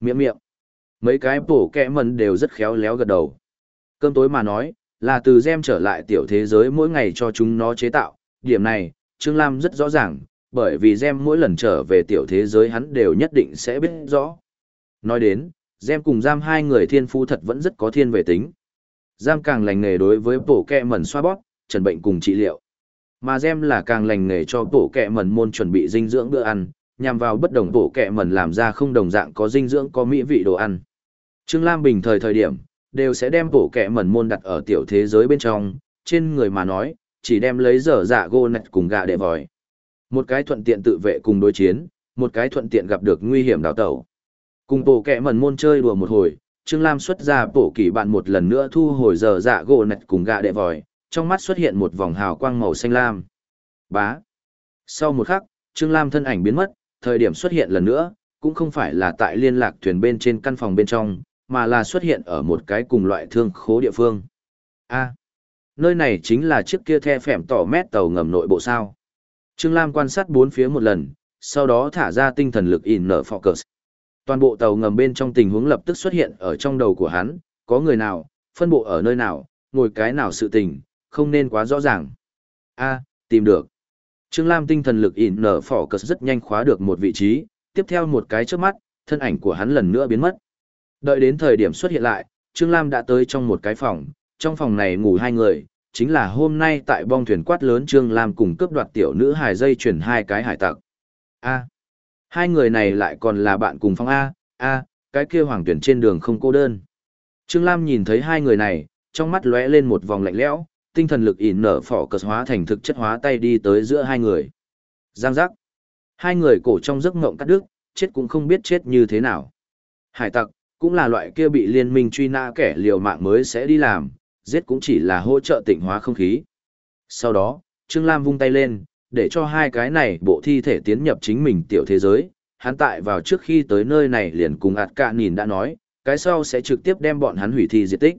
Miệng miệng. Mấy cái bổ kẹ mần đều rất khéo léo gật đầu. Cơm tối mà nói, là từ gem trở lại tiểu thế giới mỗi ngày cho chúng nó chế tạo. Điểm này, Trương Lam rất rõ ràng, bởi vì gem mỗi lần trở về tiểu thế giới hắn đều nhất định sẽ biết rõ. Nói đến, gem cùng giam hai người thiên phu thật vẫn rất có thiên về tính. Giam càng lành nghề đối với bổ kẹ mẩn xoa bóp, trần bệnh cùng trị liệu. Mà gem là càng lành nghề cho bổ kẹ mẩn môn chuẩn bị dinh dưỡng bữa ăn, nhằm vào bất đồng bộ kẹ mẩn làm ra không đồng dạng có dinh dưỡng có mỹ vị đồ ăn. Trương Lam bình thời thời điểm, đều sẽ đem bộ kẹ mẩn môn đặt ở tiểu thế giới bên trong, trên người mà nói, chỉ đem lấy dở dạ gô nạch cùng gà để vòi. Một cái thuận tiện tự vệ cùng đối chiến, một cái thuận tiện gặp được nguy hiểm đào tẩu. Cùng bộ kẹ mẩn môn chơi đùa một hồi, Trương Lam xuất ra bổ kỳ bạn một lần nữa thu hồi dở dạ gỗ nạch cùng gà đệ vòi, trong mắt xuất hiện một vòng hào quang màu xanh lam. Bá. Sau một khắc, Trương Lam thân ảnh biến mất, thời điểm xuất hiện lần nữa, cũng không phải là tại liên lạc thuyền bên trên căn phòng bên trong, mà là xuất hiện ở một cái cùng loại thương khố địa phương. A. nơi này chính là chiếc kia the phèm tỏ mét tàu ngầm nội bộ sao. Trương Lam quan sát bốn phía một lần, sau đó thả ra tinh thần lực in nở focus. Toàn bộ tàu ngầm bên trong tình huống lập tức xuất hiện ở trong đầu của hắn, có người nào, phân bộ ở nơi nào, ngồi cái nào sự tình, không nên quá rõ ràng. A, tìm được. Trương Lam tinh thần lực ỉn nở phỏ cất rất nhanh khóa được một vị trí, tiếp theo một cái trước mắt, thân ảnh của hắn lần nữa biến mất. Đợi đến thời điểm xuất hiện lại, Trương Lam đã tới trong một cái phòng, trong phòng này ngủ hai người, chính là hôm nay tại bong thuyền quát lớn Trương Lam cùng cướp đoạt tiểu nữ hài dây chuyển hai cái hải tặc. A. Hai người này lại còn là bạn cùng phòng A, A, cái kia hoàng tuyển trên đường không cô đơn. Trương Lam nhìn thấy hai người này, trong mắt lóe lên một vòng lạnh lẽo, tinh thần lực ỉn nở phỏ cờ hóa thành thực chất hóa tay đi tới giữa hai người. Giang giác. Hai người cổ trong giấc ngộng cắt đứt, chết cũng không biết chết như thế nào. Hải tặc, cũng là loại kia bị liên minh truy nã kẻ liều mạng mới sẽ đi làm, giết cũng chỉ là hỗ trợ tịnh hóa không khí. Sau đó, Trương Lam vung tay lên, để cho hai cái này bộ thi thể tiến nhập chính mình tiểu thế giới. Hắn tại vào trước khi tới nơi này liền cùng ạt cạ nhìn đã nói, cái sau sẽ trực tiếp đem bọn hắn hủy thi diệt tích.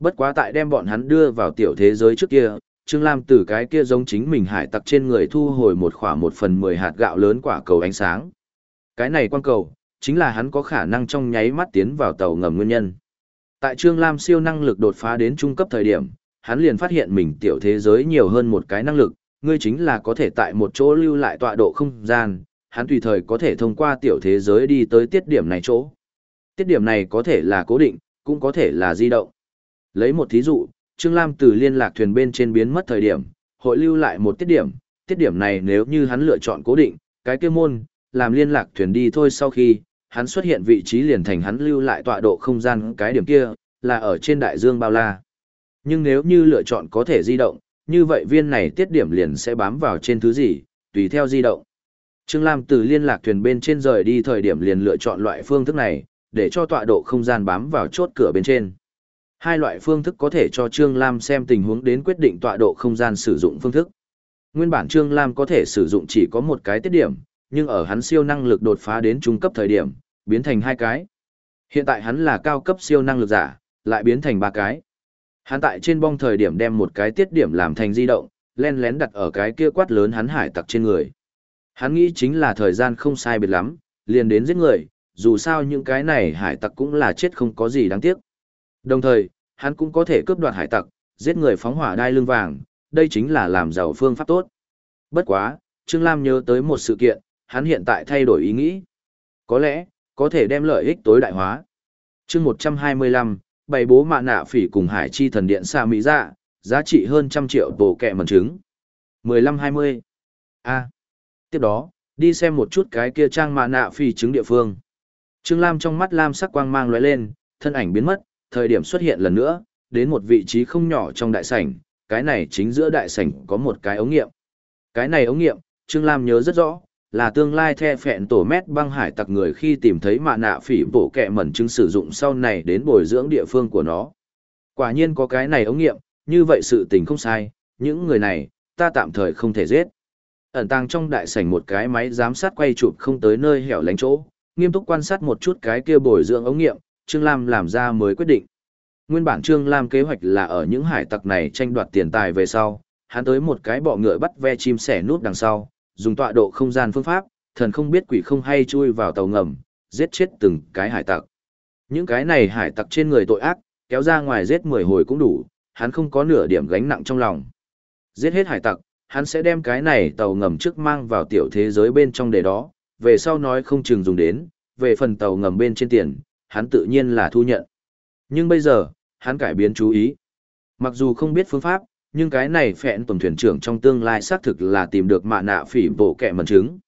Bất quá tại đem bọn hắn đưa vào tiểu thế giới trước kia, Trương Lam từ cái kia giống chính mình hải tặc trên người thu hồi một khỏa một phần mười hạt gạo lớn quả cầu ánh sáng. Cái này quan cầu, chính là hắn có khả năng trong nháy mắt tiến vào tàu ngầm nguyên nhân. Tại Trương Lam siêu năng lực đột phá đến trung cấp thời điểm, hắn liền phát hiện mình tiểu thế giới nhiều hơn một cái năng lực, ngươi chính là có thể tại một chỗ lưu lại tọa độ không gian, hắn tùy thời có thể thông qua tiểu thế giới đi tới tiết điểm này chỗ. Tiết điểm này có thể là cố định, cũng có thể là di động. Lấy một thí dụ, Trương Lam từ liên lạc thuyền bên trên biến mất thời điểm, hội lưu lại một tiết điểm, tiết điểm này nếu như hắn lựa chọn cố định, cái kia môn, làm liên lạc thuyền đi thôi sau khi, hắn xuất hiện vị trí liền thành hắn lưu lại tọa độ không gian cái điểm kia, là ở trên đại dương bao la. Nhưng nếu như lựa chọn có thể di động, như vậy viên này tiết điểm liền sẽ bám vào trên thứ gì, tùy theo di động. Trương Lam từ liên lạc thuyền bên trên rời đi thời điểm liền lựa chọn loại phương thức này, để cho tọa độ không gian bám vào chốt cửa bên trên. Hai loại phương thức có thể cho Trương Lam xem tình huống đến quyết định tọa độ không gian sử dụng phương thức. Nguyên bản Trương Lam có thể sử dụng chỉ có một cái tiết điểm, nhưng ở hắn siêu năng lực đột phá đến trung cấp thời điểm, biến thành hai cái. Hiện tại hắn là cao cấp siêu năng lực giả, lại biến thành ba cái. Hắn tại trên bong thời điểm đem một cái tiết điểm làm thành di động, len lén đặt ở cái kia quát lớn hắn hải tặc trên người. Hắn nghĩ chính là thời gian không sai biệt lắm, liền đến giết người, dù sao những cái này hải tặc cũng là chết không có gì đáng tiếc. Đồng thời, hắn cũng có thể cướp đoạt hải tặc, giết người phóng hỏa đai lưng vàng, đây chính là làm giàu phương pháp tốt. Bất quá, Trương Lam nhớ tới một sự kiện, hắn hiện tại thay đổi ý nghĩ. Có lẽ, có thể đem lợi ích tối đại hóa. chương 125, bày bố mạ nạ phỉ cùng hải chi thần điện xa mỹ dạ, giá trị hơn trăm triệu bộ kẹ mần trứng. 15-20. A. Tiếp đó, đi xem một chút cái kia trang mạ nạ phỉ trứng địa phương. Trương Lam trong mắt Lam sắc quang mang lóe lên, thân ảnh biến mất, thời điểm xuất hiện lần nữa, đến một vị trí không nhỏ trong đại sảnh, cái này chính giữa đại sảnh có một cái ống nghiệm. Cái này ống nghiệm, Trương Lam nhớ rất rõ, là tương lai the phẹn tổ mét băng hải tặc người khi tìm thấy mạ nạ phỉ bổ kẹ mẩn chứng sử dụng sau này đến bồi dưỡng địa phương của nó. Quả nhiên có cái này ống nghiệm, như vậy sự tình không sai, những người này, ta tạm thời không thể giết. Ẩn tàng trong đại sảnh một cái máy giám sát quay chụp không tới nơi hẻo lánh chỗ, nghiêm túc quan sát một chút cái kia bồi dưỡng ống nghiệm, Trương Lam làm ra mới quyết định. Nguyên bản Trương Lam kế hoạch là ở những hải tặc này tranh đoạt tiền tài về sau, hắn tới một cái bọ ngựa bắt ve chim sẻ nút đằng sau, dùng tọa độ không gian phương pháp, thần không biết quỷ không hay chui vào tàu ngầm, giết chết từng cái hải tặc. Những cái này hải tặc trên người tội ác, kéo ra ngoài giết 10 hồi cũng đủ, hắn không có nửa điểm gánh nặng trong lòng. Giết hết hải tặc, hắn sẽ đem cái này tàu ngầm trước mang vào tiểu thế giới bên trong để đó, về sau nói không chừng dùng đến, về phần tàu ngầm bên trên tiền, hắn tự nhiên là thu nhận. Nhưng bây giờ, hắn cải biến chú ý. Mặc dù không biết phương pháp, nhưng cái này phẹn tổng thuyền trưởng trong tương lai xác thực là tìm được mạ nạ phỉ bổ kẹ mần trứng.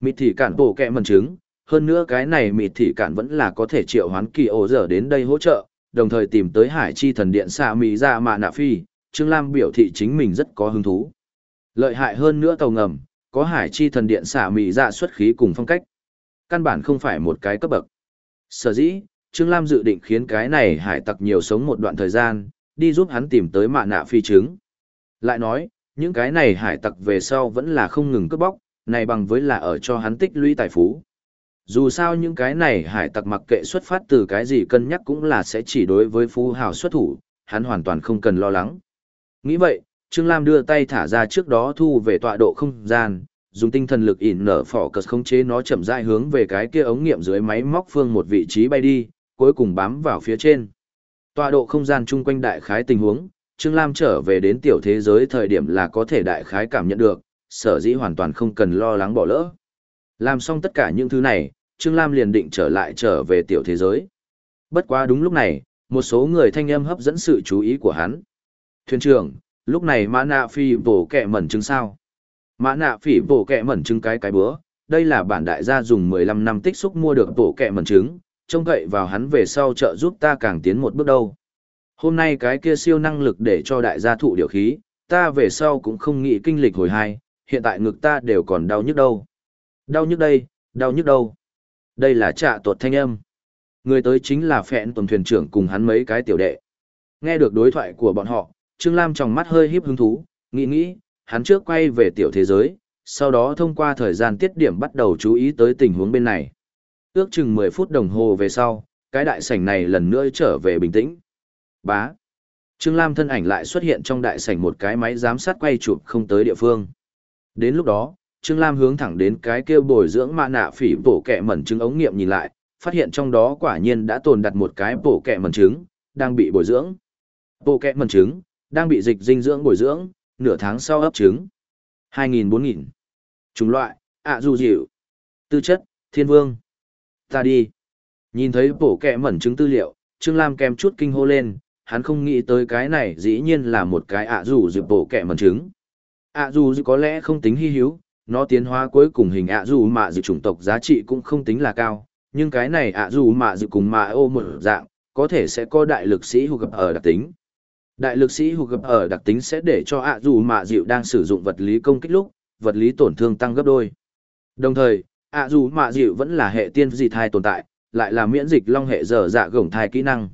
Mịt thị cản bổ kẹ mần trứng, hơn nữa cái này mịt thị cản vẫn là có thể triệu hoán kỳ ổ dở đến đây hỗ trợ, đồng thời tìm tới hải chi thần điện xạ mỹ ra dạ mạ nạ phi, Trương Lam biểu thị chính mình rất có hứng thú. Lợi hại hơn nữa tàu ngầm, có hải chi thần điện xạ mỹ ra dạ xuất khí cùng phong cách. Căn bản không phải một cái cấp bậc. Sở dĩ, Trương Lam dự định khiến cái này hải tặc nhiều sống một đoạn thời gian, đi giúp hắn tìm tới mạ nạ phi trứng. Lại nói, những cái này hải tặc về sau vẫn là không ngừng cướp bóc, này bằng với là ở cho hắn tích lũy tài phú. Dù sao những cái này hải tặc mặc kệ xuất phát từ cái gì cân nhắc cũng là sẽ chỉ đối với phú hào xuất thủ, hắn hoàn toàn không cần lo lắng. Nghĩ vậy, Trương Lam đưa tay thả ra trước đó thu về tọa độ không gian, dùng tinh thần lực ỉn nở phỏ cật khống chế nó chậm rãi hướng về cái kia ống nghiệm dưới máy móc phương một vị trí bay đi, cuối cùng bám vào phía trên. Tọa độ không gian chung quanh đại khái tình huống, Trương Lam trở về đến tiểu thế giới thời điểm là có thể đại khái cảm nhận được, sở dĩ hoàn toàn không cần lo lắng bỏ lỡ. Làm xong tất cả những thứ này, Trương Lam liền định trở lại trở về tiểu thế giới. Bất quá đúng lúc này, một số người thanh âm hấp dẫn sự chú ý của hắn. Thuyền trưởng, lúc này mã nạ phi bổ kẹ mẩn chứng sao? Mã nạ phỉ bổ kẹ mẩn trứng cái cái bữa, đây là bản đại gia dùng 15 năm tích xúc mua được bổ kẹ mẩn trứng, trông cậy vào hắn về sau trợ giúp ta càng tiến một bước đâu. Hôm nay cái kia siêu năng lực để cho đại gia thụ điều khí, ta về sau cũng không nghĩ kinh lịch hồi hai, hiện tại ngực ta đều còn đau nhức đâu. Đau nhức đây, đau nhức đâu. Đây là trạ tuột thanh âm. Người tới chính là phẹn tuần thuyền trưởng cùng hắn mấy cái tiểu đệ. Nghe được đối thoại của bọn họ, Trương Lam trong mắt hơi híp hứng thú, nghĩ nghĩ, hắn trước quay về tiểu thế giới, sau đó thông qua thời gian tiết điểm bắt đầu chú ý tới tình huống bên này. Ước chừng 10 phút đồng hồ về sau, cái đại sảnh này lần nữa trở về bình tĩnh. Bá. Trương Lam thân ảnh lại xuất hiện trong đại sảnh một cái máy giám sát quay chụp không tới địa phương. Đến lúc đó, Trương Lam hướng thẳng đến cái kêu bồi dưỡng mạ nạ phỉ bổ kẹ mẩn trứng ống nghiệm nhìn lại, phát hiện trong đó quả nhiên đã tồn đặt một cái bổ kẹ mẩn trứng, đang bị bồi dưỡng. Bổ kẹ mẩn trứng, đang bị dịch dinh dưỡng bồi dưỡng, nửa tháng sau ấp trứng. 2.000-4.000. Chủng loại, ạ du dịu. Tư chất, thiên vương. Ta đi. Nhìn thấy bổ kẹ mẩn trứng tư liệu, Trương Lam kèm chút kinh hô lên, hắn không nghĩ tới cái này dĩ nhiên là một cái ạ dù dịu bổ kẹ mẩn trứng. ạ dù có lẽ không tính hy hữu, nó tiến hóa cuối cùng hình ạ dù mạ dịu chủng tộc giá trị cũng không tính là cao, nhưng cái này ạ dù mạ dịu cùng mạ ô một dạng, có thể sẽ có đại lực sĩ hụt gặp ở đặc tính. Đại lực sĩ hụt gập ở đặc tính sẽ để cho ạ dù mạ dịu đang sử dụng vật lý công kích lúc, vật lý tổn thương tăng gấp đôi. Đồng thời, ạ dù mạ dịu vẫn là hệ tiên dị thai tồn tại, lại là miễn dịch long hệ dở dạ gồng thai kỹ năng.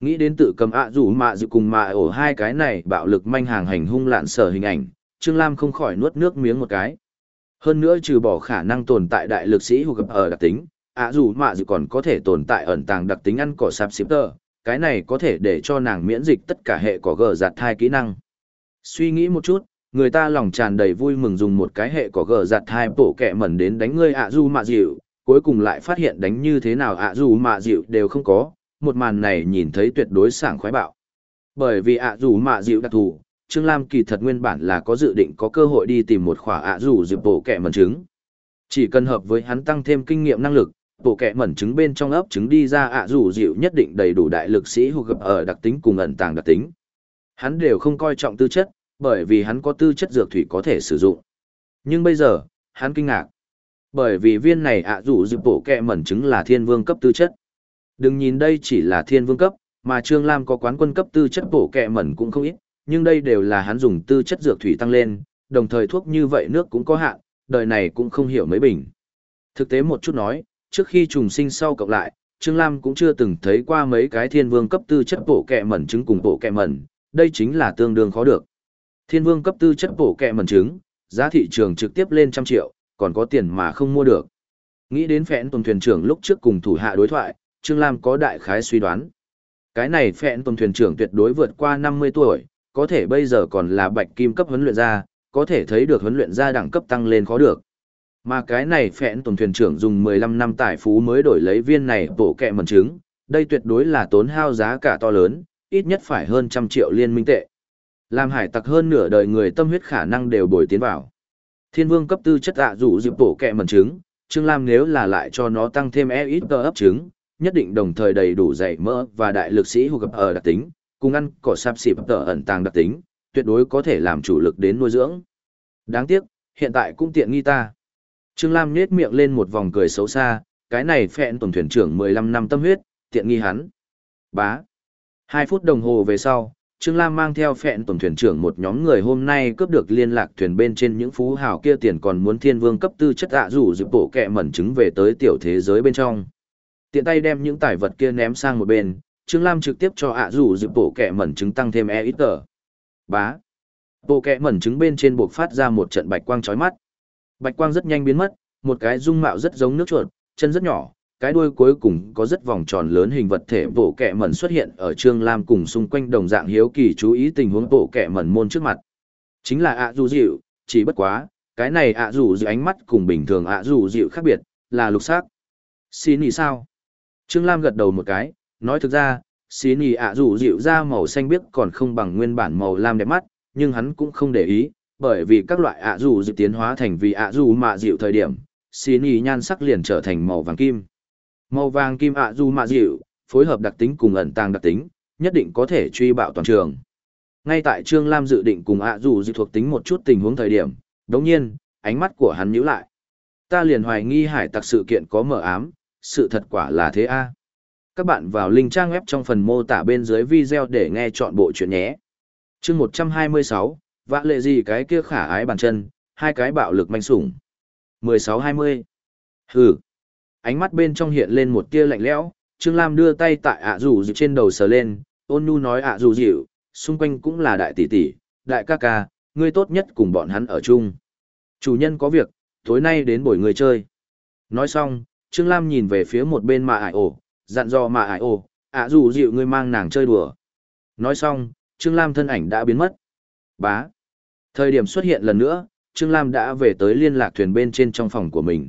Nghĩ đến tự cầm ạ dù mạ dịu cùng mạ ổ hai cái này bạo lực manh hàng hành hung lạn sở hình ảnh, Trương Lam không khỏi nuốt nước miếng một cái. Hơn nữa trừ bỏ khả năng tồn tại đại lực sĩ hụt gập ở đặc tính, ạ dù mạ dịu còn có thể tồn tại ẩn tàng đặc tính ăn cỏ sạp xịp tơ, cái này có thể để cho nàng miễn dịch tất cả hệ có gờ giặt thai kỹ năng. Suy nghĩ một chút, người ta lòng tràn đầy vui mừng dùng một cái hệ có gờ giặt thai bổ kẹ mẩn đến đánh ngươi ạ du mạ dịu, cuối cùng lại phát hiện đánh như thế nào ạ du mạ dịu đều không có, một màn này nhìn thấy tuyệt đối sảng khoái bạo. Bởi vì ạ du mạ dịu đặc thù, Trương Lam kỳ thật nguyên bản là có dự định có cơ hội đi tìm một khỏa ạ du dịp bổ kẹ mẩn trứng. Chỉ cần hợp với hắn tăng thêm kinh nghiệm năng lực, bộ kẹ mẩn trứng bên trong ấp trứng đi ra ạ rủ dịu nhất định đầy đủ đại lực sĩ hoặc gập ở đặc tính cùng ẩn tàng đặc tính. Hắn đều không coi trọng tư chất, bởi vì hắn có tư chất dược thủy có thể sử dụng. Nhưng bây giờ, hắn kinh ngạc. Bởi vì viên này ạ rủ dịu bộ kẹ mẩn trứng là thiên vương cấp tư chất. Đừng nhìn đây chỉ là thiên vương cấp, mà Trương Lam có quán quân cấp tư chất bộ kẹ mẩn cũng không ít, nhưng đây đều là hắn dùng tư chất dược thủy tăng lên, đồng thời thuốc như vậy nước cũng có hạn, đời này cũng không hiểu mấy bình. Thực tế một chút nói, trước khi trùng sinh sau cộng lại, Trương Lam cũng chưa từng thấy qua mấy cái thiên vương cấp tư chất bổ kẹ mẩn trứng cùng bổ kẹ mẩn, đây chính là tương đương khó được. Thiên vương cấp tư chất bổ kẹ mẩn trứng, giá thị trường trực tiếp lên trăm triệu, còn có tiền mà không mua được. Nghĩ đến phẹn tuần thuyền trưởng lúc trước cùng thủ hạ đối thoại, Trương Lam có đại khái suy đoán. Cái này phẹn tuần thuyền trưởng tuyệt đối vượt qua 50 tuổi, có thể bây giờ còn là bạch kim cấp huấn luyện gia, có thể thấy được huấn luyện gia đẳng cấp tăng lên khó được. Mà cái này phẹn tổn thuyền trưởng dùng 15 năm tài phú mới đổi lấy viên này bổ kẹ mẩn trứng, đây tuyệt đối là tốn hao giá cả to lớn, ít nhất phải hơn trăm triệu liên minh tệ. Làm hải tặc hơn nửa đời người tâm huyết khả năng đều bồi tiến vào. Thiên vương cấp tư chất ạ à dụ dịp bổ kẹ mẩn trứng, Trương Lam nếu là lại cho nó tăng thêm e ít tờ ấp trứng, nhất định đồng thời đầy đủ dày mỡ và đại lực sĩ hù gặp ở đặc tính, cùng ăn cỏ sạp xịp tờ ẩn tàng đặc tính, tuyệt đối có thể làm chủ lực đến nuôi dưỡng. Đáng tiếc, hiện tại cũng tiện nghi ta. Trương Lam nhếch miệng lên một vòng cười xấu xa, cái này phẹn tổng thuyền trưởng 15 năm tâm huyết, tiện nghi hắn. Bá. Hai phút đồng hồ về sau, Trương Lam mang theo phẹn tổng thuyền trưởng một nhóm người hôm nay cướp được liên lạc thuyền bên trên những phú hào kia tiền còn muốn thiên vương cấp tư chất ạ rủ dịp bộ kẹ mẩn trứng về tới tiểu thế giới bên trong. Tiện tay đem những tài vật kia ném sang một bên, Trương Lam trực tiếp cho ạ rủ dịp bộ kẹ mẩn trứng tăng thêm e ít tờ. Bá. Bộ kẹ mẩn trứng bên trên buộc phát ra một trận bạch quang chói mắt. Bạch quang rất nhanh biến mất, một cái dung mạo rất giống nước chuột, chân rất nhỏ, cái đuôi cuối cùng có rất vòng tròn lớn hình vật thể bộ kẹ mẩn xuất hiện ở Trương Lam cùng xung quanh đồng dạng hiếu kỳ chú ý tình huống bộ kẹ mẩn môn trước mặt. Chính là ạ dù dịu, chỉ bất quá, cái này ạ dù dịu ánh mắt cùng bình thường ạ dù dịu khác biệt, là lục sắc. Xin ý sao? Trương Lam gật đầu một cái, nói thực ra, xin ý ạ dù dịu ra màu xanh biếc còn không bằng nguyên bản màu lam đẹp mắt, nhưng hắn cũng không để ý, bởi vì các loại ạ dù dịu tiến hóa thành vì ạ dù mạ dịu thời điểm, xin ý nhan sắc liền trở thành màu vàng kim. Màu vàng kim ạ dù mạ dịu, phối hợp đặc tính cùng ẩn tàng đặc tính, nhất định có thể truy bạo toàn trường. Ngay tại Trương Lam dự định cùng ạ dù dịu thuộc tính một chút tình huống thời điểm, đồng nhiên, ánh mắt của hắn nhíu lại. Ta liền hoài nghi hải tặc sự kiện có mở ám, sự thật quả là thế a. Các bạn vào link trang web trong phần mô tả bên dưới video để nghe chọn bộ chuyện nhé. chương 126, vã lệ gì cái kia khả ái bàn chân, hai cái bạo lực manh sủng. 16-20. Hừ. Ánh mắt bên trong hiện lên một tia lạnh lẽo, Trương Lam đưa tay tại ạ rủ dịu trên đầu sờ lên, ôn nhu nói ạ rủ dịu, xung quanh cũng là đại tỷ tỷ, đại ca ca, ngươi tốt nhất cùng bọn hắn ở chung. Chủ nhân có việc, tối nay đến buổi người chơi. Nói xong, Trương Lam nhìn về phía một bên mà ải ổ, dặn dò mà ải ổ, ạ rủ dịu ngươi mang nàng chơi đùa. Nói xong, Trương Lam thân ảnh đã biến mất. Bá. Thời điểm xuất hiện lần nữa, Trương Lam đã về tới liên lạc thuyền bên trên trong phòng của mình.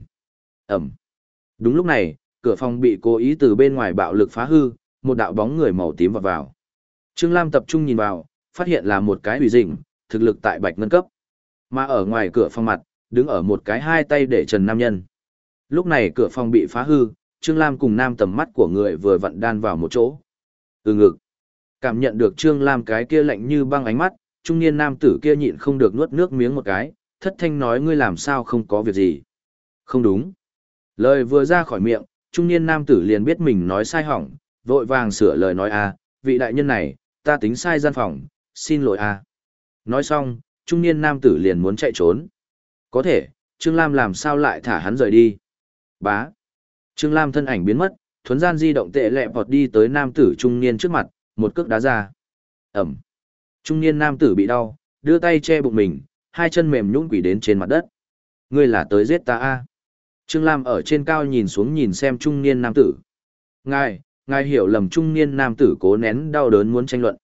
Ẩm. Đúng lúc này, cửa phòng bị cố ý từ bên ngoài bạo lực phá hư, một đạo bóng người màu tím vào vào. Trương Lam tập trung nhìn vào, phát hiện là một cái hủy dình, thực lực tại bạch ngân cấp. Mà ở ngoài cửa phòng mặt, đứng ở một cái hai tay để trần nam nhân. Lúc này cửa phòng bị phá hư, Trương Lam cùng nam tầm mắt của người vừa vặn đan vào một chỗ. Từ ngực. Cảm nhận được Trương Lam cái kia lạnh như băng ánh mắt, trung niên nam tử kia nhịn không được nuốt nước miếng một cái, thất thanh nói ngươi làm sao không có việc gì. Không đúng. Lời vừa ra khỏi miệng, trung niên nam tử liền biết mình nói sai hỏng, vội vàng sửa lời nói a, vị đại nhân này, ta tính sai gian phòng, xin lỗi a. Nói xong, trung niên nam tử liền muốn chạy trốn. Có thể, Trương Lam làm sao lại thả hắn rời đi. Bá. Trương Lam thân ảnh biến mất, thuấn gian di động tệ lẹ vọt đi tới nam tử trung niên trước mặt, một cước đá ra. Ẩm. Trung niên nam tử bị đau, đưa tay che bụng mình, hai chân mềm nhũn quỷ đến trên mặt đất. Ngươi là tới giết ta a? Trương Lam ở trên cao nhìn xuống nhìn xem trung niên nam tử. Ngài, ngài hiểu lầm trung niên nam tử cố nén đau đớn muốn tranh luận.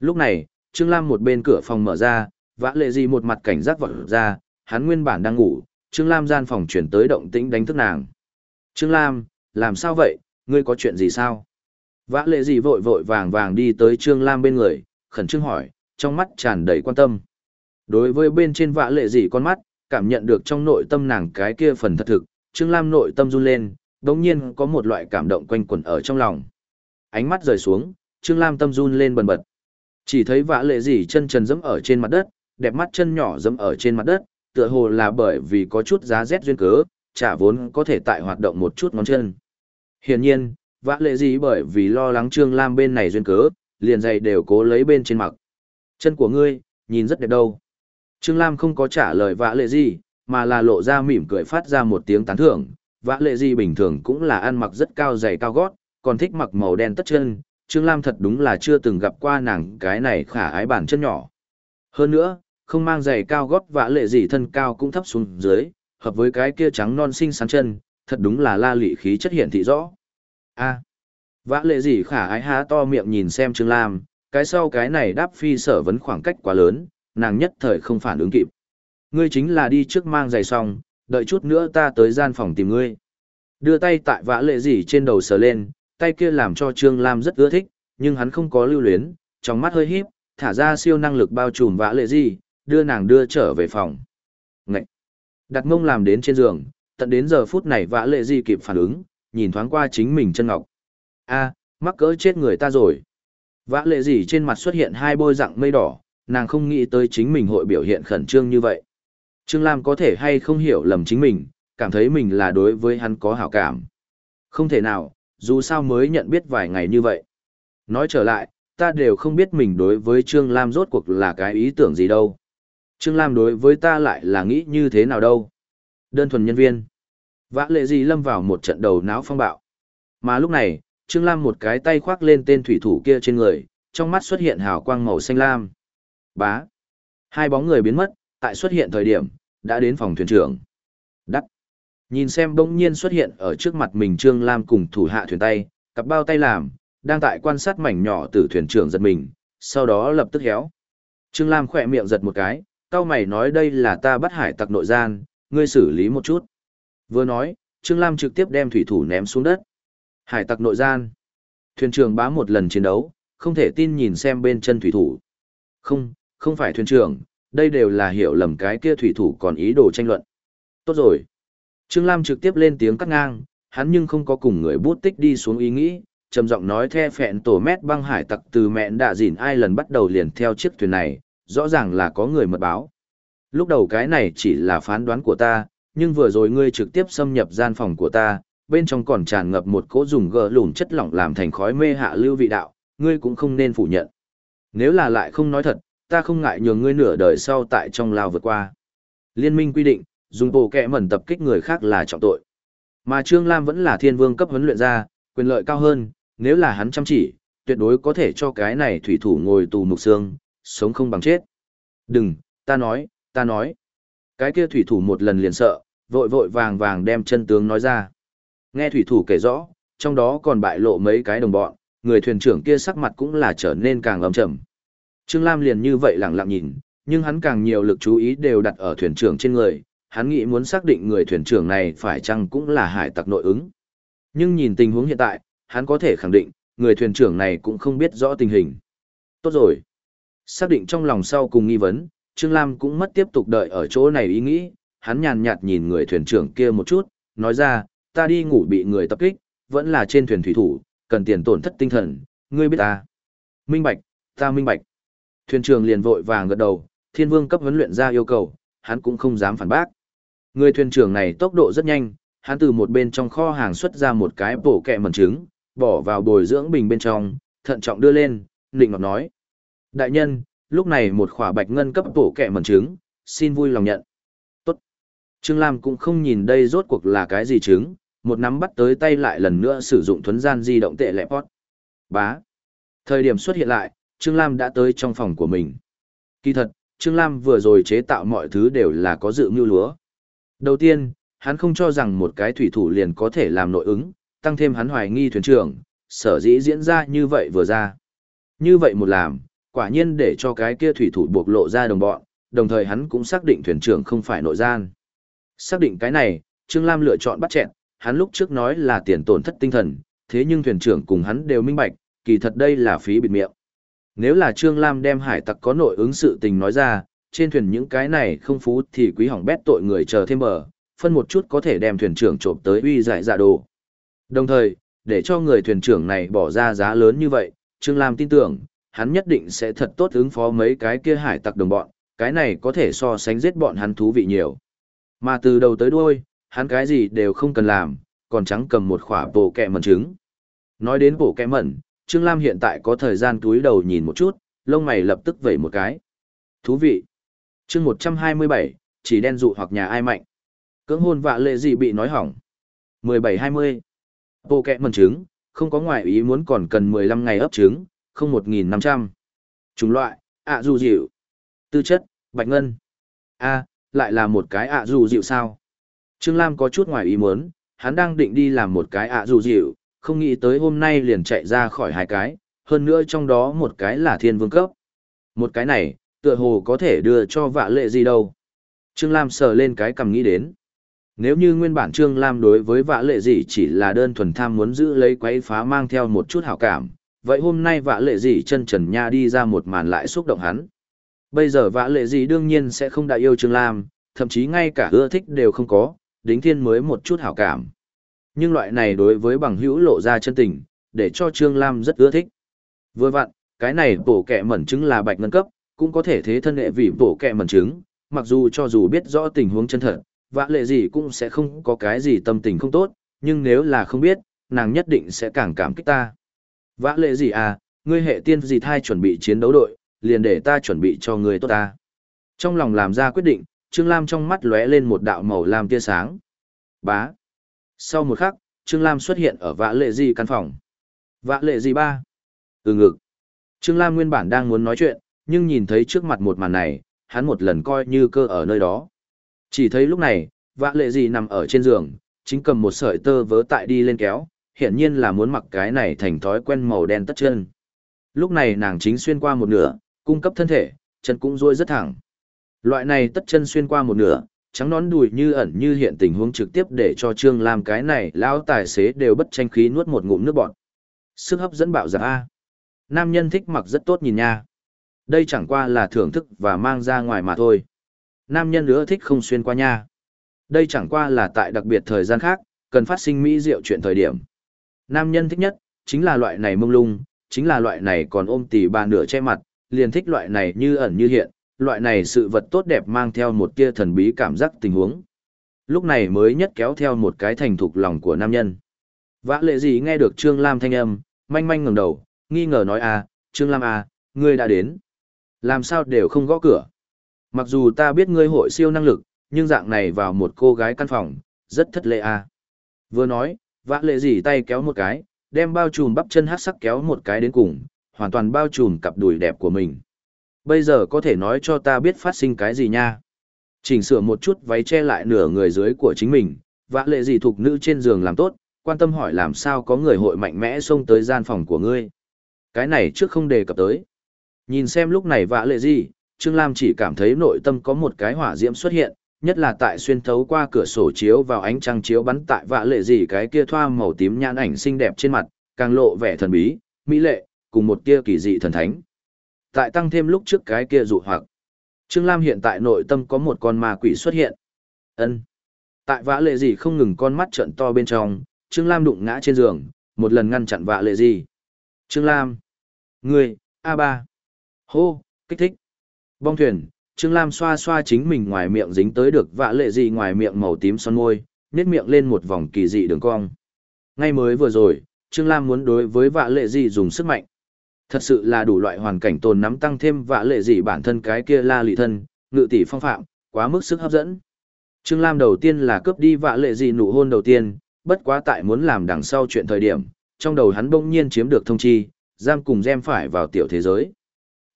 Lúc này, Trương Lam một bên cửa phòng mở ra, vã lệ gì một mặt cảnh giác vọt ra, hắn nguyên bản đang ngủ, Trương Lam gian phòng chuyển tới động tĩnh đánh thức nàng. Trương Lam, làm sao vậy, ngươi có chuyện gì sao? Vã lệ gì vội vội vàng vàng đi tới Trương Lam bên người, khẩn trương hỏi, trong mắt tràn đầy quan tâm. Đối với bên trên vạ lệ dị con mắt, cảm nhận được trong nội tâm nàng cái kia phần thật thực, Trương Lam nội tâm run lên, đồng nhiên có một loại cảm động quanh quẩn ở trong lòng. Ánh mắt rời xuống, Trương Lam tâm run lên bần bật. Chỉ thấy vã lệ dị chân trần dẫm ở trên mặt đất, đẹp mắt chân nhỏ dẫm ở trên mặt đất, tựa hồ là bởi vì có chút giá rét duyên cớ, chả vốn có thể tại hoạt động một chút ngón chân. Hiển nhiên, vã lệ gì bởi vì lo lắng Trương Lam bên này duyên cớ, liền giày đều cố lấy bên trên mặc. Chân của ngươi, nhìn rất đẹp đâu. Trương Lam không có trả lời vã lệ gì, mà là lộ ra mỉm cười phát ra một tiếng tán thưởng. Vã lệ gì bình thường cũng là ăn mặc rất cao giày cao gót, còn thích mặc màu đen tất chân. Trương Lam thật đúng là chưa từng gặp qua nàng cái này khả ái bản chân nhỏ. Hơn nữa, không mang giày cao gót vã lệ gì thân cao cũng thấp xuống dưới, hợp với cái kia trắng non xinh sáng chân, thật đúng là la lị khí chất hiện thị rõ. A vã lệ gì khả ái há to miệng nhìn xem Trương Lam, cái sau cái này đáp phi sở vấn khoảng cách quá lớn, nàng nhất thời không phản ứng kịp. Ngươi chính là đi trước mang giày xong, đợi chút nữa ta tới gian phòng tìm ngươi. Đưa tay tại vã lệ gì trên đầu sờ lên, tay kia làm cho Trương Lam rất ưa thích, nhưng hắn không có lưu luyến, trong mắt hơi híp, thả ra siêu năng lực bao trùm vã lệ gì, đưa nàng đưa trở về phòng. Ngậy! Đặt mông làm đến trên giường, tận đến giờ phút này vã lệ gì kịp phản ứng, nhìn thoáng qua chính mình chân ngọc a mắc cỡ chết người ta rồi. Vã lệ gì trên mặt xuất hiện hai bôi dạng mây đỏ, nàng không nghĩ tới chính mình hội biểu hiện khẩn trương như vậy. Trương Lam có thể hay không hiểu lầm chính mình, cảm thấy mình là đối với hắn có hảo cảm. Không thể nào, dù sao mới nhận biết vài ngày như vậy. Nói trở lại, ta đều không biết mình đối với Trương Lam rốt cuộc là cái ý tưởng gì đâu. Trương Lam đối với ta lại là nghĩ như thế nào đâu. Đơn thuần nhân viên. Vã lệ gì lâm vào một trận đầu não phong bạo. Mà lúc này, Trương Lam một cái tay khoác lên tên thủy thủ kia trên người, trong mắt xuất hiện hào quang màu xanh lam. Bá. Hai bóng người biến mất, tại xuất hiện thời điểm, đã đến phòng thuyền trưởng. Đắc. Nhìn xem bỗng nhiên xuất hiện ở trước mặt mình Trương Lam cùng thủ hạ thuyền tay, cặp bao tay làm, đang tại quan sát mảnh nhỏ từ thuyền trưởng giật mình, sau đó lập tức héo. Trương Lam khỏe miệng giật một cái, cao mày nói đây là ta bắt hải tặc nội gian, ngươi xử lý một chút. Vừa nói, Trương Lam trực tiếp đem thủy thủ ném xuống đất. Hải tặc nội gian. Thuyền trưởng bá một lần chiến đấu, không thể tin nhìn xem bên chân thủy thủ. Không, không phải thuyền trưởng, đây đều là hiểu lầm cái kia thủy thủ còn ý đồ tranh luận. Tốt rồi. Trương Lam trực tiếp lên tiếng cắt ngang, hắn nhưng không có cùng người bút tích đi xuống ý nghĩ, trầm giọng nói the phẹn tổ mét băng hải tặc từ mẹn đạ dỉn ai lần bắt đầu liền theo chiếc thuyền này, rõ ràng là có người mật báo. Lúc đầu cái này chỉ là phán đoán của ta, nhưng vừa rồi ngươi trực tiếp xâm nhập gian phòng của ta, bên trong còn tràn ngập một cỗ dùng gờ lùn chất lỏng làm thành khói mê hạ lưu vị đạo, ngươi cũng không nên phủ nhận. Nếu là lại không nói thật, ta không ngại nhường ngươi nửa đời sau tại trong lao vượt qua. Liên minh quy định, dùng bộ kẹ mẩn tập kích người khác là trọng tội. Mà Trương Lam vẫn là thiên vương cấp huấn luyện ra, quyền lợi cao hơn, nếu là hắn chăm chỉ, tuyệt đối có thể cho cái này thủy thủ ngồi tù mục xương, sống không bằng chết. Đừng, ta nói, ta nói. Cái kia thủy thủ một lần liền sợ, vội vội vàng vàng đem chân tướng nói ra. Nghe thủy thủ kể rõ, trong đó còn bại lộ mấy cái đồng bọn, người thuyền trưởng kia sắc mặt cũng là trở nên càng ấm trầm. Trương Lam liền như vậy lặng lặng nhìn, nhưng hắn càng nhiều lực chú ý đều đặt ở thuyền trưởng trên người, hắn nghĩ muốn xác định người thuyền trưởng này phải chăng cũng là hải tặc nội ứng. Nhưng nhìn tình huống hiện tại, hắn có thể khẳng định, người thuyền trưởng này cũng không biết rõ tình hình. Tốt rồi. Xác định trong lòng sau cùng nghi vấn, Trương Lam cũng mất tiếp tục đợi ở chỗ này ý nghĩ, hắn nhàn nhạt nhìn người thuyền trưởng kia một chút, nói ra, ta đi ngủ bị người tập kích, vẫn là trên thuyền thủy thủ, cần tiền tổn thất tinh thần, ngươi biết ta. Minh bạch, ta minh bạch. Thuyền trưởng liền vội vàng gật đầu, thiên vương cấp huấn luyện ra yêu cầu, hắn cũng không dám phản bác. Người thuyền trưởng này tốc độ rất nhanh, hắn từ một bên trong kho hàng xuất ra một cái bổ kẹ mẩn trứng, bỏ vào bồi dưỡng bình bên trong, thận trọng đưa lên, nịnh ngọc nói. Đại nhân, lúc này một khỏa bạch ngân cấp bổ kẹ mẩn trứng, xin vui lòng nhận. Tốt. Trương Lam cũng không nhìn đây rốt cuộc là cái gì trứng, một nắm bắt tới tay lại lần nữa sử dụng thuấn gian di động tệ lẹ pot. Bá. Thời điểm xuất hiện lại, Trương Lam đã tới trong phòng của mình. Kỳ thật, Trương Lam vừa rồi chế tạo mọi thứ đều là có dự mưu lúa. Đầu tiên, hắn không cho rằng một cái thủy thủ liền có thể làm nội ứng, tăng thêm hắn hoài nghi thuyền trưởng, sở dĩ diễn ra như vậy vừa ra. Như vậy một làm, quả nhiên để cho cái kia thủy thủ buộc lộ ra đồng bọn, đồng thời hắn cũng xác định thuyền trưởng không phải nội gian. Xác định cái này, Trương Lam lựa chọn bắt chẹn, hắn lúc trước nói là tiền tổn thất tinh thần, thế nhưng thuyền trưởng cùng hắn đều minh bạch, kỳ thật đây là phí bịt miệng. Nếu là Trương Lam đem hải tặc có nội ứng sự tình nói ra, trên thuyền những cái này không phú thì quý hỏng bét tội người chờ thêm bờ, phân một chút có thể đem thuyền trưởng trộm tới uy giải dạ đồ. Đồng thời, để cho người thuyền trưởng này bỏ ra giá lớn như vậy, Trương Lam tin tưởng, hắn nhất định sẽ thật tốt ứng phó mấy cái kia hải tặc đồng bọn, cái này có thể so sánh giết bọn hắn thú vị nhiều. Mà từ đầu tới đuôi, hắn cái gì đều không cần làm, còn trắng cầm một khỏa bộ kẹ mẩn trứng. Nói đến bộ kẹ mẩn, Trương Lam hiện tại có thời gian túi đầu nhìn một chút, lông mày lập tức vẩy một cái. Thú vị. chương 127, chỉ đen dụ hoặc nhà ai mạnh. Cưỡng hôn vạ lệ gì bị nói hỏng. 17-20. Bộ kẹ mẩn trứng, không có ngoại ý muốn còn cần 15 ngày ấp trứng, không 1.500. Chủng loại, ạ dù dịu. Tư chất, bạch ngân. a lại là một cái ạ dù dịu sao? Trương Lam có chút ngoài ý muốn, hắn đang định đi làm một cái ạ dù dịu, không nghĩ tới hôm nay liền chạy ra khỏi hai cái, hơn nữa trong đó một cái là thiên vương cấp. Một cái này, tựa hồ có thể đưa cho vạ lệ gì đâu. Trương Lam sờ lên cái cầm nghĩ đến. Nếu như nguyên bản Trương Lam đối với vạ lệ gì chỉ là đơn thuần tham muốn giữ lấy quấy phá mang theo một chút hảo cảm, vậy hôm nay vạ lệ gì chân trần nha đi ra một màn lại xúc động hắn. Bây giờ vã lệ gì đương nhiên sẽ không đại yêu Trương Lam, thậm chí ngay cả ưa thích đều không có, đính thiên mới một chút hảo cảm. Nhưng loại này đối với bằng hữu lộ ra chân tình, để cho Trương Lam rất ưa thích. Vừa vặn, cái này bổ kẹ mẩn trứng là bạch ngân cấp, cũng có thể thế thân hệ vì bổ kẹ mẩn trứng, mặc dù cho dù biết rõ tình huống chân thật, vã lệ gì cũng sẽ không có cái gì tâm tình không tốt, nhưng nếu là không biết, nàng nhất định sẽ càng cảm kích ta. Vã lệ gì à, ngươi hệ tiên gì thai chuẩn bị chiến đấu đội, liền để ta chuẩn bị cho ngươi tốt ta. Trong lòng làm ra quyết định, Trương Lam trong mắt lóe lên một đạo màu lam tia sáng. Bá. Sau một khắc, Trương Lam xuất hiện ở vã lệ gì căn phòng. Vã lệ gì ba? Ừ ngực. Trương Lam nguyên bản đang muốn nói chuyện, nhưng nhìn thấy trước mặt một màn này, hắn một lần coi như cơ ở nơi đó. Chỉ thấy lúc này, vã lệ gì nằm ở trên giường, chính cầm một sợi tơ vớ tại đi lên kéo, hiển nhiên là muốn mặc cái này thành thói quen màu đen tất chân. Lúc này nàng chính xuyên qua một nửa, cung cấp thân thể, chân cũng ruôi rất thẳng. Loại này tất chân xuyên qua một nửa, trắng nón đùi như ẩn như hiện tình huống trực tiếp để cho Trương Lam cái này lão tài xế đều bất tranh khí nuốt một ngụm nước bọt. Sức hấp dẫn bạo giặc A. Nam nhân thích mặc rất tốt nhìn nha. Đây chẳng qua là thưởng thức và mang ra ngoài mà thôi. Nam nhân nữa thích không xuyên qua nha. Đây chẳng qua là tại đặc biệt thời gian khác, cần phát sinh mỹ diệu chuyện thời điểm. Nam nhân thích nhất, chính là loại này mông lung, chính là loại này còn ôm tỉ bà nửa che mặt, liền thích loại này như ẩn như hiện, loại này sự vật tốt đẹp mang theo một tia thần bí cảm giác tình huống. Lúc này mới nhất kéo theo một cái thành thục lòng của nam nhân. Vã lệ gì nghe được Trương Lam thanh âm, manh manh ngẩng đầu, nghi ngờ nói à, Trương Lam à, ngươi đã đến. Làm sao đều không gõ cửa. Mặc dù ta biết ngươi hội siêu năng lực, nhưng dạng này vào một cô gái căn phòng, rất thất lệ à. Vừa nói, vã lệ gì tay kéo một cái, đem bao trùm bắp chân hát sắc kéo một cái đến cùng, hoàn toàn bao trùm cặp đùi đẹp của mình. Bây giờ có thể nói cho ta biết phát sinh cái gì nha. Chỉnh sửa một chút váy che lại nửa người dưới của chính mình, vã lệ gì thuộc nữ trên giường làm tốt, quan tâm hỏi làm sao có người hội mạnh mẽ xông tới gian phòng của ngươi. Cái này trước không đề cập tới. Nhìn xem lúc này vã lệ gì, Trương Lam chỉ cảm thấy nội tâm có một cái hỏa diễm xuất hiện, nhất là tại xuyên thấu qua cửa sổ chiếu vào ánh trăng chiếu bắn tại vã lệ gì cái kia thoa màu tím nhãn ảnh xinh đẹp trên mặt, càng lộ vẻ thần bí, mỹ lệ, cùng một kia kỳ dị thần thánh. Tại tăng thêm lúc trước cái kia dụ hoặc. Trương Lam hiện tại nội tâm có một con ma quỷ xuất hiện. ân Tại vã lệ gì không ngừng con mắt trận to bên trong, Trương Lam đụng ngã trên giường, một lần ngăn chặn vã lệ gì. Trương Lam. Ngươi, A3. Hô, kích thích. Bong thuyền, Trương Lam xoa xoa chính mình ngoài miệng dính tới được vã lệ gì ngoài miệng màu tím son môi, nét miệng lên một vòng kỳ dị đường cong. Ngay mới vừa rồi, Trương Lam muốn đối với vã lệ gì dùng sức mạnh. Thật sự là đủ loại hoàn cảnh tồn nắm tăng thêm vạ lệ gì bản thân cái kia la lị thân, ngự tỷ phong phạm, quá mức sức hấp dẫn. Trương Lam đầu tiên là cướp đi vạ lệ gì nụ hôn đầu tiên, bất quá tại muốn làm đằng sau chuyện thời điểm, trong đầu hắn bỗng nhiên chiếm được thông chi, giam cùng gem phải vào tiểu thế giới.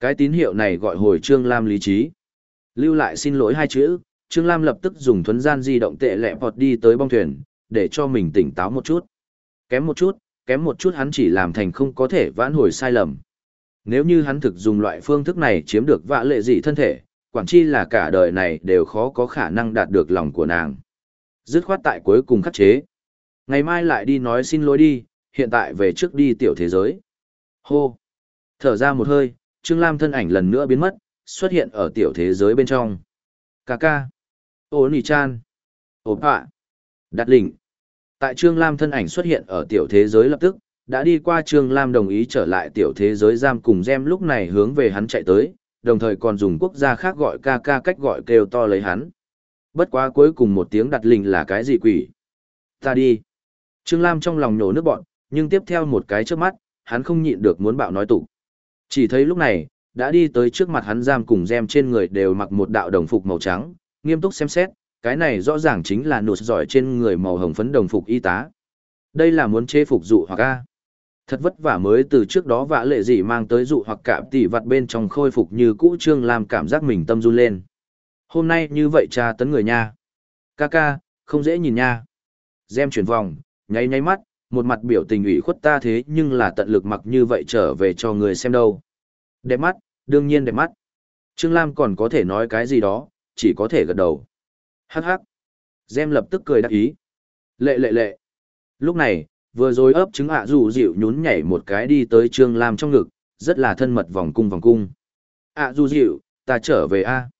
Cái tín hiệu này gọi hồi Trương Lam lý trí. Lưu lại xin lỗi hai chữ, Trương Lam lập tức dùng thuấn gian di động tệ lẹ vọt đi tới bong thuyền, để cho mình tỉnh táo một chút. Kém một chút, kém một chút hắn chỉ làm thành không có thể vãn hồi sai lầm. Nếu như hắn thực dùng loại phương thức này chiếm được vạ lệ dị thân thể, quản chi là cả đời này đều khó có khả năng đạt được lòng của nàng. Dứt khoát tại cuối cùng khắc chế. Ngày mai lại đi nói xin lỗi đi, hiện tại về trước đi tiểu thế giới. Hô! Thở ra một hơi, Trương Lam thân ảnh lần nữa biến mất, xuất hiện ở tiểu thế giới bên trong. Cà ca! Ô nì chan! Ô bạ! Đạt lỉnh! Tại Trương Lam thân ảnh xuất hiện ở tiểu thế giới lập tức, đã đi qua Trương Lam đồng ý trở lại tiểu thế giới giam cùng gem lúc này hướng về hắn chạy tới, đồng thời còn dùng quốc gia khác gọi ca ca cách gọi kêu to lấy hắn. Bất quá cuối cùng một tiếng đặt lình là cái gì quỷ? Ta đi. Trương Lam trong lòng nhổ nước bọn, nhưng tiếp theo một cái trước mắt, hắn không nhịn được muốn bạo nói tụ. Chỉ thấy lúc này, đã đi tới trước mặt hắn giam cùng gem trên người đều mặc một đạo đồng phục màu trắng, nghiêm túc xem xét, cái này rõ ràng chính là nụt giỏi trên người màu hồng phấn đồng phục y tá. Đây là muốn chế phục dụ hoặc a. Thật vất vả mới từ trước đó vã lệ gì mang tới dụ hoặc cảm tỉ vặt bên trong khôi phục như cũ trương làm cảm giác mình tâm run lên. Hôm nay như vậy cha tấn người nha. Ca ca, không dễ nhìn nha. Gem chuyển vòng, nháy nháy mắt, một mặt biểu tình ủy khuất ta thế nhưng là tận lực mặc như vậy trở về cho người xem đâu. Đẹp mắt, đương nhiên đẹp mắt. Trương Lam còn có thể nói cái gì đó, chỉ có thể gật đầu. Hắc hắc. Gem lập tức cười đắc ý. Lệ lệ lệ. Lúc này, vừa rồi ấp trứng ạ dù dịu nhún nhảy một cái đi tới Trương Lam trong ngực, rất là thân mật vòng cung vòng cung. ạ dù dịu, ta trở về a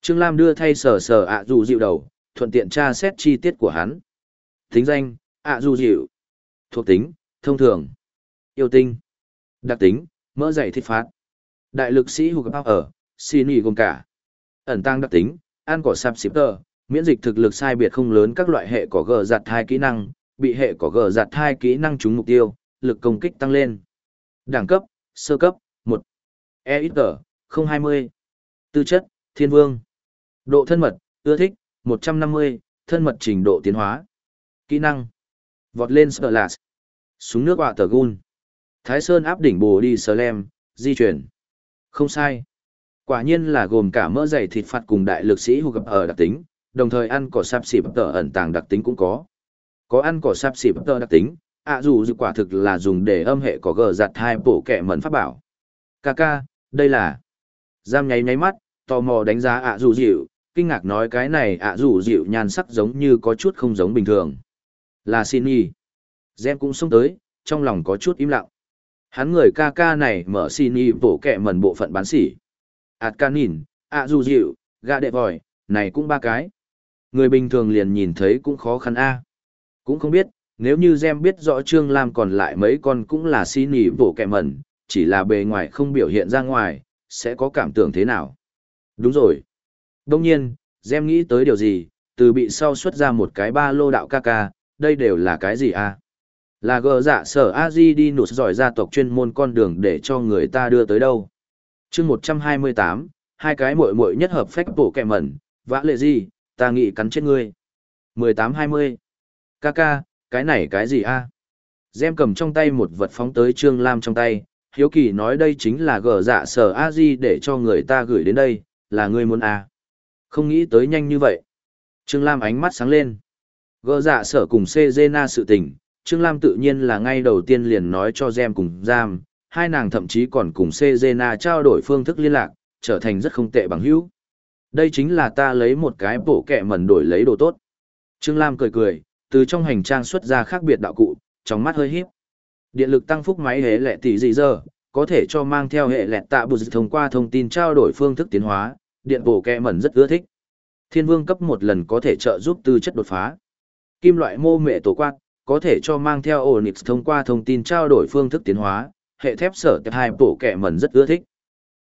Trương Lam đưa thay sờ sờ ạ dù dịu đầu, thuận tiện tra xét chi tiết của hắn. Thính danh, ạ dù dịu. Thuộc tính, thông thường. Yêu tinh. Đặc tính, mỡ dày thích phát. Đại lực sĩ hụt bao ở, xin ý gồm cả. Ẩn tăng đặc tính, ăn cỏ sạp xịp tờ, miễn dịch thực lực sai biệt không lớn các loại hệ có gờ giặt hai kỹ năng, bị hệ có gờ giặt hai kỹ năng trúng mục tiêu, lực công kích tăng lên. Đẳng cấp, sơ cấp, 1. hai 020. Tư chất, thiên vương. Độ thân mật, ưa thích, 150, thân mật trình độ tiến hóa. Kỹ năng. Vọt lên sờ lạt. Súng nước họa tờ gun. Thái Sơn áp đỉnh bồ đi sờ lem, di chuyển. Không sai. Quả nhiên là gồm cả mỡ dày thịt phạt cùng đại lực sĩ hụt gặp ở đặc tính, đồng thời ăn cỏ sạp xịp tờ ẩn tàng đặc tính cũng có. Có ăn cỏ sạp xịp tờ đặc tính, ạ dù dự quả thực là dùng để âm hệ có gờ giặt hai bổ kẻ mẩn pháp bảo. Kaka, đây là... Giam nháy nháy mắt, tò mò đánh giá ạ dù dịu, kinh ngạc nói cái này ạ dù dịu nhan sắc giống như có chút không giống bình thường. Là xin y. Gem cũng xông tới, trong lòng có chút im lặng. Hắn người ca ca này mở xin y bổ kẹ mẩn bộ phận bán sỉ. ạt ca nhìn, ạ dù dịu, gà đệ vòi, này cũng ba cái. Người bình thường liền nhìn thấy cũng khó khăn a. Cũng không biết, nếu như Gem biết rõ Trương Lam còn lại mấy con cũng là xin nỉ bổ kẹ mẩn, chỉ là bề ngoài không biểu hiện ra ngoài, sẽ có cảm tưởng thế nào. Đúng rồi. Đông nhiên, Gem nghĩ tới điều gì, từ bị sau xuất ra một cái ba lô đạo ca ca, đây đều là cái gì a? Là gờ dạ sở a di đi nụt giỏi gia tộc chuyên môn con đường để cho người ta đưa tới đâu. chương một trăm hai mươi tám hai cái muội muội nhất hợp phách bộ kẹ mẩn, vã lệ gì, ta nghĩ cắn chết ngươi. mười tám hai mươi Ca ca, cái này cái gì a? Gem cầm trong tay một vật phóng tới Trương Lam trong tay, hiếu kỳ nói đây chính là gờ dạ sở a di để cho người ta gửi đến đây, là ngươi muốn a. Không nghĩ tới nhanh như vậy. Trương Lam ánh mắt sáng lên. Gờ dạ sở cùng Cezena sự tình, Trương Lam tự nhiên là ngay đầu tiên liền nói cho Gem cùng Giam, hai nàng thậm chí còn cùng Cezena trao đổi phương thức liên lạc, trở thành rất không tệ bằng hữu. Đây chính là ta lấy một cái bộ kẹ mẩn đổi lấy đồ tốt. Trương Lam cười cười, từ trong hành trang xuất ra khác biệt đạo cụ, trong mắt hơi híp. Điện lực tăng phúc máy hệ lệ tỷ gì giờ, có thể cho mang theo hệ lệ tạ bù thông qua thông tin trao đổi phương thức tiến hóa, điện bộ kẹ mẩn rất ưa thích. Thiên vương cấp một lần có thể trợ giúp tư chất đột phá. Kim loại mô mệ tổ quát, có thể cho mang theo Onyx thông qua thông tin trao đổi phương thức tiến hóa, hệ thép sở tập hai bộ kẹ mẩn rất ưa thích.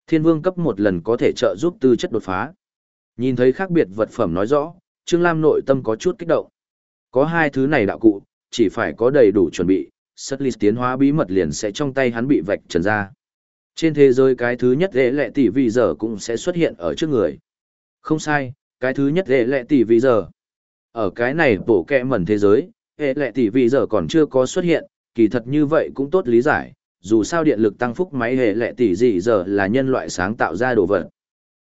Thiên vương cấp một lần có thể trợ giúp tư chất đột phá. Nhìn thấy khác biệt vật phẩm nói rõ, Trương Lam nội tâm có chút kích động. Có hai thứ này đạo cụ, chỉ phải có đầy đủ chuẩn bị, sất list tiến hóa bí mật liền sẽ trong tay hắn bị vạch trần ra. Trên thế giới cái thứ nhất lễ lệ tỷ vì giờ cũng sẽ xuất hiện ở trước người. Không sai, cái thứ nhất lễ lệ tỷ vì giờ. Ở cái này bổ kẹ mẩn thế giới, hệ lệ tỷ vì giờ còn chưa có xuất hiện, kỳ thật như vậy cũng tốt lý giải, dù sao điện lực tăng phúc máy hệ lệ tỷ gì giờ là nhân loại sáng tạo ra đồ vật.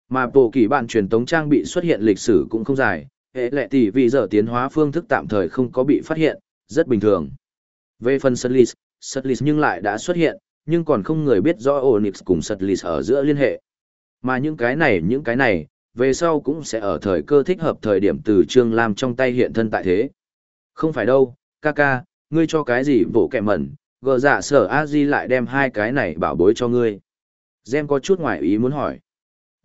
Mà bộ kỳ bạn truyền tống trang bị xuất hiện lịch sử cũng không dài, hệ lệ tỷ vì giờ tiến hóa phương thức tạm thời không có bị phát hiện, rất bình thường. Về phần Sutlis, Sutlis nhưng lại đã xuất hiện, nhưng còn không người biết rõ Onyx cùng Sutlis ở giữa liên hệ. Mà những cái này những cái này, về sau cũng sẽ ở thời cơ thích hợp thời điểm từ Trương Lam trong tay hiện thân tại thế. Không phải đâu, ca ca, ngươi cho cái gì vỗ kẹ mẩn, gờ dạ sở a di lại đem hai cái này bảo bối cho ngươi. Gem có chút ngoài ý muốn hỏi.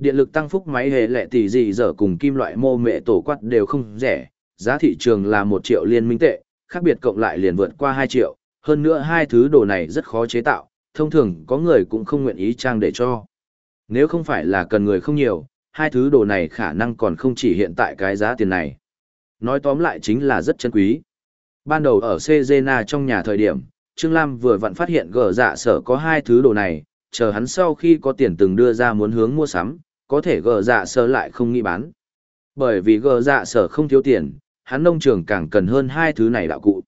Điện lực tăng phúc máy hệ lệ tỷ gì giờ cùng kim loại mô mệ tổ quát đều không rẻ, giá thị trường là một triệu liên minh tệ, khác biệt cộng lại liền vượt qua hai triệu, hơn nữa hai thứ đồ này rất khó chế tạo, thông thường có người cũng không nguyện ý trang để cho. Nếu không phải là cần người không nhiều, hai thứ đồ này khả năng còn không chỉ hiện tại cái giá tiền này. Nói tóm lại chính là rất chân quý. Ban đầu ở Cezena trong nhà thời điểm, Trương Lam vừa vặn phát hiện gở dạ sở có hai thứ đồ này, chờ hắn sau khi có tiền từng đưa ra muốn hướng mua sắm, có thể gờ dạ sở lại không nghĩ bán. Bởi vì gờ dạ sở không thiếu tiền, hắn nông trường càng cần hơn hai thứ này đạo cụ.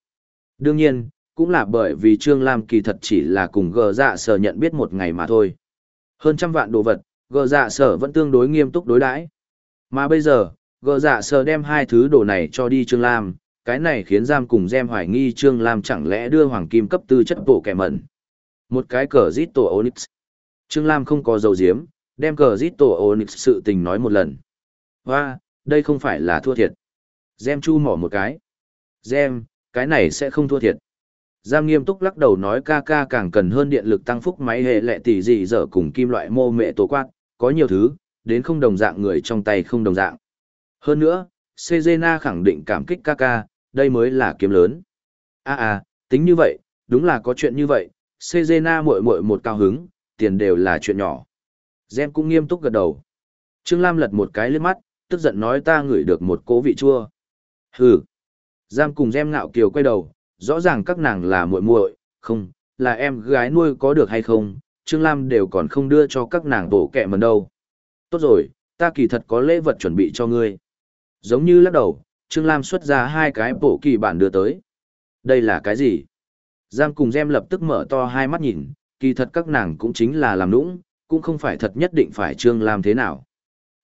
Đương nhiên, cũng là bởi vì Trương Lam kỳ thật chỉ là cùng gờ dạ sở nhận biết một ngày mà thôi. Hơn trăm vạn đồ vật, gờ dạ sở vẫn tương đối nghiêm túc đối đãi Mà bây giờ, gờ dạ sở đem hai thứ đồ này cho đi Trương Lam, cái này khiến giam cùng gem hoài nghi Trương Lam chẳng lẽ đưa hoàng kim cấp tư chất bộ kẻ mẩn. Một cái cờ giết tổ Onyx. Trương Lam không có dầu diếm, đem cờ giết tổ Onyx sự tình nói một lần. Hoa, đây không phải là thua thiệt. Gem chu mỏ một cái. Gem, cái này sẽ không thua thiệt. Giam nghiêm túc lắc đầu nói ca ca càng cần hơn điện lực tăng phúc máy hệ lệ tỷ gì dở cùng kim loại mô mẹ tổ quát, có nhiều thứ, đến không đồng dạng người trong tay không đồng dạng. Hơn nữa, Sejena khẳng định cảm kích ca ca, đây mới là kiếm lớn. À à, tính như vậy, đúng là có chuyện như vậy, Sejena muội muội một cao hứng, tiền đều là chuyện nhỏ. Gem cũng nghiêm túc gật đầu. Trương Lam lật một cái lên mắt, tức giận nói ta ngửi được một cố vị chua. Hừ. Giam cùng Gem ngạo kiều quay đầu, rõ ràng các nàng là muội muội, không, là em gái nuôi có được hay không, Trương Lam đều còn không đưa cho các nàng bổ kẹ mần đâu. Tốt rồi, ta kỳ thật có lễ vật chuẩn bị cho ngươi. Giống như lắc đầu, Trương Lam xuất ra hai cái bổ kỳ bản đưa tới. Đây là cái gì? Giang cùng Gem lập tức mở to hai mắt nhìn, kỳ thật các nàng cũng chính là làm nũng, cũng không phải thật nhất định phải Trương Lam thế nào.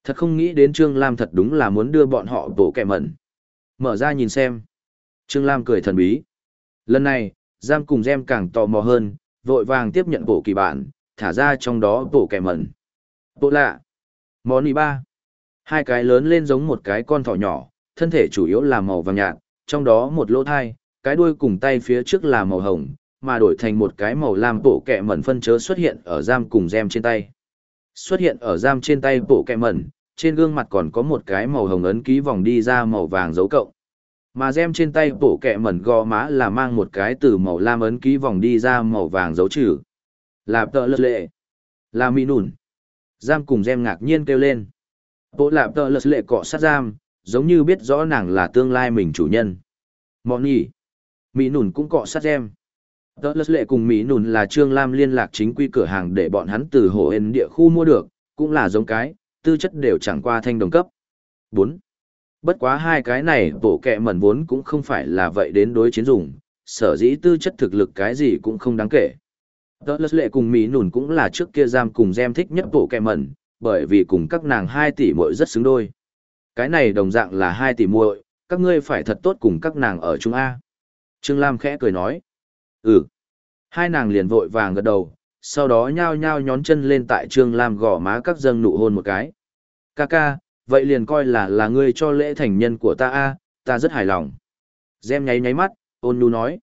Thật không nghĩ đến Trương Lam thật đúng là muốn đưa bọn họ bổ kẻ mẩn. Mở ra nhìn xem. Trương Lam cười thần bí. Lần này, Giang cùng Gem càng tò mò hơn, vội vàng tiếp nhận bộ kỳ bản, thả ra trong đó bộ kẻ mẩn. Bộ lạ. Món ý ba. Hai cái lớn lên giống một cái con thỏ nhỏ, thân thể chủ yếu là màu vàng nhạt, trong đó một lỗ thai, cái đuôi cùng tay phía trước là màu hồng, mà đổi thành một cái màu lam bộ kẹ mẩn phân chớ xuất hiện ở giam cùng gem trên tay. Xuất hiện ở giam trên tay bộ kẹ mẩn, trên gương mặt còn có một cái màu hồng ấn ký vòng đi ra màu vàng dấu cộng. Mà gem trên tay bộ kẹ mẩn gò má là mang một cái từ màu lam ấn ký vòng đi ra màu vàng dấu trừ. Là tợ lật lệ. Là mỹ nùn. Giam cùng gem ngạc nhiên kêu lên. Bộ lạp tợ lật lệ cọ sát giam, giống như biết rõ nàng là tương lai mình chủ nhân. Mọn nhỉ. Mỹ nùn cũng cọ sát gem. Tờ lật lệ cùng Mỹ nùn là Trương Lam liên lạc chính quy cửa hàng để bọn hắn từ hồ hên địa khu mua được, cũng là giống cái, tư chất đều chẳng qua thanh đồng cấp. 4. Bất quá hai cái này bộ kẹ mẩn vốn cũng không phải là vậy đến đối chiến dùng, sở dĩ tư chất thực lực cái gì cũng không đáng kể. Tờ lật lệ cùng Mỹ nùn cũng là trước kia giam cùng gem thích nhất bộ kẹ mẩn, bởi vì cùng các nàng hai tỷ muội rất xứng đôi. Cái này đồng dạng là hai tỷ muội, các ngươi phải thật tốt cùng các nàng ở Trung A. Trương Lam khẽ cười nói. Ừ. Hai nàng liền vội vàng gật đầu, sau đó nhao nhao nhón chân lên tại Trương Lam gõ má các dâng nụ hôn một cái. Ca ca, vậy liền coi là là ngươi cho lễ thành nhân của ta A, ta rất hài lòng. Gem nháy nháy mắt, ôn nhu nói.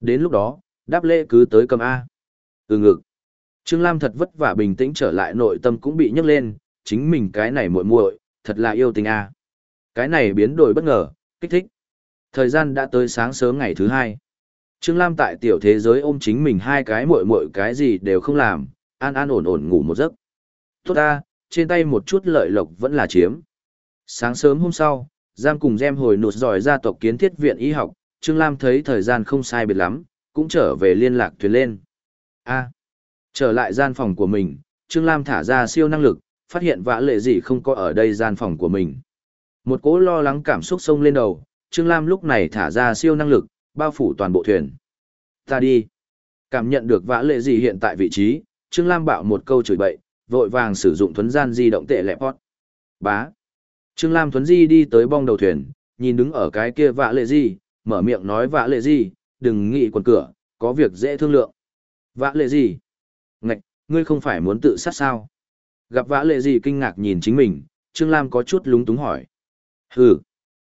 Đến lúc đó, đáp lễ cứ tới cầm A. Ừ ngực. Trương Lam thật vất vả bình tĩnh trở lại nội tâm cũng bị nhấc lên, chính mình cái này muội muội, thật là yêu tình a. Cái này biến đổi bất ngờ, kích thích. Thời gian đã tới sáng sớm ngày thứ hai. Trương Lam tại tiểu thế giới ôm chính mình hai cái muội muội cái gì đều không làm, an an ổn ổn ngủ một giấc. Tốt ta, trên tay một chút lợi lộc vẫn là chiếm. Sáng sớm hôm sau, Giang cùng Gem hồi nụt giỏi gia tộc kiến thiết viện y học, Trương Lam thấy thời gian không sai biệt lắm, cũng trở về liên lạc thuyền lên. A. Trở lại gian phòng của mình, Trương Lam thả ra siêu năng lực, phát hiện vã lệ gì không có ở đây gian phòng của mình. Một cỗ lo lắng cảm xúc sông lên đầu, Trương Lam lúc này thả ra siêu năng lực, bao phủ toàn bộ thuyền. Ta đi. Cảm nhận được vã lệ gì hiện tại vị trí, Trương Lam bạo một câu chửi bậy, vội vàng sử dụng thuấn gian di động tệ lẹ pot. Bá. Trương Lam thuấn di đi tới bong đầu thuyền, nhìn đứng ở cái kia vã lệ gì, mở miệng nói vã lệ gì, đừng nghĩ quần cửa, có việc dễ thương lượng. Vã lệ gì? Ngạch, ngươi không phải muốn tự sát sao? Gặp vã lệ gì kinh ngạc nhìn chính mình, Trương Lam có chút lúng túng hỏi. Hừ.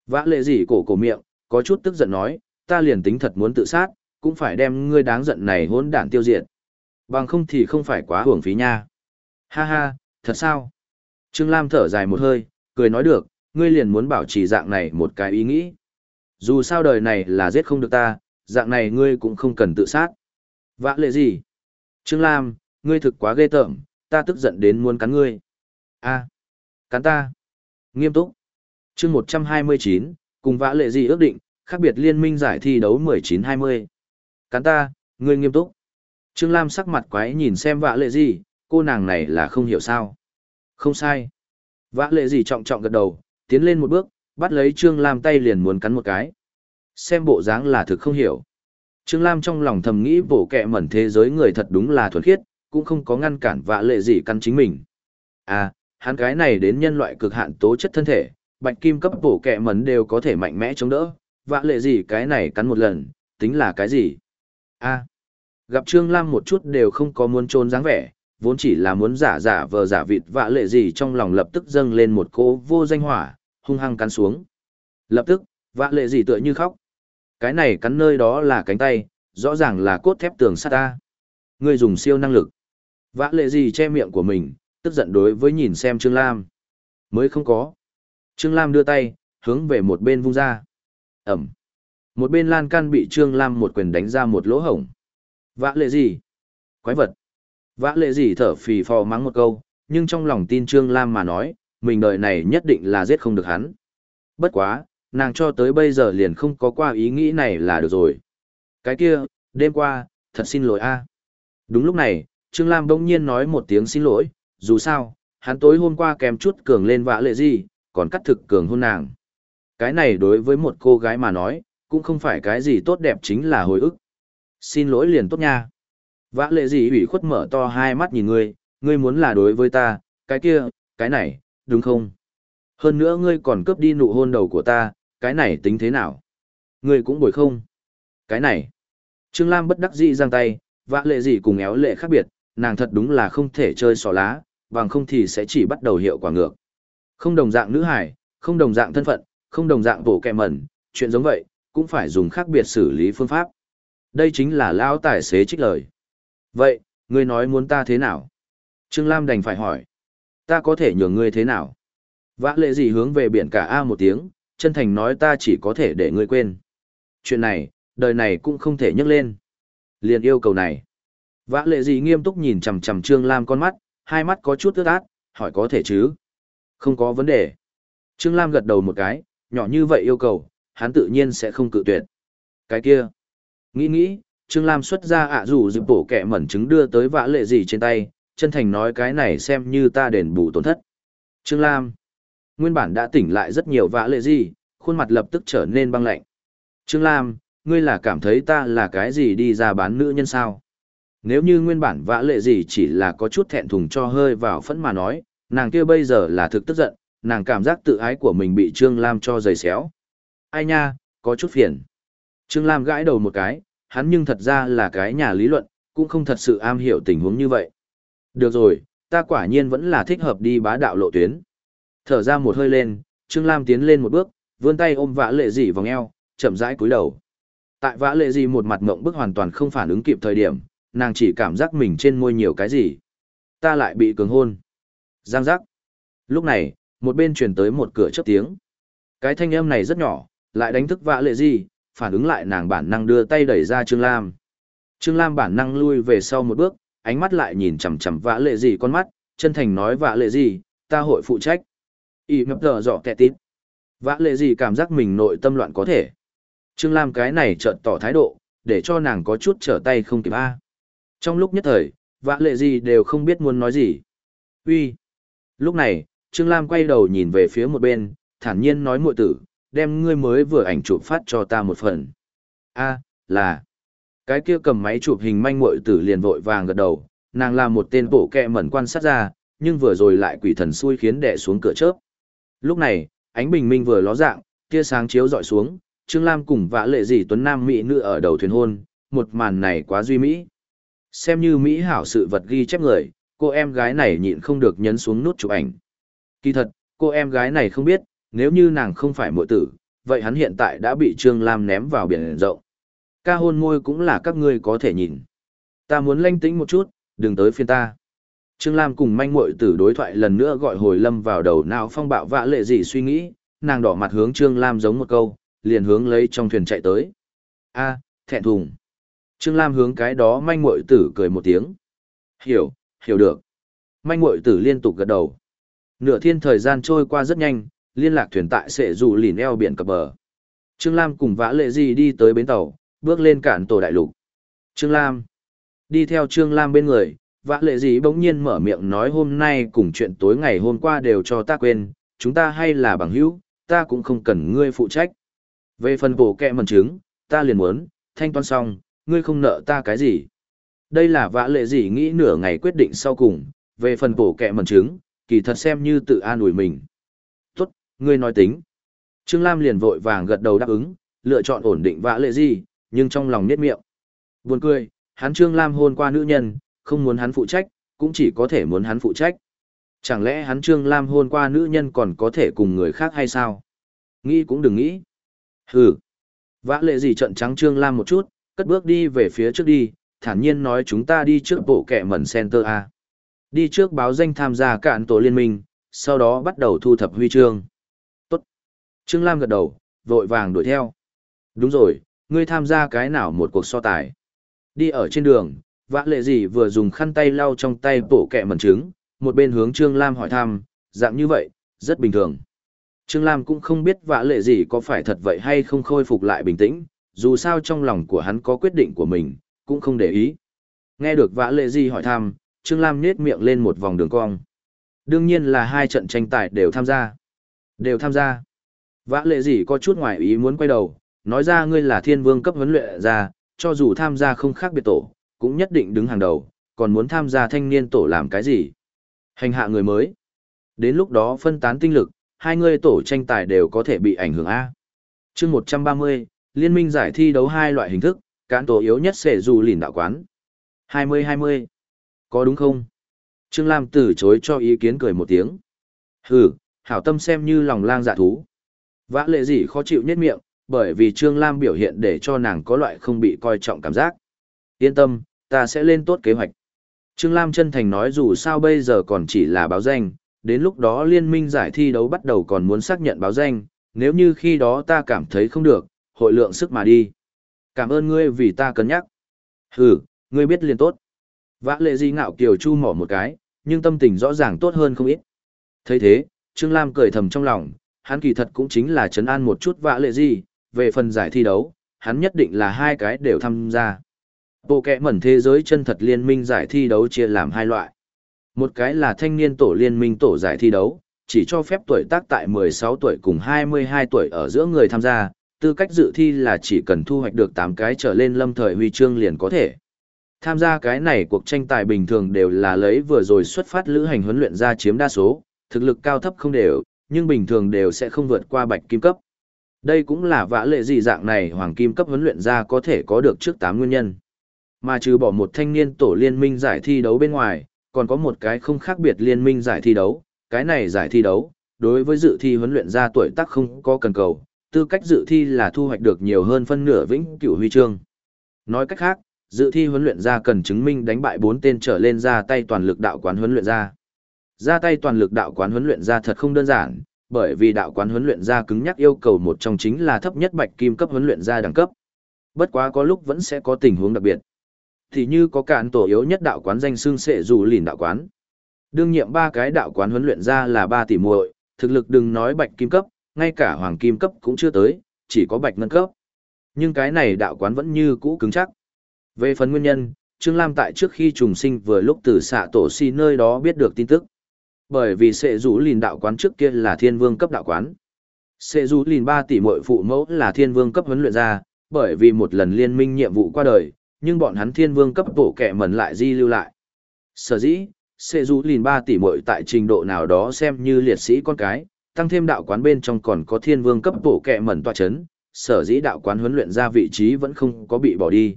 Vã lệ gì cổ cổ miệng, có chút tức giận nói, ta liền tính thật muốn tự sát, cũng phải đem ngươi đáng giận này hỗn đản tiêu diệt. Bằng không thì không phải quá hưởng phí nha. Ha ha, thật sao? Trương Lam thở dài một hơi, cười nói được, ngươi liền muốn bảo trì dạng này một cái ý nghĩ. Dù sao đời này là giết không được ta, dạng này ngươi cũng không cần tự sát. Vã lệ gì? Trương Lam, ngươi thực quá ghê tởm, ta tức giận đến muốn cắn ngươi. A, cắn ta. Nghiêm túc. chương 129, cùng vã lệ gì ước định, khác biệt liên minh giải thi đấu 19-20. Cắn ta, ngươi nghiêm túc. Trương Lam sắc mặt quái nhìn xem vã lệ gì, cô nàng này là không hiểu sao. Không sai. Vã lệ gì trọng trọng gật đầu, tiến lên một bước, bắt lấy Trương Lam tay liền muốn cắn một cái. Xem bộ dáng là thực không hiểu. Trương Lam trong lòng thầm nghĩ bổ kẹ mẩn thế giới người thật đúng là thuần khiết, cũng không có ngăn cản vạ lệ gì cắn chính mình. À, hắn cái này đến nhân loại cực hạn tố chất thân thể, bạch kim cấp bổ kẹ mẩn đều có thể mạnh mẽ chống đỡ, vạ lệ gì cái này cắn một lần, tính là cái gì? À, gặp Trương Lam một chút đều không có muốn trốn dáng vẻ, vốn chỉ là muốn giả giả vờ giả vịt vạ lệ gì trong lòng lập tức dâng lên một cỗ vô danh hỏa, hung hăng cắn xuống. Lập tức, vạ lệ gì tựa như khóc. Cái này cắn nơi đó là cánh tay, rõ ràng là cốt thép tường sắt ta. Ngươi dùng siêu năng lực. vạ lệ gì che miệng của mình, tức giận đối với nhìn xem Trương Lam. Mới không có. Trương Lam đưa tay, hướng về một bên vung ra. Ẩm. Một bên lan can bị Trương Lam một quyền đánh ra một lỗ hổng. Vã lệ gì? Quái vật. Vã lệ gì thở phì phò mắng một câu, nhưng trong lòng tin Trương Lam mà nói, mình đời này nhất định là giết không được hắn. Bất quá, nàng cho tới bây giờ liền không có qua ý nghĩ này là được rồi. Cái kia, đêm qua, thật xin lỗi a. Đúng lúc này, Trương Lam bỗng nhiên nói một tiếng xin lỗi, dù sao, hắn tối hôm qua kèm chút cường lên vã lệ gì, còn cắt thực cường hôn nàng. Cái này đối với một cô gái mà nói, cũng không phải cái gì tốt đẹp chính là hồi ức. Xin lỗi liền tốt nha. Vã lệ gì ủy khuất mở to hai mắt nhìn ngươi, ngươi muốn là đối với ta, cái kia, cái này, đúng không? Hơn nữa ngươi còn cướp đi nụ hôn đầu của ta, cái này tính thế nào? Ngươi cũng bồi không? Cái này. Trương Lam bất đắc dĩ giang tay, vã lệ gì cùng éo lệ khác biệt, nàng thật đúng là không thể chơi xỏ lá, bằng không thì sẽ chỉ bắt đầu hiệu quả ngược. Không đồng dạng nữ hải, không đồng dạng thân phận, không đồng dạng bổ kẹ mẩn, chuyện giống vậy, cũng phải dùng khác biệt xử lý phương pháp. Đây chính là lao tài xế trích lời. Vậy, ngươi nói muốn ta thế nào? Trương Lam đành phải hỏi. Ta có thể nhường ngươi thế nào? Vã lệ gì hướng về biển cả A một tiếng, chân thành nói ta chỉ có thể để ngươi quên. Chuyện này, đời này cũng không thể nhắc lên. Liền yêu cầu này. Vã lệ gì nghiêm túc nhìn chằm chằm Trương Lam con mắt, hai mắt có chút ướt át, hỏi có thể chứ? Không có vấn đề. Trương Lam gật đầu một cái, nhỏ như vậy yêu cầu, hắn tự nhiên sẽ không cự tuyệt. Cái kia. Nghĩ nghĩ, Trương Lam xuất ra ạ à rủ dịp bổ kẻ mẩn trứng đưa tới vã lệ gì trên tay, chân thành nói cái này xem như ta đền bù tổn thất. Trương Lam. Nguyên bản đã tỉnh lại rất nhiều vã lệ gì, khuôn mặt lập tức trở nên băng lạnh. Trương Lam, ngươi là cảm thấy ta là cái gì đi ra bán nữ nhân sao? Nếu như nguyên bản vã lệ gì chỉ là có chút thẹn thùng cho hơi vào phẫn mà nói, nàng kia bây giờ là thực tức giận, nàng cảm giác tự ái của mình bị Trương Lam cho giày xéo. Ai nha, có chút phiền. Trương Lam gãi đầu một cái, hắn nhưng thật ra là cái nhà lý luận, cũng không thật sự am hiểu tình huống như vậy. Được rồi, ta quả nhiên vẫn là thích hợp đi bá đạo lộ tuyến. Thở ra một hơi lên, Trương Lam tiến lên một bước, vươn tay ôm vã lệ dị vòng eo, chậm rãi cúi đầu. Tại vã lệ dị một mặt mộng bức hoàn toàn không phản ứng kịp thời điểm, nàng chỉ cảm giác mình trên môi nhiều cái gì. Ta lại bị cường hôn. Giang giác. Lúc này, một bên truyền tới một cửa chớp tiếng. Cái thanh âm này rất nhỏ, lại đánh thức vạ lệ gì, phản ứng lại nàng bản năng đưa tay đẩy ra Trương Lam. Trương Lam bản năng lui về sau một bước, ánh mắt lại nhìn chằm chằm vạ lệ gì con mắt, chân thành nói vạ lệ gì, ta hội phụ trách. Ý ngập tờ dọ kẹ tít. vạ lệ gì cảm giác mình nội tâm loạn có thể. Trương Lam cái này chợt tỏ thái độ, để cho nàng có chút trở tay không kịp A. Trong lúc nhất thời, vạ lệ gì đều không biết muốn nói gì. Uy. Lúc này, Trương Lam quay đầu nhìn về phía một bên, thản nhiên nói muội tử, đem ngươi mới vừa ảnh chụp phát cho ta một phần. A, là. Cái kia cầm máy chụp hình manh muội tử liền vội vàng gật đầu, nàng là một tên bộ kẹ mẩn quan sát ra, nhưng vừa rồi lại quỷ thần xui khiến đè xuống cửa chớp. Lúc này, ánh bình minh vừa ló dạng, tia sáng chiếu dọi xuống, Trương Lam cùng vã lệ dì tuấn nam mỹ nữ ở đầu thuyền hôn, một màn này quá duy mỹ. Xem như mỹ hảo sự vật ghi chép người, cô em gái này nhịn không được nhấn xuống nút chụp ảnh. Kỳ thật, cô em gái này không biết, nếu như nàng không phải muội tử, vậy hắn hiện tại đã bị Trương Lam ném vào biển rộng. Ca hôn môi cũng là các ngươi có thể nhìn. Ta muốn lanh tĩnh một chút, đừng tới phiên ta. Trương Lam cùng manh muội tử đối thoại lần nữa gọi hồi lâm vào đầu nào phong bạo vạ lệ gì suy nghĩ, nàng đỏ mặt hướng Trương Lam giống một câu, liền hướng lấy trong thuyền chạy tới. A, thẹn thùng. Trương Lam hướng cái đó manh muội tử cười một tiếng. Hiểu, hiểu được. Manh muội tử liên tục gật đầu. Nửa thiên thời gian trôi qua rất nhanh, liên lạc thuyền tại sẽ dù lìn eo biển cập bờ. Trương Lam cùng vã lệ gì đi tới bến tàu, bước lên cản tổ đại lục. Trương Lam. Đi theo Trương Lam bên người, vã lệ gì bỗng nhiên mở miệng nói hôm nay cùng chuyện tối ngày hôm qua đều cho ta quên, chúng ta hay là bằng hữu, ta cũng không cần ngươi phụ trách. Về phần bổ kẹ mần trứng, ta liền muốn, thanh toán xong, ngươi không nợ ta cái gì. Đây là vã lệ gì nghĩ nửa ngày quyết định sau cùng, về phần bổ kẹ mần trứng, kỳ thật xem như tự an ủi mình. Tốt, ngươi nói tính. Trương Lam liền vội vàng gật đầu đáp ứng, lựa chọn ổn định vã lệ gì, nhưng trong lòng nết miệng. Buồn cười, hắn Trương Lam hôn qua nữ nhân, không muốn hắn phụ trách, cũng chỉ có thể muốn hắn phụ trách. Chẳng lẽ hắn Trương Lam hôn qua nữ nhân còn có thể cùng người khác hay sao? Nghĩ cũng đừng nghĩ. Hừ. Vã lệ gì trận trắng Trương Lam một chút, cất bước đi về phía trước đi, thản nhiên nói chúng ta đi trước bộ kẻ mẩn center A. Đi trước báo danh tham gia cạn tổ liên minh, sau đó bắt đầu thu thập huy chương. Tốt. Trương Lam gật đầu, vội vàng đuổi theo. Đúng rồi, ngươi tham gia cái nào một cuộc so tài. Đi ở trên đường, vã lệ gì vừa dùng khăn tay lau trong tay bổ kẹ mẩn trứng, một bên hướng Trương Lam hỏi thăm, dạng như vậy, rất bình thường. Trương Lam cũng không biết vã lệ gì có phải thật vậy hay không khôi phục lại bình tĩnh, dù sao trong lòng của hắn có quyết định của mình, cũng không để ý. Nghe được vã lệ gì hỏi thăm, Trương Lam nết miệng lên một vòng đường cong. Đương nhiên là hai trận tranh tài đều tham gia. Đều tham gia. Vã lệ gì có chút ngoài ý muốn quay đầu, nói ra ngươi là thiên vương cấp huấn luyện ra, cho dù tham gia không khác biệt tổ, cũng nhất định đứng hàng đầu, còn muốn tham gia thanh niên tổ làm cái gì? Hành hạ người mới. Đến lúc đó phân tán tinh lực, hai người tổ tranh tài đều có thể bị ảnh hưởng A. chương 130, liên minh giải thi đấu hai loại hình thức, cán tổ yếu nhất sẽ dù lìn đạo quán. 20-20. Có đúng không? Trương Lam từ chối cho ý kiến cười một tiếng. Hừ, hảo tâm xem như lòng lang dạ thú. Vã lệ gì khó chịu nhất miệng, bởi vì Trương Lam biểu hiện để cho nàng có loại không bị coi trọng cảm giác. Yên tâm, ta sẽ lên tốt kế hoạch. Trương Lam chân thành nói dù sao bây giờ còn chỉ là báo danh, đến lúc đó liên minh giải thi đấu bắt đầu còn muốn xác nhận báo danh, nếu như khi đó ta cảm thấy không được, hội lượng sức mà đi. Cảm ơn ngươi vì ta cân nhắc. Hừ, ngươi biết liền tốt. Vã lệ di ngạo kiều chu mỏ một cái, nhưng tâm tình rõ ràng tốt hơn không ít. thấy thế, Trương Lam cười thầm trong lòng, hắn kỳ thật cũng chính là chấn an một chút vã lệ di, về phần giải thi đấu, hắn nhất định là hai cái đều tham gia. Bộ kẹ mẩn thế giới chân thật liên minh giải thi đấu chia làm hai loại. Một cái là thanh niên tổ liên minh tổ giải thi đấu, chỉ cho phép tuổi tác tại 16 tuổi cùng 22 tuổi ở giữa người tham gia, tư cách dự thi là chỉ cần thu hoạch được 8 cái trở lên lâm thời huy chương liền có thể. Tham gia cái này cuộc tranh tài bình thường đều là lấy vừa rồi xuất phát lữ hành huấn luyện ra chiếm đa số, thực lực cao thấp không đều, nhưng bình thường đều sẽ không vượt qua bạch kim cấp. Đây cũng là vã lệ gì dạng này hoàng kim cấp huấn luyện ra có thể có được trước 8 nguyên nhân. Mà trừ bỏ một thanh niên tổ liên minh giải thi đấu bên ngoài, còn có một cái không khác biệt liên minh giải thi đấu, cái này giải thi đấu, đối với dự thi huấn luyện ra tuổi tác không có cần cầu, tư cách dự thi là thu hoạch được nhiều hơn phân nửa vĩnh cửu huy chương. Nói cách khác, dự thi huấn luyện ra cần chứng minh đánh bại 4 tên trở lên ra tay toàn lực đạo quán huấn luyện ra. Ra tay toàn lực đạo quán huấn luyện ra thật không đơn giản, bởi vì đạo quán huấn luyện ra cứng nhắc yêu cầu một trong chính là thấp nhất bạch kim cấp huấn luyện ra đẳng cấp. Bất quá có lúc vẫn sẽ có tình huống đặc biệt. Thì như có cạn tổ yếu nhất đạo quán danh xương sẽ dù lìn đạo quán. Đương nhiệm ba cái đạo quán huấn luyện ra là ba tỷ muội, thực lực đừng nói bạch kim cấp, ngay cả hoàng kim cấp cũng chưa tới, chỉ có bạch ngân cấp. Nhưng cái này đạo quán vẫn như cũ cứng chắc. Về phần nguyên nhân, Trương Lam tại trước khi trùng sinh vừa lúc từ xạ tổ si nơi đó biết được tin tức. Bởi vì sệ rũ lìn đạo quán trước kia là thiên vương cấp đạo quán. Sệ rũ lìn ba tỷ muội phụ mẫu là thiên vương cấp huấn luyện ra, bởi vì một lần liên minh nhiệm vụ qua đời, nhưng bọn hắn thiên vương cấp bổ kẻ mẩn lại di lưu lại. Sở dĩ, sệ rũ lìn ba tỷ muội tại trình độ nào đó xem như liệt sĩ con cái, tăng thêm đạo quán bên trong còn có thiên vương cấp bổ kẻ mẩn tòa chấn, sở dĩ đạo quán huấn luyện ra vị trí vẫn không có bị bỏ đi.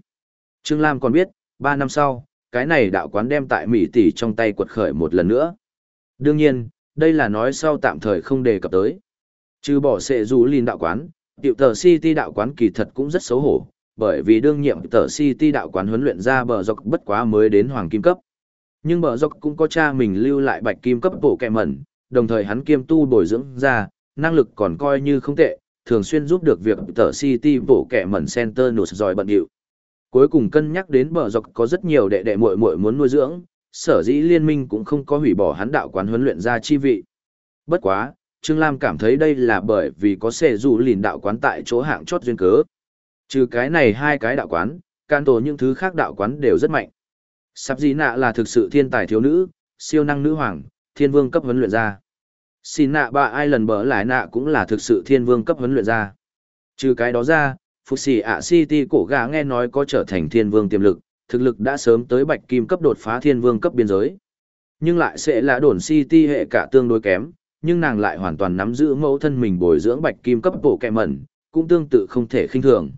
Trương Lam còn biết, ba năm sau, cái này đạo quán đem tại Mỹ tỷ trong tay quật khởi một lần nữa. Đương nhiên, đây là nói sau tạm thời không đề cập tới. Trừ bỏ sệ rủ lìn đạo quán, tiệu tờ City đạo quán kỳ thật cũng rất xấu hổ, bởi vì đương nhiệm tờ City đạo quán huấn luyện ra bờ dọc bất quá mới đến hoàng kim cấp. Nhưng bờ dọc cũng có cha mình lưu lại bạch kim cấp bộ kẹ mẩn, đồng thời hắn kiêm tu bồi dưỡng ra, năng lực còn coi như không tệ, thường xuyên giúp được việc tờ City bộ kẹ mẩn center nụt giỏi bận điệu. Cuối cùng cân nhắc đến bờ dọc có rất nhiều đệ đệ muội muội muốn nuôi dưỡng, sở dĩ liên minh cũng không có hủy bỏ hắn đạo quán huấn luyện ra chi vị. Bất quá, Trương Lam cảm thấy đây là bởi vì có xe dù lìn đạo quán tại chỗ hạng chót duyên cớ. Trừ cái này hai cái đạo quán, can tổ những thứ khác đạo quán đều rất mạnh. Sắp gì nạ là thực sự thiên tài thiếu nữ, siêu năng nữ hoàng, thiên vương cấp huấn luyện ra. Xin nạ bà ai lần bở lại nạ cũng là thực sự thiên vương cấp huấn luyện ra. Trừ cái đó ra, Phục sĩ ạ City cổ gà nghe nói có trở thành thiên vương tiềm lực, thực lực đã sớm tới bạch kim cấp đột phá thiên vương cấp biên giới. Nhưng lại sẽ là đồn City hệ cả tương đối kém, nhưng nàng lại hoàn toàn nắm giữ mẫu thân mình bồi dưỡng bạch kim cấp bộ kẹ mẩn, cũng tương tự không thể khinh thường.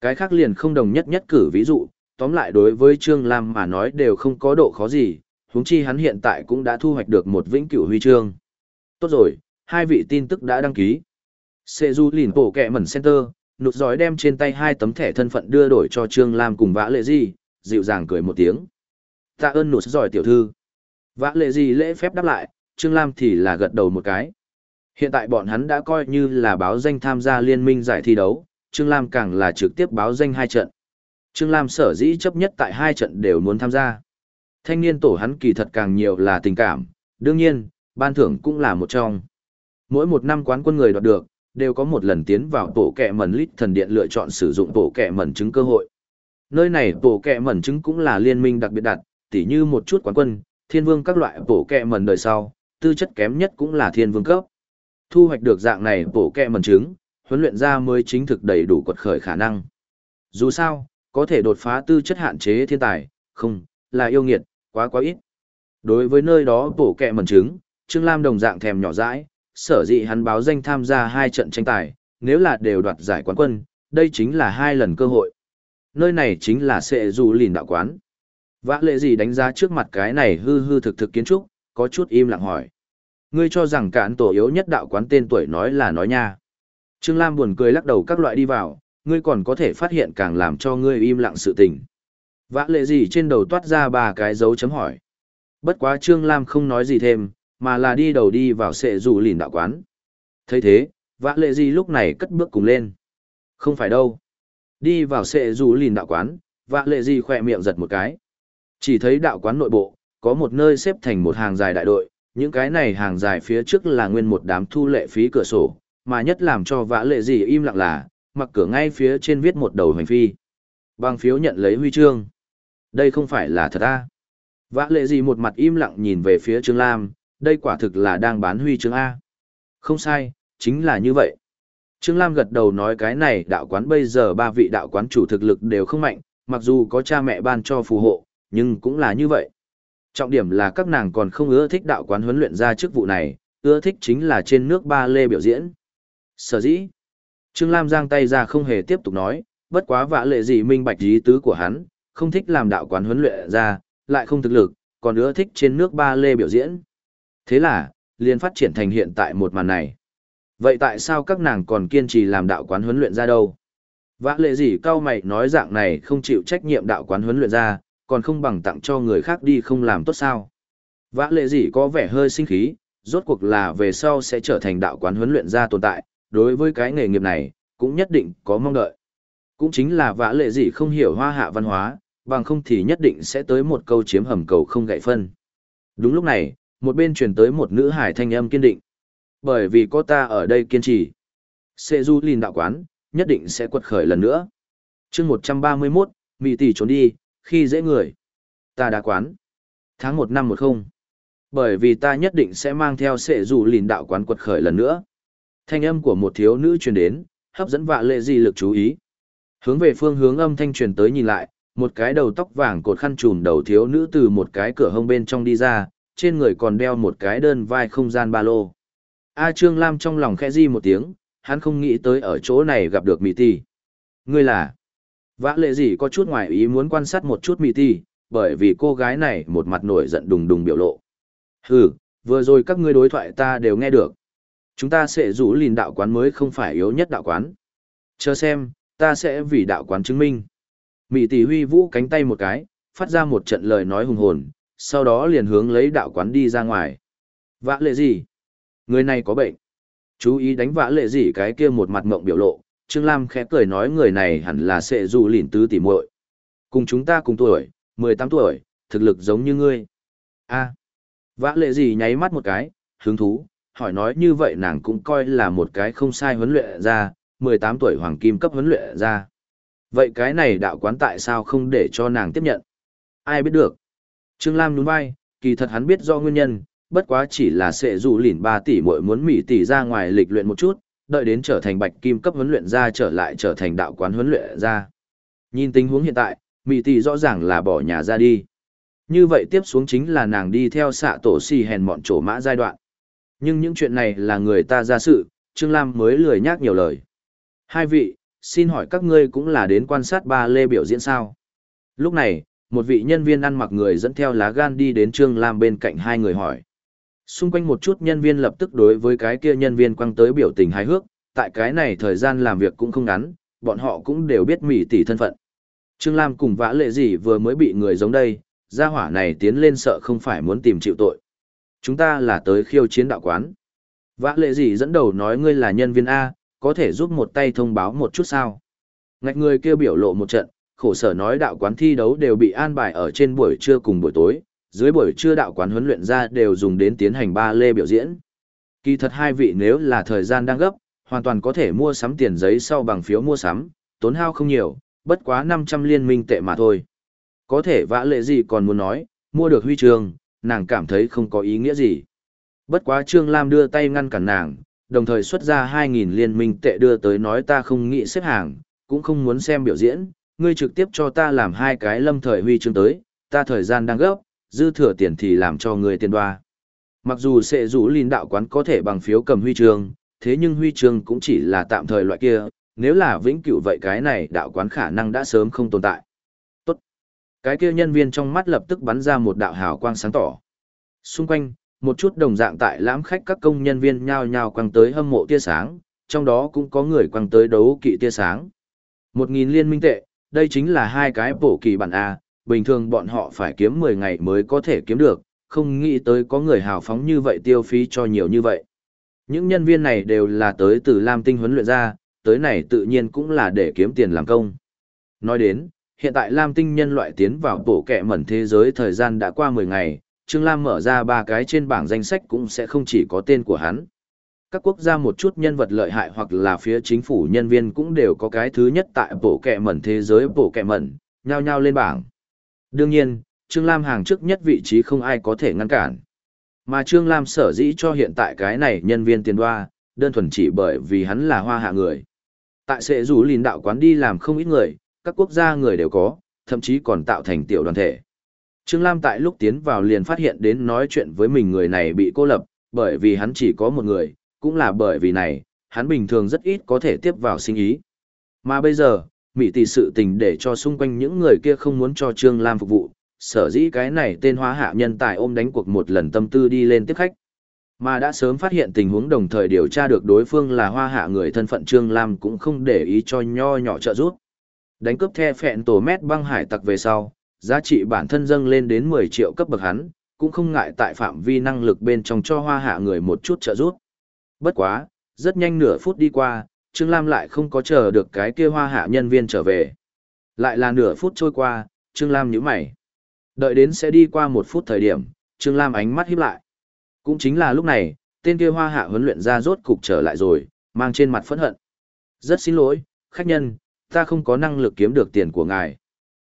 Cái khác liền không đồng nhất nhất cử ví dụ, tóm lại đối với Trương Lam mà nói đều không có độ khó gì, huống chi hắn hiện tại cũng đã thu hoạch được một vĩnh cửu huy chương. Tốt rồi, hai vị tin tức đã đăng ký. Sê Du Lìn Bộ Kẹ Mẩn Center, nụt giói đem trên tay hai tấm thẻ thân phận đưa đổi cho Trương Lam cùng vã lệ gì, dịu dàng cười một tiếng. Tạ ơn nụt giỏi tiểu thư. Vã lệ gì lễ phép đáp lại, Trương Lam thì là gật đầu một cái. Hiện tại bọn hắn đã coi như là báo danh tham gia liên minh giải thi đấu, Trương Lam càng là trực tiếp báo danh hai trận. Trương Lam sở dĩ chấp nhất tại hai trận đều muốn tham gia. Thanh niên tổ hắn kỳ thật càng nhiều là tình cảm, đương nhiên, ban thưởng cũng là một trong. Mỗi một năm quán quân người đoạt được, đều có một lần tiến vào tổ kẹ mẩn lít thần điện lựa chọn sử dụng tổ kẹ mẩn chứng cơ hội. Nơi này tổ kẹ mẩn chứng cũng là liên minh đặc biệt đặt, tỉ như một chút quán quân, thiên vương các loại tổ kẹ mẩn đời sau, tư chất kém nhất cũng là thiên vương cấp. Thu hoạch được dạng này tổ kẹ mẩn chứng, huấn luyện ra mới chính thực đầy đủ quật khởi khả năng. Dù sao, có thể đột phá tư chất hạn chế thiên tài, không, là yêu nghiệt, quá quá ít. Đối với nơi đó bổ kẹ mẩn trứng, Trương Lam đồng dạng thèm nhỏ dãi, sở dĩ hắn báo danh tham gia hai trận tranh tài, nếu là đều đoạt giải quán quân, đây chính là hai lần cơ hội. Nơi này chính là sẽ dù lìn đạo quán. Vã lệ gì đánh giá trước mặt cái này hư hư thực thực kiến trúc, có chút im lặng hỏi. Ngươi cho rằng cản tổ yếu nhất đạo quán tên tuổi nói là nói nha. Trương Lam buồn cười lắc đầu các loại đi vào, ngươi còn có thể phát hiện càng làm cho ngươi im lặng sự tình. Vã lệ gì trên đầu toát ra ba cái dấu chấm hỏi. Bất quá Trương Lam không nói gì thêm, mà là đi đầu đi vào sệ rủ lìn đạo quán. thấy thế, vã lệ gì lúc này cất bước cùng lên. Không phải đâu. Đi vào sệ rủ lìn đạo quán, vã lệ gì khỏe miệng giật một cái. Chỉ thấy đạo quán nội bộ, có một nơi xếp thành một hàng dài đại đội, những cái này hàng dài phía trước là nguyên một đám thu lệ phí cửa sổ, mà nhất làm cho vã lệ gì im lặng là, mặc cửa ngay phía trên viết một đầu hành phi. Bằng phiếu nhận lấy huy chương. Đây không phải là thật à? Vã lệ gì một mặt im lặng nhìn về phía Trương Lam, đây quả thực là đang bán huy chương A. Không sai, chính là như vậy. Trương Lam gật đầu nói cái này đạo quán bây giờ ba vị đạo quán chủ thực lực đều không mạnh, mặc dù có cha mẹ ban cho phù hộ, nhưng cũng là như vậy. Trọng điểm là các nàng còn không ưa thích đạo quán huấn luyện ra chức vụ này, ưa thích chính là trên nước ba lê biểu diễn. Sở dĩ, Trương Lam giang tay ra không hề tiếp tục nói, bất quá vã lệ gì minh bạch ý tứ của hắn, không thích làm đạo quán huấn luyện ra, lại không thực lực, còn ưa thích trên nước ba lê biểu diễn. Thế là, liền phát triển thành hiện tại một màn này. Vậy tại sao các nàng còn kiên trì làm đạo quán huấn luyện ra đâu? Vã lệ gì cao mày nói dạng này không chịu trách nhiệm đạo quán huấn luyện ra, còn không bằng tặng cho người khác đi không làm tốt sao? Vã lệ gì có vẻ hơi sinh khí, rốt cuộc là về sau sẽ trở thành đạo quán huấn luyện ra tồn tại, đối với cái nghề nghiệp này, cũng nhất định có mong đợi. Cũng chính là vã lệ gì không hiểu hoa hạ văn hóa, bằng không thì nhất định sẽ tới một câu chiếm hầm cầu không gậy phân. Đúng lúc này, một bên truyền tới một nữ hải thanh âm kiên định. Bởi vì có ta ở đây kiên trì. sê du lìn đạo quán, nhất định sẽ quật khởi lần nữa. chương 131, Mỹ tỷ trốn đi, khi dễ người. Ta đã quán. Tháng 1 năm 10. Bởi vì ta nhất định sẽ mang theo sê du lìn đạo quán quật khởi lần nữa. Thanh âm của một thiếu nữ truyền đến, hấp dẫn vạ lệ di lực chú ý. Hướng về phương hướng âm thanh truyền tới nhìn lại, một cái đầu tóc vàng cột khăn trùm đầu thiếu nữ từ một cái cửa hông bên trong đi ra, trên người còn đeo một cái đơn vai không gian ba lô. A Trương Lam trong lòng khẽ di một tiếng, hắn không nghĩ tới ở chỗ này gặp được Mỹ Tỷ. Ngươi là? Vã lệ gì có chút ngoài ý muốn quan sát một chút Mỹ Tỷ, bởi vì cô gái này một mặt nổi giận đùng đùng biểu lộ. Hừ, vừa rồi các ngươi đối thoại ta đều nghe được. Chúng ta sẽ rủ lìn đạo quán mới không phải yếu nhất đạo quán. Chờ xem, ta sẽ vì đạo quán chứng minh. Mỹ tỷ huy vũ cánh tay một cái, phát ra một trận lời nói hùng hồn, sau đó liền hướng lấy đạo quán đi ra ngoài. Vã lệ gì? Người này có bệnh. Chú ý đánh vã lệ gì cái kia một mặt mộng biểu lộ, Trương Lam khẽ cười nói người này hẳn là sẽ dù lỉn tứ tỉ muội Cùng chúng ta cùng tuổi, 18 tuổi, thực lực giống như ngươi. a vã lệ gì nháy mắt một cái, hứng thú, hỏi nói như vậy nàng cũng coi là một cái không sai huấn luyện ra, 18 tuổi hoàng kim cấp huấn luyện ra. Vậy cái này đạo quán tại sao không để cho nàng tiếp nhận? Ai biết được? Trương Lam nhún vai, kỳ thật hắn biết do nguyên nhân, bất quá chỉ là sẽ dù lỉn 3 tỷ muội muốn mỹ tỷ ra ngoài lịch luyện một chút, đợi đến trở thành bạch kim cấp huấn luyện ra trở lại trở thành đạo quán huấn luyện ra. Nhìn tình huống hiện tại, mỹ tỷ rõ ràng là bỏ nhà ra đi. Như vậy tiếp xuống chính là nàng đi theo xạ tổ xì hèn mọn chỗ mã giai đoạn. Nhưng những chuyện này là người ta ra sự, Trương Lam mới lười nhác nhiều lời. Hai vị, xin hỏi các ngươi cũng là đến quan sát ba lê biểu diễn sao? Lúc này, một vị nhân viên ăn mặc người dẫn theo lá gan đi đến Trương Lam bên cạnh hai người hỏi. Xung quanh một chút nhân viên lập tức đối với cái kia nhân viên quăng tới biểu tình hài hước, tại cái này thời gian làm việc cũng không ngắn, bọn họ cũng đều biết mỉ tỷ thân phận. Trương Lam cùng vã lệ gì vừa mới bị người giống đây, gia hỏa này tiến lên sợ không phải muốn tìm chịu tội. Chúng ta là tới khiêu chiến đạo quán. Vã lệ gì dẫn đầu nói ngươi là nhân viên A, có thể giúp một tay thông báo một chút sao. Ngạch người kêu biểu lộ một trận, khổ sở nói đạo quán thi đấu đều bị an bài ở trên buổi trưa cùng buổi tối, dưới buổi trưa đạo quán huấn luyện ra đều dùng đến tiến hành ba lê biểu diễn. Kỳ thật hai vị nếu là thời gian đang gấp, hoàn toàn có thể mua sắm tiền giấy sau bằng phiếu mua sắm, tốn hao không nhiều, bất quá 500 liên minh tệ mà thôi. Có thể vã lệ gì còn muốn nói, mua được huy chương, nàng cảm thấy không có ý nghĩa gì. Bất quá Trương Lam đưa tay ngăn cản nàng, đồng thời xuất ra 2.000 liên minh tệ đưa tới nói ta không nghĩ xếp hàng, cũng không muốn xem biểu diễn, ngươi trực tiếp cho ta làm hai cái lâm thời huy chương tới, ta thời gian đang gấp, dư thừa tiền thì làm cho ngươi tiền đoa. Mặc dù sẽ rủ linh đạo quán có thể bằng phiếu cầm huy chương, thế nhưng huy chương cũng chỉ là tạm thời loại kia, nếu là vĩnh cửu vậy cái này đạo quán khả năng đã sớm không tồn tại. Tốt. Cái kia nhân viên trong mắt lập tức bắn ra một đạo hào quang sáng tỏ. Xung quanh, một chút đồng dạng tại lãm khách các công nhân viên nhao nhao quăng tới hâm mộ tia sáng, trong đó cũng có người quăng tới đấu kỵ tia sáng. Một nghìn liên minh tệ, đây chính là hai cái bổ kỳ bản A, bình thường bọn họ phải kiếm 10 ngày mới có thể kiếm được, không nghĩ tới có người hào phóng như vậy tiêu phí cho nhiều như vậy. Những nhân viên này đều là tới từ Lam Tinh huấn luyện ra, tới này tự nhiên cũng là để kiếm tiền làm công. Nói đến, hiện tại Lam Tinh nhân loại tiến vào tổ kẻ mẩn thế giới thời gian đã qua 10 ngày, Trương Lam mở ra ba cái trên bảng danh sách cũng sẽ không chỉ có tên của hắn. Các quốc gia một chút nhân vật lợi hại hoặc là phía chính phủ nhân viên cũng đều có cái thứ nhất tại bộ kẹ mẩn thế giới bộ kẹ mẩn, nhao nhao lên bảng. Đương nhiên, Trương Lam hàng trước nhất vị trí không ai có thể ngăn cản. Mà Trương Lam sở dĩ cho hiện tại cái này nhân viên tiền đoa, đơn thuần chỉ bởi vì hắn là hoa hạ người. Tại sẽ rủ lìn đạo quán đi làm không ít người, các quốc gia người đều có, thậm chí còn tạo thành tiểu đoàn thể. Trương Lam tại lúc tiến vào liền phát hiện đến nói chuyện với mình người này bị cô lập, bởi vì hắn chỉ có một người, cũng là bởi vì này, hắn bình thường rất ít có thể tiếp vào sinh ý. Mà bây giờ, Mỹ tỷ sự tình để cho xung quanh những người kia không muốn cho Trương Lam phục vụ, sở dĩ cái này tên hóa hạ nhân tài ôm đánh cuộc một lần tâm tư đi lên tiếp khách. Mà đã sớm phát hiện tình huống đồng thời điều tra được đối phương là hoa hạ người thân phận Trương Lam cũng không để ý cho nho nhỏ trợ giúp. Đánh cướp the phẹn tổ mét băng hải tặc về sau, giá trị bản thân dâng lên đến 10 triệu cấp bậc hắn, cũng không ngại tại phạm vi năng lực bên trong cho hoa hạ người một chút trợ giúp. Bất quá, rất nhanh nửa phút đi qua, Trương Lam lại không có chờ được cái kia hoa hạ nhân viên trở về. Lại là nửa phút trôi qua, Trương Lam nhíu mày. Đợi đến sẽ đi qua một phút thời điểm, Trương Lam ánh mắt híp lại. Cũng chính là lúc này, tên kia hoa hạ huấn luyện ra rốt cục trở lại rồi, mang trên mặt phẫn hận. Rất xin lỗi, khách nhân, ta không có năng lực kiếm được tiền của ngài.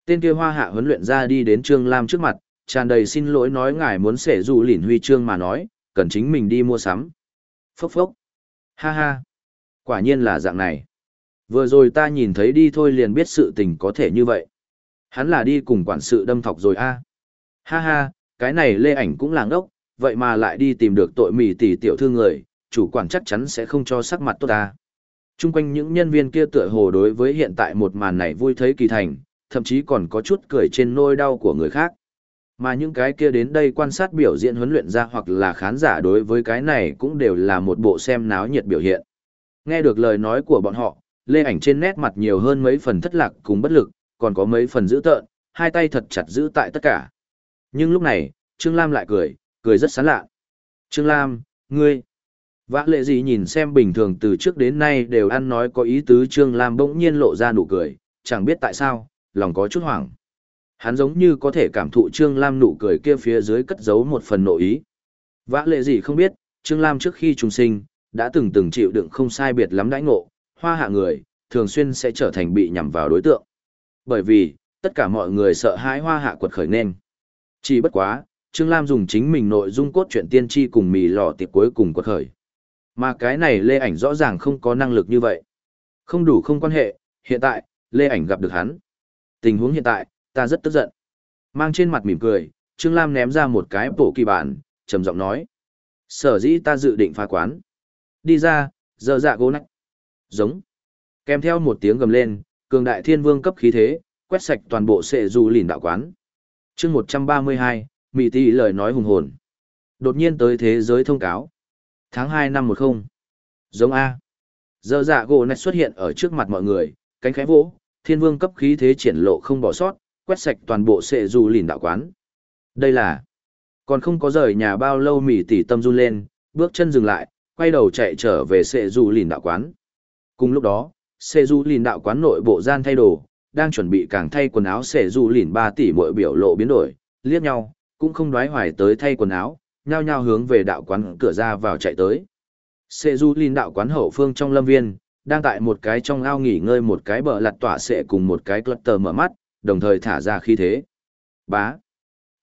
Tên kia hoa hạ huấn luyện ra đi đến Trương Lam trước mặt, tràn đầy xin lỗi nói ngài muốn sẻ dụ lỉn huy chương mà nói, cần chính mình đi mua sắm. Phốc phốc. Ha ha. Quả nhiên là dạng này. Vừa rồi ta nhìn thấy đi thôi liền biết sự tình có thể như vậy. Hắn là đi cùng quản sự đâm thọc rồi a. Ha ha, cái này lê ảnh cũng làng ốc, vậy mà lại đi tìm được tội mỉ tỷ tiểu thư người, chủ quản chắc chắn sẽ không cho sắc mặt tốt ta. Trung quanh những nhân viên kia tựa hồ đối với hiện tại một màn này vui thấy kỳ thành, thậm chí còn có chút cười trên nôi đau của người khác. Mà những cái kia đến đây quan sát biểu diễn huấn luyện ra hoặc là khán giả đối với cái này cũng đều là một bộ xem náo nhiệt biểu hiện. Nghe được lời nói của bọn họ, lê ảnh trên nét mặt nhiều hơn mấy phần thất lạc cùng bất lực, còn có mấy phần dữ tợn, hai tay thật chặt giữ tại tất cả. Nhưng lúc này, Trương Lam lại cười, cười rất sán lạ. Trương Lam, ngươi, vã lệ gì nhìn xem bình thường từ trước đến nay đều ăn nói có ý tứ Trương Lam bỗng nhiên lộ ra nụ cười, chẳng biết tại sao, lòng có chút hoảng. Hắn giống như có thể cảm thụ Trương Lam nụ cười kia phía dưới cất giấu một phần nội ý. Vã lệ gì không biết, Trương Lam trước khi trùng sinh, đã từng từng chịu đựng không sai biệt lắm đãi ngộ, hoa hạ người, thường xuyên sẽ trở thành bị nhằm vào đối tượng. Bởi vì, tất cả mọi người sợ hãi hoa hạ quật khởi nên. Chỉ bất quá, Trương Lam dùng chính mình nội dung cốt truyện tiên tri cùng mì lò tiệp cuối cùng quật khởi. Mà cái này Lê Ảnh rõ ràng không có năng lực như vậy. Không đủ không quan hệ, hiện tại, Lê Ảnh gặp được hắn. Tình huống hiện tại, ta rất tức giận. Mang trên mặt mỉm cười, Trương Lam ném ra một cái bổ kỳ bản, trầm giọng nói. Sở dĩ ta dự định phá quán. Đi ra, giờ dạ gỗ nách. Giống. Kèm theo một tiếng gầm lên, cường đại thiên vương cấp khí thế, quét sạch toàn bộ sệ du lìn đạo quán. chương 132, Mỹ tỷ lời nói hùng hồn. Đột nhiên tới thế giới thông cáo. Tháng 2 năm 10. Giống A. Giờ dạ gỗ nách xuất hiện ở trước mặt mọi người, cánh khẽ vỗ, thiên vương cấp khí thế triển lộ không bỏ sót, quét sạch toàn bộ sệ dù lìn đạo quán. Đây là, còn không có rời nhà bao lâu mỉ tỉ tâm run lên, bước chân dừng lại, quay đầu chạy trở về sệ dù lìn đạo quán. Cùng lúc đó, sệ dù lìn đạo quán nội bộ gian thay đồ, đang chuẩn bị càng thay quần áo sệ dù lìn 3 tỷ mỗi biểu lộ biến đổi, liếc nhau, cũng không đoái hoài tới thay quần áo, nhao nhao hướng về đạo quán cửa ra vào chạy tới. Sệ du linh đạo quán hậu phương trong lâm viên, đang tại một cái trong ao nghỉ ngơi một cái bờ lặt tỏa sệ cùng một cái clutter mở mắt, đồng thời thả ra khí thế. Bá.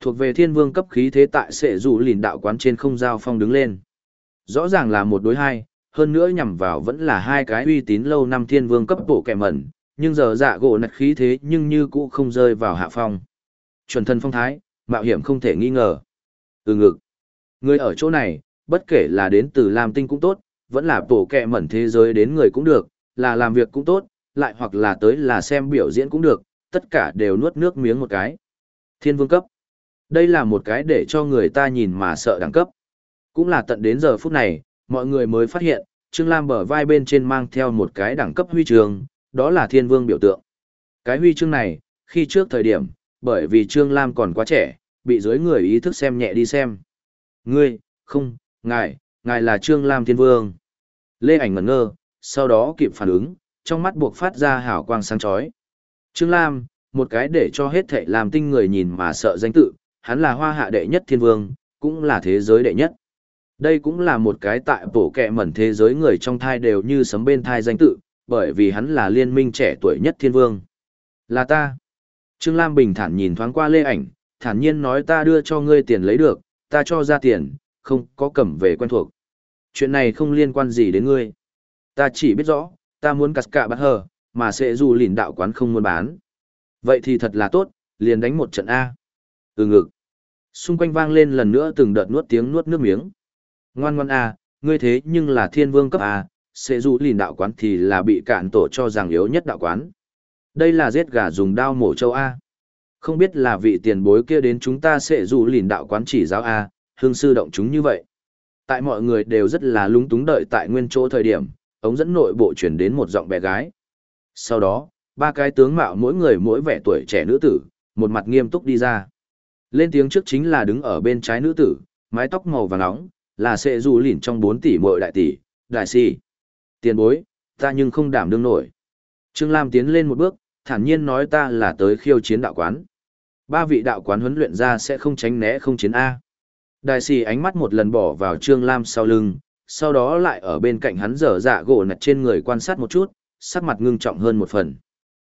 Thuộc về thiên vương cấp khí thế tại sệ du lìn đạo quán trên không giao phong đứng lên. Rõ ràng là một đối hai, hơn nữa nhằm vào vẫn là hai cái uy tín lâu năm thiên vương cấp bộ kẻ mẩn, nhưng giờ dạ gỗ nạch khí thế nhưng như cũ không rơi vào hạ phong. Chuẩn thân phong thái, mạo hiểm không thể nghi ngờ. Ừ ngực. Người ở chỗ này, bất kể là đến từ làm Tinh cũng tốt, vẫn là tổ kẻ mẩn thế giới đến người cũng được, là làm việc cũng tốt, lại hoặc là tới là xem biểu diễn cũng được, tất cả đều nuốt nước miếng một cái. Thiên vương cấp. Đây là một cái để cho người ta nhìn mà sợ đẳng cấp. Cũng là tận đến giờ phút này, mọi người mới phát hiện, Trương Lam bờ vai bên trên mang theo một cái đẳng cấp huy chương, đó là thiên vương biểu tượng. Cái huy chương này, khi trước thời điểm, bởi vì Trương Lam còn quá trẻ, bị dưới người ý thức xem nhẹ đi xem. Ngươi, không, ngài, ngài là Trương Lam Thiên Vương. Lê ảnh ngẩn ngơ, sau đó kịp phản ứng, trong mắt buộc phát ra hào quang sáng chói. Trương Lam, một cái để cho hết thệ làm tinh người nhìn mà sợ danh tự, hắn là hoa hạ đệ nhất thiên vương, cũng là thế giới đệ nhất. Đây cũng là một cái tại bổ kẹ mẩn thế giới người trong thai đều như sấm bên thai danh tự, bởi vì hắn là liên minh trẻ tuổi nhất thiên vương. Là ta. Trương Lam bình thản nhìn thoáng qua lê ảnh, thản nhiên nói ta đưa cho ngươi tiền lấy được, ta cho ra tiền, không có cầm về quen thuộc. Chuyện này không liên quan gì đến ngươi. Ta chỉ biết rõ, ta muốn cắt cả bắt hờ, mà sẽ dù lìn đạo quán không muốn bán. Vậy thì thật là tốt, liền đánh một trận A. Ừ ngực. Xung quanh vang lên lần nữa từng đợt nuốt tiếng nuốt nước miếng. Ngoan ngoan A, ngươi thế nhưng là thiên vương cấp A, sẽ dù lìn đạo quán thì là bị cạn tổ cho rằng yếu nhất đạo quán. Đây là giết gà dùng đao mổ châu A. Không biết là vị tiền bối kia đến chúng ta sẽ dù lìn đạo quán chỉ giáo A, hương sư động chúng như vậy. Tại mọi người đều rất là lúng túng đợi tại nguyên chỗ thời điểm, ống dẫn nội bộ chuyển đến một giọng bé gái. Sau đó, ba cái tướng mạo mỗi người mỗi vẻ tuổi trẻ nữ tử, một mặt nghiêm túc đi ra. Lên tiếng trước chính là đứng ở bên trái nữ tử, mái tóc màu vàng nóng, là sẽ dù lỉn trong 4 tỷ mội đại tỷ, đại si. Tiền bối, ta nhưng không đảm đương nổi. Trương Lam tiến lên một bước, thản nhiên nói ta là tới khiêu chiến đạo quán. Ba vị đạo quán huấn luyện ra sẽ không tránh né không chiến A. Đại sĩ ánh mắt một lần bỏ vào Trương Lam sau lưng, sau đó lại ở bên cạnh hắn dở dạ gỗ nặt trên người quan sát một chút, sắc mặt ngưng trọng hơn một phần.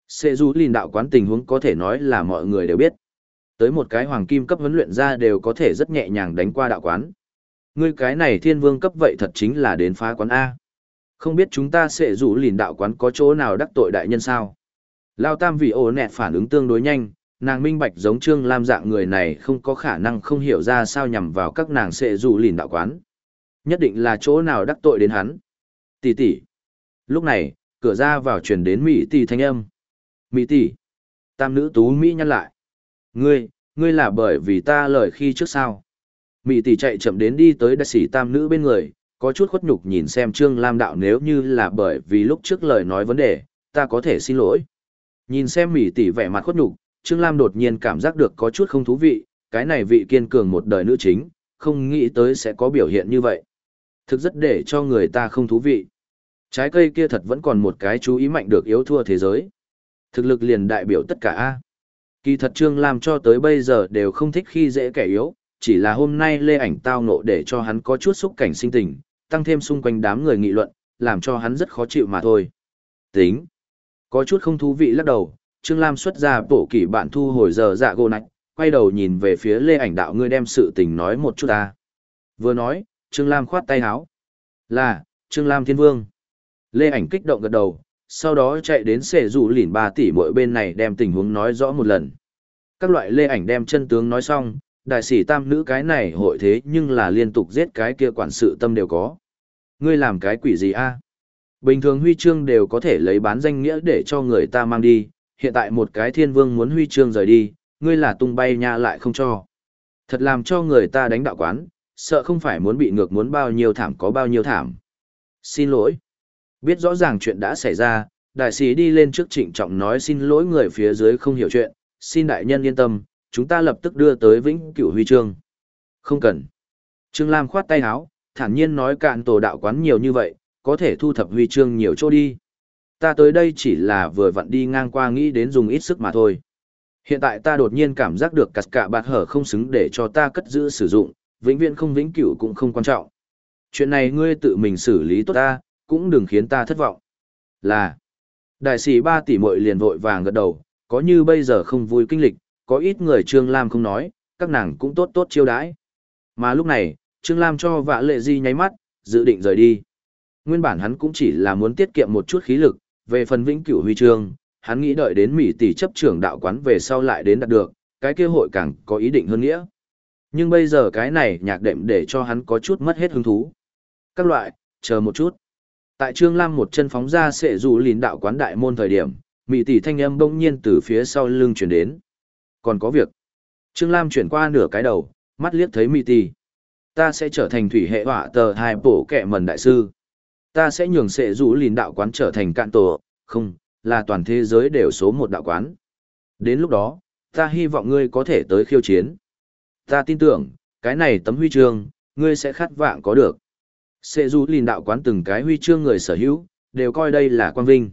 Sệ du lìn đạo quán tình huống có thể nói là mọi người đều biết. Tới một cái hoàng kim cấp huấn luyện ra đều có thể rất nhẹ nhàng đánh qua đạo quán. Ngươi cái này thiên vương cấp vậy thật chính là đến phá quán A. Không biết chúng ta sẽ rủ lìn đạo quán có chỗ nào đắc tội đại nhân sao? Lao tam vì ổ nẹt phản ứng tương đối nhanh, nàng minh bạch giống trương lam dạng người này không có khả năng không hiểu ra sao nhằm vào các nàng sẽ rủ lìn đạo quán. Nhất định là chỗ nào đắc tội đến hắn. Tỷ tỷ. Lúc này, cửa ra vào truyền đến Mỹ tỷ thanh âm. Mỹ tỷ. Tam nữ tú Mỹ nhăn lại. Ngươi, ngươi là bởi vì ta lời khi trước sao. Mỹ tỷ chạy chậm đến đi tới đại sĩ tam nữ bên người, có chút khuất nhục nhìn xem Trương Lam đạo nếu như là bởi vì lúc trước lời nói vấn đề, ta có thể xin lỗi. Nhìn xem Mỹ tỷ vẻ mặt khuất nhục, Trương Lam đột nhiên cảm giác được có chút không thú vị, cái này vị kiên cường một đời nữ chính, không nghĩ tới sẽ có biểu hiện như vậy. Thực rất để cho người ta không thú vị. Trái cây kia thật vẫn còn một cái chú ý mạnh được yếu thua thế giới. Thực lực liền đại biểu tất cả A. Kỳ thật Trương Lam cho tới bây giờ đều không thích khi dễ kẻ yếu, chỉ là hôm nay lê ảnh tao nộ để cho hắn có chút xúc cảnh sinh tình, tăng thêm xung quanh đám người nghị luận, làm cho hắn rất khó chịu mà thôi. Tính. Có chút không thú vị lắc đầu, Trương Lam xuất ra bổ kỷ bạn thu hồi giờ dạ gô nạch, quay đầu nhìn về phía lê ảnh đạo ngươi đem sự tình nói một chút ta. Vừa nói, Trương Lam khoát tay háo. Là, Trương Lam Thiên Vương. Lê ảnh kích động gật đầu, sau đó chạy đến xệ rủ lỉn 3 tỷ mỗi bên này đem tình huống nói rõ một lần. Các loại lê ảnh đem chân tướng nói xong, đại sĩ tam nữ cái này hội thế nhưng là liên tục giết cái kia quản sự tâm đều có. Ngươi làm cái quỷ gì a? Bình thường huy chương đều có thể lấy bán danh nghĩa để cho người ta mang đi, hiện tại một cái thiên vương muốn huy chương rời đi, ngươi là tung bay nha lại không cho. Thật làm cho người ta đánh đạo quán, sợ không phải muốn bị ngược muốn bao nhiêu thảm có bao nhiêu thảm. Xin lỗi. Biết rõ ràng chuyện đã xảy ra, đại sĩ đi lên trước trịnh trọng nói xin lỗi người phía dưới không hiểu chuyện, xin đại nhân yên tâm, chúng ta lập tức đưa tới vĩnh cửu huy chương. Không cần. Trương Lam khoát tay áo, thản nhiên nói cạn tổ đạo quán nhiều như vậy, có thể thu thập huy chương nhiều chỗ đi. Ta tới đây chỉ là vừa vặn đi ngang qua nghĩ đến dùng ít sức mà thôi. Hiện tại ta đột nhiên cảm giác được cắt cả bạt hở không xứng để cho ta cất giữ sử dụng, vĩnh viễn không vĩnh cửu cũng không quan trọng. Chuyện này ngươi tự mình xử lý tốt ta, cũng đừng khiến ta thất vọng. Là, đại sĩ ba tỷ muội liền vội vàng gật đầu, có như bây giờ không vui kinh lịch, có ít người Trương Lam không nói, các nàng cũng tốt tốt chiêu đãi. Mà lúc này, Trương Lam cho vạ lệ di nháy mắt, dự định rời đi. Nguyên bản hắn cũng chỉ là muốn tiết kiệm một chút khí lực, về phần vĩnh cửu huy chương, hắn nghĩ đợi đến Mỹ tỷ chấp trưởng đạo quán về sau lại đến đạt được, cái kia hội càng có ý định hơn nghĩa. Nhưng bây giờ cái này nhạc đệm để cho hắn có chút mất hết hứng thú. Các loại, chờ một chút. Tại Trương Lam một chân phóng ra sẽ dù lìn đạo quán đại môn thời điểm, Mị tỷ thanh âm bỗng nhiên từ phía sau lưng chuyển đến. Còn có việc. Trương Lam chuyển qua nửa cái đầu, mắt liếc thấy Mị tỷ. Ta sẽ trở thành thủy hệ họa tờ hai bổ kẹ mần đại sư. Ta sẽ nhường sẽ dù lìn đạo quán trở thành cạn tổ, không, là toàn thế giới đều số một đạo quán. Đến lúc đó, ta hy vọng ngươi có thể tới khiêu chiến. Ta tin tưởng, cái này tấm huy chương, ngươi sẽ khát vạng có được. Sệ du lìn đạo quán từng cái huy chương người sở hữu, đều coi đây là quang vinh.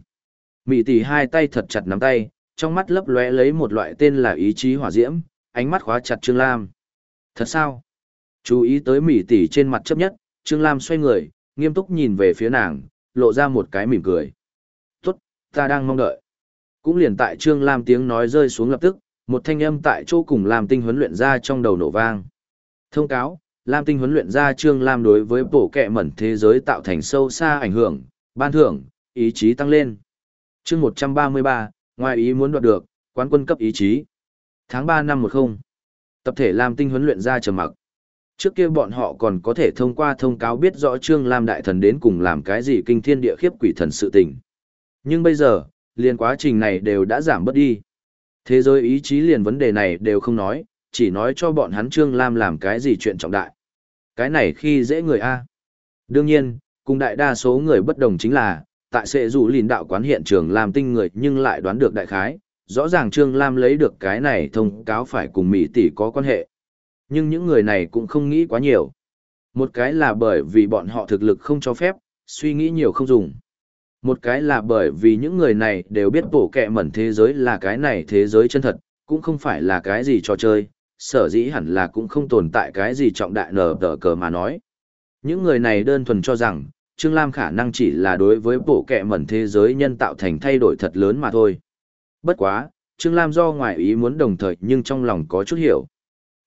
Mị tỷ hai tay thật chặt nắm tay, trong mắt lấp lóe lấy một loại tên là ý chí hỏa diễm, ánh mắt khóa chặt Trương Lam. Thật sao? Chú ý tới Mị tỷ trên mặt chấp nhất, Trương Lam xoay người, nghiêm túc nhìn về phía nàng, lộ ra một cái mỉm cười. Tốt, ta đang mong đợi. Cũng liền tại Trương Lam tiếng nói rơi xuống lập tức, một thanh âm tại chỗ cùng làm tinh huấn luyện ra trong đầu nổ vang. Thông cáo, Lam tinh huấn luyện ra Trương Lam đối với bổ kẹ mẩn thế giới tạo thành sâu xa ảnh hưởng, ban thưởng, ý chí tăng lên. chương 133, ngoài ý muốn đoạt được, quán quân cấp ý chí. Tháng 3 năm 10. Tập thể Lam tinh huấn luyện ra trầm mặc. Trước kia bọn họ còn có thể thông qua thông cáo biết rõ Trương Lam Đại Thần đến cùng làm cái gì kinh thiên địa khiếp quỷ thần sự tình. Nhưng bây giờ, liền quá trình này đều đã giảm bớt đi. Thế giới ý chí liền vấn đề này đều không nói, chỉ nói cho bọn hắn Trương Lam làm cái gì chuyện trọng đại. Cái này khi dễ người A. Đương nhiên, cùng đại đa số người bất đồng chính là, tại sẽ dù lìn đạo quán hiện trường làm tinh người nhưng lại đoán được đại khái, rõ ràng Trương Lam lấy được cái này thông cáo phải cùng Mỹ tỷ có quan hệ. Nhưng những người này cũng không nghĩ quá nhiều. Một cái là bởi vì bọn họ thực lực không cho phép, suy nghĩ nhiều không dùng. Một cái là bởi vì những người này đều biết bổ kẹ mẩn thế giới là cái này thế giới chân thật, cũng không phải là cái gì trò chơi, sở dĩ hẳn là cũng không tồn tại cái gì trọng đại nở tờ cờ mà nói. Những người này đơn thuần cho rằng, Trương Lam khả năng chỉ là đối với bộ kẹ mẩn thế giới nhân tạo thành thay đổi thật lớn mà thôi. Bất quá, Trương Lam do ngoài ý muốn đồng thời nhưng trong lòng có chút hiểu.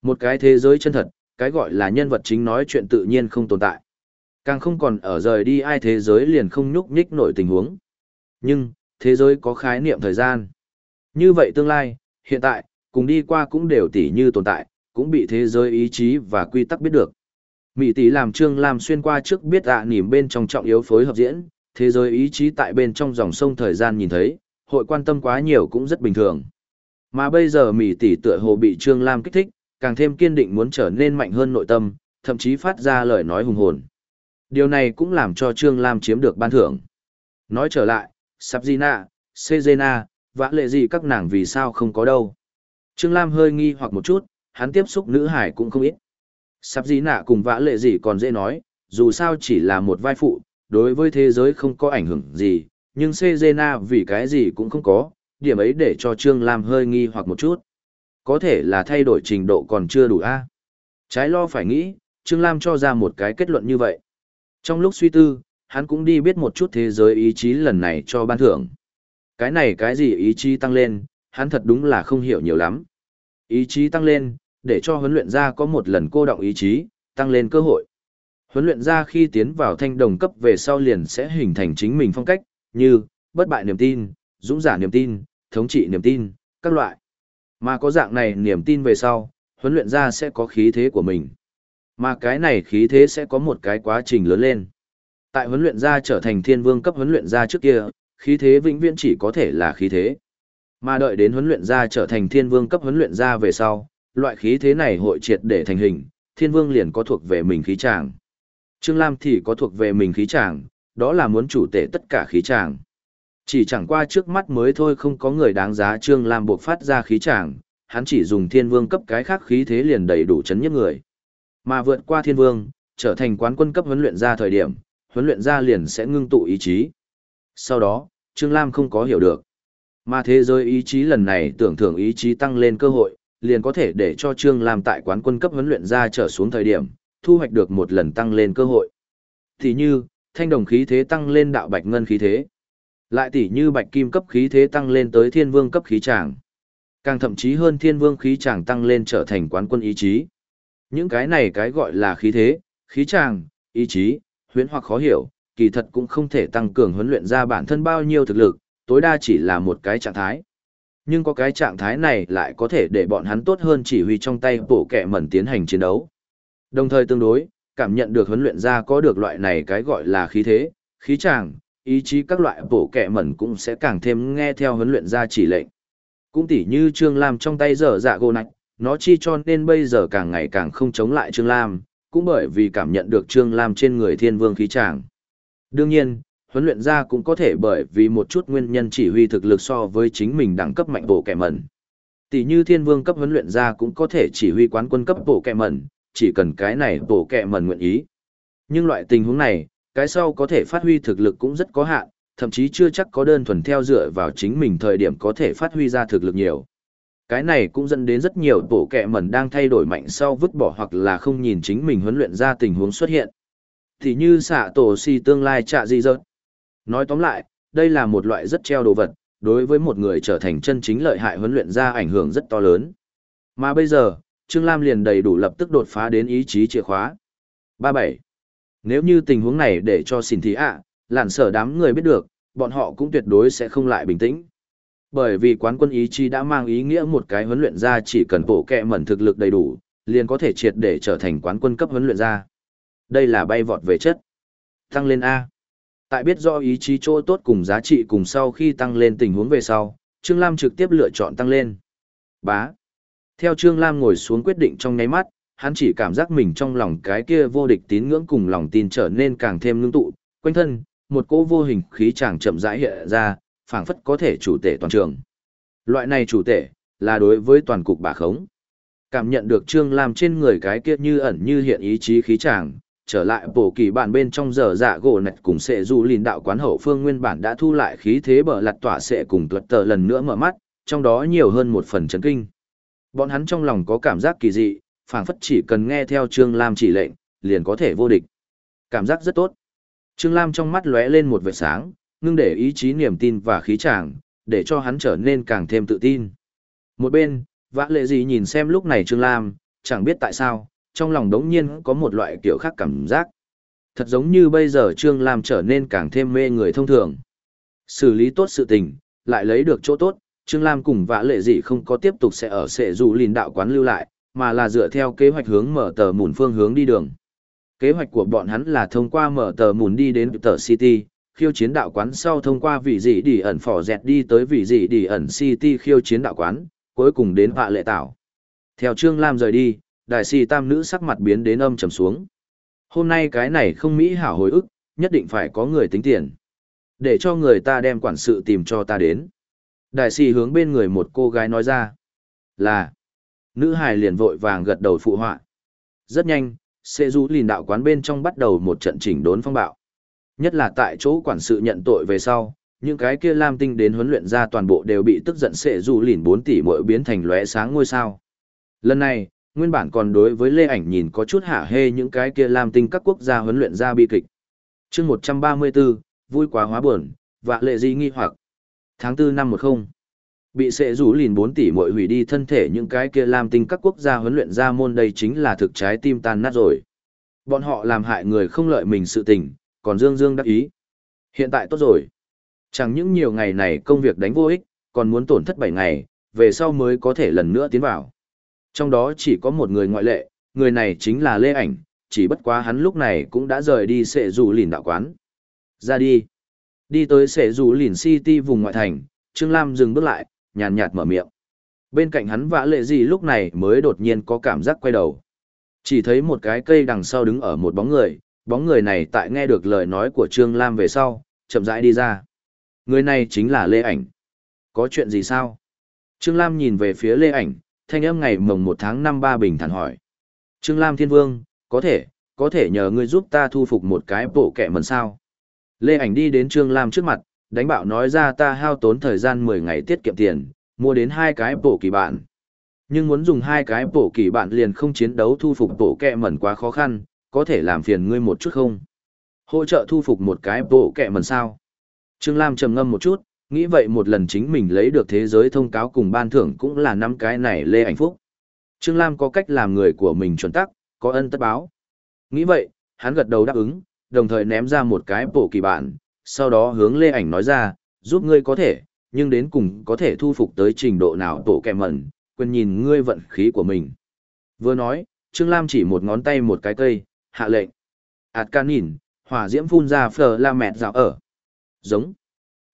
Một cái thế giới chân thật, cái gọi là nhân vật chính nói chuyện tự nhiên không tồn tại. Càng không còn ở rời đi ai thế giới liền không nhúc nhích nổi tình huống. Nhưng, thế giới có khái niệm thời gian. Như vậy tương lai, hiện tại, cùng đi qua cũng đều tỉ như tồn tại, cũng bị thế giới ý chí và quy tắc biết được. Mỹ tỷ làm Trương Lam xuyên qua trước biết ạ à nỉm bên trong trọng yếu phối hợp diễn, thế giới ý chí tại bên trong dòng sông thời gian nhìn thấy, hội quan tâm quá nhiều cũng rất bình thường. Mà bây giờ Mỹ tỷ tựa hồ bị Trương Lam kích thích, càng thêm kiên định muốn trở nên mạnh hơn nội tâm, thậm chí phát ra lời nói hùng hồn. Điều này cũng làm cho Trương Lam chiếm được ban thưởng. Nói trở lại, Sabzina, Sejena, vã lệ gì các nàng vì sao không có đâu. Trương Lam hơi nghi hoặc một chút, hắn tiếp xúc nữ hải cũng không ít. Sắp gì nạ cùng vã lệ gì còn dễ nói, dù sao chỉ là một vai phụ, đối với thế giới không có ảnh hưởng gì, nhưng Sejena vì cái gì cũng không có, điểm ấy để cho Trương Lam hơi nghi hoặc một chút. Có thể là thay đổi trình độ còn chưa đủ a à? Trái lo phải nghĩ, Trương Lam cho ra một cái kết luận như vậy. Trong lúc suy tư, hắn cũng đi biết một chút thế giới ý chí lần này cho ban thưởng. Cái này cái gì ý chí tăng lên, hắn thật đúng là không hiểu nhiều lắm. Ý chí tăng lên, để cho huấn luyện gia có một lần cô động ý chí, tăng lên cơ hội. Huấn luyện gia khi tiến vào thanh đồng cấp về sau liền sẽ hình thành chính mình phong cách, như, bất bại niềm tin, dũng giả niềm tin, thống trị niềm tin, các loại. Mà có dạng này niềm tin về sau, huấn luyện gia sẽ có khí thế của mình. Mà cái này khí thế sẽ có một cái quá trình lớn lên. Tại huấn luyện gia trở thành thiên vương cấp huấn luyện gia trước kia, khí thế vĩnh viễn chỉ có thể là khí thế. Mà đợi đến huấn luyện gia trở thành thiên vương cấp huấn luyện gia về sau, loại khí thế này hội triệt để thành hình, thiên vương liền có thuộc về mình khí tràng. Trương Lam thì có thuộc về mình khí tràng, đó là muốn chủ tể tất cả khí tràng. Chỉ chẳng qua trước mắt mới thôi không có người đáng giá Trương Lam buộc phát ra khí tràng, hắn chỉ dùng thiên vương cấp cái khác khí thế liền đầy đủ chấn nhất người. Mà vượt qua thiên vương, trở thành quán quân cấp huấn luyện ra thời điểm, huấn luyện ra liền sẽ ngưng tụ ý chí. Sau đó, Trương Lam không có hiểu được. Mà thế giới ý chí lần này tưởng thưởng ý chí tăng lên cơ hội, liền có thể để cho Trương Lam tại quán quân cấp huấn luyện ra trở xuống thời điểm, thu hoạch được một lần tăng lên cơ hội. Thì như, thanh đồng khí thế tăng lên đạo bạch ngân khí thế. Lại tỷ như bạch kim cấp khí thế tăng lên tới thiên vương cấp khí tràng. Càng thậm chí hơn thiên vương khí tràng tăng lên trở thành quán quân ý chí. Những cái này cái gọi là khí thế, khí tràng, ý chí, huyễn hoặc khó hiểu, kỳ thật cũng không thể tăng cường huấn luyện ra bản thân bao nhiêu thực lực, tối đa chỉ là một cái trạng thái. Nhưng có cái trạng thái này lại có thể để bọn hắn tốt hơn chỉ huy trong tay bổ kẹ mẩn tiến hành chiến đấu. Đồng thời tương đối, cảm nhận được huấn luyện ra có được loại này cái gọi là khí thế, khí tràng, ý chí các loại bổ kẹ mẩn cũng sẽ càng thêm nghe theo huấn luyện ra chỉ lệnh. Cũng tỉ như Trương Lam trong tay dở dạ gô nạch, nó chi cho nên bây giờ càng ngày càng không chống lại Trương Lam, cũng bởi vì cảm nhận được Trương Lam trên người thiên vương khí tràng. Đương nhiên, huấn luyện ra cũng có thể bởi vì một chút nguyên nhân chỉ huy thực lực so với chính mình đẳng cấp mạnh bộ kẻ mẩn. Tỷ như thiên vương cấp huấn luyện ra cũng có thể chỉ huy quán quân cấp bộ kẻ mẩn, chỉ cần cái này bộ kẻ mẩn nguyện ý. Nhưng loại tình huống này, cái sau có thể phát huy thực lực cũng rất có hạn, thậm chí chưa chắc có đơn thuần theo dựa vào chính mình thời điểm có thể phát huy ra thực lực nhiều. Cái này cũng dẫn đến rất nhiều bộ kẻ mẩn đang thay đổi mạnh sau vứt bỏ hoặc là không nhìn chính mình huấn luyện ra tình huống xuất hiện. Thì như xạ tổ si tương lai trạ gì rớt. Nói tóm lại, đây là một loại rất treo đồ vật, đối với một người trở thành chân chính lợi hại huấn luyện ra ảnh hưởng rất to lớn. Mà bây giờ, Trương Lam liền đầy đủ lập tức đột phá đến ý chí chìa khóa. 37. Nếu như tình huống này để cho xin thí ạ, lạn sở đám người biết được, bọn họ cũng tuyệt đối sẽ không lại bình tĩnh. Bởi vì quán quân ý chí đã mang ý nghĩa một cái huấn luyện ra chỉ cần bổ kẹ mẩn thực lực đầy đủ, liền có thể triệt để trở thành quán quân cấp huấn luyện ra. Đây là bay vọt về chất. Tăng lên A. Tại biết do ý chí chỗ tốt cùng giá trị cùng sau khi tăng lên tình huống về sau, Trương Lam trực tiếp lựa chọn tăng lên. Bá. Theo Trương Lam ngồi xuống quyết định trong nháy mắt, hắn chỉ cảm giác mình trong lòng cái kia vô địch tín ngưỡng cùng lòng tin trở nên càng thêm ngưng tụ, quanh thân, một cỗ vô hình khí chàng chậm rãi hiện ra, phảng phất có thể chủ tể toàn trường. Loại này chủ tể, là đối với toàn cục bà khống. Cảm nhận được Trương Lam trên người cái kia như ẩn như hiện ý chí khí chàng, trở lại bổ kỳ bản bên trong giờ dạ gỗ nạch cùng sệ du lìn đạo quán hậu phương nguyên bản đã thu lại khí thế bờ lặt tỏa sệ cùng tuật tờ lần nữa mở mắt, trong đó nhiều hơn một phần chấn kinh. Bọn hắn trong lòng có cảm giác kỳ dị, phảng phất chỉ cần nghe theo Trương Lam chỉ lệnh, liền có thể vô địch. Cảm giác rất tốt. Trương Lam trong mắt lóe lên một vệt sáng, ngưng để ý chí niềm tin và khí tràng, để cho hắn trở nên càng thêm tự tin. Một bên, vã lệ gì nhìn xem lúc này Trương Lam, chẳng biết tại sao, trong lòng đống nhiên có một loại kiểu khác cảm giác. Thật giống như bây giờ Trương Lam trở nên càng thêm mê người thông thường. Xử lý tốt sự tình, lại lấy được chỗ tốt, Trương Lam cùng vã lệ dị không có tiếp tục sẽ ở sệ dù lìn đạo quán lưu lại, mà là dựa theo kế hoạch hướng mở tờ mùn phương hướng đi đường. Kế hoạch của bọn hắn là thông qua mở tờ mùn đi đến tờ City, khiêu chiến đạo quán sau thông qua vị dị đi ẩn phỏ dẹt đi tới vị dị đi ẩn City khiêu chiến đạo quán, cuối cùng đến vạ lệ tảo. Theo Trương Lam rời đi, đại sĩ tam nữ sắc mặt biến đến âm trầm xuống. Hôm nay cái này không mỹ hảo hồi ức, nhất định phải có người tính tiền. Để cho người ta đem quản sự tìm cho ta đến. Đại sĩ hướng bên người một cô gái nói ra. Là. Nữ hài liền vội vàng gật đầu phụ họa. Rất nhanh, sẽ rú lìn đạo quán bên trong bắt đầu một trận chỉnh đốn phong bạo. Nhất là tại chỗ quản sự nhận tội về sau, những cái kia lam tinh đến huấn luyện ra toàn bộ đều bị tức giận sẽ rú lìn 4 tỷ mỗi biến thành lóe sáng ngôi sao. Lần này, nguyên bản còn đối với Lê Ảnh nhìn có chút hả hê những cái kia làm tinh các quốc gia huấn luyện ra bi kịch. chương 134, vui quá hóa buồn, vạ lệ di nghi hoặc. Tháng 4 năm 10. Bị sệ rủ lìn 4 tỷ mội hủy đi thân thể những cái kia làm tinh các quốc gia huấn luyện ra môn đây chính là thực trái tim tan nát rồi. Bọn họ làm hại người không lợi mình sự tình, còn dương dương đắc ý. Hiện tại tốt rồi. Chẳng những nhiều ngày này công việc đánh vô ích, còn muốn tổn thất 7 ngày, về sau mới có thể lần nữa tiến vào. Trong đó chỉ có một người ngoại lệ, người này chính là Lê Ảnh, chỉ bất quá hắn lúc này cũng đã rời đi sệ rủ lìn đạo quán. Ra đi. Đi tới sệ rủ lìn city vùng ngoại thành, Trương Lam dừng bước lại, nhàn nhạt mở miệng. Bên cạnh hắn vã lệ gì lúc này mới đột nhiên có cảm giác quay đầu. Chỉ thấy một cái cây đằng sau đứng ở một bóng người, bóng người này tại nghe được lời nói của Trương Lam về sau, chậm rãi đi ra. Người này chính là Lê Ảnh. Có chuyện gì sao? Trương Lam nhìn về phía Lê Ảnh, thanh âm ngày mồng 1 tháng 5 ba bình thản hỏi. Trương Lam Thiên Vương, có thể, có thể nhờ ngươi giúp ta thu phục một cái bộ kẻ mần sao. Lê Ảnh đi đến Trương Lam trước mặt, đánh bạo nói ra ta hao tốn thời gian 10 ngày tiết kiệm tiền, mua đến hai cái bộ kỳ bạn. Nhưng muốn dùng hai cái bộ kỳ bạn liền không chiến đấu thu phục bộ kẹ mẩn quá khó khăn, có thể làm phiền ngươi một chút không? Hỗ trợ thu phục một cái bộ kẹ mẩn sao? Trương Lam trầm ngâm một chút, nghĩ vậy một lần chính mình lấy được thế giới thông cáo cùng ban thưởng cũng là năm cái này Lê hạnh Phúc. Trương Lam có cách làm người của mình chuẩn tắc, có ân tất báo. Nghĩ vậy, hắn gật đầu đáp ứng, đồng thời ném ra một cái bộ kỳ bản, sau đó hướng Lê Ảnh nói ra, giúp ngươi có thể, nhưng đến cùng có thể thu phục tới trình độ nào tổ kẹ mẩn, quên nhìn ngươi vận khí của mình. Vừa nói, Trương Lam chỉ một ngón tay một cái cây, hạ lệnh. Ảt ca nhìn, hỏa diễm phun ra phờ la mẹt rào ở. Giống.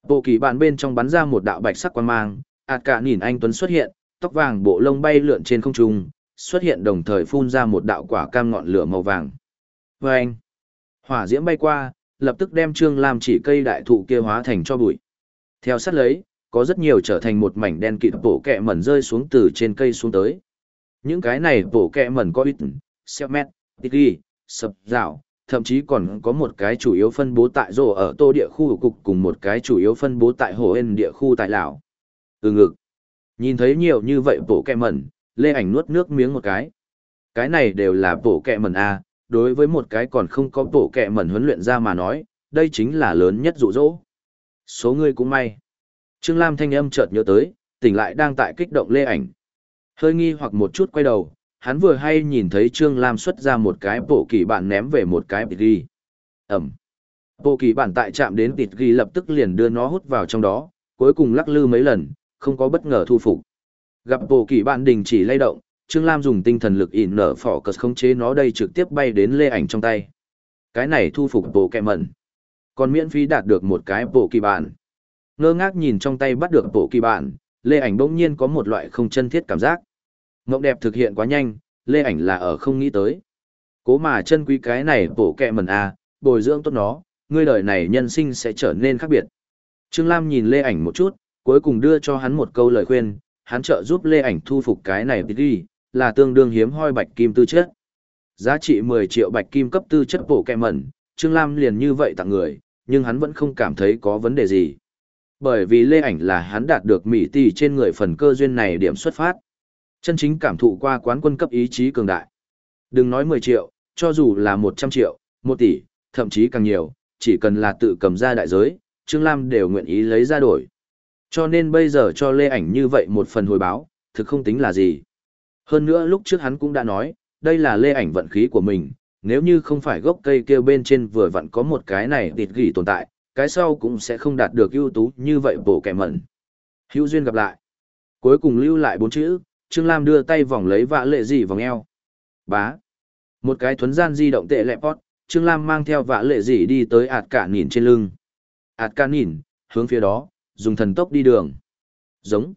Bộ kỳ bản bên trong bắn ra một đạo bạch sắc quan mang, ạt cả nhìn anh Tuấn xuất hiện, tóc vàng bộ lông bay lượn trên không trung, xuất hiện đồng thời phun ra một đạo quả cam ngọn lửa màu vàng. Và anh, hỏa diễm bay qua, lập tức đem Trương Lam chỉ cây đại thụ kia hóa thành cho bụi. Theo sát lấy, có rất nhiều trở thành một mảnh đen kịt bộ kẹ mẩn rơi xuống từ trên cây xuống tới. Những cái này bộ kẹ mẩn có ít, xeo mét, tiki, sập rào, thậm chí còn có một cái chủ yếu phân bố tại rổ ở tô địa khu cục cùng một cái chủ yếu phân bố tại hồ ên địa khu tại lào. Từ ngực. Nhìn thấy nhiều như vậy bộ kẹ mẩn, lê ảnh nuốt nước miếng một cái. Cái này đều là bộ kẹ mẩn a đối với một cái còn không có bộ kẹ mẩn huấn luyện ra mà nói, đây chính là lớn nhất rụ rỗ số ngươi cũng may. Trương lam thanh âm chợt nhớ tới, tỉnh lại đang tại kích động lê ảnh. Hơi nghi hoặc một chút quay đầu hắn vừa hay nhìn thấy Trương Lam xuất ra một cái bộ kỳ bản ném về một cái bịt ghi. Ẩm. Bộ kỳ bản tại chạm đến bịt ghi lập tức liền đưa nó hút vào trong đó, cuối cùng lắc lư mấy lần, không có bất ngờ thu phục. Gặp bộ kỳ bản đình chỉ lay động, Trương Lam dùng tinh thần lực ỉn nở phỏ cờ không chế nó đây trực tiếp bay đến lê ảnh trong tay. Cái này thu phục bộ kẹ mẩn. Còn miễn phí đạt được một cái bộ kỳ bản. Ngơ ngác nhìn trong tay bắt được bộ kỳ bản, lê ảnh bỗng nhiên có một loại không chân thiết cảm giác. Mộng đẹp thực hiện quá nhanh, lê ảnh là ở không nghĩ tới. Cố mà chân quý cái này bổ kẹ mần a, à, bồi dưỡng tốt nó, ngươi đời này nhân sinh sẽ trở nên khác biệt. Trương Lam nhìn lê ảnh một chút, cuối cùng đưa cho hắn một câu lời khuyên, hắn trợ giúp lê ảnh thu phục cái này đi, là tương đương hiếm hoi bạch kim tư chất. Giá trị 10 triệu bạch kim cấp tư chất bổ kẹ mẩn, Trương Lam liền như vậy tặng người, nhưng hắn vẫn không cảm thấy có vấn đề gì. Bởi vì lê ảnh là hắn đạt được mỹ tỷ trên người phần cơ duyên này điểm xuất phát. Chân chính cảm thụ qua quán quân cấp ý chí cường đại. Đừng nói 10 triệu, cho dù là 100 triệu, 1 tỷ, thậm chí càng nhiều, chỉ cần là tự cầm ra đại giới, Trương Lam đều nguyện ý lấy ra đổi. Cho nên bây giờ cho Lê Ảnh như vậy một phần hồi báo, thực không tính là gì. Hơn nữa lúc trước hắn cũng đã nói, đây là Lê Ảnh vận khí của mình, nếu như không phải gốc cây kêu bên trên vừa vặn có một cái này tịt gỉ tồn tại, cái sau cũng sẽ không đạt được ưu tú như vậy bổ kẻ mẩn. Hữu duyên gặp lại. Cuối cùng lưu lại bốn chữ, Trương Lam đưa tay vòng lấy vạ lệ dị vòng eo. Bá. Một cái thuấn gian di động tệ lẹ pot, Trương Lam mang theo vạ lệ dị đi tới ạt cả nhìn trên lưng. ạt cả nhìn, hướng phía đó, dùng thần tốc đi đường. Giống.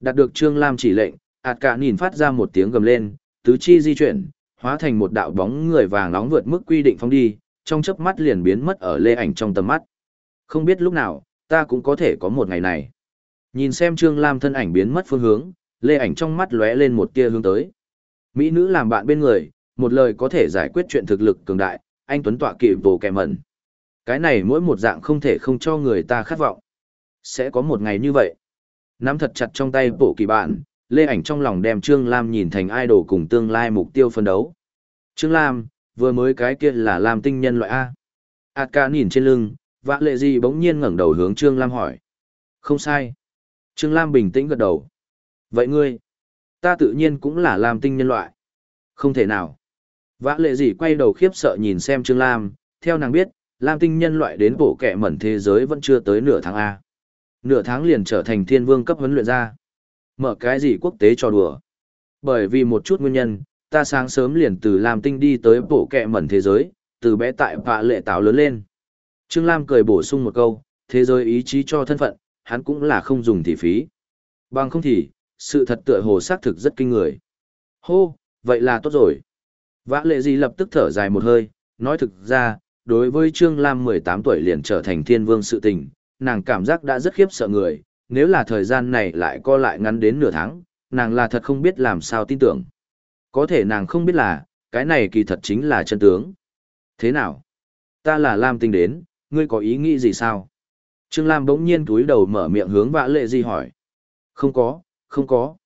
Đạt được Trương Lam chỉ lệnh, ạt cả nhìn phát ra một tiếng gầm lên, tứ chi di chuyển, hóa thành một đạo bóng người vàng nóng vượt mức quy định phong đi, trong chớp mắt liền biến mất ở lê ảnh trong tầm mắt. Không biết lúc nào, ta cũng có thể có một ngày này. Nhìn xem Trương Lam thân ảnh biến mất phương hướng, lê ảnh trong mắt lóe lên một tia hướng tới. Mỹ nữ làm bạn bên người, một lời có thể giải quyết chuyện thực lực cường đại, anh Tuấn tọa kỵ vồ kèm mẩn. Cái này mỗi một dạng không thể không cho người ta khát vọng. Sẽ có một ngày như vậy. Nắm thật chặt trong tay bộ kỳ bạn, lê ảnh trong lòng đem Trương Lam nhìn thành idol cùng tương lai mục tiêu phân đấu. Trương Lam, vừa mới cái kia là Lam tinh nhân loại A. A ca nhìn trên lưng, vã lệ gì bỗng nhiên ngẩng đầu hướng Trương Lam hỏi. Không sai. Trương Lam bình tĩnh gật đầu. Vậy ngươi, ta tự nhiên cũng là Lam tinh nhân loại. Không thể nào. Vã lệ gì quay đầu khiếp sợ nhìn xem Trương Lam, theo nàng biết, Lam tinh nhân loại đến bộ kẻ mẩn thế giới vẫn chưa tới nửa tháng A. Nửa tháng liền trở thành thiên vương cấp huấn luyện ra. Mở cái gì quốc tế cho đùa. Bởi vì một chút nguyên nhân, ta sáng sớm liền từ Lam tinh đi tới bộ kẻ mẩn thế giới, từ bé tại vạ lệ táo lớn lên. Trương Lam cười bổ sung một câu, thế giới ý chí cho thân phận, hắn cũng là không dùng thị phí. Bằng không thì, sự thật tựa hồ xác thực rất kinh người. Hô, vậy là tốt rồi. Vã lệ gì lập tức thở dài một hơi, nói thực ra, đối với Trương Lam 18 tuổi liền trở thành thiên vương sự tình, nàng cảm giác đã rất khiếp sợ người, nếu là thời gian này lại co lại ngắn đến nửa tháng, nàng là thật không biết làm sao tin tưởng. Có thể nàng không biết là, cái này kỳ thật chính là chân tướng. Thế nào? Ta là Lam Tinh đến, ngươi có ý nghĩ gì sao? Trương Lam bỗng nhiên túi đầu mở miệng hướng vã lệ gì hỏi. Không có, không có.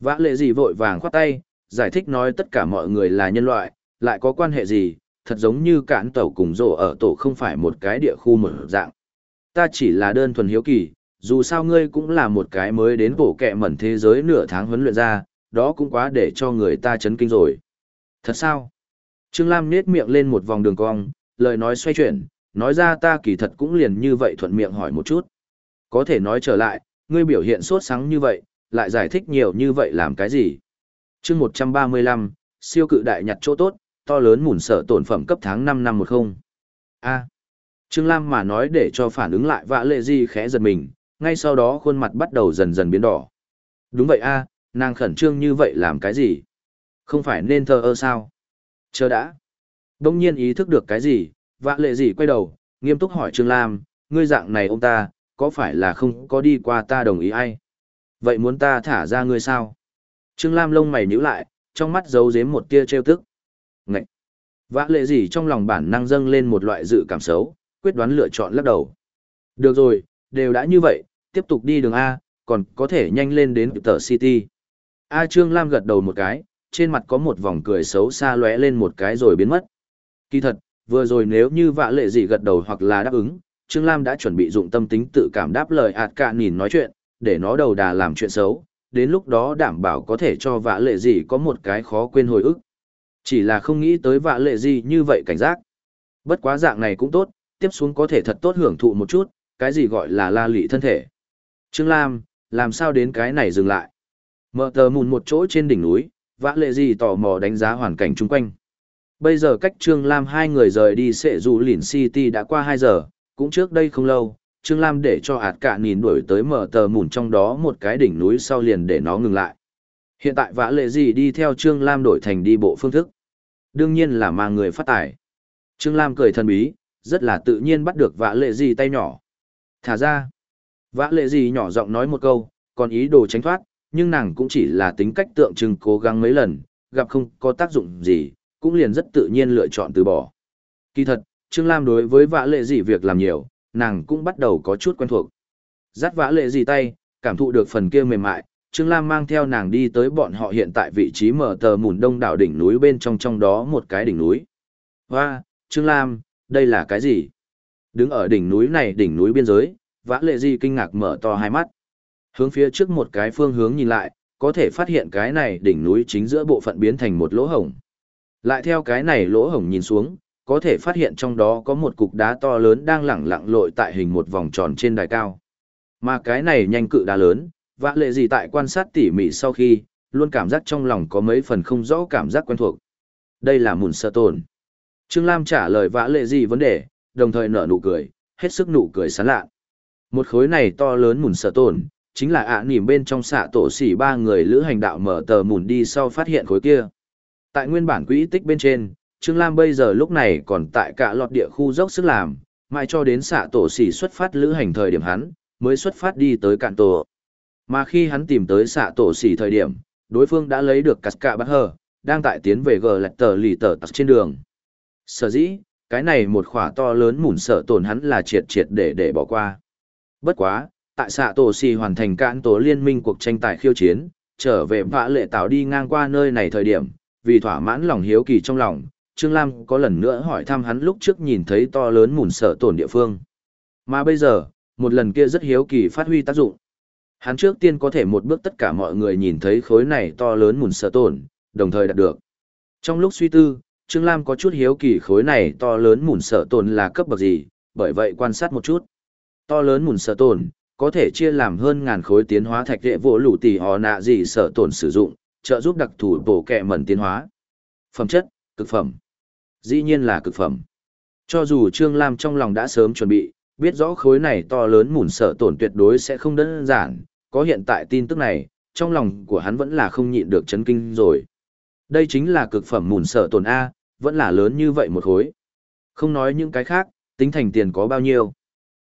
Vã lệ gì vội vàng khoát tay, giải thích nói tất cả mọi người là nhân loại, lại có quan hệ gì, thật giống như cản tàu cùng rộ ở tổ không phải một cái địa khu mở dạng. Ta chỉ là đơn thuần hiếu kỳ, dù sao ngươi cũng là một cái mới đến bổ kẹ mẩn thế giới nửa tháng huấn luyện ra, đó cũng quá để cho người ta chấn kinh rồi. Thật sao? Trương Lam nết miệng lên một vòng đường cong, lời nói xoay chuyển, nói ra ta kỳ thật cũng liền như vậy thuận miệng hỏi một chút. Có thể nói trở lại, ngươi biểu hiện sốt sáng như vậy, lại giải thích nhiều như vậy làm cái gì? chương 135, siêu cự đại nhặt chỗ tốt, to lớn mùn sợ tổn phẩm cấp tháng 5 năm 10. A. Trương Lam mà nói để cho phản ứng lại vã lệ di khẽ giật mình, ngay sau đó khuôn mặt bắt đầu dần dần biến đỏ. Đúng vậy a, nàng khẩn trương như vậy làm cái gì? Không phải nên thờ ơ sao? Chờ đã. Đông nhiên ý thức được cái gì, vã lệ gì quay đầu, nghiêm túc hỏi Trương Lam, ngươi dạng này ông ta, có phải là không có đi qua ta đồng ý ai? Vậy muốn ta thả ra ngươi sao? Trương Lam lông mày nhíu lại, trong mắt giấu giếm một tia trêu tức. Ngậy! Vã lệ gì trong lòng bản năng dâng lên một loại dự cảm xấu, quyết đoán lựa chọn lắc đầu. Được rồi, đều đã như vậy, tiếp tục đi đường A, còn có thể nhanh lên đến tờ City. A Trương Lam gật đầu một cái, trên mặt có một vòng cười xấu xa lóe lên một cái rồi biến mất. Kỳ thật, vừa rồi nếu như vạ lệ gì gật đầu hoặc là đáp ứng, Trương Lam đã chuẩn bị dụng tâm tính tự cảm đáp lời ạt cả nhìn nói chuyện, để nó đầu đà làm chuyện xấu, đến lúc đó đảm bảo có thể cho vạ lệ gì có một cái khó quên hồi ức. Chỉ là không nghĩ tới vạ lệ gì như vậy cảnh giác. Bất quá dạng này cũng tốt, tiếp xuống có thể thật tốt hưởng thụ một chút, cái gì gọi là la lị thân thể. Trương Lam, làm sao đến cái này dừng lại? Mở tờ mùn một chỗ trên đỉnh núi, vã lệ gì tò mò đánh giá hoàn cảnh chung quanh. Bây giờ cách Trương Lam hai người rời đi sẽ dù lỉn City đã qua 2 giờ, cũng trước đây không lâu, Trương Lam để cho ạt cả nhìn đuổi tới mở tờ mùn trong đó một cái đỉnh núi sau liền để nó ngừng lại. Hiện tại vã lệ gì đi theo Trương Lam đổi thành đi bộ phương thức. Đương nhiên là mang người phát tải. Trương Lam cười thần bí, rất là tự nhiên bắt được vã lệ gì tay nhỏ. Thả ra. Vã lệ gì nhỏ giọng nói một câu, còn ý đồ tránh thoát, nhưng nàng cũng chỉ là tính cách tượng trưng cố gắng mấy lần, gặp không có tác dụng gì, cũng liền rất tự nhiên lựa chọn từ bỏ. Kỳ thật, Trương Lam đối với vã lệ gì việc làm nhiều, nàng cũng bắt đầu có chút quen thuộc. Dắt vã lệ gì tay, cảm thụ được phần kia mềm mại, Trương Lam mang theo nàng đi tới bọn họ hiện tại vị trí mở tờ mùn đông đảo đỉnh núi bên trong trong đó một cái đỉnh núi. Hoa, Trương Lam, đây là cái gì? Đứng ở đỉnh núi này đỉnh núi biên giới, vã lệ gì kinh ngạc mở to hai mắt. Hướng phía trước một cái phương hướng nhìn lại, có thể phát hiện cái này đỉnh núi chính giữa bộ phận biến thành một lỗ hổng. Lại theo cái này lỗ hổng nhìn xuống, có thể phát hiện trong đó có một cục đá to lớn đang lẳng lặng lội tại hình một vòng tròn trên đài cao. Mà cái này nhanh cự đá lớn, vã lệ gì tại quan sát tỉ mỉ sau khi, luôn cảm giác trong lòng có mấy phần không rõ cảm giác quen thuộc. Đây là mùn sơ tồn. Trương Lam trả lời vã lệ gì vấn đề, đồng thời nở nụ cười, hết sức nụ cười sán lạ. Một khối này to lớn mùn sơ tồn, chính là ạ à nỉm bên trong xạ tổ xỉ ba người lữ hành đạo mở tờ mùn đi sau phát hiện khối kia. Tại nguyên bản quỹ tích bên trên, Trương Lam bây giờ lúc này còn tại cả lọt địa khu dốc sức làm, mãi cho đến xạ tổ xỉ xuất phát lữ hành thời điểm hắn, mới xuất phát đi tới cạn tổ. Mà khi hắn tìm tới xạ tổ xỉ thời điểm, đối phương đã lấy được cắt cạ bắt hờ, đang tại tiến về gờ lạch tờ lì tờ tặc trên đường. Sở dĩ, cái này một khỏa to lớn mủn sợ tổn hắn là triệt triệt để để bỏ qua. Bất quá, tại xạ tổ xì hoàn thành cạn tổ liên minh cuộc tranh tài khiêu chiến, trở về vã lệ tạo đi ngang qua nơi này thời điểm, vì thỏa mãn lòng hiếu kỳ trong lòng, Trương Lam có lần nữa hỏi thăm hắn lúc trước nhìn thấy to lớn mùn sợ tổn địa phương. Mà bây giờ, một lần kia rất hiếu kỳ phát huy tác dụng. Hắn trước tiên có thể một bước tất cả mọi người nhìn thấy khối này to lớn mùn sợ tổn, đồng thời đạt được. Trong lúc suy tư, Trương Lam có chút hiếu kỳ khối này to lớn mùn sợ tổn là cấp bậc gì, bởi vậy quan sát một chút. To lớn mùn sợ tổn, có thể chia làm hơn ngàn khối tiến hóa thạch đệ vỗ lũ tỷ họ nạ gì sợ tổn sử dụng, trợ giúp đặc thủ bổ kẹ mẩn tiến hóa. Phẩm chất, cực phẩm. Dĩ nhiên là cực phẩm. Cho dù Trương Lam trong lòng đã sớm chuẩn bị, biết rõ khối này to lớn mùn sợ tổn tuyệt đối sẽ không đơn giản, có hiện tại tin tức này, trong lòng của hắn vẫn là không nhịn được chấn kinh rồi. Đây chính là cực phẩm mùn sợ tổn A, vẫn là lớn như vậy một khối. Không nói những cái khác, tính thành tiền có bao nhiêu.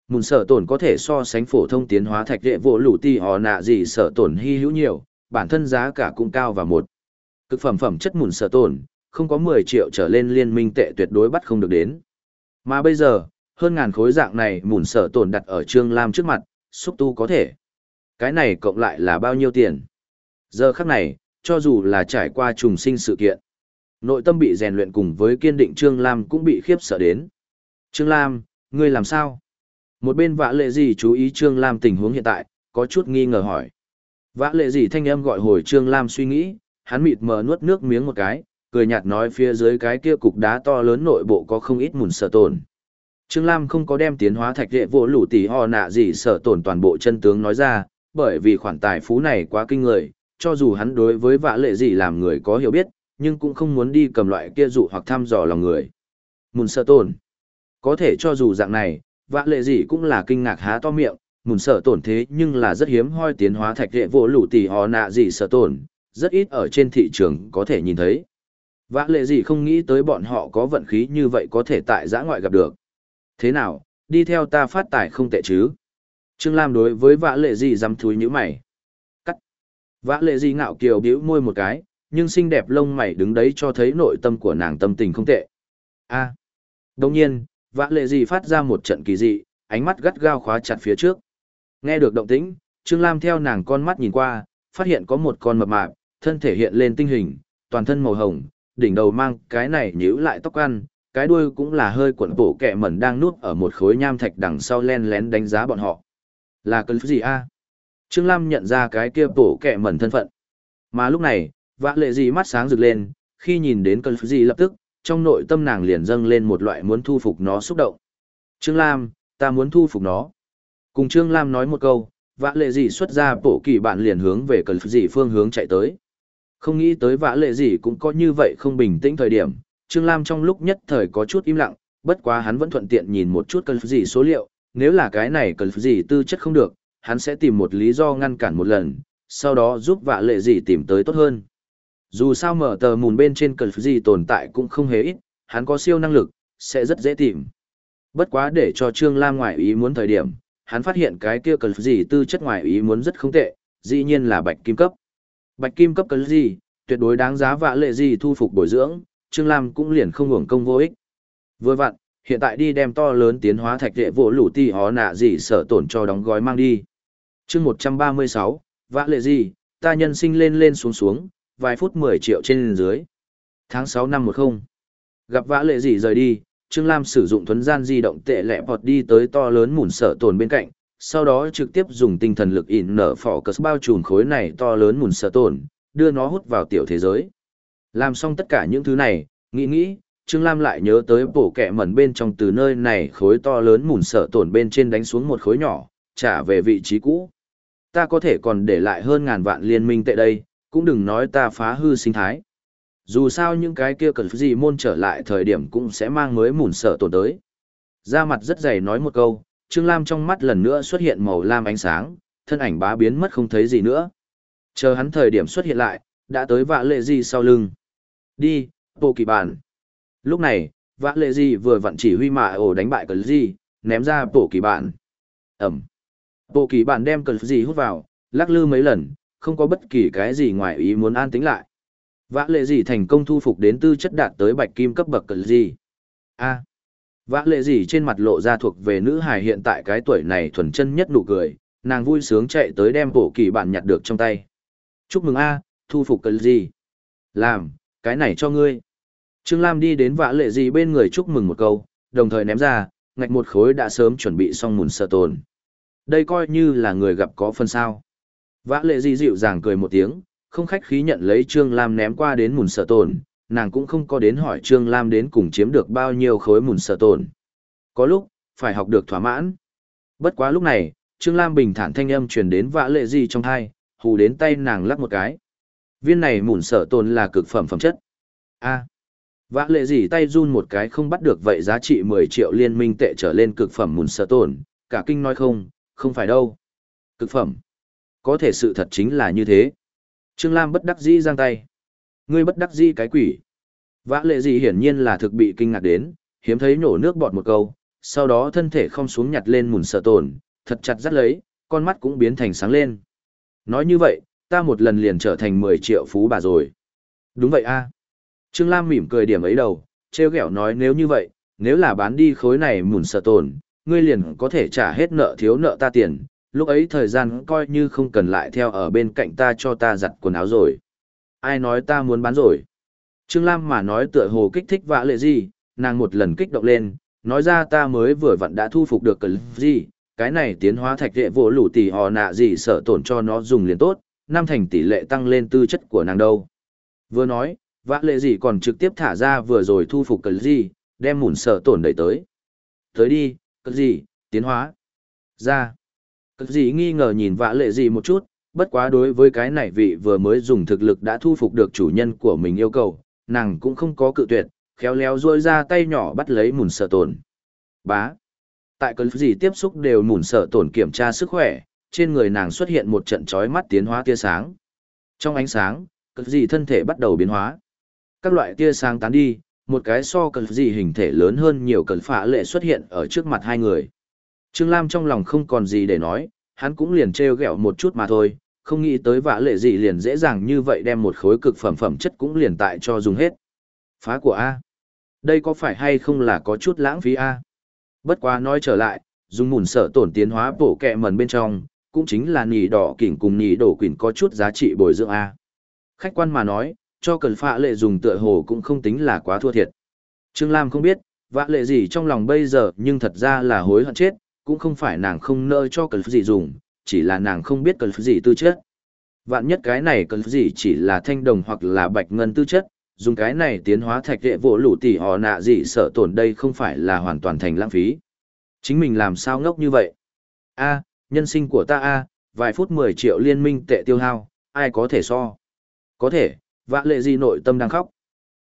Mùn sở tổn có thể so sánh phổ thông tiến hóa thạch đệ vỗ lũ ti họ nạ gì sở tổn hy hữu nhiều, bản thân giá cả cũng cao và một. Cực phẩm phẩm chất mùn sở tổn, không có 10 triệu trở lên liên minh tệ tuyệt đối bắt không được đến. Mà bây giờ, hơn ngàn khối dạng này mùn sở tổn đặt ở Trương Lam trước mặt, xúc tu có thể. Cái này cộng lại là bao nhiêu tiền? Giờ khắc này, cho dù là trải qua trùng sinh sự kiện, nội tâm bị rèn luyện cùng với kiên định Trương Lam cũng bị khiếp sợ đến. Trương Lam, ngươi làm sao? Một bên vã lệ gì chú ý Trương Lam tình huống hiện tại, có chút nghi ngờ hỏi. Vã lệ gì thanh âm gọi hồi Trương Lam suy nghĩ, hắn mịt mờ nuốt nước miếng một cái, cười nhạt nói phía dưới cái kia cục đá to lớn nội bộ có không ít mùn sợ tổn. Trương Lam không có đem tiến hóa thạch địa vô lũ tỷ ho nạ gì sợ tổn toàn bộ chân tướng nói ra, bởi vì khoản tài phú này quá kinh người, cho dù hắn đối với vã lệ gì làm người có hiểu biết, nhưng cũng không muốn đi cầm loại kia dụ hoặc thăm dò lòng người. Mùn sợ tổn. Có thể cho dù dạng này, vã lệ gì cũng là kinh ngạc há to miệng, mùn sợ tổn thế nhưng là rất hiếm hoi tiến hóa thạch địa vô lũ tỷ ho nạ gì sợ tổn, rất ít ở trên thị trường có thể nhìn thấy. Vã lệ gì không nghĩ tới bọn họ có vận khí như vậy có thể tại giã ngoại gặp được. Thế nào, đi theo ta phát tài không tệ chứ? Trương Lam đối với vã lệ gì dám thúi như mày. Cắt. Vã lệ gì ngạo kiều biểu môi một cái, nhưng xinh đẹp lông mày đứng đấy cho thấy nội tâm của nàng tâm tình không tệ. a à. Đồng nhiên, vã lệ gì phát ra một trận kỳ dị, ánh mắt gắt gao khóa chặt phía trước. Nghe được động tĩnh, Trương Lam theo nàng con mắt nhìn qua, phát hiện có một con mập mạp, thân thể hiện lên tinh hình, toàn thân màu hồng, đỉnh đầu mang cái này nhíu lại tóc ăn, cái đuôi cũng là hơi cuộn bổ kẹ mẩn đang nuốt ở một khối nham thạch đằng sau len lén đánh giá bọn họ. Là cơn gì a? Trương Lam nhận ra cái kia bổ kẹ mẩn thân phận. Mà lúc này, vã lệ gì mắt sáng rực lên, khi nhìn đến cơn gì lập tức, trong nội tâm nàng liền dâng lên một loại muốn thu phục nó xúc động. Trương Lam, ta muốn thu phục nó. Cùng Trương Lam nói một câu, vã lệ gì xuất ra bổ kỳ bạn liền hướng về cơn gì phương hướng chạy tới. Không nghĩ tới vã lệ gì cũng có như vậy không bình tĩnh thời điểm, Trương Lam trong lúc nhất thời có chút im lặng, bất quá hắn vẫn thuận tiện nhìn một chút cần gì số liệu, nếu là cái này cần gì tư chất không được, hắn sẽ tìm một lý do ngăn cản một lần, sau đó giúp vã lệ gì tìm tới tốt hơn. Dù sao mở tờ mùn bên trên cần gì tồn tại cũng không hề ít, hắn có siêu năng lực, sẽ rất dễ tìm. Bất quá để cho Trương Lam ngoại ý muốn thời điểm, hắn phát hiện cái kia cần gì tư chất ngoại ý muốn rất không tệ, dĩ nhiên là bạch kim cấp. Bạch kim cấp cần gì, tuyệt đối đáng giá vạ lệ gì thu phục bồi dưỡng, Trương Lam cũng liền không hưởng công vô ích. Vừa vặn, hiện tại đi đem to lớn tiến hóa thạch đệ vỗ lũ ti hó nạ gì sợ tổn cho đóng gói mang đi. chương 136, vạ lệ gì, ta nhân sinh lên lên xuống xuống, vài phút 10 triệu trên dưới. Tháng 6 năm 10. Gặp vã lệ gì rời đi, Trương Lam sử dụng thuấn gian di động tệ lẹ bọt đi tới to lớn mùn sợ tồn bên cạnh, sau đó trực tiếp dùng tinh thần lực in nở phỏ cờ bao trùm khối này to lớn mùn sợ tổn, đưa nó hút vào tiểu thế giới. Làm xong tất cả những thứ này, nghĩ nghĩ, Trương Lam lại nhớ tới bổ kẹ mẩn bên trong từ nơi này khối to lớn mùn sợ tổn bên trên đánh xuống một khối nhỏ, trả về vị trí cũ. Ta có thể còn để lại hơn ngàn vạn liên minh tệ đây, cũng đừng nói ta phá hư sinh thái. Dù sao những cái kia cần gì môn trở lại thời điểm cũng sẽ mang mới mùn sợ tổn tới. Ra mặt rất dày nói một câu, Trương Lam trong mắt lần nữa xuất hiện màu lam ánh sáng, thân ảnh bá biến mất không thấy gì nữa. Chờ hắn thời điểm xuất hiện lại, đã tới vạ lệ gì sau lưng. Đi, bộ kỳ bản. Lúc này, vạ lệ gì vừa vặn chỉ huy mạ ổ đánh bại cờ gì, ném ra bộ kỳ bản. Ẩm. Bộ kỳ bản đem cờ gì hút vào, lắc lư mấy lần, không có bất kỳ cái gì ngoài ý muốn an tính lại. Vã lệ gì thành công thu phục đến tư chất đạt tới bạch kim cấp bậc cờ gì. A. Vã lệ gì trên mặt lộ ra thuộc về nữ hài hiện tại cái tuổi này thuần chân nhất nụ cười, nàng vui sướng chạy tới đem bộ kỳ bản nhặt được trong tay. Chúc mừng A, thu phục cần gì. Làm, cái này cho ngươi. Trương Lam đi đến vã lệ gì bên người chúc mừng một câu, đồng thời ném ra, ngạch một khối đã sớm chuẩn bị xong mùn sợ tồn. Đây coi như là người gặp có phần sao. Vã lệ gì dịu dàng cười một tiếng, không khách khí nhận lấy Trương Lam ném qua đến mùn sợ tồn, nàng cũng không có đến hỏi Trương Lam đến cùng chiếm được bao nhiêu khối mùn sợ tồn. Có lúc, phải học được thỏa mãn. Bất quá lúc này, Trương Lam bình thản thanh âm truyền đến vã lệ gì trong thai, hù đến tay nàng lắc một cái. Viên này mùn sợ tồn là cực phẩm phẩm chất. A. Vã lệ gì tay run một cái không bắt được vậy giá trị 10 triệu liên minh tệ trở lên cực phẩm mùn sợ tồn, cả kinh nói không, không phải đâu. Cực phẩm. Có thể sự thật chính là như thế. Trương Lam bất đắc dĩ giang tay. Ngươi bất đắc dĩ cái quỷ. Vã lệ gì hiển nhiên là thực bị kinh ngạc đến, hiếm thấy nổ nước bọt một câu, sau đó thân thể không xuống nhặt lên mùn sợ tổn, thật chặt dắt lấy, con mắt cũng biến thành sáng lên. Nói như vậy, ta một lần liền trở thành 10 triệu phú bà rồi. Đúng vậy a. Trương Lam mỉm cười điểm ấy đầu, treo ghẹo nói nếu như vậy, nếu là bán đi khối này mùn sợ tổn, ngươi liền có thể trả hết nợ thiếu nợ ta tiền, lúc ấy thời gian coi như không cần lại theo ở bên cạnh ta cho ta giặt quần áo rồi. Ai nói ta muốn bán rồi? Trương Lam mà nói tựa hồ kích thích vã lệ gì, nàng một lần kích động lên, nói ra ta mới vừa vặn đã thu phục được cái gì, cái này tiến hóa thạch đệ vô lũ tỷ họ nạ gì sợ tổn cho nó dùng liền tốt, năm thành tỷ lệ tăng lên tư chất của nàng đâu. Vừa nói, vã lệ gì còn trực tiếp thả ra vừa rồi thu phục cái gì, đem mùn sợ tổn đẩy tới. Tới đi, cái gì, tiến hóa. Ra. Cái gì nghi ngờ nhìn vã lệ gì một chút, bất quá đối với cái này vị vừa mới dùng thực lực đã thu phục được chủ nhân của mình yêu cầu, nàng cũng không có cự tuyệt, khéo léo duỗi ra tay nhỏ bắt lấy mùn sợ tổn. Bá. Tại cơn gì tiếp xúc đều mùn sợ tổn kiểm tra sức khỏe, trên người nàng xuất hiện một trận chói mắt tiến hóa tia sáng. Trong ánh sáng, cơn gì thân thể bắt đầu biến hóa. Các loại tia sáng tán đi, một cái so cơn gì hình thể lớn hơn nhiều cơn phả lệ xuất hiện ở trước mặt hai người. Trương Lam trong lòng không còn gì để nói, hắn cũng liền trêu ghẹo một chút mà thôi, không nghĩ tới vã lệ gì liền dễ dàng như vậy đem một khối cực phẩm phẩm chất cũng liền tại cho dùng hết. Phá của A. Đây có phải hay không là có chút lãng phí A? Bất quá nói trở lại, dùng mùn sợ tổn tiến hóa bổ kẹ mần bên trong, cũng chính là nỉ đỏ kỉnh cùng nỉ đổ quỳnh có chút giá trị bồi dưỡng A. Khách quan mà nói, cho cần phạ lệ dùng tựa hồ cũng không tính là quá thua thiệt. Trương Lam không biết, vã lệ gì trong lòng bây giờ nhưng thật ra là hối hận chết, cũng không phải nàng không nỡ cho cần gì dùng, chỉ là nàng không biết cần gì tư chất. Vạn nhất cái này cần gì chỉ là thanh đồng hoặc là bạch ngân tư chất, dùng cái này tiến hóa thạch đệ vỗ lũ tỷ họ nạ gì sợ tổn đây không phải là hoàn toàn thành lãng phí. Chính mình làm sao ngốc như vậy? a nhân sinh của ta a vài phút 10 triệu liên minh tệ tiêu hao, ai có thể so? Có thể, vạ lệ gì nội tâm đang khóc.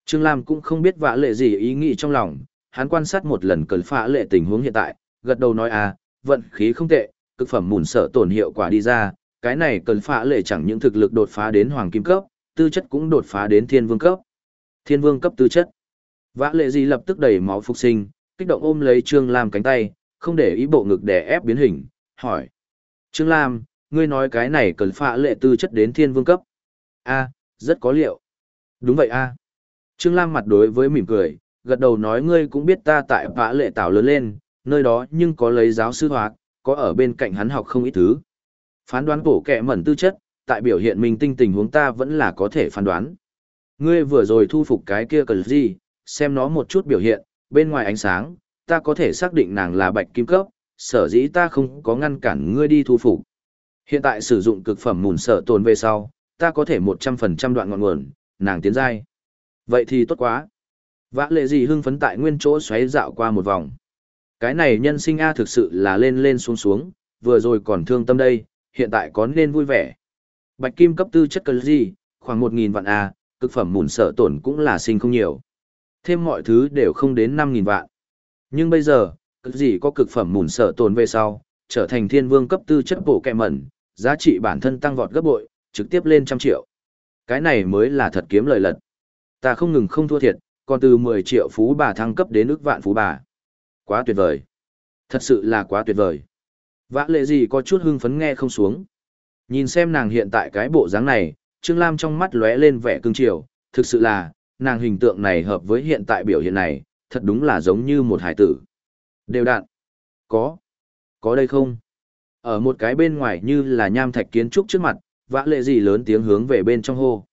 Trương Lam cũng không biết vạ lệ gì ý nghĩ trong lòng, hắn quan sát một lần cần phá lệ tình huống hiện tại, gật đầu nói a vận khí không tệ, cực phẩm mùn sợ tổn hiệu quả đi ra, cái này cần phá lệ chẳng những thực lực đột phá đến hoàng kim cấp, tư chất cũng đột phá đến thiên vương cấp. Thiên vương cấp tư chất. Vã lệ gì lập tức đẩy máu phục sinh, kích động ôm lấy Trương Lam cánh tay, không để ý bộ ngực đè ép biến hình, hỏi. Trương Lam, ngươi nói cái này cần phá lệ tư chất đến thiên vương cấp. a rất có liệu. Đúng vậy a Trương Lam mặt đối với mỉm cười, gật đầu nói ngươi cũng biết ta tại vã lệ tạo lớn lên, nơi đó nhưng có lấy giáo sư hoạt, có ở bên cạnh hắn học không ít thứ. Phán đoán bổ kẹ mẩn tư chất, tại biểu hiện mình tinh tình huống ta vẫn là có thể phán đoán. Ngươi vừa rồi thu phục cái kia cần gì, xem nó một chút biểu hiện, bên ngoài ánh sáng, ta có thể xác định nàng là bạch kim cấp, sở dĩ ta không có ngăn cản ngươi đi thu phục. Hiện tại sử dụng cực phẩm mùn sở tồn về sau, ta có thể 100% đoạn ngọn nguồn, nàng tiến giai. Vậy thì tốt quá. Vã lệ gì hưng phấn tại nguyên chỗ xoáy dạo qua một vòng. Cái này nhân sinh A thực sự là lên lên xuống xuống, vừa rồi còn thương tâm đây, hiện tại có nên vui vẻ. Bạch kim cấp tư chất cần gì, khoảng 1.000 vạn A, cực phẩm mùn sợ tổn cũng là sinh không nhiều. Thêm mọi thứ đều không đến 5.000 vạn. Nhưng bây giờ, cực gì có cực phẩm mùn sợ tổn về sau, trở thành thiên vương cấp tư chất bộ kẹ mẩn, giá trị bản thân tăng vọt gấp bội, trực tiếp lên trăm triệu. Cái này mới là thật kiếm lời lật. Ta không ngừng không thua thiệt, còn từ 10 triệu phú bà thăng cấp đến ước vạn phú bà. Quá tuyệt vời. Thật sự là quá tuyệt vời. Vã lệ gì có chút hưng phấn nghe không xuống. Nhìn xem nàng hiện tại cái bộ dáng này, Trương Lam trong mắt lóe lên vẻ cưng chiều, thực sự là, nàng hình tượng này hợp với hiện tại biểu hiện này, thật đúng là giống như một hải tử. Đều đạn. Có. Có đây không? Ở một cái bên ngoài như là nham thạch kiến trúc trước mặt, vã lệ gì lớn tiếng hướng về bên trong hô.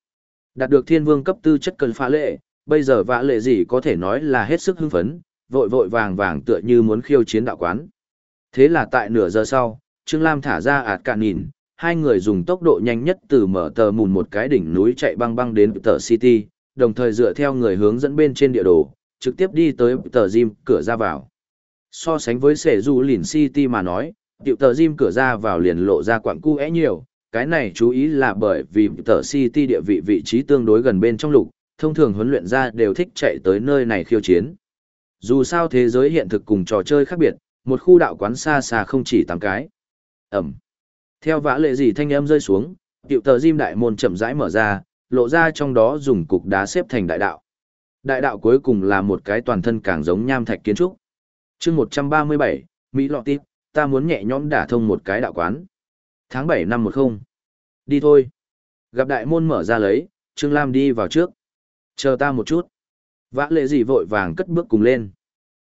Đạt được thiên vương cấp tư chất cần phá lệ, bây giờ vã lệ gì có thể nói là hết sức hưng phấn, vội vội vàng vàng tựa như muốn khiêu chiến đạo quán. Thế là tại nửa giờ sau, Trương Lam thả ra ạt cạn nhìn, hai người dùng tốc độ nhanh nhất từ mở tờ mùn một cái đỉnh núi chạy băng băng đến tờ City, đồng thời dựa theo người hướng dẫn bên trên địa đồ, trực tiếp đi tới tờ Gym cửa ra vào. So sánh với sẻ du lìn City mà nói, tiệu tờ Gym cửa ra vào liền lộ ra quảng cu é nhiều, cái này chú ý là bởi vì tờ City địa vị vị trí tương đối gần bên trong lục, thông thường huấn luyện ra đều thích chạy tới nơi này khiêu chiến. Dù sao thế giới hiện thực cùng trò chơi khác biệt, một khu đạo quán xa xa không chỉ tám cái. Ẩm. Theo vã lệ gì thanh âm rơi xuống, tiệu tờ diêm đại môn chậm rãi mở ra, lộ ra trong đó dùng cục đá xếp thành đại đạo. Đại đạo cuối cùng là một cái toàn thân càng giống nham thạch kiến trúc. chương 137, Mỹ lọ tít, ta muốn nhẹ nhõm đả thông một cái đạo quán. Tháng 7 năm 10. Đi thôi. Gặp đại môn mở ra lấy, Trương Lam đi vào trước. Chờ ta một chút. Vã lệ gì vội vàng cất bước cùng lên.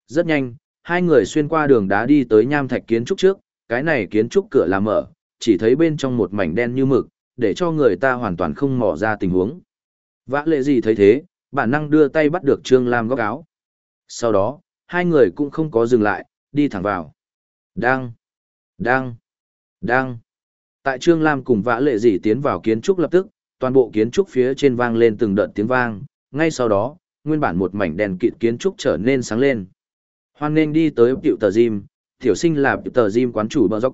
Rất nhanh, hai người xuyên qua đường đá đi tới nham thạch kiến trúc trước, cái này kiến trúc cửa là mở, chỉ thấy bên trong một mảnh đen như mực, để cho người ta hoàn toàn không mò ra tình huống. Vã lệ gì thấy thế, bản năng đưa tay bắt được Trương Lam góc áo. Sau đó, hai người cũng không có dừng lại, đi thẳng vào. Đang, đang, đang. Tại Trương Lam cùng vã lệ gì tiến vào kiến trúc lập tức, toàn bộ kiến trúc phía trên vang lên từng đợt tiếng vang, ngay sau đó, nguyên bản một mảnh đèn kịt kiến trúc trở nên sáng lên. Hoan nên đi tới tiểu tờ gym, tiểu sinh là tiểu tờ gym quán chủ bờ dốc.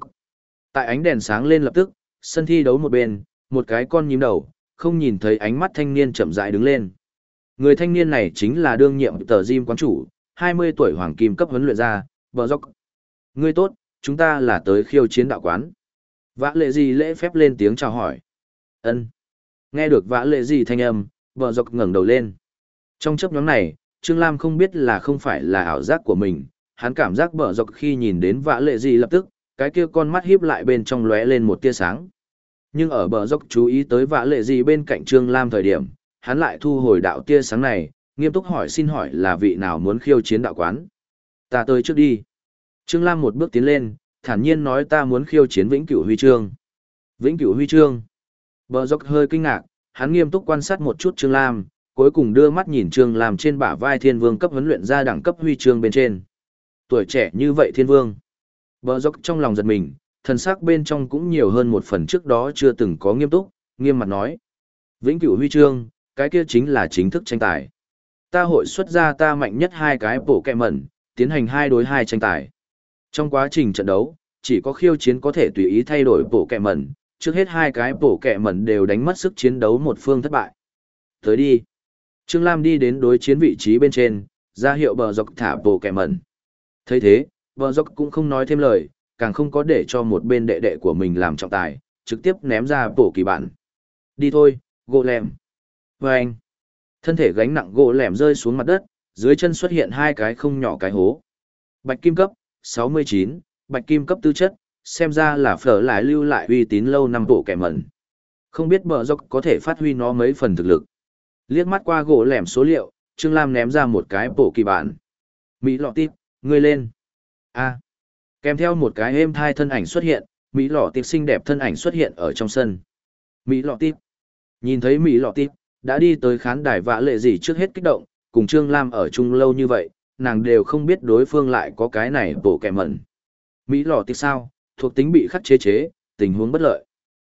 Tại ánh đèn sáng lên lập tức, sân thi đấu một bên, một cái con nhím đầu, không nhìn thấy ánh mắt thanh niên chậm rãi đứng lên. Người thanh niên này chính là đương nhiệm tờ gym quán chủ, 20 tuổi hoàng kim cấp huấn luyện ra, bờ dốc. Ngươi tốt, chúng ta là tới khiêu chiến đạo quán. Vã lệ gì lễ phép lên tiếng chào hỏi. ân Nghe được vã lệ gì thanh âm, bờ dốc ngẩng đầu lên. Trong chấp nhóm này, Trương Lam không biết là không phải là ảo giác của mình, hắn cảm giác bờ dọc khi nhìn đến vã lệ gì lập tức, cái kia con mắt híp lại bên trong lóe lên một tia sáng. Nhưng ở bờ dốc chú ý tới vã lệ gì bên cạnh Trương Lam thời điểm, hắn lại thu hồi đạo tia sáng này, nghiêm túc hỏi xin hỏi là vị nào muốn khiêu chiến đạo quán. Ta tới trước đi. Trương Lam một bước tiến lên, thản nhiên nói ta muốn khiêu chiến vĩnh cửu huy chương. Vĩnh cửu huy chương. Bờ dốc hơi kinh ngạc, hắn nghiêm túc quan sát một chút Trương Lam, cuối cùng đưa mắt nhìn Trương Lam trên bả vai thiên vương cấp huấn luyện ra đẳng cấp huy chương bên trên. Tuổi trẻ như vậy thiên vương. Bờ dốc trong lòng giật mình, thần sắc bên trong cũng nhiều hơn một phần trước đó chưa từng có nghiêm túc, nghiêm mặt nói. Vĩnh cửu huy chương, cái kia chính là chính thức tranh tài. Ta hội xuất ra ta mạnh nhất hai cái bổ kẹ mẩn, tiến hành hai đối hai tranh tài. Trong quá trình trận đấu, chỉ có khiêu chiến có thể tùy ý thay đổi bổ kẹ mẩn, trước hết hai cái bổ kẹ mẩn đều đánh mất sức chiến đấu một phương thất bại. Tới đi. Trương Lam đi đến đối chiến vị trí bên trên, ra hiệu bờ dọc thả bồ kẻ mẩn. thấy thế, bờ dọc cũng không nói thêm lời, càng không có để cho một bên đệ đệ của mình làm trọng tài, trực tiếp ném ra bổ kỳ bản. Đi thôi, gỗ lẻm. Vâng. anh, thân thể gánh nặng gỗ lẻm rơi xuống mặt đất, dưới chân xuất hiện hai cái không nhỏ cái hố. Bạch kim cấp, 69, bạch kim cấp tư chất, xem ra là phở lại lưu lại uy tín lâu năm bộ kẻ mẩn. Không biết bờ dốc có thể phát huy nó mấy phần thực lực. Liếc mắt qua gỗ lẻm số liệu, Trương Lam ném ra một cái bổ kỳ bản. Mỹ lọ tiếp, ngươi lên. A. Kèm theo một cái êm thai thân ảnh xuất hiện, Mỹ lọ tiếp xinh đẹp thân ảnh xuất hiện ở trong sân. Mỹ lọ tiếp. Nhìn thấy Mỹ lọ tiếp, đã đi tới khán đài vạ lệ gì trước hết kích động, cùng Trương Lam ở chung lâu như vậy, nàng đều không biết đối phương lại có cái này bổ kẻ mẩn. Mỹ lọ tiếp sao, thuộc tính bị khắc chế chế, tình huống bất lợi.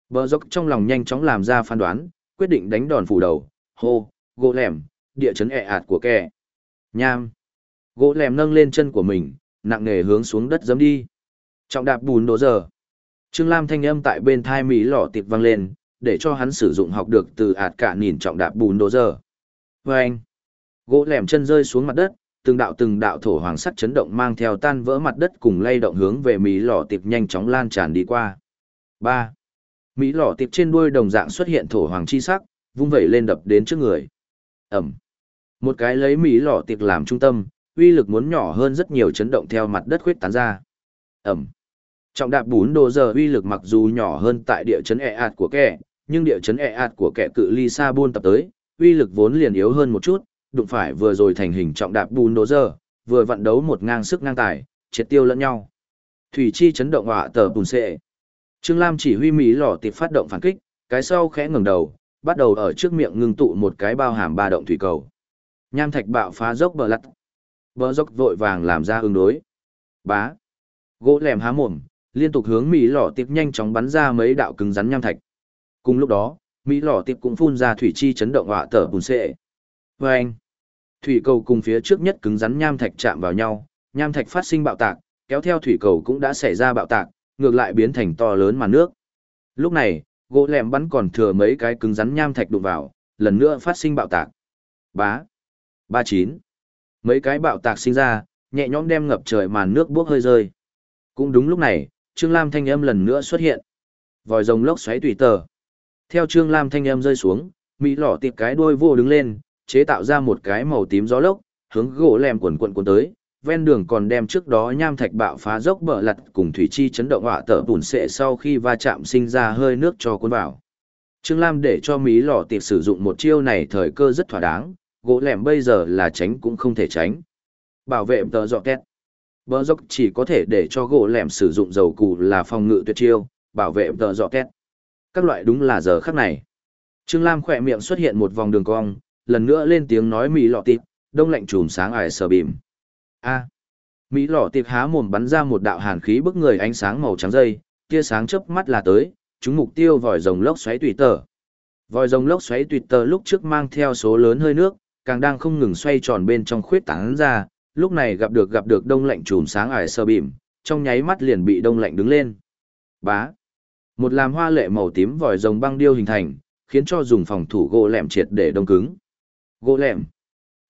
Bờ dốc trong lòng nhanh chóng làm ra phán đoán, quyết định đánh đòn phủ đầu, hô, gỗ lẻm, địa chấn ẹ ạt của kẻ. Nham. Gỗ lẻm nâng lên chân của mình, nặng nề hướng xuống đất giấm đi. Trọng đạp bùn đổ giờ. Trương Lam thanh âm tại bên thai Mỹ lọ tiệp vang lên, để cho hắn sử dụng học được từ ạt cả nhìn trọng đạp bùn đổ giờ. vê anh. Gỗ lẻm chân rơi xuống mặt đất, từng đạo từng đạo thổ hoàng sắt chấn động mang theo tan vỡ mặt đất cùng lay động hướng về Mỹ lọ tiệp nhanh chóng lan tràn đi qua. ba Mỹ lọ tiệp trên đuôi đồng dạng xuất hiện thổ hoàng chi sắc, vung vẩy lên đập đến trước người. Ẩm. Một cái lấy Mỹ lọ tiệc làm trung tâm, uy lực muốn nhỏ hơn rất nhiều chấn động theo mặt đất khuyết tán ra. Ẩm. Trọng đạp bún đồ giờ uy lực mặc dù nhỏ hơn tại địa chấn e ạt của kẻ, nhưng địa chấn e ạt của kẻ cự ly xa buôn tập tới, uy lực vốn liền yếu hơn một chút, đụng phải vừa rồi thành hình trọng đạp bún đồ giờ, vừa vận đấu một ngang sức ngang tài, triệt tiêu lẫn nhau. Thủy chi chấn động họa tờ bùn xệ. Trương Lam chỉ huy Mỹ lò tiệp phát động phản kích, cái sau khẽ ngừng đầu, bắt đầu ở trước miệng ngưng tụ một cái bao hàm ba động thủy cầu. Nham thạch bạo phá dốc bờ lặt. Bờ dốc vội vàng làm ra ứng đối. Bá. Gỗ lẻm há mồm, liên tục hướng Mỹ lò tiệp nhanh chóng bắn ra mấy đạo cứng rắn nham thạch. Cùng lúc đó, Mỹ lò tiệp cũng phun ra thủy chi chấn động họa tở bùn xệ. Vâng. Thủy cầu cùng phía trước nhất cứng rắn nham thạch chạm vào nhau, nham thạch phát sinh bạo tạc, kéo theo thủy cầu cũng đã xảy ra bạo tạc, ngược lại biến thành to lớn màn nước. Lúc này, gỗ lẻm bắn còn thừa mấy cái cứng rắn nham thạch đụng vào, lần nữa phát sinh bạo tạc. Bá. Ba chín. Mấy cái bạo tạc sinh ra, nhẹ nhõm đem ngập trời màn nước buốc hơi rơi. Cũng đúng lúc này, Trương Lam thanh âm lần nữa xuất hiện. Vòi rồng lốc xoáy tùy tờ. Theo Trương Lam thanh âm rơi xuống, Mỹ lỏ tiệp cái đuôi vô đứng lên, chế tạo ra một cái màu tím gió lốc, hướng gỗ lẻm quần quần quần tới, ven đường còn đem trước đó nham thạch bạo phá dốc bờ lặt cùng thủy chi chấn động họa tở bùn sệ sau khi va chạm sinh ra hơi nước cho cuốn vào. Trương Lam để cho Mỹ lò tiệp sử dụng một chiêu này thời cơ rất thỏa đáng, gỗ lẻm bây giờ là tránh cũng không thể tránh. Bảo vệ tờ dọ két. Bờ dốc chỉ có thể để cho gỗ lẻm sử dụng dầu cụ là phòng ngự tuyệt chiêu, bảo vệ tờ dọ két. Các loại đúng là giờ khắc này. Trương Lam khỏe miệng xuất hiện một vòng đường cong, lần nữa lên tiếng nói Mỹ lọ tiệp, đông lạnh chùm sáng ải sờ bìm. A. Mỹ lọ tiệp há mồm bắn ra một đạo hàn khí bức người ánh sáng màu trắng dây, tia sáng chớp mắt là tới, chúng mục tiêu vòi rồng lốc xoáy tùy tờ. Vòi rồng lốc xoáy tùy tờ lúc trước mang theo số lớn hơi nước, càng đang không ngừng xoay tròn bên trong khuyết tán ra, lúc này gặp được gặp được đông lạnh chùm sáng ải sơ bìm, trong nháy mắt liền bị đông lạnh đứng lên. Bá. Một làm hoa lệ màu tím vòi rồng băng điêu hình thành, khiến cho dùng phòng thủ gỗ lẻm triệt để đông cứng. Gỗ lẻm.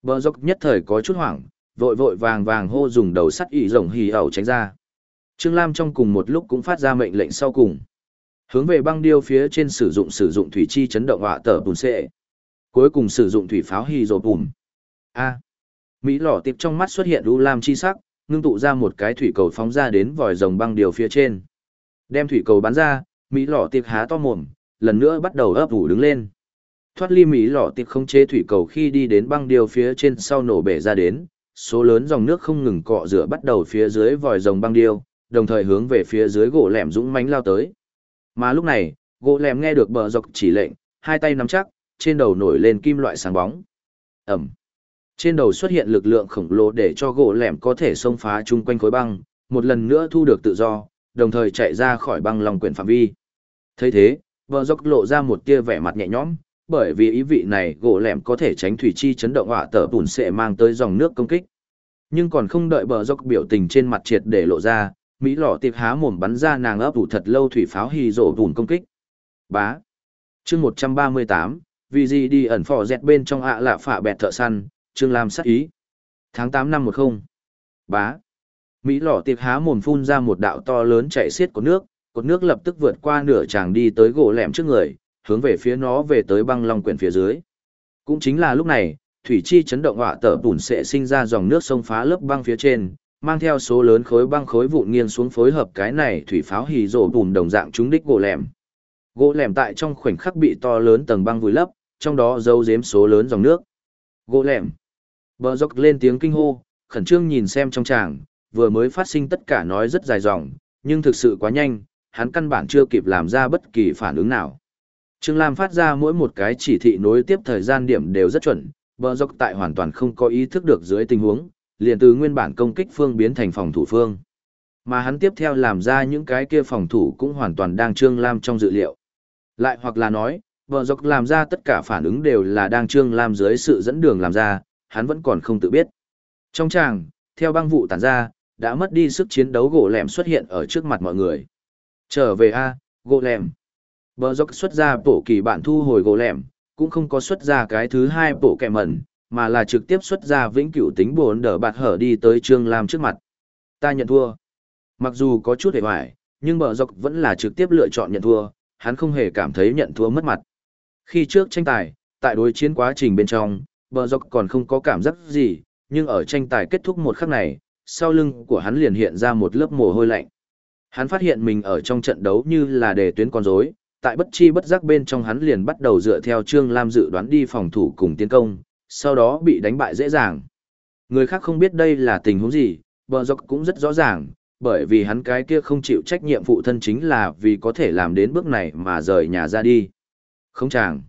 Bờ dốc nhất thời có chút hoảng, vội vội vàng vàng hô dùng đầu sắt ỉ rồng hì ẩu tránh ra. Trương Lam trong cùng một lúc cũng phát ra mệnh lệnh sau cùng. Hướng về băng điêu phía trên sử dụng sử dụng thủy chi chấn động họa tờ bùn xệ. Cuối cùng sử dụng thủy pháo hì rồ bùn. A. Mỹ lỏ tiệp trong mắt xuất hiện u lam chi sắc, ngưng tụ ra một cái thủy cầu phóng ra đến vòi rồng băng điều phía trên. Đem thủy cầu bắn ra, Mỹ lỏ tiệp há to mồm, lần nữa bắt đầu ấp ủ đứng lên. Thoát ly Mỹ lỏ tiệp không chế thủy cầu khi đi đến băng điều phía trên sau nổ bể ra đến, số lớn dòng nước không ngừng cọ rửa bắt đầu phía dưới vòi rồng băng điêu, đồng thời hướng về phía dưới gỗ lẻm dũng mãnh lao tới. Mà lúc này, gỗ lẻm nghe được bờ dọc chỉ lệnh, hai tay nắm chắc, trên đầu nổi lên kim loại sáng bóng. Ẩm. Trên đầu xuất hiện lực lượng khổng lồ để cho gỗ lẻm có thể xông phá chung quanh khối băng, một lần nữa thu được tự do, đồng thời chạy ra khỏi băng lòng quyển phạm vi. thấy thế, bờ dọc lộ ra một tia vẻ mặt nhẹ nhõm, bởi vì ý vị này gỗ lẻm có thể tránh thủy chi chấn động hỏa tở bùn sẽ mang tới dòng nước công kích. Nhưng còn không đợi bờ dốc biểu tình trên mặt triệt để lộ ra, Mỹ lọ tiệp há mồm bắn ra nàng ấp ủ thật lâu thủy pháo hì rổ bùn công kích. Bá. chương 138, vì gì đi ẩn phò dẹt bên trong ạ lạ phả bẹt thợ săn, Trương Lam sát ý. Tháng tám năm 10. Bá. Mỹ lọ tiệp há mồm phun ra một đạo to lớn chạy xiết của nước, cột nước lập tức vượt qua nửa tràng đi tới gỗ lẻm trước người, hướng về phía nó về tới băng long quyển phía dưới. Cũng chính là lúc này, thủy chi chấn động họa tở bùn sẽ sinh ra dòng nước sông phá lớp băng phía trên, mang theo số lớn khối băng khối vụn nghiêng xuống phối hợp cái này thủy pháo hì rổ bùn đồng dạng trúng đích gỗ lẻm. Gỗ lẻm tại trong khoảnh khắc bị to lớn tầng băng vùi lấp, trong đó giấu giếm số lớn dòng nước. Gỗ lẻm. Bờ dốc lên tiếng kinh hô, khẩn trương nhìn xem trong tràng, vừa mới phát sinh tất cả nói rất dài dòng, nhưng thực sự quá nhanh, hắn căn bản chưa kịp làm ra bất kỳ phản ứng nào. Trương Lam phát ra mỗi một cái chỉ thị nối tiếp thời gian điểm đều rất chuẩn, bờ dốc tại hoàn toàn không có ý thức được dưới tình huống, liền từ nguyên bản công kích phương biến thành phòng thủ phương. Mà hắn tiếp theo làm ra những cái kia phòng thủ cũng hoàn toàn đang Trương Lam trong dự liệu. Lại hoặc là nói, bờ dốc làm ra tất cả phản ứng đều là đang Trương Lam dưới sự dẫn đường làm ra, hắn vẫn còn không tự biết. Trong tràng, theo băng vụ tản ra, đã mất đi sức chiến đấu gỗ lẻm xuất hiện ở trước mặt mọi người. Trở về A, gỗ lẻm. Bờ dốc xuất ra bổ kỳ bản thu hồi gỗ lẻm, cũng không có xuất ra cái thứ hai bộ kẹ mẩn, mà là trực tiếp xuất ra vĩnh cửu tính bốn đỡ bạt hở đi tới Trương Lam trước mặt. Ta nhận thua. Mặc dù có chút hề hoài, nhưng bờ dọc vẫn là trực tiếp lựa chọn nhận thua, hắn không hề cảm thấy nhận thua mất mặt. Khi trước tranh tài, tại đối chiến quá trình bên trong, bờ dọc còn không có cảm giác gì, nhưng ở tranh tài kết thúc một khắc này, sau lưng của hắn liền hiện ra một lớp mồ hôi lạnh. Hắn phát hiện mình ở trong trận đấu như là đề tuyến con rối, tại bất chi bất giác bên trong hắn liền bắt đầu dựa theo Trương Lam dự đoán đi phòng thủ cùng tiến công, sau đó bị đánh bại dễ dàng. Người khác không biết đây là tình huống gì, bờ dốc cũng rất rõ ràng, bởi vì hắn cái kia không chịu trách nhiệm phụ thân chính là vì có thể làm đến bước này mà rời nhà ra đi. Không chàng.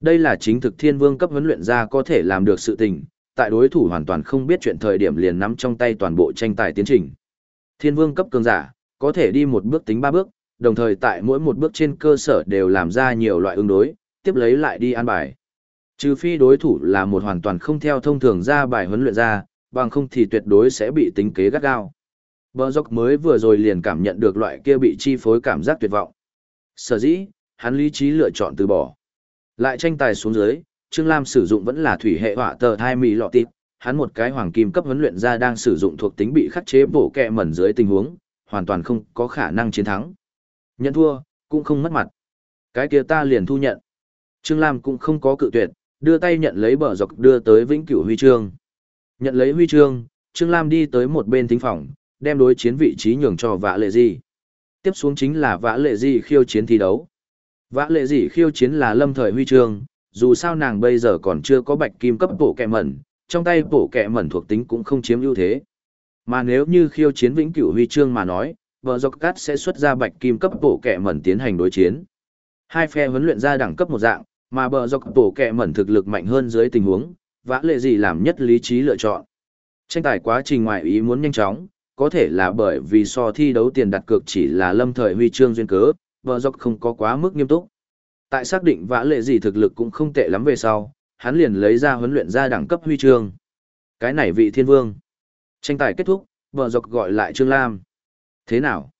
Đây là chính thực thiên vương cấp huấn luyện ra có thể làm được sự tình, tại đối thủ hoàn toàn không biết chuyện thời điểm liền nắm trong tay toàn bộ tranh tài tiến trình. Thiên vương cấp cường giả, có thể đi một bước tính ba bước, đồng thời tại mỗi một bước trên cơ sở đều làm ra nhiều loại ứng đối, tiếp lấy lại đi an bài. Trừ phi đối thủ là một hoàn toàn không theo thông thường ra bài huấn luyện ra, bằng không thì tuyệt đối sẽ bị tính kế gắt gao. Bờ dốc mới vừa rồi liền cảm nhận được loại kia bị chi phối cảm giác tuyệt vọng. Sở dĩ, hắn lý trí lựa chọn từ bỏ. Lại tranh tài xuống dưới, Trương Lam sử dụng vẫn là thủy hệ hỏa tờ thai mì lọ tịp, hắn một cái hoàng kim cấp huấn luyện ra đang sử dụng thuộc tính bị khắc chế bổ kẹ mẩn dưới tình huống, hoàn toàn không có khả năng chiến thắng. Nhận thua, cũng không mất mặt. Cái kia ta liền thu nhận. Trương Lam cũng không có cự tuyệt, đưa tay nhận lấy bờ dọc đưa tới vĩnh cửu huy chương. Nhận lấy huy chương, Trương Lam đi tới một bên thính phòng, đem đối chiến vị trí nhường cho vã lệ gì. Tiếp xuống chính là vã lệ gì khiêu chiến thi đấu. Vã lệ gì khiêu chiến là lâm thời huy chương, dù sao nàng bây giờ còn chưa có bạch kim cấp bộ kẹ mẩn, trong tay bộ kẹ mẩn thuộc tính cũng không chiếm ưu thế. Mà nếu như khiêu chiến vĩnh cửu huy chương mà nói, vợ dọc cát sẽ xuất ra bạch kim cấp bộ kẻ mẩn tiến hành đối chiến. Hai phe huấn luyện ra đẳng cấp một dạng, mà bờ dọc bộ kẹ mẩn thực lực mạnh hơn dưới tình huống, vã lệ gì làm nhất lý trí lựa chọn. Tranh tài quá trình ngoại ý muốn nhanh chóng, có thể là bởi vì so thi đấu tiền đặt cược chỉ là lâm thời huy chương duyên cớ, vợ dọc không có quá mức nghiêm túc. Tại xác định vã lệ gì thực lực cũng không tệ lắm về sau, hắn liền lấy ra huấn luyện ra đẳng cấp huy chương. Cái này vị thiên vương. Tranh tài kết thúc, vợ dọc gọi lại Trương Lam. Thế nào?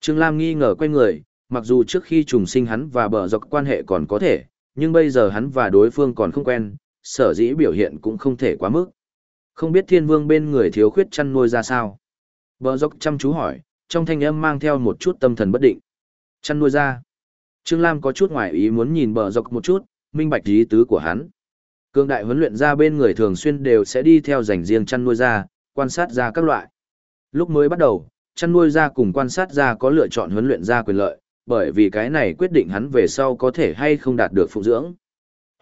Trương Lam nghi ngờ quay người, mặc dù trước khi trùng sinh hắn và bờ dọc quan hệ còn có thể, nhưng bây giờ hắn và đối phương còn không quen, sở dĩ biểu hiện cũng không thể quá mức. Không biết thiên vương bên người thiếu khuyết chăn nuôi ra sao? Bờ dọc chăm chú hỏi, trong thanh âm mang theo một chút tâm thần bất định. Chăn nuôi ra. Trương Lam có chút ngoài ý muốn nhìn bờ dọc một chút, minh bạch ý tứ của hắn. Cương đại huấn luyện ra bên người thường xuyên đều sẽ đi theo dành riêng chăn nuôi ra, quan sát ra các loại. Lúc mới bắt đầu, chăn nuôi ra cùng quan sát ra có lựa chọn huấn luyện ra quyền lợi, bởi vì cái này quyết định hắn về sau có thể hay không đạt được phụ dưỡng.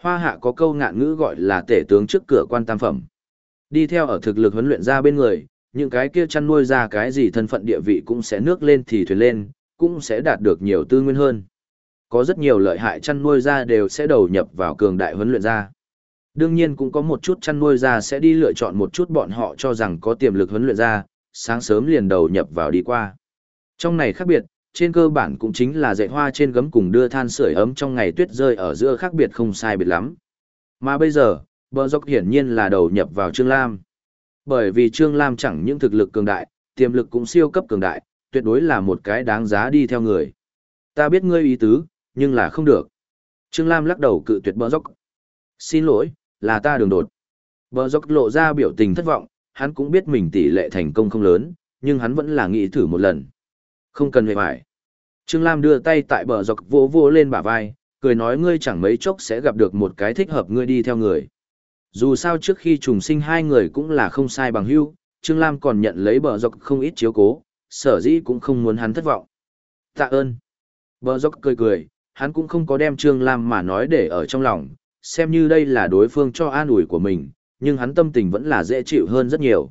Hoa hạ có câu ngạn ngữ gọi là tể tướng trước cửa quan tam phẩm. Đi theo ở thực lực huấn luyện ra bên người, những cái kia chăn nuôi ra cái gì thân phận địa vị cũng sẽ nước lên thì thuyền lên, cũng sẽ đạt được nhiều tư nguyên hơn. Có rất nhiều lợi hại chăn nuôi ra đều sẽ đầu nhập vào cường đại huấn luyện ra. Đương nhiên cũng có một chút chăn nuôi ra sẽ đi lựa chọn một chút bọn họ cho rằng có tiềm lực huấn luyện ra, sáng sớm liền đầu nhập vào đi qua. Trong này khác biệt, trên cơ bản cũng chính là dạy hoa trên gấm cùng đưa than sưởi ấm trong ngày tuyết rơi ở giữa khác biệt không sai biệt lắm. Mà bây giờ, bờ dốc hiển nhiên là đầu nhập vào Trương Lam. Bởi vì Trương Lam chẳng những thực lực cường đại, tiềm lực cũng siêu cấp cường đại, tuyệt đối là một cái đáng giá đi theo người. Ta biết ngươi ý tứ, nhưng là không được. Trương Lam lắc đầu cự tuyệt bờ dốc. Xin lỗi, là ta đường đột. Bờ dốc lộ ra biểu tình thất vọng, hắn cũng biết mình tỷ lệ thành công không lớn, nhưng hắn vẫn là nghĩ thử một lần. Không cần hề phải. Trương Lam đưa tay tại bờ dọc vỗ vỗ lên bả vai, cười nói ngươi chẳng mấy chốc sẽ gặp được một cái thích hợp ngươi đi theo người. Dù sao trước khi trùng sinh hai người cũng là không sai bằng hữu, Trương Lam còn nhận lấy bờ dọc không ít chiếu cố, sở dĩ cũng không muốn hắn thất vọng. Tạ ơn. Bờ dọc cười cười, hắn cũng không có đem Trương Lam mà nói để ở trong lòng, xem như đây là đối phương cho an ủi của mình, nhưng hắn tâm tình vẫn là dễ chịu hơn rất nhiều.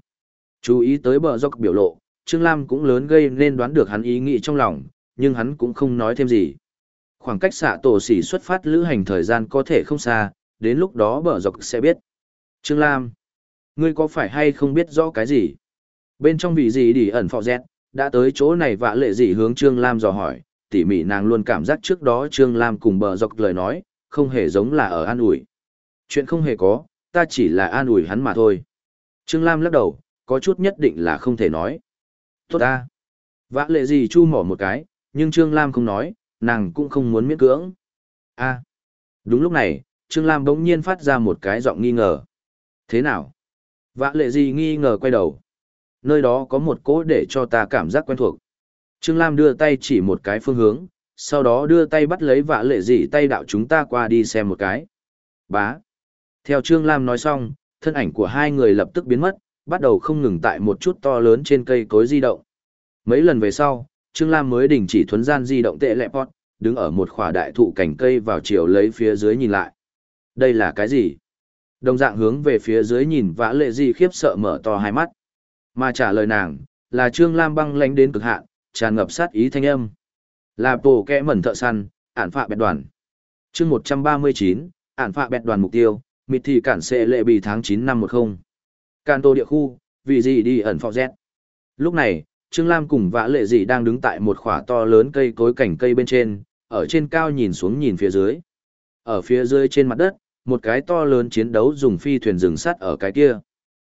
Chú ý tới bờ dọc biểu lộ, Trương Lam cũng lớn gây nên đoán được hắn ý nghĩ trong lòng, nhưng hắn cũng không nói thêm gì. Khoảng cách xạ tổ xỉ xuất phát lữ hành thời gian có thể không xa, đến lúc đó bờ dọc sẽ biết. Trương Lam, ngươi có phải hay không biết rõ cái gì? Bên trong vị gì đi ẩn phò dẹt, đã tới chỗ này vạ lệ gì hướng Trương Lam dò hỏi, tỉ mỉ nàng luôn cảm giác trước đó Trương Lam cùng bờ dọc lời nói, không hề giống là ở an ủi. Chuyện không hề có, ta chỉ là an ủi hắn mà thôi. Trương Lam lắc đầu, có chút nhất định là không thể nói. Tốt ta. Vã lệ gì chu mỏ một cái, nhưng Trương Lam không nói, nàng cũng không muốn miễn cưỡng. a đúng lúc này, Trương Lam bỗng nhiên phát ra một cái giọng nghi ngờ. Thế nào? Vã lệ gì nghi ngờ quay đầu. Nơi đó có một cỗ để cho ta cảm giác quen thuộc. Trương Lam đưa tay chỉ một cái phương hướng, sau đó đưa tay bắt lấy vã lệ gì tay đạo chúng ta qua đi xem một cái. Bá. Theo Trương Lam nói xong, thân ảnh của hai người lập tức biến mất, bắt đầu không ngừng tại một chút to lớn trên cây cối di động. Mấy lần về sau, Trương Lam mới đình chỉ thuấn gian di động tệ lẹ pot, đứng ở một khỏa đại thụ cảnh cây vào chiều lấy phía dưới nhìn lại. Đây là cái gì? Đồng dạng hướng về phía dưới nhìn vã lệ gì khiếp sợ mở to hai mắt. Mà trả lời nàng, là Trương Lam băng lánh đến cực hạn, tràn ngập sát ý thanh âm. Là bổ kẽ mẩn thợ săn, ản phạ bẹt đoàn. chương 139, ản phạ bẹt đoàn mục tiêu, mịt thị cản sẽ lệ bì tháng 9 năm 10. Can tô địa khu, vì gì đi ẩn phò z. Lúc này, Trương Lam cùng vã lệ gì đang đứng tại một khỏa to lớn cây cối cảnh cây bên trên, ở trên cao nhìn xuống nhìn phía dưới. Ở phía dưới trên mặt đất, một cái to lớn chiến đấu dùng phi thuyền rừng sắt ở cái kia.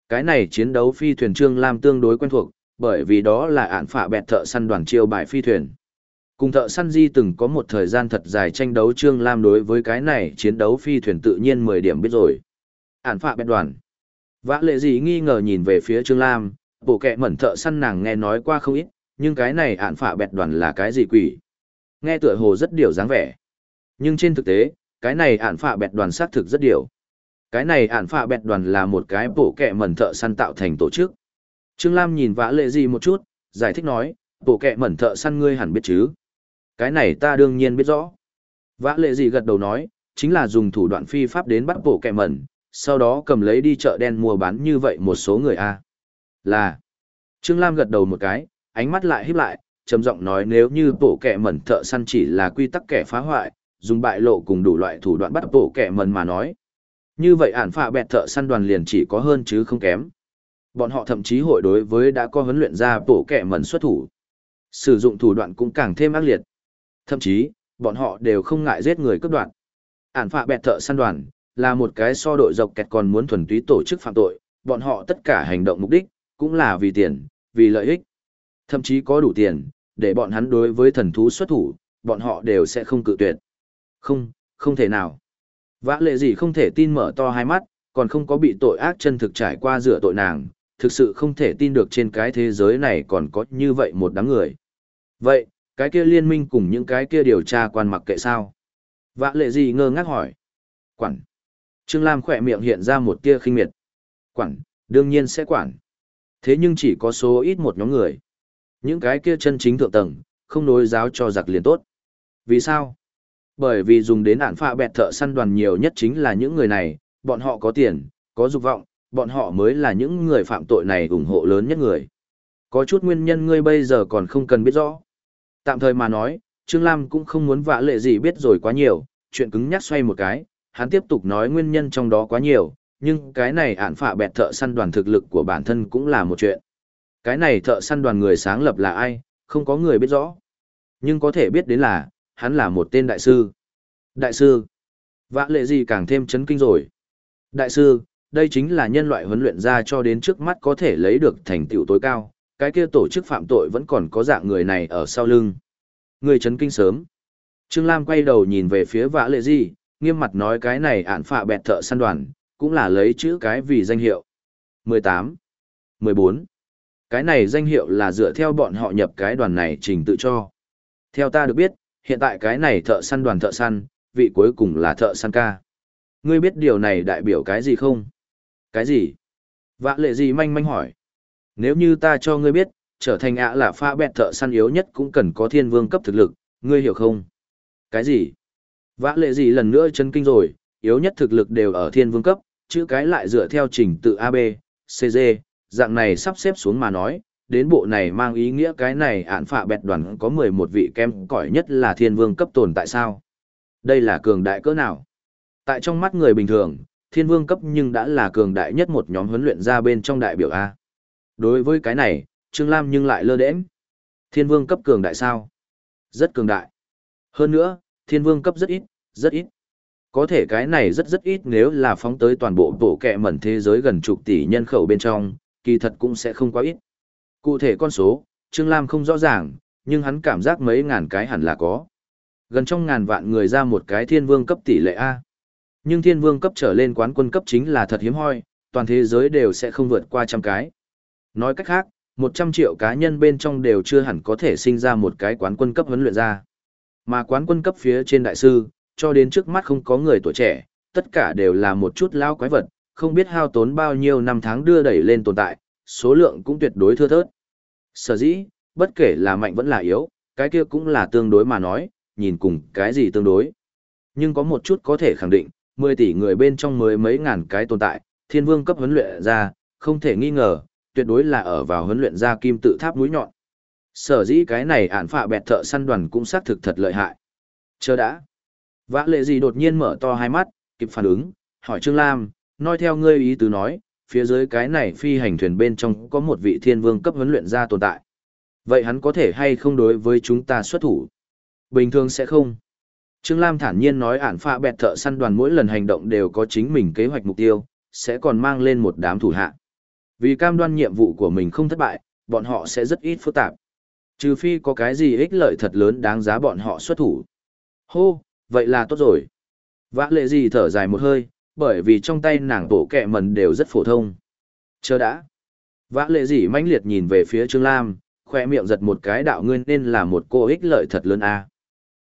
Cái này chiến đấu phi thuyền Trương Lam tương đối quen thuộc, bởi vì đó là ản phạ bẹt thợ săn đoàn chiêu bài phi thuyền. Cùng thợ săn di từng có một thời gian thật dài tranh đấu Trương Lam đối với cái này chiến đấu phi thuyền tự nhiên 10 điểm biết rồi. Ản phạ bẹt đoàn. Vã lệ gì nghi ngờ nhìn về phía Trương Lam, bộ kẹ mẩn thợ săn nàng nghe nói qua không ít, nhưng cái này ản phạ bẹt đoàn là cái gì quỷ? Nghe tựa hồ rất điều dáng vẻ. Nhưng trên thực tế, cái này ản phạ bẹt đoàn xác thực rất điều. Cái này ản phạ bẹt đoàn là một cái bộ kẹ mẩn thợ săn tạo thành tổ chức. Trương Lam nhìn vã lệ gì một chút, giải thích nói, bộ kẹ mẩn thợ săn ngươi hẳn biết chứ. Cái này ta đương nhiên biết rõ. Vã lệ gì gật đầu nói, chính là dùng thủ đoạn phi pháp đến bắt bộ kẹ mẩn, sau đó cầm lấy đi chợ đen mua bán như vậy một số người a Là. Trương Lam gật đầu một cái, ánh mắt lại híp lại, trầm giọng nói nếu như bộ kẹ mẩn thợ săn chỉ là quy tắc kẻ phá hoại, dùng bại lộ cùng đủ loại thủ đoạn bắt bộ kẹ mẩn mà nói. Như vậy ản phạ bẹt thợ săn đoàn liền chỉ có hơn chứ không kém. Bọn họ thậm chí hội đối với đã có huấn luyện ra bộ kẹ mẩn xuất thủ. Sử dụng thủ đoạn cũng càng thêm ác liệt. Thậm chí, bọn họ đều không ngại giết người cướp đoạt. Ản phạ bẹt thợ săn đoàn, là một cái so đội dọc kẹt còn muốn thuần túy tổ chức phạm tội, bọn họ tất cả hành động mục đích, cũng là vì tiền, vì lợi ích. Thậm chí có đủ tiền, để bọn hắn đối với thần thú xuất thủ, bọn họ đều sẽ không cự tuyệt. Không, không thể nào. Vã lệ gì không thể tin mở to hai mắt, còn không có bị tội ác chân thực trải qua rửa tội nàng, thực sự không thể tin được trên cái thế giới này còn có như vậy một đám người. Vậy, cái kia liên minh cùng những cái kia điều tra quan mặc kệ sao? Vã lệ gì ngơ ngác hỏi. Quản. Trương Lam khỏe miệng hiện ra một tia khinh miệt. Quản, đương nhiên sẽ quản. Thế nhưng chỉ có số ít một nhóm người. Những cái kia chân chính thượng tầng, không nối giáo cho giặc liền tốt. Vì sao? Bởi vì dùng đến ản phạ bẹt thợ săn đoàn nhiều nhất chính là những người này, bọn họ có tiền, có dục vọng, bọn họ mới là những người phạm tội này ủng hộ lớn nhất người. Có chút nguyên nhân ngươi bây giờ còn không cần biết rõ. Tạm thời mà nói, Trương Lam cũng không muốn vạ lệ gì biết rồi quá nhiều, chuyện cứng nhắc xoay một cái, hắn tiếp tục nói nguyên nhân trong đó quá nhiều, nhưng cái này ản phạ bẹt thợ săn đoàn thực lực của bản thân cũng là một chuyện. Cái này thợ săn đoàn người sáng lập là ai, không có người biết rõ. Nhưng có thể biết đến là, hắn là một tên đại sư. Đại sư. Vạ lệ gì càng thêm chấn kinh rồi. Đại sư, đây chính là nhân loại huấn luyện ra cho đến trước mắt có thể lấy được thành tựu tối cao. Cái kia tổ chức phạm tội vẫn còn có dạng người này ở sau lưng. Người chấn kinh sớm. Trương Lam quay đầu nhìn về phía vã lệ gì, nghiêm mặt nói cái này ản phạ bẹt thợ săn đoàn, cũng là lấy chữ cái vì danh hiệu. 18. 14. Cái này danh hiệu là dựa theo bọn họ nhập cái đoàn này trình tự cho. Theo ta được biết, hiện tại cái này thợ săn đoàn thợ săn, vị cuối cùng là thợ săn ca. Ngươi biết điều này đại biểu cái gì không? Cái gì? Vã lệ gì manh manh hỏi. Nếu như ta cho ngươi biết, trở thành ạ là pha bẹt thợ săn yếu nhất cũng cần có thiên vương cấp thực lực, ngươi hiểu không? Cái gì? Vã lệ gì lần nữa chân kinh rồi, yếu nhất thực lực đều ở thiên vương cấp, chữ cái lại dựa theo trình tự AB, CG, dạng này sắp xếp xuống mà nói, đến bộ này mang ý nghĩa cái này ạn phạ bẹt đoàn có 11 vị kem cỏi nhất là thiên vương cấp tồn tại sao? Đây là cường đại cỡ nào? Tại trong mắt người bình thường, thiên vương cấp nhưng đã là cường đại nhất một nhóm huấn luyện ra bên trong đại biểu A. Đối với cái này, Trương Lam nhưng lại lơ đễnh. Thiên vương cấp cường đại sao? Rất cường đại. Hơn nữa, thiên vương cấp rất ít, rất ít. Có thể cái này rất rất ít nếu là phóng tới toàn bộ bộ kẹ mẩn thế giới gần chục tỷ nhân khẩu bên trong, kỳ thật cũng sẽ không quá ít. Cụ thể con số, Trương Lam không rõ ràng, nhưng hắn cảm giác mấy ngàn cái hẳn là có. Gần trong ngàn vạn người ra một cái thiên vương cấp tỷ lệ A. Nhưng thiên vương cấp trở lên quán quân cấp chính là thật hiếm hoi, toàn thế giới đều sẽ không vượt qua trăm cái. Nói cách khác, 100 triệu cá nhân bên trong đều chưa hẳn có thể sinh ra một cái quán quân cấp huấn luyện ra. Mà quán quân cấp phía trên đại sư, cho đến trước mắt không có người tuổi trẻ, tất cả đều là một chút lao quái vật, không biết hao tốn bao nhiêu năm tháng đưa đẩy lên tồn tại, số lượng cũng tuyệt đối thưa thớt. Sở dĩ, bất kể là mạnh vẫn là yếu, cái kia cũng là tương đối mà nói, nhìn cùng cái gì tương đối. Nhưng có một chút có thể khẳng định, 10 tỷ người bên trong mới mấy ngàn cái tồn tại, thiên vương cấp huấn luyện ra, không thể nghi ngờ, tuyệt đối là ở vào huấn luyện ra kim tự tháp núi nhọn. Sở dĩ cái này ản phạ bẹt thợ săn đoàn cũng xác thực thật lợi hại. Chờ đã. Vã lệ gì đột nhiên mở to hai mắt, kịp phản ứng, hỏi Trương Lam, nói theo ngươi ý tứ nói, phía dưới cái này phi hành thuyền bên trong có một vị thiên vương cấp huấn luyện ra tồn tại. Vậy hắn có thể hay không đối với chúng ta xuất thủ? Bình thường sẽ không. Trương Lam thản nhiên nói ản phạ bẹt thợ săn đoàn mỗi lần hành động đều có chính mình kế hoạch mục tiêu, sẽ còn mang lên một đám thủ hạ. Vì cam đoan nhiệm vụ của mình không thất bại, bọn họ sẽ rất ít phức tạp. Trừ phi có cái gì ích lợi thật lớn đáng giá bọn họ xuất thủ. Hô, vậy là tốt rồi. Vã lệ gì thở dài một hơi, bởi vì trong tay nàng tổ kẹ mần đều rất phổ thông. Chờ đã. Vã lệ gì mãnh liệt nhìn về phía Trương Lam, khoe miệng giật một cái đạo nguyên nên là một cô ích lợi thật lớn a. À.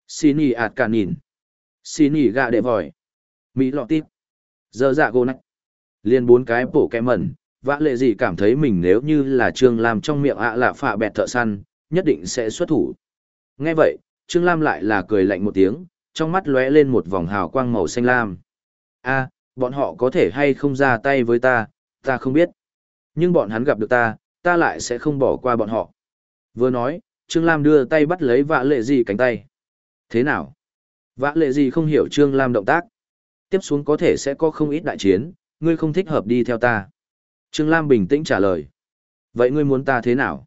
Xin ý ạt cả nhìn. Xin ý gạ đệ vòi. Mỹ lọ tít. Giờ dạ gô nách. Liên bốn cái bổ kẹ mẩn, Vã lệ gì cảm thấy mình nếu như là Trương Lam trong miệng ạ lạ phạ bẹt thợ săn, nhất định sẽ xuất thủ. Nghe vậy, Trương Lam lại là cười lạnh một tiếng, trong mắt lóe lên một vòng hào quang màu xanh lam. a bọn họ có thể hay không ra tay với ta, ta không biết. Nhưng bọn hắn gặp được ta, ta lại sẽ không bỏ qua bọn họ. Vừa nói, Trương Lam đưa tay bắt lấy vã lệ gì cánh tay. Thế nào? Vã lệ gì không hiểu Trương Lam động tác. Tiếp xuống có thể sẽ có không ít đại chiến, ngươi không thích hợp đi theo ta. Trương Lam bình tĩnh trả lời. Vậy ngươi muốn ta thế nào?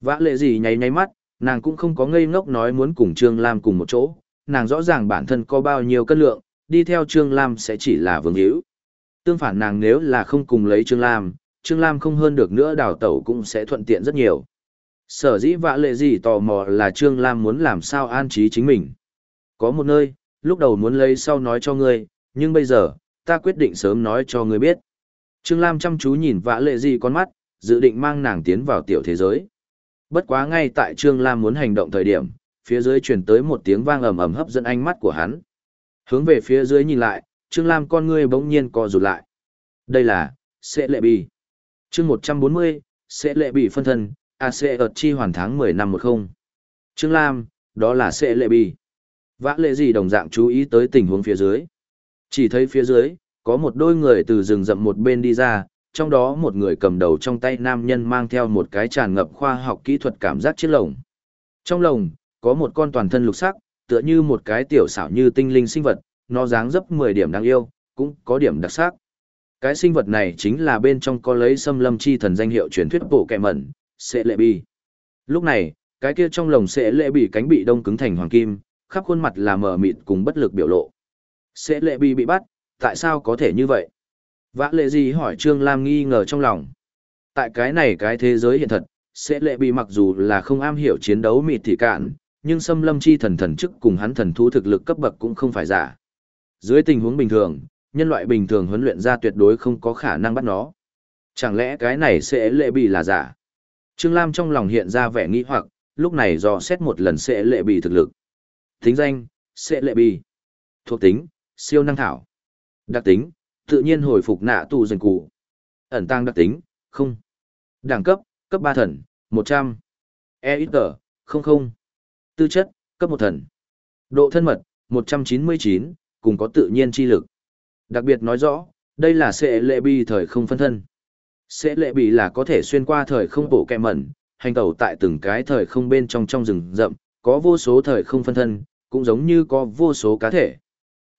Vã lệ gì nháy nháy mắt, nàng cũng không có ngây ngốc nói muốn cùng Trương Lam cùng một chỗ, nàng rõ ràng bản thân có bao nhiêu cân lượng, đi theo Trương Lam sẽ chỉ là vương hữu. Tương phản nàng nếu là không cùng lấy Trương Lam, Trương Lam không hơn được nữa đào tẩu cũng sẽ thuận tiện rất nhiều. Sở dĩ vã lệ gì tò mò là Trương Lam muốn làm sao an trí chính mình. Có một nơi, lúc đầu muốn lấy sau nói cho ngươi, nhưng bây giờ, ta quyết định sớm nói cho ngươi biết. Trương Lam chăm chú nhìn vã lệ gì con mắt, dự định mang nàng tiến vào tiểu thế giới. Bất quá ngay tại Trương Lam muốn hành động thời điểm, phía dưới truyền tới một tiếng vang ầm ầm hấp dẫn ánh mắt của hắn. Hướng về phía dưới nhìn lại, Trương Lam con ngươi bỗng nhiên co rụt lại. Đây là, sẽ lệ bì. chương 140, sẽ lệ bì phân thân, a sẽ ợt chi hoàn tháng 10 năm 10. Trương Lam, đó là sẽ lệ bì. Vã lệ gì đồng dạng chú ý tới tình huống phía dưới. Chỉ thấy phía dưới, có một đôi người từ rừng rậm một bên đi ra, trong đó một người cầm đầu trong tay nam nhân mang theo một cái tràn ngập khoa học kỹ thuật cảm giác chiếc lồng. Trong lồng, có một con toàn thân lục sắc, tựa như một cái tiểu xảo như tinh linh sinh vật, nó dáng dấp 10 điểm đáng yêu, cũng có điểm đặc sắc. Cái sinh vật này chính là bên trong có lấy xâm lâm chi thần danh hiệu truyền thuyết bộ kẹ mẩn, sẽ lệ bi. Lúc này, cái kia trong lồng sẽ lệ bị cánh bị đông cứng thành hoàng kim, khắp khuôn mặt là mờ mịt cùng bất lực biểu lộ. Sẽ lệ bi bị bắt, tại sao có thể như vậy? Vã lệ gì hỏi Trương Lam nghi ngờ trong lòng. Tại cái này cái thế giới hiện thật, sẽ lệ bị mặc dù là không am hiểu chiến đấu mịt thì cạn, nhưng xâm lâm chi thần thần chức cùng hắn thần thú thực lực cấp bậc cũng không phải giả. Dưới tình huống bình thường, nhân loại bình thường huấn luyện ra tuyệt đối không có khả năng bắt nó. Chẳng lẽ cái này sẽ lệ bị là giả? Trương Lam trong lòng hiện ra vẻ nghi hoặc, lúc này dò xét một lần sẽ lệ bị thực lực. Tính danh, sẽ lệ bị. Thuộc tính, siêu năng thảo. Đặc tính, tự nhiên hồi phục nạ tù dần cụ. Ẩn tăng đặc tính, không. Đẳng cấp, cấp ba thần, một trăm E ít tờ, không không. Tư chất, cấp một thần. Độ thân mật, một trăm chín mươi chín cùng có tự nhiên chi lực. Đặc biệt nói rõ, đây là sẽ lệ bi thời không phân thân. Sẽ lệ bi là có thể xuyên qua thời không bổ kẹ mẩn, hành tẩu tại từng cái thời không bên trong trong rừng rậm, có vô số thời không phân thân, cũng giống như có vô số cá thể.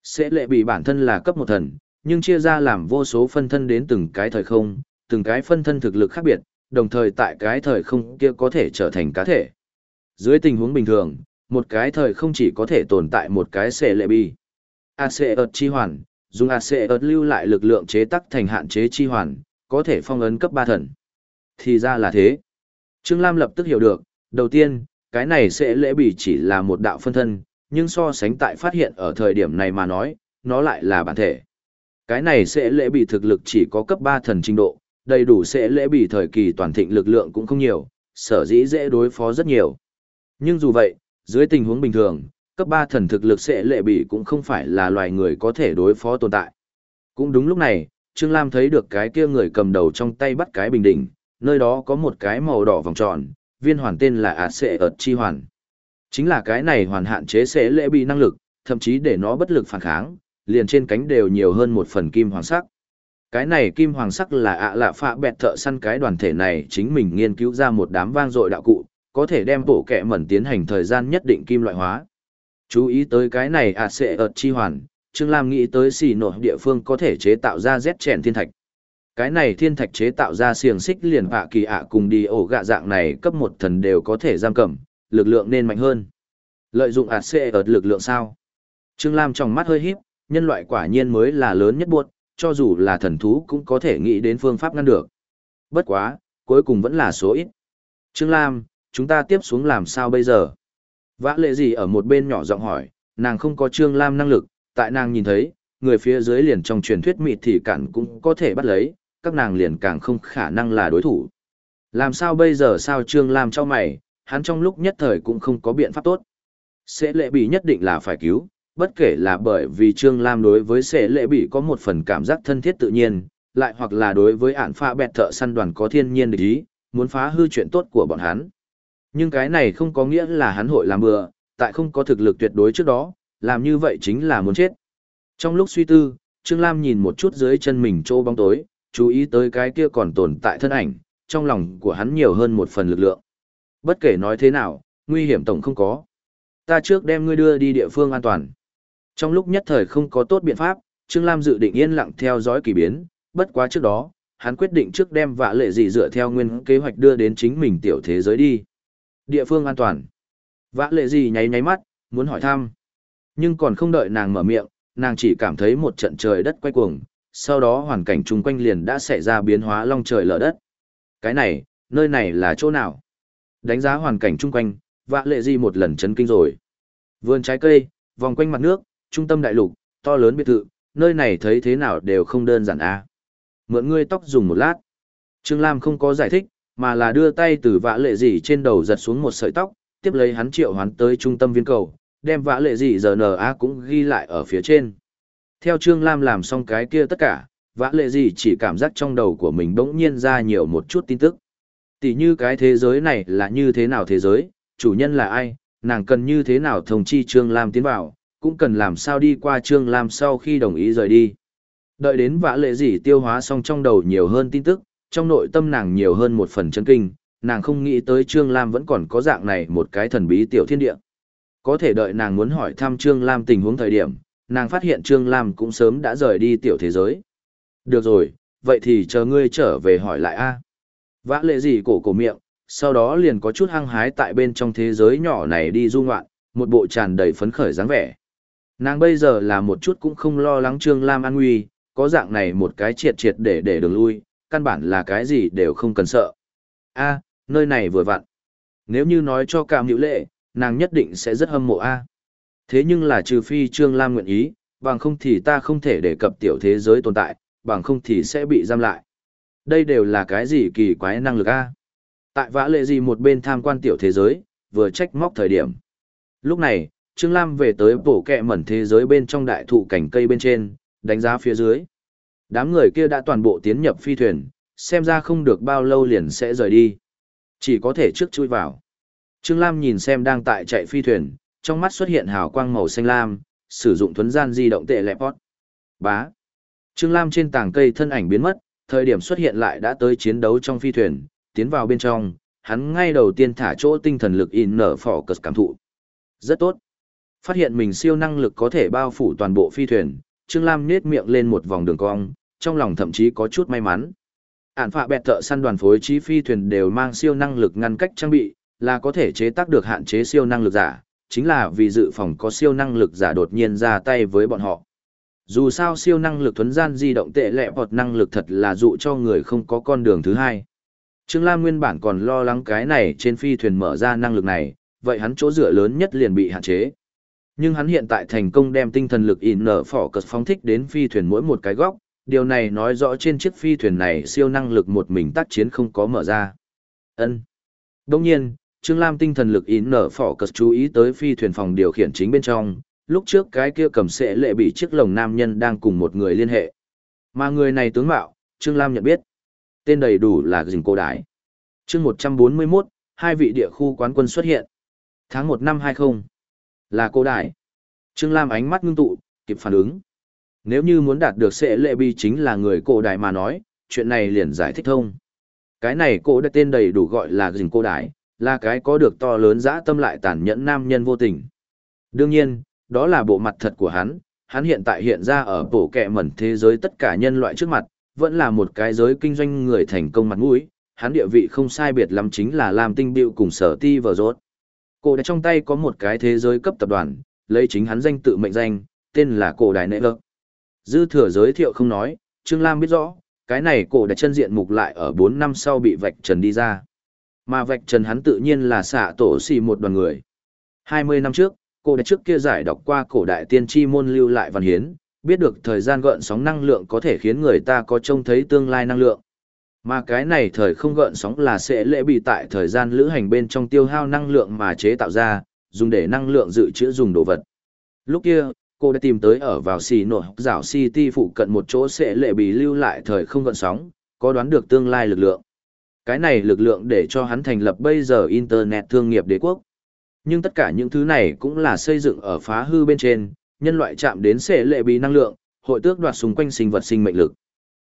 Sẽ lệ bị bản thân là cấp một thần, nhưng chia ra làm vô số phân thân đến từng cái thời không, từng cái phân thân thực lực khác biệt, đồng thời tại cái thời không kia có thể trở thành cá thể. Dưới tình huống bình thường, một cái thời không chỉ có thể tồn tại một cái sẽ lệ bi. AC ợt chi hoàn, dùng AC ợt lưu lại lực lượng chế tắc thành hạn chế chi hoàn, có thể phong ấn cấp ba thần. Thì ra là thế. Trương Lam lập tức hiểu được, đầu tiên, cái này sẽ lễ bị chỉ là một đạo phân thân, nhưng so sánh tại phát hiện ở thời điểm này mà nói, nó lại là bản thể. Cái này sẽ lễ bị thực lực chỉ có cấp 3 thần trình độ, đầy đủ sẽ lễ bị thời kỳ toàn thịnh lực lượng cũng không nhiều, sở dĩ dễ đối phó rất nhiều. Nhưng dù vậy, dưới tình huống bình thường, cấp 3 thần thực lực sẽ lệ bị cũng không phải là loài người có thể đối phó tồn tại. Cũng đúng lúc này, Trương Lam thấy được cái kia người cầm đầu trong tay bắt cái bình đỉnh, nơi đó có một cái màu đỏ vòng tròn, viên hoàn tên là ạt sẽ ợt chi hoàn. Chính là cái này hoàn hạn chế sẽ lễ bị năng lực, thậm chí để nó bất lực phản kháng, liền trên cánh đều nhiều hơn một phần kim hoàng sắc. Cái này kim hoàng sắc là ạ lạ phạ bẹt thợ săn cái đoàn thể này chính mình nghiên cứu ra một đám vang dội đạo cụ, có thể đem bộ kẹ mẩn tiến hành thời gian nhất định kim loại hóa. Chú ý tới cái này ạ sẽ ợt chi hoàn, Trương Lam nghĩ tới xì nổ địa phương có thể chế tạo ra Z chèn thiên thạch. Cái này thiên thạch chế tạo ra xiềng xích liền ạ kỳ ạ cùng đi ổ gạ dạng này cấp một thần đều có thể giam cầm, lực lượng nên mạnh hơn. Lợi dụng ạt xệ ợt lực lượng sao? Trương Lam trong mắt hơi híp, nhân loại quả nhiên mới là lớn nhất buộc, cho dù là thần thú cũng có thể nghĩ đến phương pháp ngăn được. Bất quá, cuối cùng vẫn là số ít. Trương Lam, chúng ta tiếp xuống làm sao bây giờ? Vã lệ gì ở một bên nhỏ giọng hỏi, nàng không có Trương Lam năng lực, tại nàng nhìn thấy, người phía dưới liền trong truyền thuyết mịt thì cản cũng có thể bắt lấy, các nàng liền càng không khả năng là đối thủ. Làm sao bây giờ sao Trương Lam cho mày, hắn trong lúc nhất thời cũng không có biện pháp tốt. Sẽ lệ bị nhất định là phải cứu, bất kể là bởi vì Trương Lam đối với sẽ lệ bị có một phần cảm giác thân thiết tự nhiên, lại hoặc là đối với ản pha bẹt thợ săn đoàn có thiên nhiên địch ý, muốn phá hư chuyện tốt của bọn hắn. Nhưng cái này không có nghĩa là hắn hội làm bừa, tại không có thực lực tuyệt đối trước đó, làm như vậy chính là muốn chết. Trong lúc suy tư, Trương Lam nhìn một chút dưới chân mình trô bóng tối, chú ý tới cái kia còn tồn tại thân ảnh, trong lòng của hắn nhiều hơn một phần lực lượng. Bất kể nói thế nào, nguy hiểm tổng không có. Ta trước đem ngươi đưa đi địa phương an toàn. Trong lúc nhất thời không có tốt biện pháp, Trương Lam dự định yên lặng theo dõi kỳ biến, bất quá trước đó, hắn quyết định trước đem vạ lệ gì dựa theo nguyên kế hoạch đưa đến chính mình tiểu thế giới đi. Địa phương an toàn. Vạ lệ gì nháy nháy mắt, muốn hỏi thăm. Nhưng còn không đợi nàng mở miệng, nàng chỉ cảm thấy một trận trời đất quay cuồng, sau đó hoàn cảnh chung quanh liền đã xảy ra biến hóa long trời lở đất. Cái này, nơi này là chỗ nào? Đánh giá hoàn cảnh chung quanh, vạ lệ Di một lần chấn kinh rồi. Vườn trái cây, vòng quanh mặt nước, trung tâm đại lục, to lớn biệt thự, nơi này thấy thế nào đều không đơn giản a. À. Mượn ngươi tóc dùng một lát. Trương Lam không có giải thích, mà là đưa tay từ Vạ lệ gì trên đầu giật xuống một sợi tóc, tiếp lấy hắn triệu hoán tới trung tâm viên cầu, đem Vạ lệ gì giờ NA cũng ghi lại ở phía trên. Theo Trương Lam làm xong cái kia tất cả, vã lệ gì chỉ cảm giác trong đầu của mình bỗng nhiên ra nhiều một chút tin tức. Tỷ như cái thế giới này là như thế nào thế giới, chủ nhân là ai, nàng cần như thế nào thông chi Trương Lam tiến vào, cũng cần làm sao đi qua Trương Lam sau khi đồng ý rời đi. Đợi đến vã lệ gì tiêu hóa xong trong đầu nhiều hơn tin tức, trong nội tâm nàng nhiều hơn một phần chân kinh, nàng không nghĩ tới Trương Lam vẫn còn có dạng này một cái thần bí tiểu thiên địa. Có thể đợi nàng muốn hỏi thăm Trương Lam tình huống thời điểm, nàng phát hiện Trương Lam cũng sớm đã rời đi tiểu thế giới. Được rồi, vậy thì chờ ngươi trở về hỏi lại a Vã lệ gì cổ cổ miệng, sau đó liền có chút hăng hái tại bên trong thế giới nhỏ này đi du ngoạn, một bộ tràn đầy phấn khởi dáng vẻ. Nàng bây giờ là một chút cũng không lo lắng Trương Lam an nguy, có dạng này một cái triệt triệt để để đường lui, căn bản là cái gì đều không cần sợ. A, nơi này vừa vặn. Nếu như nói cho cảm hữu lệ, nàng nhất định sẽ rất hâm mộ A. Thế nhưng là trừ phi Trương Lam nguyện ý, bằng không thì ta không thể đề cập tiểu thế giới tồn tại, bằng không thì sẽ bị giam lại. Đây đều là cái gì kỳ quái năng lực A. Tại vã lệ gì một bên tham quan tiểu thế giới, vừa trách móc thời điểm. Lúc này, Trương Lam về tới bổ kẹ mẩn thế giới bên trong đại thụ cảnh cây bên trên, đánh giá phía dưới. Đám người kia đã toàn bộ tiến nhập phi thuyền, xem ra không được bao lâu liền sẽ rời đi. Chỉ có thể trước chui vào. Trương Lam nhìn xem đang tại chạy phi thuyền, trong mắt xuất hiện hào quang màu xanh lam, sử dụng thuấn gian di động tệ lẹp pot. Bá. Trương Lam trên tảng cây thân ảnh biến mất, thời điểm xuất hiện lại đã tới chiến đấu trong phi thuyền, tiến vào bên trong, hắn ngay đầu tiên thả chỗ tinh thần lực in nở phỏ cực cảm thụ. Rất tốt. Phát hiện mình siêu năng lực có thể bao phủ toàn bộ phi thuyền, Trương Lam nết miệng lên một vòng đường cong, trong lòng thậm chí có chút may mắn. Ản phạ bẹt thợ săn đoàn phối trí phi thuyền đều mang siêu năng lực ngăn cách trang bị, là có thể chế tác được hạn chế siêu năng lực giả, chính là vì dự phòng có siêu năng lực giả đột nhiên ra tay với bọn họ. Dù sao siêu năng lực thuấn gian di động tệ lệ hoặc năng lực thật là dụ cho người không có con đường thứ hai. Trương Lam nguyên bản còn lo lắng cái này trên phi thuyền mở ra năng lực này, vậy hắn chỗ dựa lớn nhất liền bị hạn chế. Nhưng hắn hiện tại thành công đem tinh thần lực in nở phỏ cật phóng thích đến phi thuyền mỗi một cái góc, điều này nói rõ trên chiếc phi thuyền này siêu năng lực một mình tác chiến không có mở ra. Ân. Đồng nhiên, Trương Lam tinh thần lực in nở phỏ cật chú ý tới phi thuyền phòng điều khiển chính bên trong, lúc trước cái kia cầm sệ lệ bị chiếc lồng nam nhân đang cùng một người liên hệ. Mà người này tướng mạo, Trương Lam nhận biết. Tên đầy đủ là Dình Cô Đái. chương 141, hai vị địa khu quán quân xuất hiện. Tháng 1 năm 20. Là cô đại. Trương Lam ánh mắt ngưng tụ, kịp phản ứng. Nếu như muốn đạt được sệ lệ bi chính là người cổ đại mà nói, chuyện này liền giải thích thông. Cái này cổ đại tên đầy đủ gọi là Dình cô đại, là cái có được to lớn dã tâm lại tàn nhẫn nam nhân vô tình. Đương nhiên, đó là bộ mặt thật của hắn, hắn hiện tại hiện ra ở bộ kẹ mẩn thế giới tất cả nhân loại trước mặt, vẫn là một cái giới kinh doanh người thành công mặt mũi, hắn địa vị không sai biệt lắm chính là làm tinh biệu cùng sở ti vờ rốt. Cổ đại trong tay có một cái thế giới cấp tập đoàn, lấy chính hắn danh tự mệnh danh, tên là cổ đại nệ vợ. Dư thừa giới thiệu không nói, Trương Lam biết rõ, cái này cổ đại chân diện mục lại ở 4 năm sau bị vạch trần đi ra. Mà vạch trần hắn tự nhiên là xạ tổ xì một đoàn người. 20 năm trước, Cô đã trước kia giải đọc qua cổ đại tiên tri môn lưu lại văn hiến, biết được thời gian gợn sóng năng lượng có thể khiến người ta có trông thấy tương lai năng lượng. Mà cái này thời không gợn sóng là sẽ lễ bị tại thời gian lữ hành bên trong tiêu hao năng lượng mà chế tạo ra, dùng để năng lượng dự trữ dùng đồ vật. Lúc kia, Cô đã tìm tới ở vào xì nội, rảo City phụ cận một chỗ sẽ lệ bị lưu lại thời không gợn sóng, có đoán được tương lai lực lượng. Cái này lực lượng để cho hắn thành lập bây giờ Internet thương nghiệp đế quốc. Nhưng tất cả những thứ này cũng là xây dựng ở phá hư bên trên, nhân loại chạm đến xệ lệ bị năng lượng, hội tước đoạt xung quanh sinh vật sinh mệnh lực.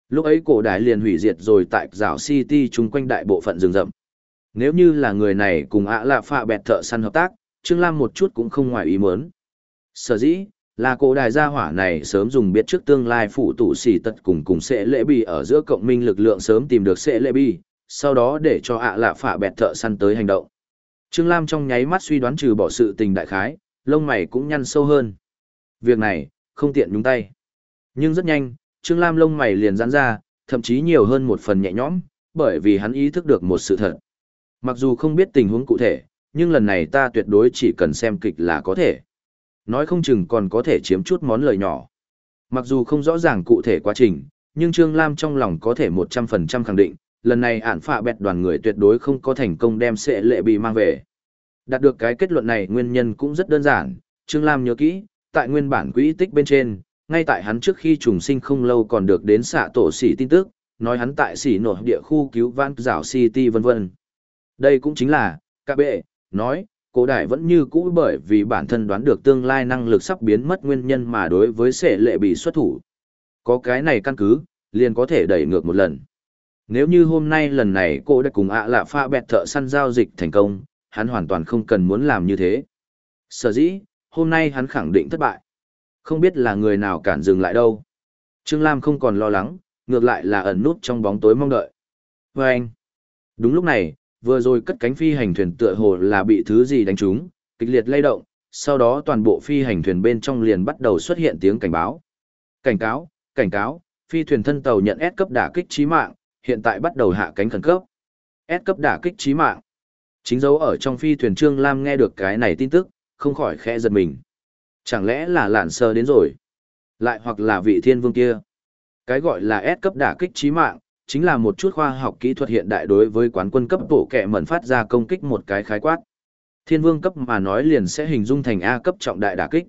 Lúc ấy cổ đại liền hủy diệt rồi tại rào City chung quanh đại bộ phận rừng rậm. Nếu như là người này cùng ạ lạ phạ bẹt thợ săn hợp tác, Trương Lam một chút cũng không ngoài ý muốn. Sở dĩ, là cổ đại gia hỏa này sớm dùng biết trước tương lai phụ tụ xỉ tật cùng cùng sẽ lễ bi ở giữa cộng minh lực lượng sớm tìm được sẽ lễ bi, sau đó để cho ạ lạ phạ bẹt thợ săn tới hành động. Trương Lam trong nháy mắt suy đoán trừ bỏ sự tình đại khái, lông mày cũng nhăn sâu hơn. Việc này, không tiện nhúng tay. Nhưng rất nhanh, Trương Lam lông mày liền giãn ra, thậm chí nhiều hơn một phần nhẹ nhõm, bởi vì hắn ý thức được một sự thật. Mặc dù không biết tình huống cụ thể, nhưng lần này ta tuyệt đối chỉ cần xem kịch là có thể. Nói không chừng còn có thể chiếm chút món lời nhỏ. Mặc dù không rõ ràng cụ thể quá trình, nhưng Trương Lam trong lòng có thể 100% khẳng định, lần này ản phạ bẹt đoàn người tuyệt đối không có thành công đem sệ lệ bị mang về. Đạt được cái kết luận này nguyên nhân cũng rất đơn giản, Trương Lam nhớ kỹ, tại nguyên bản quỹ tích bên trên, ngay tại hắn trước khi trùng sinh không lâu còn được đến xạ tổ xỉ tin tức, nói hắn tại xỉ nội địa khu cứu vãn rảo City vân vân. Đây cũng chính là, các bệ, nói, cổ đại vẫn như cũ bởi vì bản thân đoán được tương lai năng lực sắp biến mất nguyên nhân mà đối với sệ lệ bị xuất thủ. Có cái này căn cứ, liền có thể đẩy ngược một lần. Nếu như hôm nay lần này cô đã cùng ạ lạ pha bẹt thợ săn giao dịch thành công, hắn hoàn toàn không cần muốn làm như thế. Sở dĩ, hôm nay hắn khẳng định thất bại. Không biết là người nào cản dừng lại đâu. Trương Lam không còn lo lắng, ngược lại là ẩn nút trong bóng tối mong đợi. Và anh, đúng lúc này, vừa rồi cất cánh phi hành thuyền tựa hồ là bị thứ gì đánh trúng, kịch liệt lay động, sau đó toàn bộ phi hành thuyền bên trong liền bắt đầu xuất hiện tiếng cảnh báo. Cảnh cáo, cảnh cáo, phi thuyền thân tàu nhận S cấp đả kích chí mạng, hiện tại bắt đầu hạ cánh khẩn cấp. S cấp đả kích chí mạng. Chính dấu ở trong phi thuyền Trương Lam nghe được cái này tin tức, không khỏi khẽ giật mình. Chẳng lẽ là lạn sơ đến rồi? Lại hoặc là vị thiên vương kia? Cái gọi là S cấp đả kích chí mạng, chính là một chút khoa học kỹ thuật hiện đại đối với quán quân cấp bộ kệ mẩn phát ra công kích một cái khái quát. Thiên vương cấp mà nói liền sẽ hình dung thành A cấp trọng đại đả kích.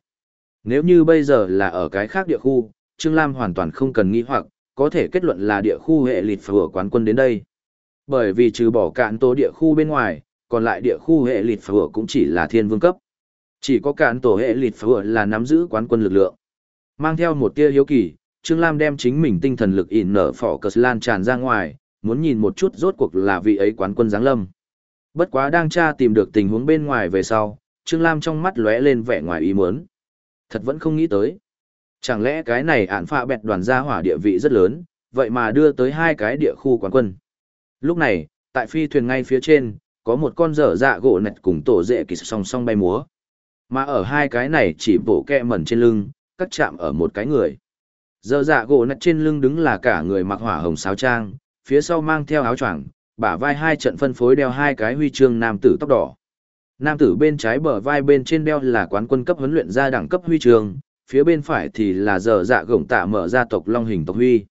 Nếu như bây giờ là ở cái khác địa khu, Trương Lam hoàn toàn không cần nghi hoặc, có thể kết luận là địa khu hệ lịt phở quán quân đến đây. Bởi vì trừ bỏ cạn tổ địa khu bên ngoài, còn lại địa khu hệ lịt phở cũng chỉ là thiên vương cấp. Chỉ có cạn tổ hệ lịt phở là nắm giữ quán quân lực lượng. Mang theo một tia hiếu kỳ, Trương Lam đem chính mình tinh thần lực ỉn nở phỏ cờ lan tràn ra ngoài, muốn nhìn một chút rốt cuộc là vị ấy quán quân giáng lâm. Bất quá đang tra tìm được tình huống bên ngoài về sau, Trương Lam trong mắt lóe lên vẻ ngoài ý muốn. Thật vẫn không nghĩ tới. Chẳng lẽ cái này ản phạ bẹt đoàn gia hỏa địa vị rất lớn, vậy mà đưa tới hai cái địa khu quán quân. Lúc này, tại phi thuyền ngay phía trên, có một con dở dạ gỗ nạch cùng tổ dễ kỳ song song bay múa. Mà ở hai cái này chỉ bổ kẹ mẩn trên lưng, cắt chạm ở một cái người. Dở dạ gỗ nạch trên lưng đứng là cả người mặc hỏa hồng sáo trang, phía sau mang theo áo choàng, bả vai hai trận phân phối đeo hai cái huy chương nam tử tóc đỏ. Nam tử bên trái bờ vai bên trên đeo là quán quân cấp huấn luyện gia đẳng cấp huy chương, phía bên phải thì là dở dạ gổng tạ mở ra tộc long hình tộc huy.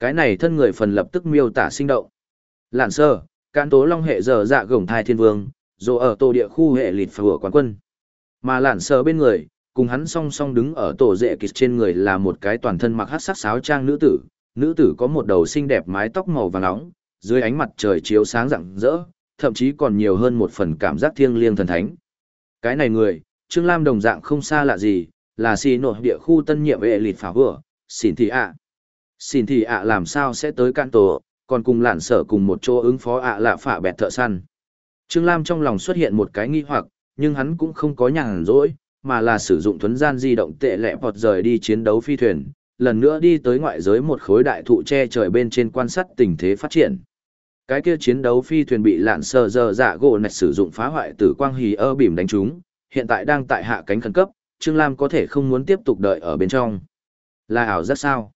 Cái này thân người phần lập tức miêu tả sinh động. Lạn sơ, cán tố long hệ dở dạ gổng thai thiên vương, dù ở tổ địa khu hệ lịt phở quán quân. Mà lạn sơ bên người, cùng hắn song song đứng ở tổ dệ kịch trên người là một cái toàn thân mặc hát sắc sáo trang nữ tử. Nữ tử có một đầu xinh đẹp mái tóc màu vàng nóng, dưới ánh mặt trời chiếu sáng rạng rỡ, thậm chí còn nhiều hơn một phần cảm giác thiêng liêng thần thánh. Cái này người, Trương Lam đồng dạng không xa lạ gì, là xì nội địa khu tân nhiệm vệ lịt phá vừa, xin thị ạ. Xin thị ạ làm sao sẽ tới can tổ, còn cùng lạn sở cùng một chỗ ứng phó ạ lạ phả bẹt thợ săn. Trương Lam trong lòng xuất hiện một cái nghi hoặc, nhưng hắn cũng không có nhàn rỗi, mà là sử dụng thuấn gian di động tệ lẹ vọt rời đi chiến đấu phi thuyền, lần nữa đi tới ngoại giới một khối đại thụ che trời bên trên quan sát tình thế phát triển. Cái kia chiến đấu phi thuyền bị lạn sờ giờ dạ gỗ nạch sử dụng phá hoại tử quang hì ơ bìm đánh trúng, hiện tại đang tại hạ cánh khẩn cấp, Trương Lam có thể không muốn tiếp tục đợi ở bên trong. Là ảo rất sao?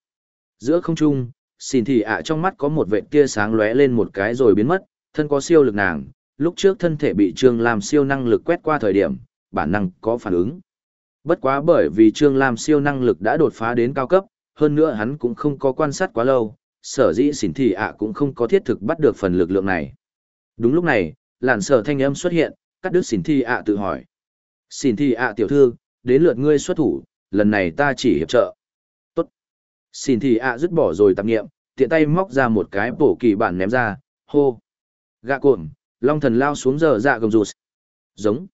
Giữa không trung, xin thì ạ trong mắt có một vệ tia sáng lóe lên một cái rồi biến mất, thân có siêu lực nàng, lúc trước thân thể bị Trương Lam siêu năng lực quét qua thời điểm, bản năng có phản ứng. Bất quá bởi vì Trương Lam siêu năng lực đã đột phá đến cao cấp, hơn nữa hắn cũng không có quan sát quá lâu, sở dĩ xỉn thì ạ cũng không có thiết thực bắt được phần lực lượng này. Đúng lúc này, làn sở thanh âm xuất hiện, cắt đứt xỉn thì ạ tự hỏi. Xỉn thì ạ tiểu thư, đến lượt ngươi xuất thủ, lần này ta chỉ hiệp trợ. Tốt. Xin thì ạ dứt bỏ rồi tạp nghiệm, tiện tay móc ra một cái bổ kỳ bản ném ra, hô. Gạ cồn, long thần lao xuống giờ dạ gầm rụt. Giống.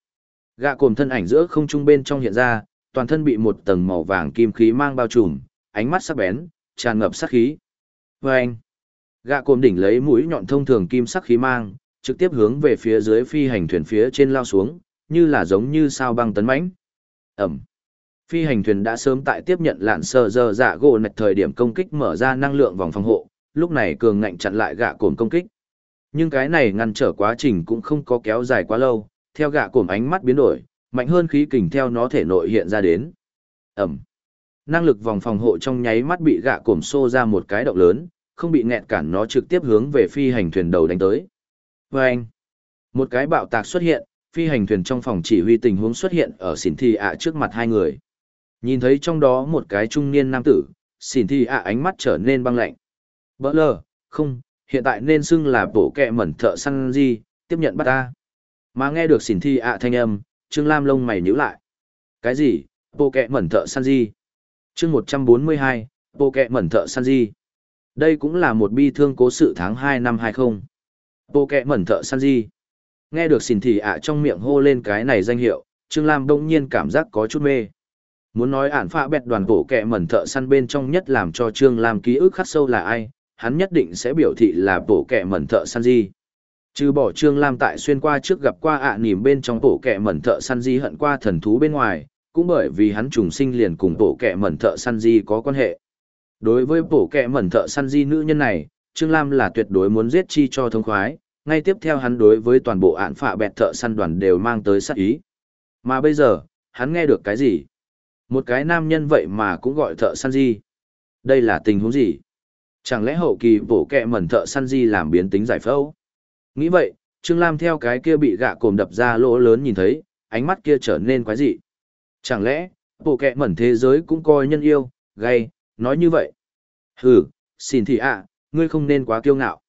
Gạ cồn thân ảnh giữa không trung bên trong hiện ra, toàn thân bị một tầng màu vàng kim khí mang bao trùm, ánh mắt sắc bén, tràn ngập sát khí. Vâng! Gạ cồm đỉnh lấy mũi nhọn thông thường kim sắc khí mang, trực tiếp hướng về phía dưới phi hành thuyền phía trên lao xuống, như là giống như sao băng tấn mãnh. Ẩm! Phi hành thuyền đã sớm tại tiếp nhận lạn sờ dơ dạ gỗ nạch thời điểm công kích mở ra năng lượng vòng phòng hộ, lúc này cường ngạnh chặn lại gạ cồn công kích. Nhưng cái này ngăn trở quá trình cũng không có kéo dài quá lâu, theo gạ cồn ánh mắt biến đổi, mạnh hơn khí kình theo nó thể nội hiện ra đến. Ẩm. Năng lực vòng phòng hộ trong nháy mắt bị gạ cồn xô ra một cái động lớn, không bị nghẹt cản nó trực tiếp hướng về phi hành thuyền đầu đánh tới. Vâng! Một cái bạo tạc xuất hiện, phi hành thuyền trong phòng chỉ huy tình huống xuất hiện ở xỉn thi ạ trước mặt hai người. Nhìn thấy trong đó một cái trung niên nam tử, xỉn thi ạ ánh mắt trở nên băng lạnh. Bỡ lờ, không, hiện tại nên xưng là bổ kẹ mẩn thợ săn gì, tiếp nhận bắt ta. Mà nghe được xỉn thi ạ thanh âm, Trương Lam lông mày nhíu lại. Cái gì? Bộ kẹ mẩn thợ săn di. chương 142, bộ kẹ mẩn thợ săn di. Đây cũng là một bi thương cố sự tháng 2 năm 20. Bộ kẹ mẩn thợ săn di. Nghe được xỉn thì ạ trong miệng hô lên cái này danh hiệu, Trương Lam đông nhiên cảm giác có chút mê. Muốn nói ản phạ bẹt đoàn cổ kẹ mẩn thợ săn bên trong nhất làm cho Trương Lam ký ức khắc sâu là ai, hắn nhất định sẽ biểu thị là bộ kẹ mẩn thợ săn di. Trừ bỏ Trương Lam tại xuyên qua trước gặp qua ạ à nỉm bên trong tổ kẹ mẩn thợ săn di hận qua thần thú bên ngoài, cũng bởi vì hắn trùng sinh liền cùng tổ kẹ mẩn thợ săn di có quan hệ. Đối với tổ kẹ mẩn thợ săn di nữ nhân này, Trương Lam là tuyệt đối muốn giết chi cho thông khoái, ngay tiếp theo hắn đối với toàn bộ ạn phạ bẹt thợ săn đoàn đều mang tới sát ý. Mà bây giờ, hắn nghe được cái gì? Một cái nam nhân vậy mà cũng gọi thợ săn gì? Đây là tình huống gì? Chẳng lẽ hậu kỳ bổ kẹ mẩn thợ săn gì làm biến tính giải phẫu? Nghĩ vậy, Trương Lam theo cái kia bị gạ cồm đập ra lỗ lớn nhìn thấy, ánh mắt kia trở nên quái dị. Chẳng lẽ, bộ kẹ mẩn thế giới cũng coi nhân yêu, gay, nói như vậy. Hừ, xin thị ạ, ngươi không nên quá kiêu ngạo.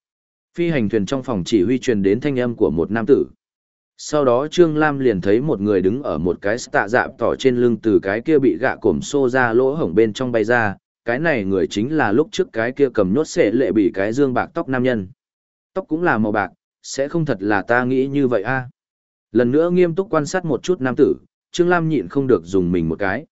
Phi hành thuyền trong phòng chỉ huy truyền đến thanh âm của một nam tử. Sau đó Trương Lam liền thấy một người đứng ở một cái tạ dạp tỏ trên lưng từ cái kia bị gạ cổm xô ra lỗ hổng bên trong bay ra. Cái này người chính là lúc trước cái kia cầm nhốt xệ lệ bị cái dương bạc tóc nam nhân. Tóc cũng là màu bạc, sẽ không thật là ta nghĩ như vậy a lần nữa nghiêm túc quan sát một chút nam tử trương lam nhịn không được dùng mình một cái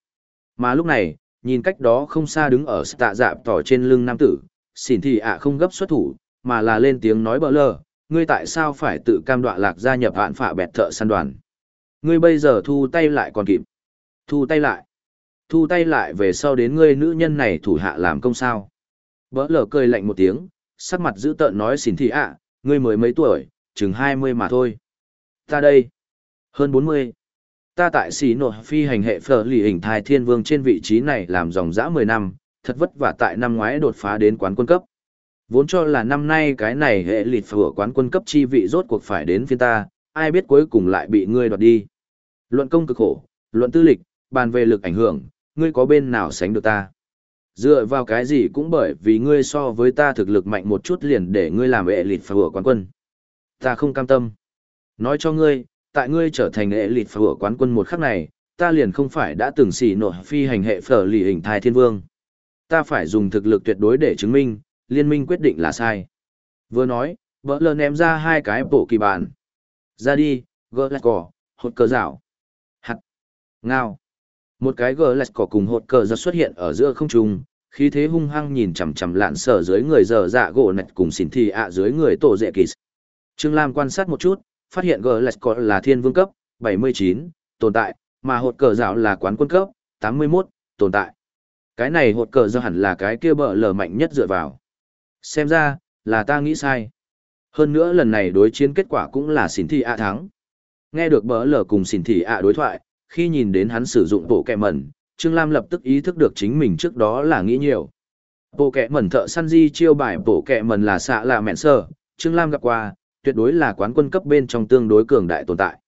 mà lúc này nhìn cách đó không xa đứng ở tạ dạp tỏ trên lưng nam tử xỉn thì ạ không gấp xuất thủ mà là lên tiếng nói bỡ lờ ngươi tại sao phải tự cam đoạ lạc gia nhập hạn phạ bẹt thợ săn đoàn ngươi bây giờ thu tay lại còn kịp thu tay lại thu tay lại về sau đến ngươi nữ nhân này thủ hạ làm công sao bỡ lờ cười lạnh một tiếng sắc mặt dữ tợn nói xỉn thị ạ ngươi mới mấy tuổi, chừng 20 mà thôi. Ta đây, hơn 40. Ta tại xì nội phi hành hệ phở lì hình thai thiên vương trên vị trí này làm dòng dã 10 năm, thật vất vả tại năm ngoái đột phá đến quán quân cấp. Vốn cho là năm nay cái này hệ lịt phở quán quân cấp chi vị rốt cuộc phải đến phiên ta, ai biết cuối cùng lại bị ngươi đoạt đi. Luận công cực khổ, luận tư lịch, bàn về lực ảnh hưởng, ngươi có bên nào sánh được ta. Dựa vào cái gì cũng bởi vì ngươi so với ta thực lực mạnh một chút liền để ngươi làm hệ lịt phở quán quân. Ta không cam tâm. Nói cho ngươi, tại ngươi trở thành hệ lịt phở quán quân một khắc này, ta liền không phải đã từng xỉ nổi phi hành hệ phở lì hình thai thiên vương. Ta phải dùng thực lực tuyệt đối để chứng minh, liên minh quyết định là sai. Vừa nói, vỡ lờ ném ra hai cái bộ kỳ bản. Ra đi, gỡ lạch cỏ, hột cờ rảo. Hạt. Ngao. Một cái gờ lạch cỏ cùng hột cờ giật xuất hiện ở giữa không trung, khí thế hung hăng nhìn chằm chằm lạn sở dưới người dở dạ gỗ nạch cùng xỉn thì ạ dưới người tổ dệ kỳ. Trương Lam quan sát một chút, phát hiện gờ lạch cỏ là thiên vương cấp, 79, tồn tại, mà hột cờ rảo là quán quân cấp, 81, tồn tại. Cái này hột cờ do hẳn là cái kia bợ lờ mạnh nhất dựa vào. Xem ra, là ta nghĩ sai. Hơn nữa lần này đối chiến kết quả cũng là xỉn thị ạ thắng. Nghe được bỡ lở cùng xỉn thị ạ đối thoại, khi nhìn đến hắn sử dụng bộ kẹ mẩn, Trương Lam lập tức ý thức được chính mình trước đó là nghĩ nhiều. Bộ kẹ mẩn thợ săn di chiêu bài bộ kẹ mẩn là xạ là mẹn sơ, Trương Lam gặp qua, tuyệt đối là quán quân cấp bên trong tương đối cường đại tồn tại.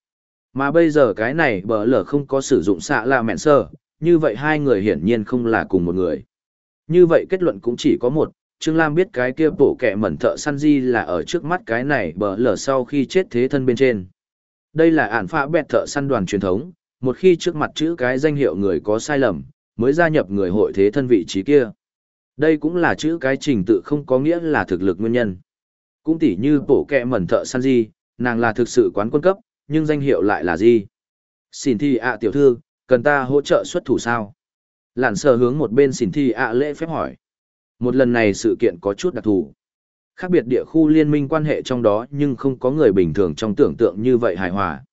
Mà bây giờ cái này bỡ lở không có sử dụng xạ là mẹn sơ, như vậy hai người hiển nhiên không là cùng một người. Như vậy kết luận cũng chỉ có một, Trương Lam biết cái kia bộ kẻ mẩn thợ săn di là ở trước mắt cái này bờ lở sau khi chết thế thân bên trên. Đây là ản phạ bẹt thợ săn đoàn truyền thống, một khi trước mặt chữ cái danh hiệu người có sai lầm, mới gia nhập người hội thế thân vị trí kia. Đây cũng là chữ cái trình tự không có nghĩa là thực lực nguyên nhân. Cũng tỉ như bổ kẹ mẩn thợ săn gì, nàng là thực sự quán quân cấp, nhưng danh hiệu lại là gì? Xin thi ạ tiểu thư, cần ta hỗ trợ xuất thủ sao? Lản sờ hướng một bên xin thi ạ lễ phép hỏi. Một lần này sự kiện có chút đặc thù. Khác biệt địa khu liên minh quan hệ trong đó nhưng không có người bình thường trong tưởng tượng như vậy hài hòa.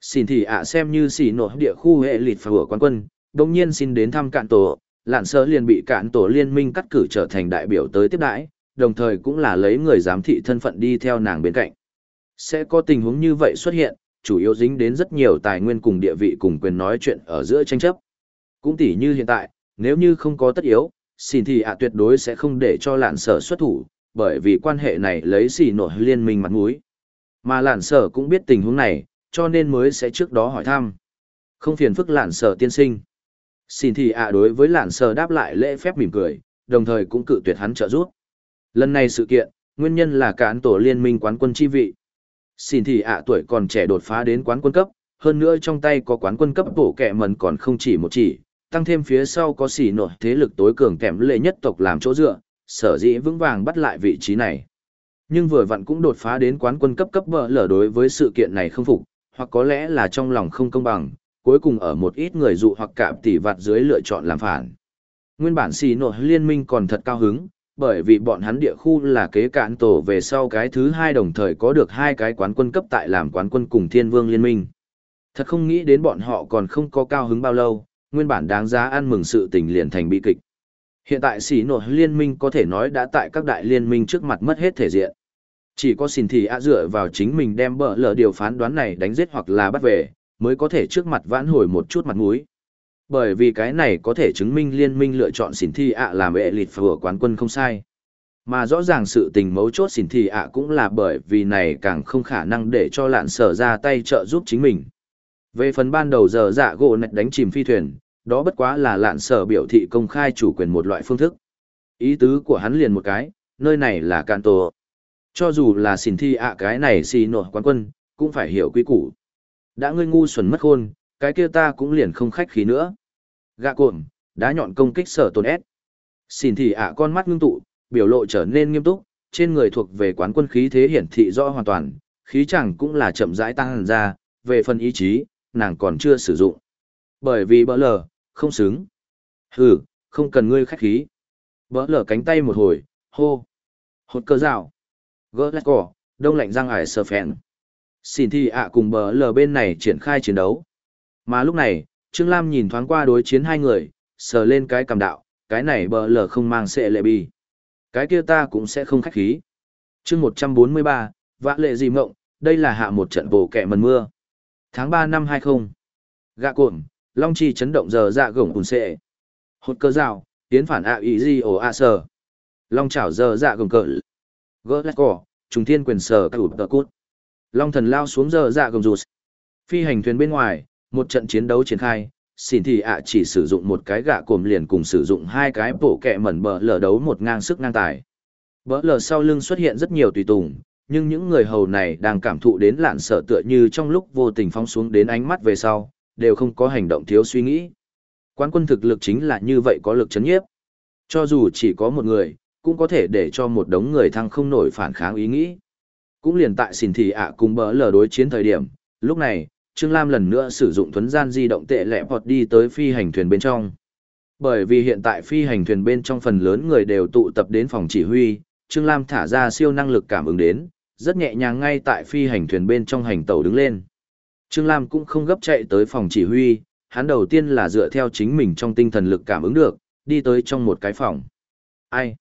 Xin thì ạ xem như xỉ nổ địa khu hệ lịt phở quán quân, đồng nhiên xin đến thăm cạn tổ, lạn sơ liền bị cạn tổ liên minh cắt cử trở thành đại biểu tới tiếp đãi, đồng thời cũng là lấy người giám thị thân phận đi theo nàng bên cạnh. Sẽ có tình huống như vậy xuất hiện, chủ yếu dính đến rất nhiều tài nguyên cùng địa vị cùng quyền nói chuyện ở giữa tranh chấp. Cũng tỉ như hiện tại, nếu như không có tất yếu, xin thì ạ tuyệt đối sẽ không để cho lạn sở xuất thủ, bởi vì quan hệ này lấy xì nổi liên minh mặt mũi. Mà lạn sở cũng biết tình huống này, cho nên mới sẽ trước đó hỏi thăm. Không phiền phức lạn sở tiên sinh. Xin thì ạ đối với lạn sở đáp lại lễ phép mỉm cười, đồng thời cũng cự tuyệt hắn trợ giúp. Lần này sự kiện, nguyên nhân là cán tổ liên minh quán quân chi vị. Xin thì ạ tuổi còn trẻ đột phá đến quán quân cấp, hơn nữa trong tay có quán quân cấp bổ kẹ mần còn không chỉ một chỉ, tăng thêm phía sau có xỉ nổi thế lực tối cường kèm lệ nhất tộc làm chỗ dựa, sở dĩ vững vàng bắt lại vị trí này. Nhưng vừa vặn cũng đột phá đến quán quân cấp cấp bờ lở đối với sự kiện này không phục, hoặc có lẽ là trong lòng không công bằng, cuối cùng ở một ít người dụ hoặc cạm tỷ vặt dưới lựa chọn làm phản. Nguyên bản xì nội liên minh còn thật cao hứng, bởi vì bọn hắn địa khu là kế cạn tổ về sau cái thứ hai đồng thời có được hai cái quán quân cấp tại làm quán quân cùng thiên vương liên minh. Thật không nghĩ đến bọn họ còn không có cao hứng bao lâu, nguyên bản đáng giá ăn mừng sự tình liền thành bi kịch. Hiện tại xỉ nội liên minh có thể nói đã tại các đại liên minh trước mặt mất hết thể diện. Chỉ có xin thì ạ dựa vào chính mình đem bỡ lỡ điều phán đoán này đánh giết hoặc là bắt về, mới có thể trước mặt vãn hồi một chút mặt mũi. Bởi vì cái này có thể chứng minh liên minh lựa chọn xỉn thì ạ làm vệ lịt vừa quán quân không sai. Mà rõ ràng sự tình mấu chốt xỉn thì ạ cũng là bởi vì này càng không khả năng để cho lạn sở ra tay trợ giúp chính mình. Về phần ban đầu giờ dạ gỗ nạch đánh chìm phi thuyền, đó bất quá là lạn sở biểu thị công khai chủ quyền một loại phương thức. Ý tứ của hắn liền một cái, nơi này là can tổ. Cho dù là xỉn thi ạ cái này xì nổi quán quân, cũng phải hiểu quy củ. Đã ngươi ngu xuẩn mất khôn, cái kia ta cũng liền không khách khí nữa. Gạ cộm, đá nhọn công kích sở tồn ép. Xin thì ạ con mắt ngưng tụ, biểu lộ trở nên nghiêm túc, trên người thuộc về quán quân khí thế hiển thị rõ hoàn toàn, khí chẳng cũng là chậm rãi tăng hẳn ra, về phần ý chí, nàng còn chưa sử dụng. Bởi vì bỡ lờ, không xứng. Hừ, không cần ngươi khách khí. Bỡ lờ cánh tay một hồi, hô. Hột cơ rào. Gỡ lát cỏ, đông lạnh răng ải sờ phèn. Xin thi ạ cùng bỡ lờ bên này triển khai chiến đấu. Mà lúc này, Trương Lam nhìn thoáng qua đối chiến hai người, sờ lên cái cầm đạo, cái này bỡ lờ không mang sệ lệ bi. Cái kia ta cũng sẽ không khách khí. chương 143, vã lệ gì mộng, đây là hạ một trận bổ kẹ mần mưa. Tháng 3 năm 20. Gạ cuộn, Long Chi chấn động giờ dạ gổng ùn xệ, Hột cơ rào, tiến phản ạ ý gì ổ ạ sờ. Long chảo giờ dạ gồng cỡ. Gỡ lát cỏ, trùng thiên quyền sờ các ụt tờ cút. Long thần lao xuống giờ dạ gồng rụt. Phi hành thuyền bên ngoài, một trận chiến đấu triển khai, xin thì ạ chỉ sử dụng một cái gạ cồm liền cùng sử dụng hai cái bộ kẹ mẩn bờ lở đấu một ngang sức ngang tài. bỡ lờ sau lưng xuất hiện rất nhiều tùy tùng, nhưng những người hầu này đang cảm thụ đến lạn sợ tựa như trong lúc vô tình phóng xuống đến ánh mắt về sau, đều không có hành động thiếu suy nghĩ. Quán quân thực lực chính là như vậy có lực chấn nhiếp. Cho dù chỉ có một người, cũng có thể để cho một đống người thăng không nổi phản kháng ý nghĩ. Cũng liền tại xỉn thị ạ cùng bỡ lờ đối chiến thời điểm, lúc này, Trương Lam lần nữa sử dụng thuấn gian di động tệ lẹ vọt đi tới phi hành thuyền bên trong. Bởi vì hiện tại phi hành thuyền bên trong phần lớn người đều tụ tập đến phòng chỉ huy, Trương Lam thả ra siêu năng lực cảm ứng đến, rất nhẹ nhàng ngay tại phi hành thuyền bên trong hành tàu đứng lên. Trương Lam cũng không gấp chạy tới phòng chỉ huy, hắn đầu tiên là dựa theo chính mình trong tinh thần lực cảm ứng được, đi tới trong một cái phòng. Ai?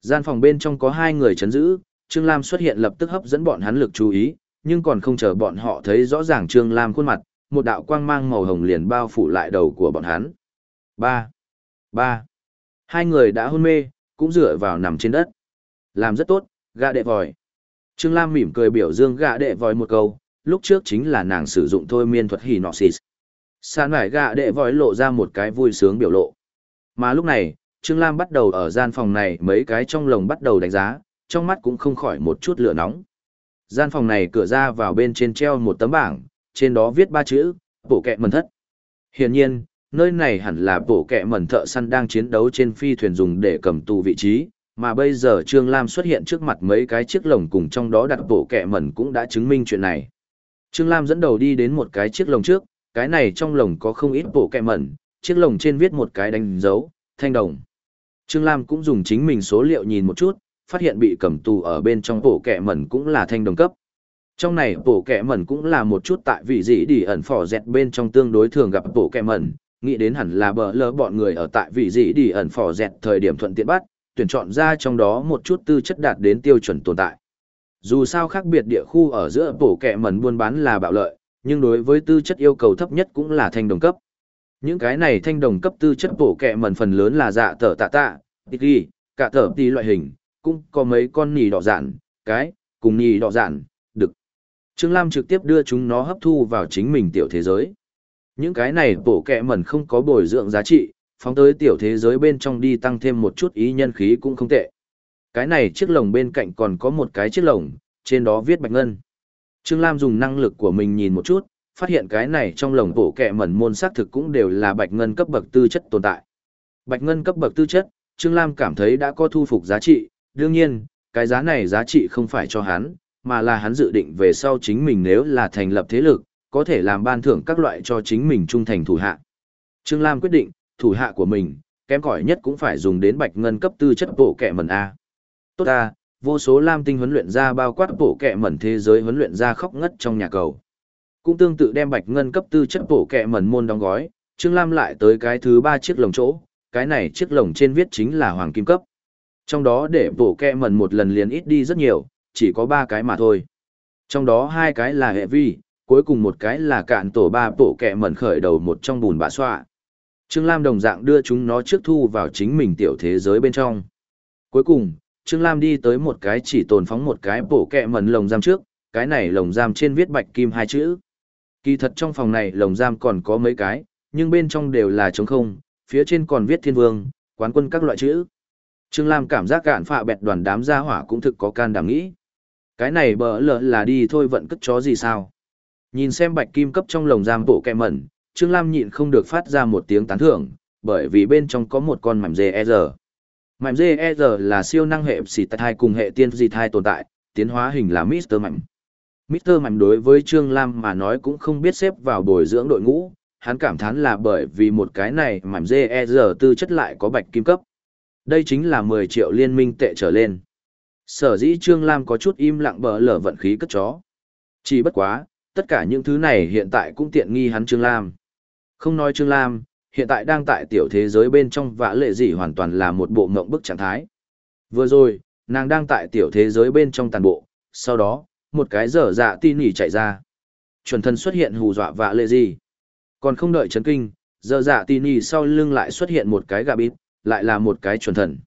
Gian phòng bên trong có hai người chấn giữ, Trương Lam xuất hiện lập tức hấp dẫn bọn hắn lực chú ý, nhưng còn không chờ bọn họ thấy rõ ràng Trương Lam khuôn mặt, một đạo quang mang màu hồng liền bao phủ lại đầu của bọn hắn. Ba, ba, Hai người đã hôn mê, cũng dựa vào nằm trên đất. Làm rất tốt, gạ đệ vòi. Trương Lam mỉm cười biểu dương gạ đệ vòi một câu, lúc trước chính là nàng sử dụng thôi miên thuật hinoxis. Sàn vải gạ đệ vòi lộ ra một cái vui sướng biểu lộ. Mà lúc này, Trương Lam bắt đầu ở gian phòng này mấy cái trong lồng bắt đầu đánh giá, trong mắt cũng không khỏi một chút lửa nóng. Gian phòng này cửa ra vào bên trên treo một tấm bảng, trên đó viết ba chữ, bổ kẹ mần thất. Hiển nhiên, nơi này hẳn là bổ kẹ mẩn thợ săn đang chiến đấu trên phi thuyền dùng để cầm tù vị trí, mà bây giờ Trương Lam xuất hiện trước mặt mấy cái chiếc lồng cùng trong đó đặt bộ kẹ mẩn cũng đã chứng minh chuyện này. Trương Lam dẫn đầu đi đến một cái chiếc lồng trước, cái này trong lồng có không ít bộ kẹ mẩn, chiếc lồng trên viết một cái đánh dấu, thanh đồng. Trương Lam cũng dùng chính mình số liệu nhìn một chút, phát hiện bị cầm tù ở bên trong bộ kẹ mẩn cũng là thanh đồng cấp. Trong này bộ kẹ mẩn cũng là một chút tại vị dĩ đi ẩn phỏ dẹt bên trong tương đối thường gặp bộ kẹ mẩn, nghĩ đến hẳn là bờ lỡ bọn người ở tại vị dĩ đi ẩn phỏ dẹt thời điểm thuận tiện bắt, tuyển chọn ra trong đó một chút tư chất đạt đến tiêu chuẩn tồn tại. Dù sao khác biệt địa khu ở giữa bổ kẹ mẩn buôn bán là bạo lợi, nhưng đối với tư chất yêu cầu thấp nhất cũng là thanh đồng cấp. Những cái này thanh đồng cấp tư chất bổ kẹ mẩn phần lớn là dạ tở tạ tạ, tịch ghi, cả tở tí loại hình, cũng có mấy con nì đỏ giản cái, cùng nì đỏ giản đực. Trương Lam trực tiếp đưa chúng nó hấp thu vào chính mình tiểu thế giới. Những cái này bổ kẹ mẩn không có bồi dưỡng giá trị, phóng tới tiểu thế giới bên trong đi tăng thêm một chút ý nhân khí cũng không tệ. Cái này chiếc lồng bên cạnh còn có một cái chiếc lồng, trên đó viết bạch ngân. Trương Lam dùng năng lực của mình nhìn một chút, phát hiện cái này trong lồng bổ kẹ mẩn môn xác thực cũng đều là bạch ngân cấp bậc tư chất tồn tại. Bạch ngân cấp bậc tư chất, Trương Lam cảm thấy đã có thu phục giá trị, đương nhiên, cái giá này giá trị không phải cho hắn, mà là hắn dự định về sau chính mình nếu là thành lập thế lực, có thể làm ban thưởng các loại cho chính mình trung thành thủ hạ. Trương Lam quyết định, thủ hạ của mình, kém cỏi nhất cũng phải dùng đến bạch ngân cấp tư chất bộ kẹ mẩn A. Tốt ta vô số lam tinh huấn luyện ra bao quát bộ kẹ mẩn thế giới huấn luyện ra khóc ngất trong nhà cầu. Cũng tương tự đem bạch ngân cấp tư chất bộ kẹ mẩn môn đóng gói, Trương Lam lại tới cái thứ ba chiếc lồng chỗ, cái này chiếc lồng trên viết chính là hoàng kim cấp. Trong đó để bộ kẹ mẩn một lần liền ít đi rất nhiều, chỉ có ba cái mà thôi. Trong đó hai cái là hệ vi, cuối cùng một cái là cạn tổ ba bộ kẹ mẩn khởi đầu một trong bùn bạ xoa. Trương Lam đồng dạng đưa chúng nó trước thu vào chính mình tiểu thế giới bên trong. Cuối cùng, Trương Lam đi tới một cái chỉ tồn phóng một cái bổ kẹ mẩn lồng giam trước, cái này lồng giam trên viết bạch kim hai chữ. Kỳ thật trong phòng này lồng giam còn có mấy cái, nhưng bên trong đều là trống không, phía trên còn viết thiên vương, quán quân các loại chữ. Trương Lam cảm giác cạn phạ bẹt đoàn đám gia hỏa cũng thực có can đảm nghĩ. Cái này bỡ lỡ là đi thôi vận cất chó gì sao. Nhìn xem bạch kim cấp trong lồng giam bổ kẹ mẩn, Trương Lam nhịn không được phát ra một tiếng tán thưởng, bởi vì bên trong có một con mảnh dê ER. Mảnh dê ER là siêu năng hệ xì thai cùng hệ tiên dị thai tồn tại, tiến hóa hình là Mr. mảnh. Mr. mảnh đối với Trương Lam mà nói cũng không biết xếp vào bồi dưỡng đội ngũ, hắn cảm thán là bởi vì một cái này mảnh dê ER tư chất lại có bạch kim cấp. Đây chính là 10 triệu liên minh tệ trở lên. Sở dĩ Trương Lam có chút im lặng bờ lở vận khí cất chó. Chỉ bất quá, tất cả những thứ này hiện tại cũng tiện nghi hắn Trương Lam. Không nói Trương Lam, hiện tại đang tại tiểu thế giới bên trong vã lệ gì hoàn toàn là một bộ mộng bức trạng thái. Vừa rồi, nàng đang tại tiểu thế giới bên trong tàn bộ, sau đó, một cái dở dạ tin nhỉ chạy ra. Chuẩn thân xuất hiện hù dọa vã lệ gì. Còn không đợi chấn kinh, dở dạ tin nhỉ sau lưng lại xuất hiện một cái gà bít, lại là một cái chuẩn thần.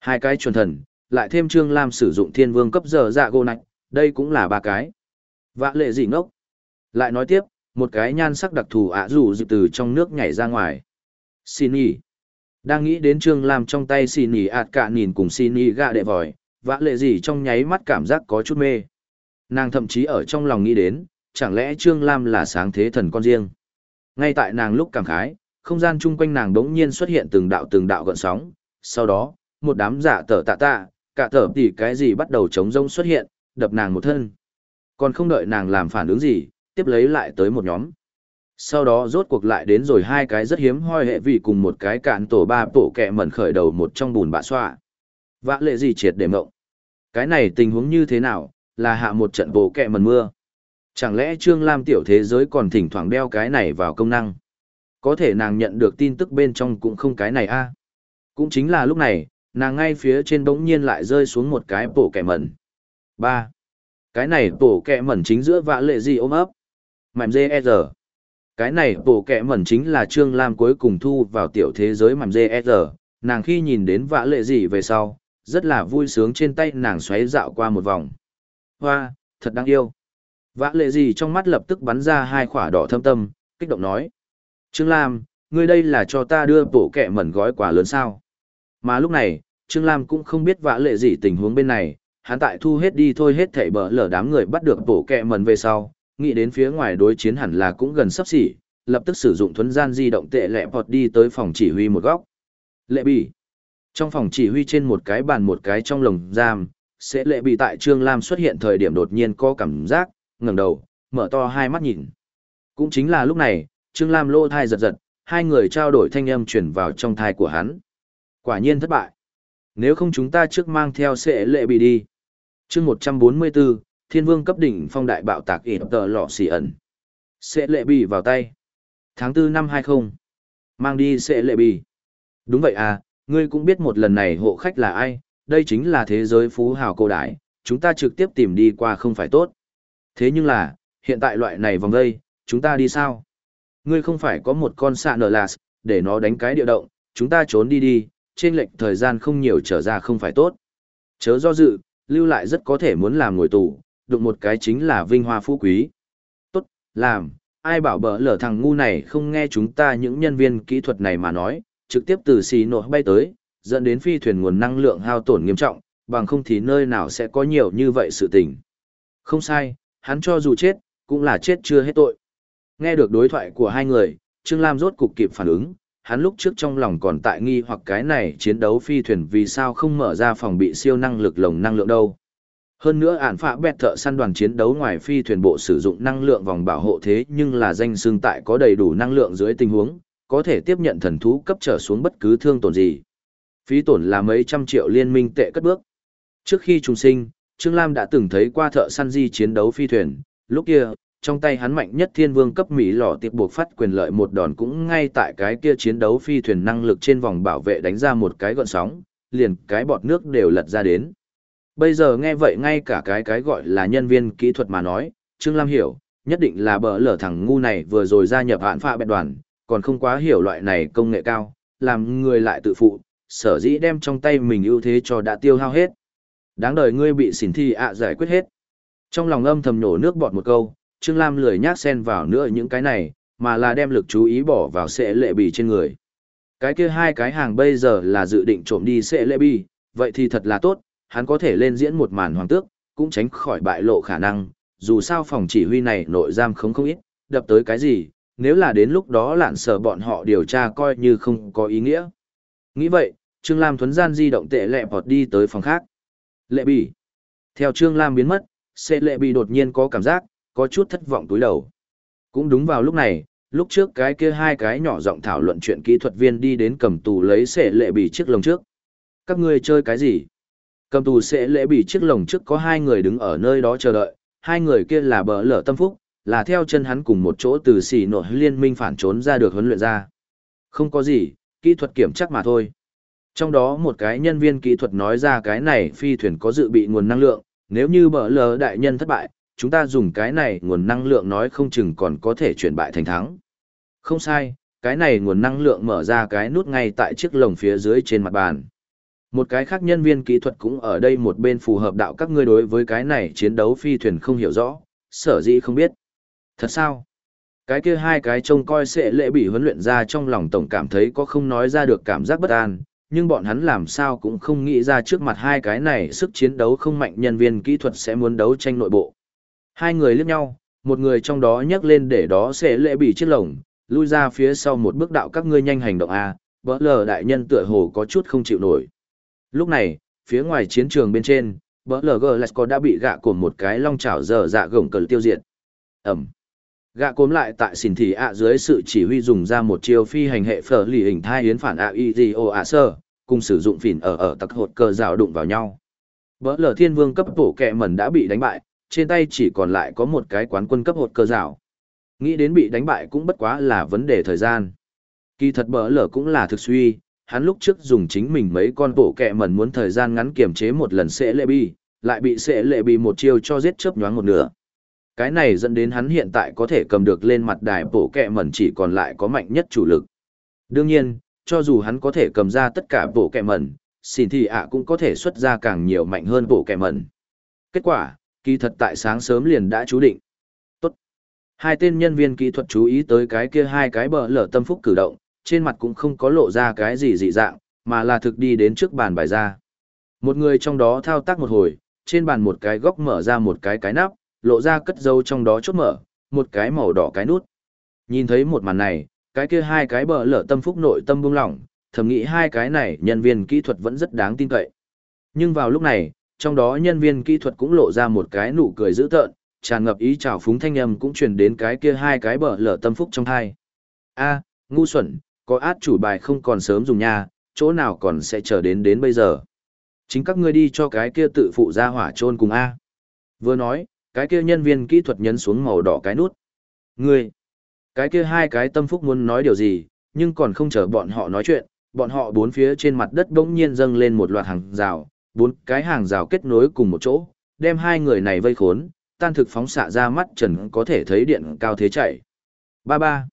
Hai cái chuẩn thần, lại thêm Trương Lam sử dụng thiên vương cấp dở dạ gô nạch, đây cũng là ba cái. Vã lệ gì ngốc. Lại nói tiếp, một cái nhan sắc đặc thù ạ rủ dịp từ trong nước nhảy ra ngoài. Xin nhỉ. Đang nghĩ đến Trương Lam trong tay xin nhỉ ạt cả nhìn cùng xin nhỉ gạ đệ vòi, vã lệ gì trong nháy mắt cảm giác có chút mê. Nàng thậm chí ở trong lòng nghĩ đến, chẳng lẽ Trương Lam là sáng thế thần con riêng. Ngay tại nàng lúc cảm khái, không gian chung quanh nàng đống nhiên xuất hiện từng đạo từng đạo gợn sóng, sau đó, một đám giả tở tạ tạ, cả tở tỉ cái gì bắt đầu chống rông xuất hiện, đập nàng một thân. Còn không đợi nàng làm phản ứng gì, tiếp lấy lại tới một nhóm. Sau đó rốt cuộc lại đến rồi hai cái rất hiếm hoi hệ vị cùng một cái cạn tổ ba tổ kẹ mẩn khởi đầu một trong bùn bạ xoa. Vã lệ gì triệt để mộng. Cái này tình huống như thế nào, là hạ một trận bộ kẹ mẩn mưa. Chẳng lẽ Trương Lam tiểu thế giới còn thỉnh thoảng đeo cái này vào công năng? Có thể nàng nhận được tin tức bên trong cũng không cái này a Cũng chính là lúc này, nàng ngay phía trên bỗng nhiên lại rơi xuống một cái bộ kẹ mẩn. ba Cái này bộ kẹ mẩn chính giữa vã lệ gì ôm ấp mảnh GR. E cái này bộ kẹ mẩn chính là Trương Lam cuối cùng thu vào tiểu thế giới mảnh GR, e nàng khi nhìn đến vã lệ gì về sau, rất là vui sướng trên tay nàng xoáy dạo qua một vòng. Hoa, thật đáng yêu. Vã lệ gì trong mắt lập tức bắn ra hai khỏa đỏ thâm tâm, kích động nói. Trương Lam, ngươi đây là cho ta đưa bộ kẹ mẩn gói quà lớn sao. Mà lúc này, Trương Lam cũng không biết vã lệ gì tình huống bên này, hắn tại thu hết đi thôi hết thảy bờ lở đám người bắt được bộ kẹ mẩn về sau, nghĩ đến phía ngoài đối chiến hẳn là cũng gần sắp xỉ, lập tức sử dụng thuấn gian di động tệ lẹ bọt đi tới phòng chỉ huy một góc. Lệ bị. Trong phòng chỉ huy trên một cái bàn một cái trong lồng giam, sẽ lệ bị tại Trương Lam xuất hiện thời điểm đột nhiên có cảm giác, ngẩng đầu, mở to hai mắt nhìn. Cũng chính là lúc này, Trương Lam lô thai giật giật, hai người trao đổi thanh âm chuyển vào trong thai của hắn. Quả nhiên thất bại. Nếu không chúng ta trước mang theo sẽ lệ bị đi. chương 144, Thiên Vương cấp đỉnh phong đại bạo tạc ịt tờ lọ xì ẩn. Sẽ lệ bì vào tay. Tháng 4 năm 20. Mang đi sẽ lệ bì Đúng vậy à, ngươi cũng biết một lần này hộ khách là ai, đây chính là thế giới phú hào cổ đại, chúng ta trực tiếp tìm đi qua không phải tốt. Thế nhưng là, hiện tại loại này vòng đây, chúng ta đi sao? Ngươi không phải có một con xạ nở lạt, để nó đánh cái địa động, chúng ta trốn đi đi, trên lệnh thời gian không nhiều trở ra không phải tốt. Chớ do dự, lưu lại rất có thể muốn làm ngồi tù, đụng một cái chính là vinh hoa phú quý. Tốt, làm, ai bảo bỡ lở thằng ngu này không nghe chúng ta những nhân viên kỹ thuật này mà nói, trực tiếp từ xì nổ bay tới, dẫn đến phi thuyền nguồn năng lượng hao tổn nghiêm trọng, bằng không thì nơi nào sẽ có nhiều như vậy sự tình. Không sai, hắn cho dù chết, cũng là chết chưa hết tội. Nghe được đối thoại của hai người, Trương Lam rốt cục kịp phản ứng, hắn lúc trước trong lòng còn tại nghi hoặc cái này chiến đấu phi thuyền vì sao không mở ra phòng bị siêu năng lực lồng năng lượng đâu. Hơn nữa ản phạ bẹt thợ săn đoàn chiến đấu ngoài phi thuyền bộ sử dụng năng lượng vòng bảo hộ thế nhưng là danh xương tại có đầy đủ năng lượng dưới tình huống, có thể tiếp nhận thần thú cấp trở xuống bất cứ thương tổn gì. Phí tổn là mấy trăm triệu liên minh tệ cất bước. Trước khi trùng sinh, Trương Lam đã từng thấy qua thợ săn di chiến đấu phi thuyền, lúc kia, trong tay hắn mạnh nhất thiên vương cấp Mỹ lò tiệp buộc phát quyền lợi một đòn cũng ngay tại cái kia chiến đấu phi thuyền năng lực trên vòng bảo vệ đánh ra một cái gọn sóng, liền cái bọt nước đều lật ra đến. Bây giờ nghe vậy ngay cả cái cái gọi là nhân viên kỹ thuật mà nói, Trương Lam hiểu, nhất định là bờ lở thằng ngu này vừa rồi gia nhập hạn phạ bẹt đoàn, còn không quá hiểu loại này công nghệ cao, làm người lại tự phụ, sở dĩ đem trong tay mình ưu thế cho đã tiêu hao hết. Đáng đời ngươi bị xỉn thi ạ giải quyết hết. Trong lòng âm thầm nổ nước bọt một câu, Trương Lam lười nhác xen vào nữa những cái này, mà là đem lực chú ý bỏ vào sẽ lệ bì trên người. Cái kia hai cái hàng bây giờ là dự định trộm đi sẽ lệ bì, vậy thì thật là tốt, hắn có thể lên diễn một màn hoàng tước, cũng tránh khỏi bại lộ khả năng, dù sao phòng chỉ huy này nội giam không không ít, đập tới cái gì, nếu là đến lúc đó lạn sở bọn họ điều tra coi như không có ý nghĩa. Nghĩ vậy, Trương Lam thuấn gian di động tệ lẹ bọt đi tới phòng khác. Lệ bỉ Theo Trương Lam biến mất, xe lệ bỉ đột nhiên có cảm giác, có chút thất vọng túi đầu. Cũng đúng vào lúc này, lúc trước cái kia hai cái nhỏ giọng thảo luận chuyện kỹ thuật viên đi đến cầm tù lấy xe lệ bỉ chiếc lồng trước. Các ngươi chơi cái gì? Cầm tù sẽ lễ bị chiếc lồng trước có hai người đứng ở nơi đó chờ đợi, hai người kia là bờ lở tâm phúc, là theo chân hắn cùng một chỗ từ xỉ nội liên minh phản trốn ra được huấn luyện ra. Không có gì, kỹ thuật kiểm chắc mà thôi. Trong đó một cái nhân viên kỹ thuật nói ra cái này phi thuyền có dự bị nguồn năng lượng, nếu như bờ lờ đại nhân thất bại, chúng ta dùng cái này nguồn năng lượng nói không chừng còn có thể chuyển bại thành thắng. Không sai, cái này nguồn năng lượng mở ra cái nút ngay tại chiếc lồng phía dưới trên mặt bàn. Một cái khác nhân viên kỹ thuật cũng ở đây một bên phù hợp đạo các ngươi đối với cái này chiến đấu phi thuyền không hiểu rõ, sở dĩ không biết. Thật sao? Cái kia hai cái trông coi sẽ lễ bị huấn luyện ra trong lòng tổng cảm thấy có không nói ra được cảm giác bất an, nhưng bọn hắn làm sao cũng không nghĩ ra trước mặt hai cái này sức chiến đấu không mạnh nhân viên kỹ thuật sẽ muốn đấu tranh nội bộ. Hai người liếc nhau, một người trong đó nhấc lên để đó sẽ lễ bị chiếc lồng, lui ra phía sau một bước đạo các ngươi nhanh hành động A, bỡ lờ đại nhân tựa hồ có chút không chịu nổi. Lúc này, phía ngoài chiến trường bên trên, bỡ lờ gờ có đã bị gạ cồm một cái long chảo dở dạ gồng cờ tiêu diệt. Ẩm. Gạ cốm lại tại xỉn thị ạ dưới sự chỉ huy dùng ra một chiêu phi hành hệ phở lì hình thai yến phản ạ y di ô ạ sơ, cùng sử dụng phỉn ở ở tặc hột cờ rào đụng vào nhau. Bỡ lờ thiên vương cấp tổ kẹ mẩn đã bị đánh bại, trên tay chỉ còn lại có một cái quán quân cấp hột cờ rào. Nghĩ đến bị đánh bại cũng bất quá là vấn đề thời gian. Kỳ thật bỡ lờ cũng là thực suy, hắn lúc trước dùng chính mình mấy con bộ kẹ mẩn muốn thời gian ngắn kiềm chế một lần sẽ lệ bi, lại bị sẽ lệ bi một chiêu cho giết chớp nhoáng một nửa. Cái này dẫn đến hắn hiện tại có thể cầm được lên mặt đài bổ kẹ mẩn chỉ còn lại có mạnh nhất chủ lực. Đương nhiên, cho dù hắn có thể cầm ra tất cả bộ kẹ mẩn, xin thì ạ cũng có thể xuất ra càng nhiều mạnh hơn bộ kẹ mẩn. Kết quả, kỳ thật tại sáng sớm liền đã chú định. Tốt. Hai tên nhân viên kỹ thuật chú ý tới cái kia hai cái bờ lở tâm phúc cử động, trên mặt cũng không có lộ ra cái gì dị dạng, mà là thực đi đến trước bàn bài ra. Một người trong đó thao tác một hồi, trên bàn một cái góc mở ra một cái cái nắp, lộ ra cất dấu trong đó chốt mở, một cái màu đỏ cái nút. Nhìn thấy một màn này, cái kia hai cái bờ lở tâm phúc nội tâm bung lỏng, thầm nghĩ hai cái này nhân viên kỹ thuật vẫn rất đáng tin cậy. Nhưng vào lúc này, trong đó nhân viên kỹ thuật cũng lộ ra một cái nụ cười dữ tợn, tràn ngập ý chào phúng thanh âm cũng truyền đến cái kia hai cái bờ lở tâm phúc trong hai. A, ngu xuẩn, có át chủ bài không còn sớm dùng nha, chỗ nào còn sẽ chờ đến đến bây giờ. Chính các ngươi đi cho cái kia tự phụ ra hỏa trôn cùng A. Vừa nói, cái kia nhân viên kỹ thuật nhấn xuống màu đỏ cái nút. Ngươi, cái kia hai cái tâm phúc muốn nói điều gì, nhưng còn không chờ bọn họ nói chuyện, bọn họ bốn phía trên mặt đất bỗng nhiên dâng lên một loạt hàng rào, bốn cái hàng rào kết nối cùng một chỗ, đem hai người này vây khốn, tan thực phóng xạ ra mắt trần có thể thấy điện cao thế chạy. Ba ba.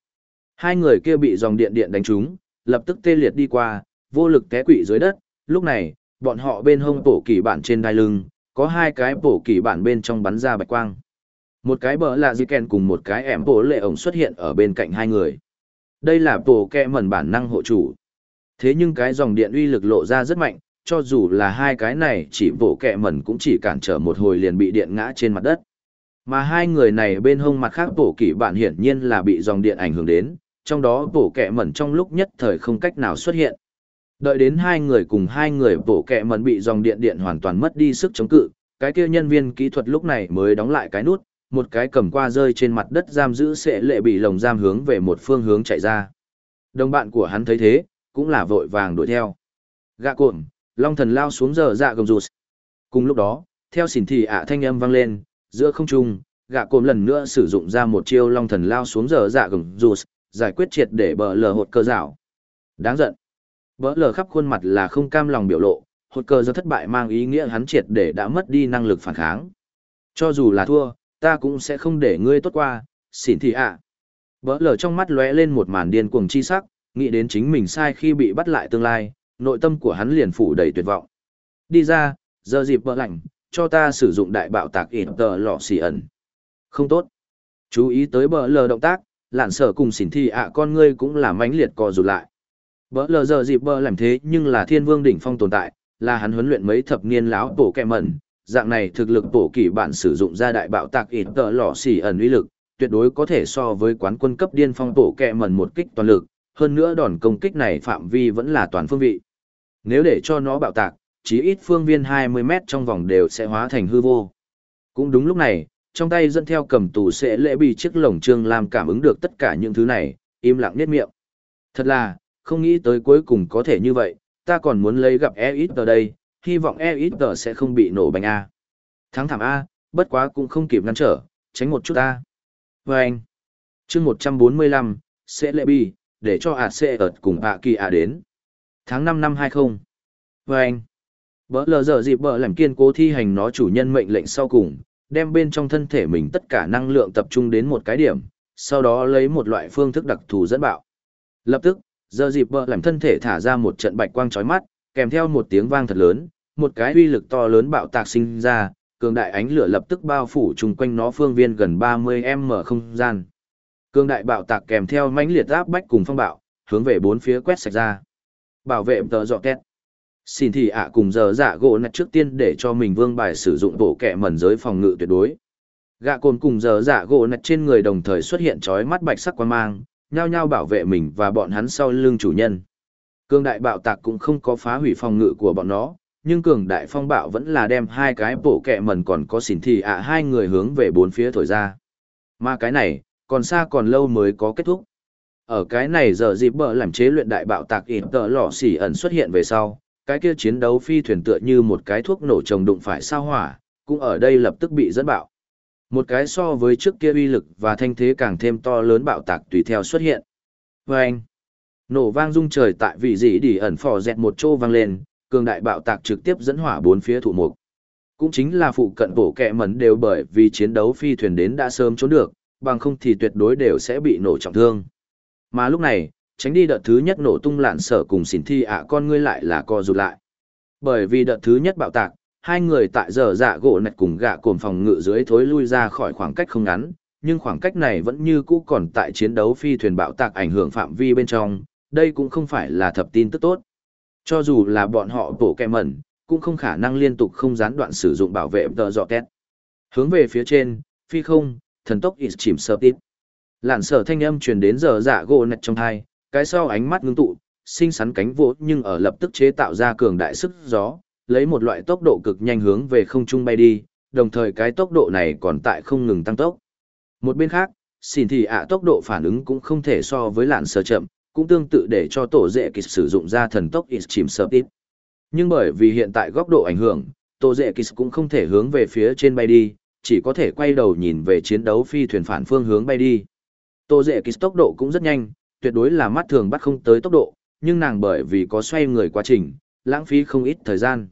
Hai người kia bị dòng điện điện đánh trúng, lập tức tê liệt đi qua, vô lực té quỵ dưới đất, lúc này, bọn họ bên hông bổ kỳ bản trên đai lưng, có hai cái bổ kỳ bản bên trong bắn ra bạch quang. Một cái bờ là di kèn cùng một cái ẻm bổ lệ ổng xuất hiện ở bên cạnh hai người. Đây là bổ kẹ mẩn bản năng hộ chủ. Thế nhưng cái dòng điện uy lực lộ ra rất mạnh, cho dù là hai cái này chỉ bổ kẹ mẩn cũng chỉ cản trở một hồi liền bị điện ngã trên mặt đất. Mà hai người này bên hông mặt khác bổ kỷ bản hiển nhiên là bị dòng điện ảnh hưởng đến, trong đó bổ kẹ mẩn trong lúc nhất thời không cách nào xuất hiện. Đợi đến hai người cùng hai người bổ kẹ mẩn bị dòng điện điện hoàn toàn mất đi sức chống cự, cái kia nhân viên kỹ thuật lúc này mới đóng lại cái nút, một cái cầm qua rơi trên mặt đất giam giữ sẽ lệ bị lồng giam hướng về một phương hướng chạy ra. Đồng bạn của hắn thấy thế, cũng là vội vàng đuổi theo. Gạ cuộn, long thần lao xuống giờ dạ gầm rụt. Cùng lúc đó, theo xỉn thị ạ thanh âm vang lên, giữa không trung, gạ cồm lần nữa sử dụng ra một chiêu long thần lao xuống giờ dạ gầm rụt, giải quyết triệt để bờ lờ hột cơ rào. Đáng giận. Bờ lờ khắp khuôn mặt là không cam lòng biểu lộ, hột cơ do thất bại mang ý nghĩa hắn triệt để đã mất đi năng lực phản kháng. Cho dù là thua, ta cũng sẽ không để ngươi tốt qua, xỉn thị ạ. Bỡ lở trong mắt lóe lên một màn điên cuồng chi sắc, nghĩ đến chính mình sai khi bị bắt lại tương lai, nội tâm của hắn liền phủ đầy tuyệt vọng. Đi ra, giờ dịp bỡ lạnh, cho ta sử dụng đại bạo tạc ịt tờ lọ ẩn. Không tốt. Chú ý tới bỡ lở động tác, lạn sở cùng xỉn thị ạ con ngươi cũng là mãnh liệt co rụt lại. Bỡ lờ giờ dịp bỡ làm thế nhưng là thiên vương đỉnh phong tồn tại, là hắn huấn luyện mấy thập niên láo tổ kẹ mẩn, dạng này thực lực bổ kỷ bản sử dụng ra đại bạo tạc ít tờ lò xỉ ẩn uy lực, tuyệt đối có thể so với quán quân cấp điên phong bổ kẹ mẩn một kích toàn lực, hơn nữa đòn công kích này phạm vi vẫn là toàn phương vị. Nếu để cho nó bạo tạc, chí ít phương viên 20 mét trong vòng đều sẽ hóa thành hư vô. Cũng đúng lúc này, trong tay dẫn theo cầm tù sẽ lễ bị chiếc lồng trương làm cảm ứng được tất cả những thứ này, im lặng nết miệng. Thật là, không nghĩ tới cuối cùng có thể như vậy, ta còn muốn lấy gặp e ít ở đây, hy vọng e ít tờ sẽ không bị nổ bánh A. Thắng thảm A, bất quá cũng không kịp ngăn trở, tránh một chút A. Và anh, chương 145, sẽ lệ bi, để cho ạ sẽ ợt cùng ạ kỳ ạ đến. Tháng 5 năm 20. Và anh, bỡ lờ giờ dịp bỡ làm kiên cố thi hành nó chủ nhân mệnh lệnh sau cùng, đem bên trong thân thể mình tất cả năng lượng tập trung đến một cái điểm, sau đó lấy một loại phương thức đặc thù dẫn bạo. Lập tức, giờ dịp bờ, làm thân thể thả ra một trận bạch quang chói mắt, kèm theo một tiếng vang thật lớn, một cái uy lực to lớn bạo tạc sinh ra, cường đại ánh lửa lập tức bao phủ chung quanh nó phương viên gần 30m không gian. Cường đại bạo tạc kèm theo mãnh liệt áp bách cùng phong bạo, hướng về bốn phía quét sạch ra. Bảo vệ tờ dọ két. Xin thì ạ cùng giờ dạ gỗ nạch trước tiên để cho mình vương bài sử dụng bộ kẹ mẩn giới phòng ngự tuyệt đối. Gạ cồn cùng giờ dạ gỗ nạch trên người đồng thời xuất hiện chói mắt bạch sắc quan mang, nhao nhao bảo vệ mình và bọn hắn sau lưng chủ nhân. Cương đại bạo tạc cũng không có phá hủy phòng ngự của bọn nó, nhưng cường đại phong bạo vẫn là đem hai cái bộ kẹ mẩn còn có xỉn thì ạ hai người hướng về bốn phía thổi ra. Mà cái này, còn xa còn lâu mới có kết thúc. Ở cái này giờ dịp bờ làm chế luyện đại bạo tạc ịt tờ lỏ xỉ ẩn xuất hiện về sau, cái kia chiến đấu phi thuyền tựa như một cái thuốc nổ trồng đụng phải sao hỏa, cũng ở đây lập tức bị dẫn bạo. Một cái so với trước kia uy lực và thanh thế càng thêm to lớn bạo tạc tùy theo xuất hiện. Và anh, nổ vang rung trời tại vị dị đi ẩn phò dẹt một chỗ vang lên, cường đại bạo tạc trực tiếp dẫn hỏa bốn phía thủ mục. Cũng chính là phụ cận bổ kẹ mẩn đều bởi vì chiến đấu phi thuyền đến đã sớm trốn được, bằng không thì tuyệt đối đều sẽ bị nổ trọng thương. Mà lúc này, tránh đi đợt thứ nhất nổ tung lạn sở cùng xỉn thi ạ con ngươi lại là co rụt lại. Bởi vì đợt thứ nhất bạo tạc, hai người tại giờ dạ gỗ nạch cùng gạ cồn phòng ngự dưới thối lui ra khỏi khoảng cách không ngắn, nhưng khoảng cách này vẫn như cũ còn tại chiến đấu phi thuyền bạo tạc ảnh hưởng phạm vi bên trong, đây cũng không phải là thập tin tức tốt. Cho dù là bọn họ bổ kẹ mẩn, cũng không khả năng liên tục không gián đoạn sử dụng bảo vệ tờ dọ két. Hướng về phía trên, phi không, thần tốc ít chìm sơ tít. Lạn sở thanh âm truyền đến giờ dạ gỗ nạch trong thai, cái sau ánh mắt ngưng tụ, sinh sắn cánh vỗ nhưng ở lập tức chế tạo ra cường đại sức gió, lấy một loại tốc độ cực nhanh hướng về không trung bay đi, đồng thời cái tốc độ này còn tại không ngừng tăng tốc. Một bên khác, xin thì ạ tốc độ phản ứng cũng không thể so với lạn sờ chậm, cũng tương tự để cho tổ dễ kịch sử dụng ra thần tốc ít chìm sợp ít. Nhưng bởi vì hiện tại góc độ ảnh hưởng, tổ dễ kịch cũng không thể hướng về phía trên bay đi, chỉ có thể quay đầu nhìn về chiến đấu phi thuyền phản phương hướng bay đi. Tổ dễ kịch tốc độ cũng rất nhanh, tuyệt đối là mắt thường bắt không tới tốc độ, nhưng nàng bởi vì có xoay người quá trình, lãng phí không ít thời gian.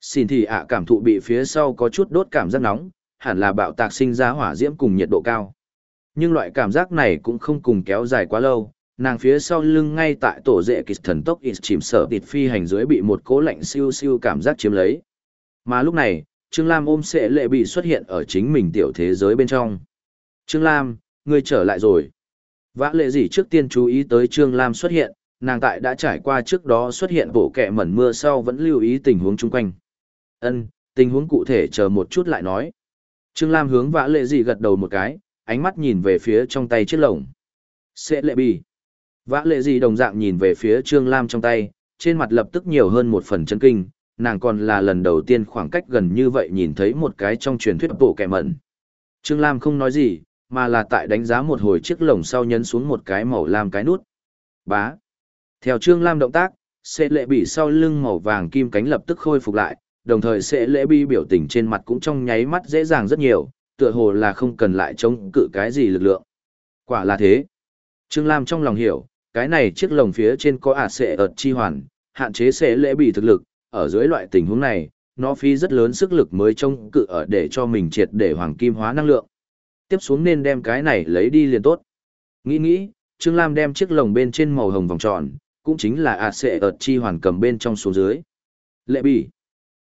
Xin thì ạ cảm thụ bị phía sau có chút đốt cảm giác nóng, hẳn là bạo tạc sinh ra hỏa diễm cùng nhiệt độ cao. Nhưng loại cảm giác này cũng không cùng kéo dài quá lâu, nàng phía sau lưng ngay tại tổ dệ kịch thần tốc ít chìm sở tịt phi hành dưới bị một cố lạnh siêu siêu cảm giác chiếm lấy. Mà lúc này, Trương Lam ôm sẽ lệ bị xuất hiện ở chính mình tiểu thế giới bên trong. Trương Lam, ngươi trở lại rồi. Vã lệ gì trước tiên chú ý tới Trương Lam xuất hiện, nàng tại đã trải qua trước đó xuất hiện bộ kẹ mẩn mưa sau vẫn lưu ý tình huống chung quanh. Ân, tình huống cụ thể chờ một chút lại nói. Trương Lam hướng vã lệ gì gật đầu một cái, ánh mắt nhìn về phía trong tay chiếc lồng. Sẽ lệ bì. Vã lệ gì đồng dạng nhìn về phía Trương Lam trong tay, trên mặt lập tức nhiều hơn một phần chân kinh, nàng còn là lần đầu tiên khoảng cách gần như vậy nhìn thấy một cái trong truyền thuyết bộ kẻ mẩn. Trương Lam không nói gì, mà là tại đánh giá một hồi chiếc lồng sau nhấn xuống một cái màu lam cái nút. Bá. Theo Trương Lam động tác, sẽ lệ bị sau lưng màu vàng kim cánh lập tức khôi phục lại, đồng thời sẽ lễ bi biểu tình trên mặt cũng trong nháy mắt dễ dàng rất nhiều, tựa hồ là không cần lại chống cự cái gì lực lượng. Quả là thế. Trương Lam trong lòng hiểu, cái này chiếc lồng phía trên có ả sẽ ợt chi hoàn, hạn chế sẽ lễ bị thực lực, ở dưới loại tình huống này, nó phí rất lớn sức lực mới chống cự ở để cho mình triệt để hoàng kim hóa năng lượng. Tiếp xuống nên đem cái này lấy đi liền tốt. Nghĩ nghĩ, Trương Lam đem chiếc lồng bên trên màu hồng vòng tròn, cũng chính là ạt sẽ ợt chi hoàn cầm bên trong số dưới. Lệ bỉ.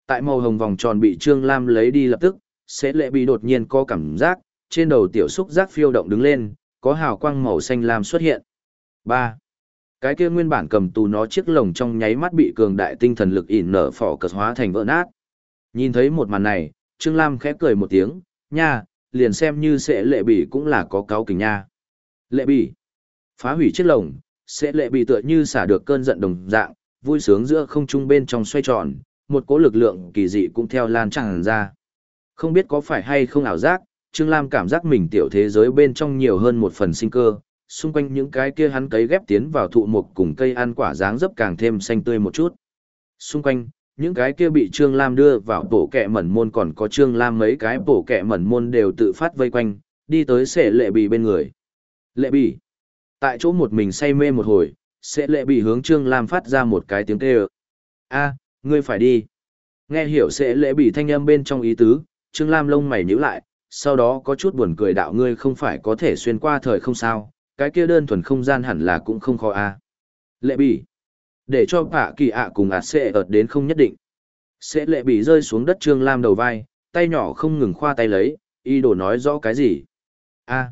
Tại màu hồng vòng tròn bị Trương Lam lấy đi lập tức, sẽ lệ bỉ đột nhiên có cảm giác, trên đầu tiểu xúc giác phiêu động đứng lên, có hào quang màu xanh lam xuất hiện. 3. Cái kia nguyên bản cầm tù nó chiếc lồng trong nháy mắt bị cường đại tinh thần lực ỉn nở phỏ cật hóa thành vỡ nát. Nhìn thấy một màn này, Trương Lam khẽ cười một tiếng, nha, liền xem như sẽ lệ bỉ cũng là có cáo kình nha. Lệ bỉ, phá hủy chiếc lồng, sẽ lệ bỉ tựa như xả được cơn giận đồng dạng, vui sướng giữa không trung bên trong xoay tròn, một cỗ lực lượng kỳ dị cũng theo lan tràn ra. Không biết có phải hay không ảo giác, Trương Lam cảm giác mình tiểu thế giới bên trong nhiều hơn một phần sinh cơ, xung quanh những cái kia hắn cấy ghép tiến vào thụ mục cùng cây ăn quả dáng dấp càng thêm xanh tươi một chút. Xung quanh, những cái kia bị Trương Lam đưa vào bổ kẹ mẩn môn còn có Trương Lam mấy cái bổ kẹ mẩn môn đều tự phát vây quanh, đi tới sẽ lệ bì bên người. Lệ bì. Tại chỗ một mình say mê một hồi, sẽ lệ bì hướng Trương Lam phát ra một cái tiếng kêu. a ngươi phải đi. Nghe hiểu sẽ lệ bì thanh âm bên trong ý tứ, Trương Lam lông mày nhíu lại, sau đó có chút buồn cười đạo ngươi không phải có thể xuyên qua thời không sao, cái kia đơn thuần không gian hẳn là cũng không khó a lệ bì để cho bạ kỳ ạ cùng ạt sẽ ợt đến không nhất định. Sẽ lệ bị rơi xuống đất trương lam đầu vai tay nhỏ không ngừng khoa tay lấy y đồ nói rõ cái gì? A.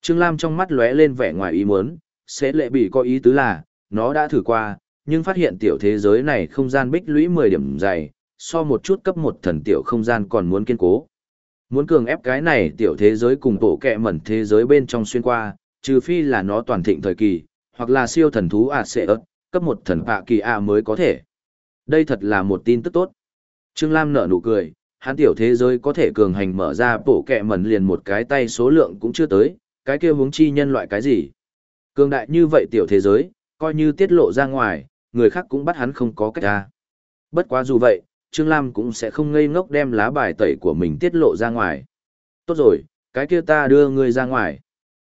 Trương lam trong mắt lóe lên vẻ ngoài ý muốn sẽ lệ bị có ý tứ là nó đã thử qua nhưng phát hiện tiểu thế giới này không gian bích lũy mười điểm dày so một chút cấp một thần tiểu không gian còn muốn kiên cố. Muốn cường ép cái này tiểu thế giới cùng tổ kẹ mẩn thế giới bên trong xuyên qua trừ phi là nó toàn thịnh thời kỳ, hoặc là siêu thần thú ạt sẽ ớt, cấp một thần phạ kỳ ạ mới có thể. Đây thật là một tin tức tốt. Trương Lam nở nụ cười, hắn tiểu thế giới có thể cường hành mở ra bổ kẹ mẩn liền một cái tay số lượng cũng chưa tới, cái kia hướng chi nhân loại cái gì. Cường đại như vậy tiểu thế giới, coi như tiết lộ ra ngoài, người khác cũng bắt hắn không có cách ra. Bất quá dù vậy, Trương Lam cũng sẽ không ngây ngốc đem lá bài tẩy của mình tiết lộ ra ngoài. Tốt rồi, cái kia ta đưa ngươi ra ngoài.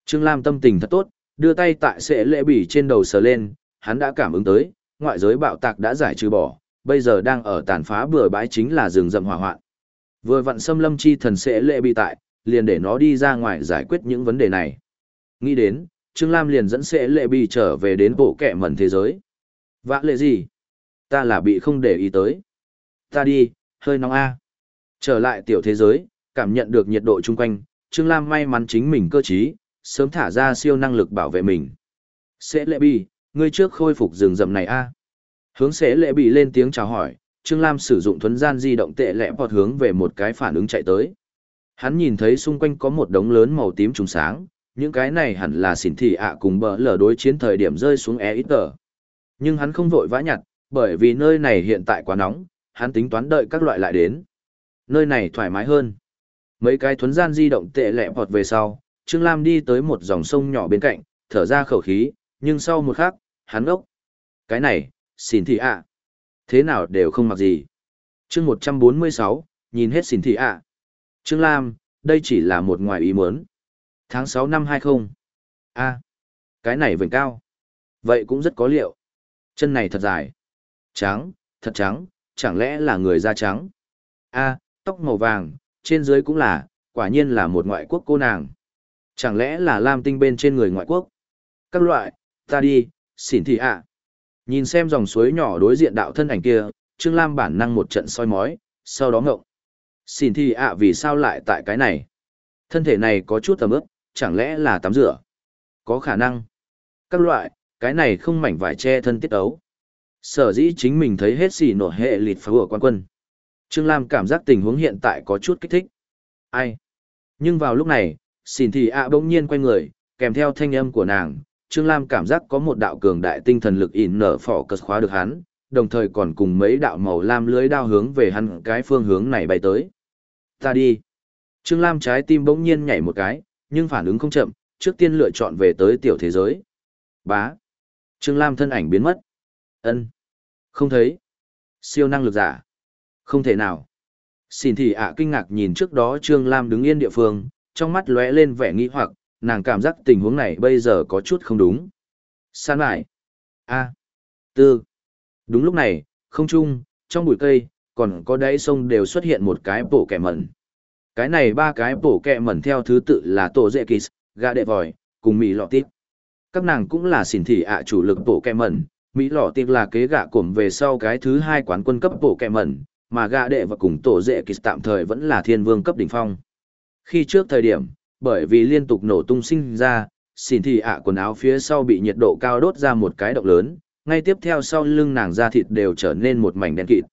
Trương Lam tâm tình thật tốt, đưa tay tại sệ lệ bỉ trên đầu sờ lên, hắn đã cảm ứng tới, ngoại giới bạo tạc đã giải trừ bỏ, bây giờ đang ở tàn phá bừa bãi chính là rừng rậm hỏa hoạn. Vừa vặn xâm lâm chi thần sẽ lệ bị tại, liền để nó đi ra ngoài giải quyết những vấn đề này. Nghĩ đến, Trương Lam liền dẫn sẽ lệ bị trở về đến bộ kẻ mẩn thế giới. Vã lệ gì? Ta là bị không để ý tới. Ta đi, hơi nóng a. Trở lại tiểu thế giới, cảm nhận được nhiệt độ chung quanh, Trương Lam may mắn chính mình cơ trí, sớm thả ra siêu năng lực bảo vệ mình. Sẽ lệ bị, ngươi trước khôi phục rừng rậm này a Hướng sẽ lệ bị lên tiếng chào hỏi, Trương Lam sử dụng thuấn gian di động tệ lẹ bọt hướng về một cái phản ứng chạy tới. Hắn nhìn thấy xung quanh có một đống lớn màu tím trùng sáng, những cái này hẳn là xỉn thị ạ cùng bỡ lở đối chiến thời điểm rơi xuống e ít tờ. Nhưng hắn không vội vã nhặt, bởi vì nơi này hiện tại quá nóng, hắn tính toán đợi các loại lại đến. Nơi này thoải mái hơn. Mấy cái thuấn gian di động tệ lẹ bọt về sau, Trương Lam đi tới một dòng sông nhỏ bên cạnh, thở ra khẩu khí, nhưng sau một khắc, hắn ốc. Cái này, xỉn thị ạ. Thế nào đều không mặc gì. chương 146, nhìn hết xỉn thị ạ. Trương Lam, đây chỉ là một ngoài ý muốn. Tháng 6 năm 20. a cái này vệnh cao. Vậy cũng rất có liệu. Chân này thật dài. Trắng, thật trắng, chẳng lẽ là người da trắng? a tóc màu vàng, trên dưới cũng là, quả nhiên là một ngoại quốc cô nàng. Chẳng lẽ là lam tinh bên trên người ngoại quốc? Các loại, ta đi, xỉn thị ạ. Nhìn xem dòng suối nhỏ đối diện đạo thân ảnh kia, Trương Lam bản năng một trận soi mói, sau đó ngộng. Xỉn thị ạ vì sao lại tại cái này? Thân thể này có chút tầm ướp, chẳng lẽ là tắm rửa? Có khả năng. Các loại, cái này không mảnh vải che thân tiết ấu. Sở dĩ chính mình thấy hết xì nổ hệ lịt phá của quan quân. Trương Lam cảm giác tình huống hiện tại có chút kích thích. Ai? Nhưng vào lúc này, xỉn thị ạ bỗng nhiên quay người, kèm theo thanh âm của nàng, Trương Lam cảm giác có một đạo cường đại tinh thần lực ỉn nở phỏ cất khóa được hắn, đồng thời còn cùng mấy đạo màu lam lưới đao hướng về hắn cái phương hướng này bay tới. Ta đi. Trương Lam trái tim bỗng nhiên nhảy một cái, nhưng phản ứng không chậm, trước tiên lựa chọn về tới tiểu thế giới. Bá. Trương Lam thân ảnh biến mất. ân Không thấy. Siêu năng lực giả. Không thể nào. Xin thì ạ kinh ngạc nhìn trước đó Trương Lam đứng yên địa phương, trong mắt lóe lên vẻ nghi hoặc, nàng cảm giác tình huống này bây giờ có chút không đúng. San lại. A. Tư. Đúng lúc này, không trung, trong bụi cây, còn có đáy sông đều xuất hiện một cái bổ kẻ mẩn. Cái này ba cái bổ kẹ mẩn theo thứ tự là tổ dệ kỳ, gà đệ vòi, cùng mỹ lọ tiếp. Các nàng cũng là xỉn thị ạ chủ lực bổ kẹ mẩn, mỹ lọ tiếp là kế gạ cổm về sau cái thứ hai quán quân cấp bổ kẹ mẩn, mà gà đệ và cùng tổ dệ kỳ tạm thời vẫn là thiên vương cấp đỉnh phong. Khi trước thời điểm, bởi vì liên tục nổ tung sinh ra, xỉn thị ạ quần áo phía sau bị nhiệt độ cao đốt ra một cái động lớn, ngay tiếp theo sau lưng nàng da thịt đều trở nên một mảnh đen kịt.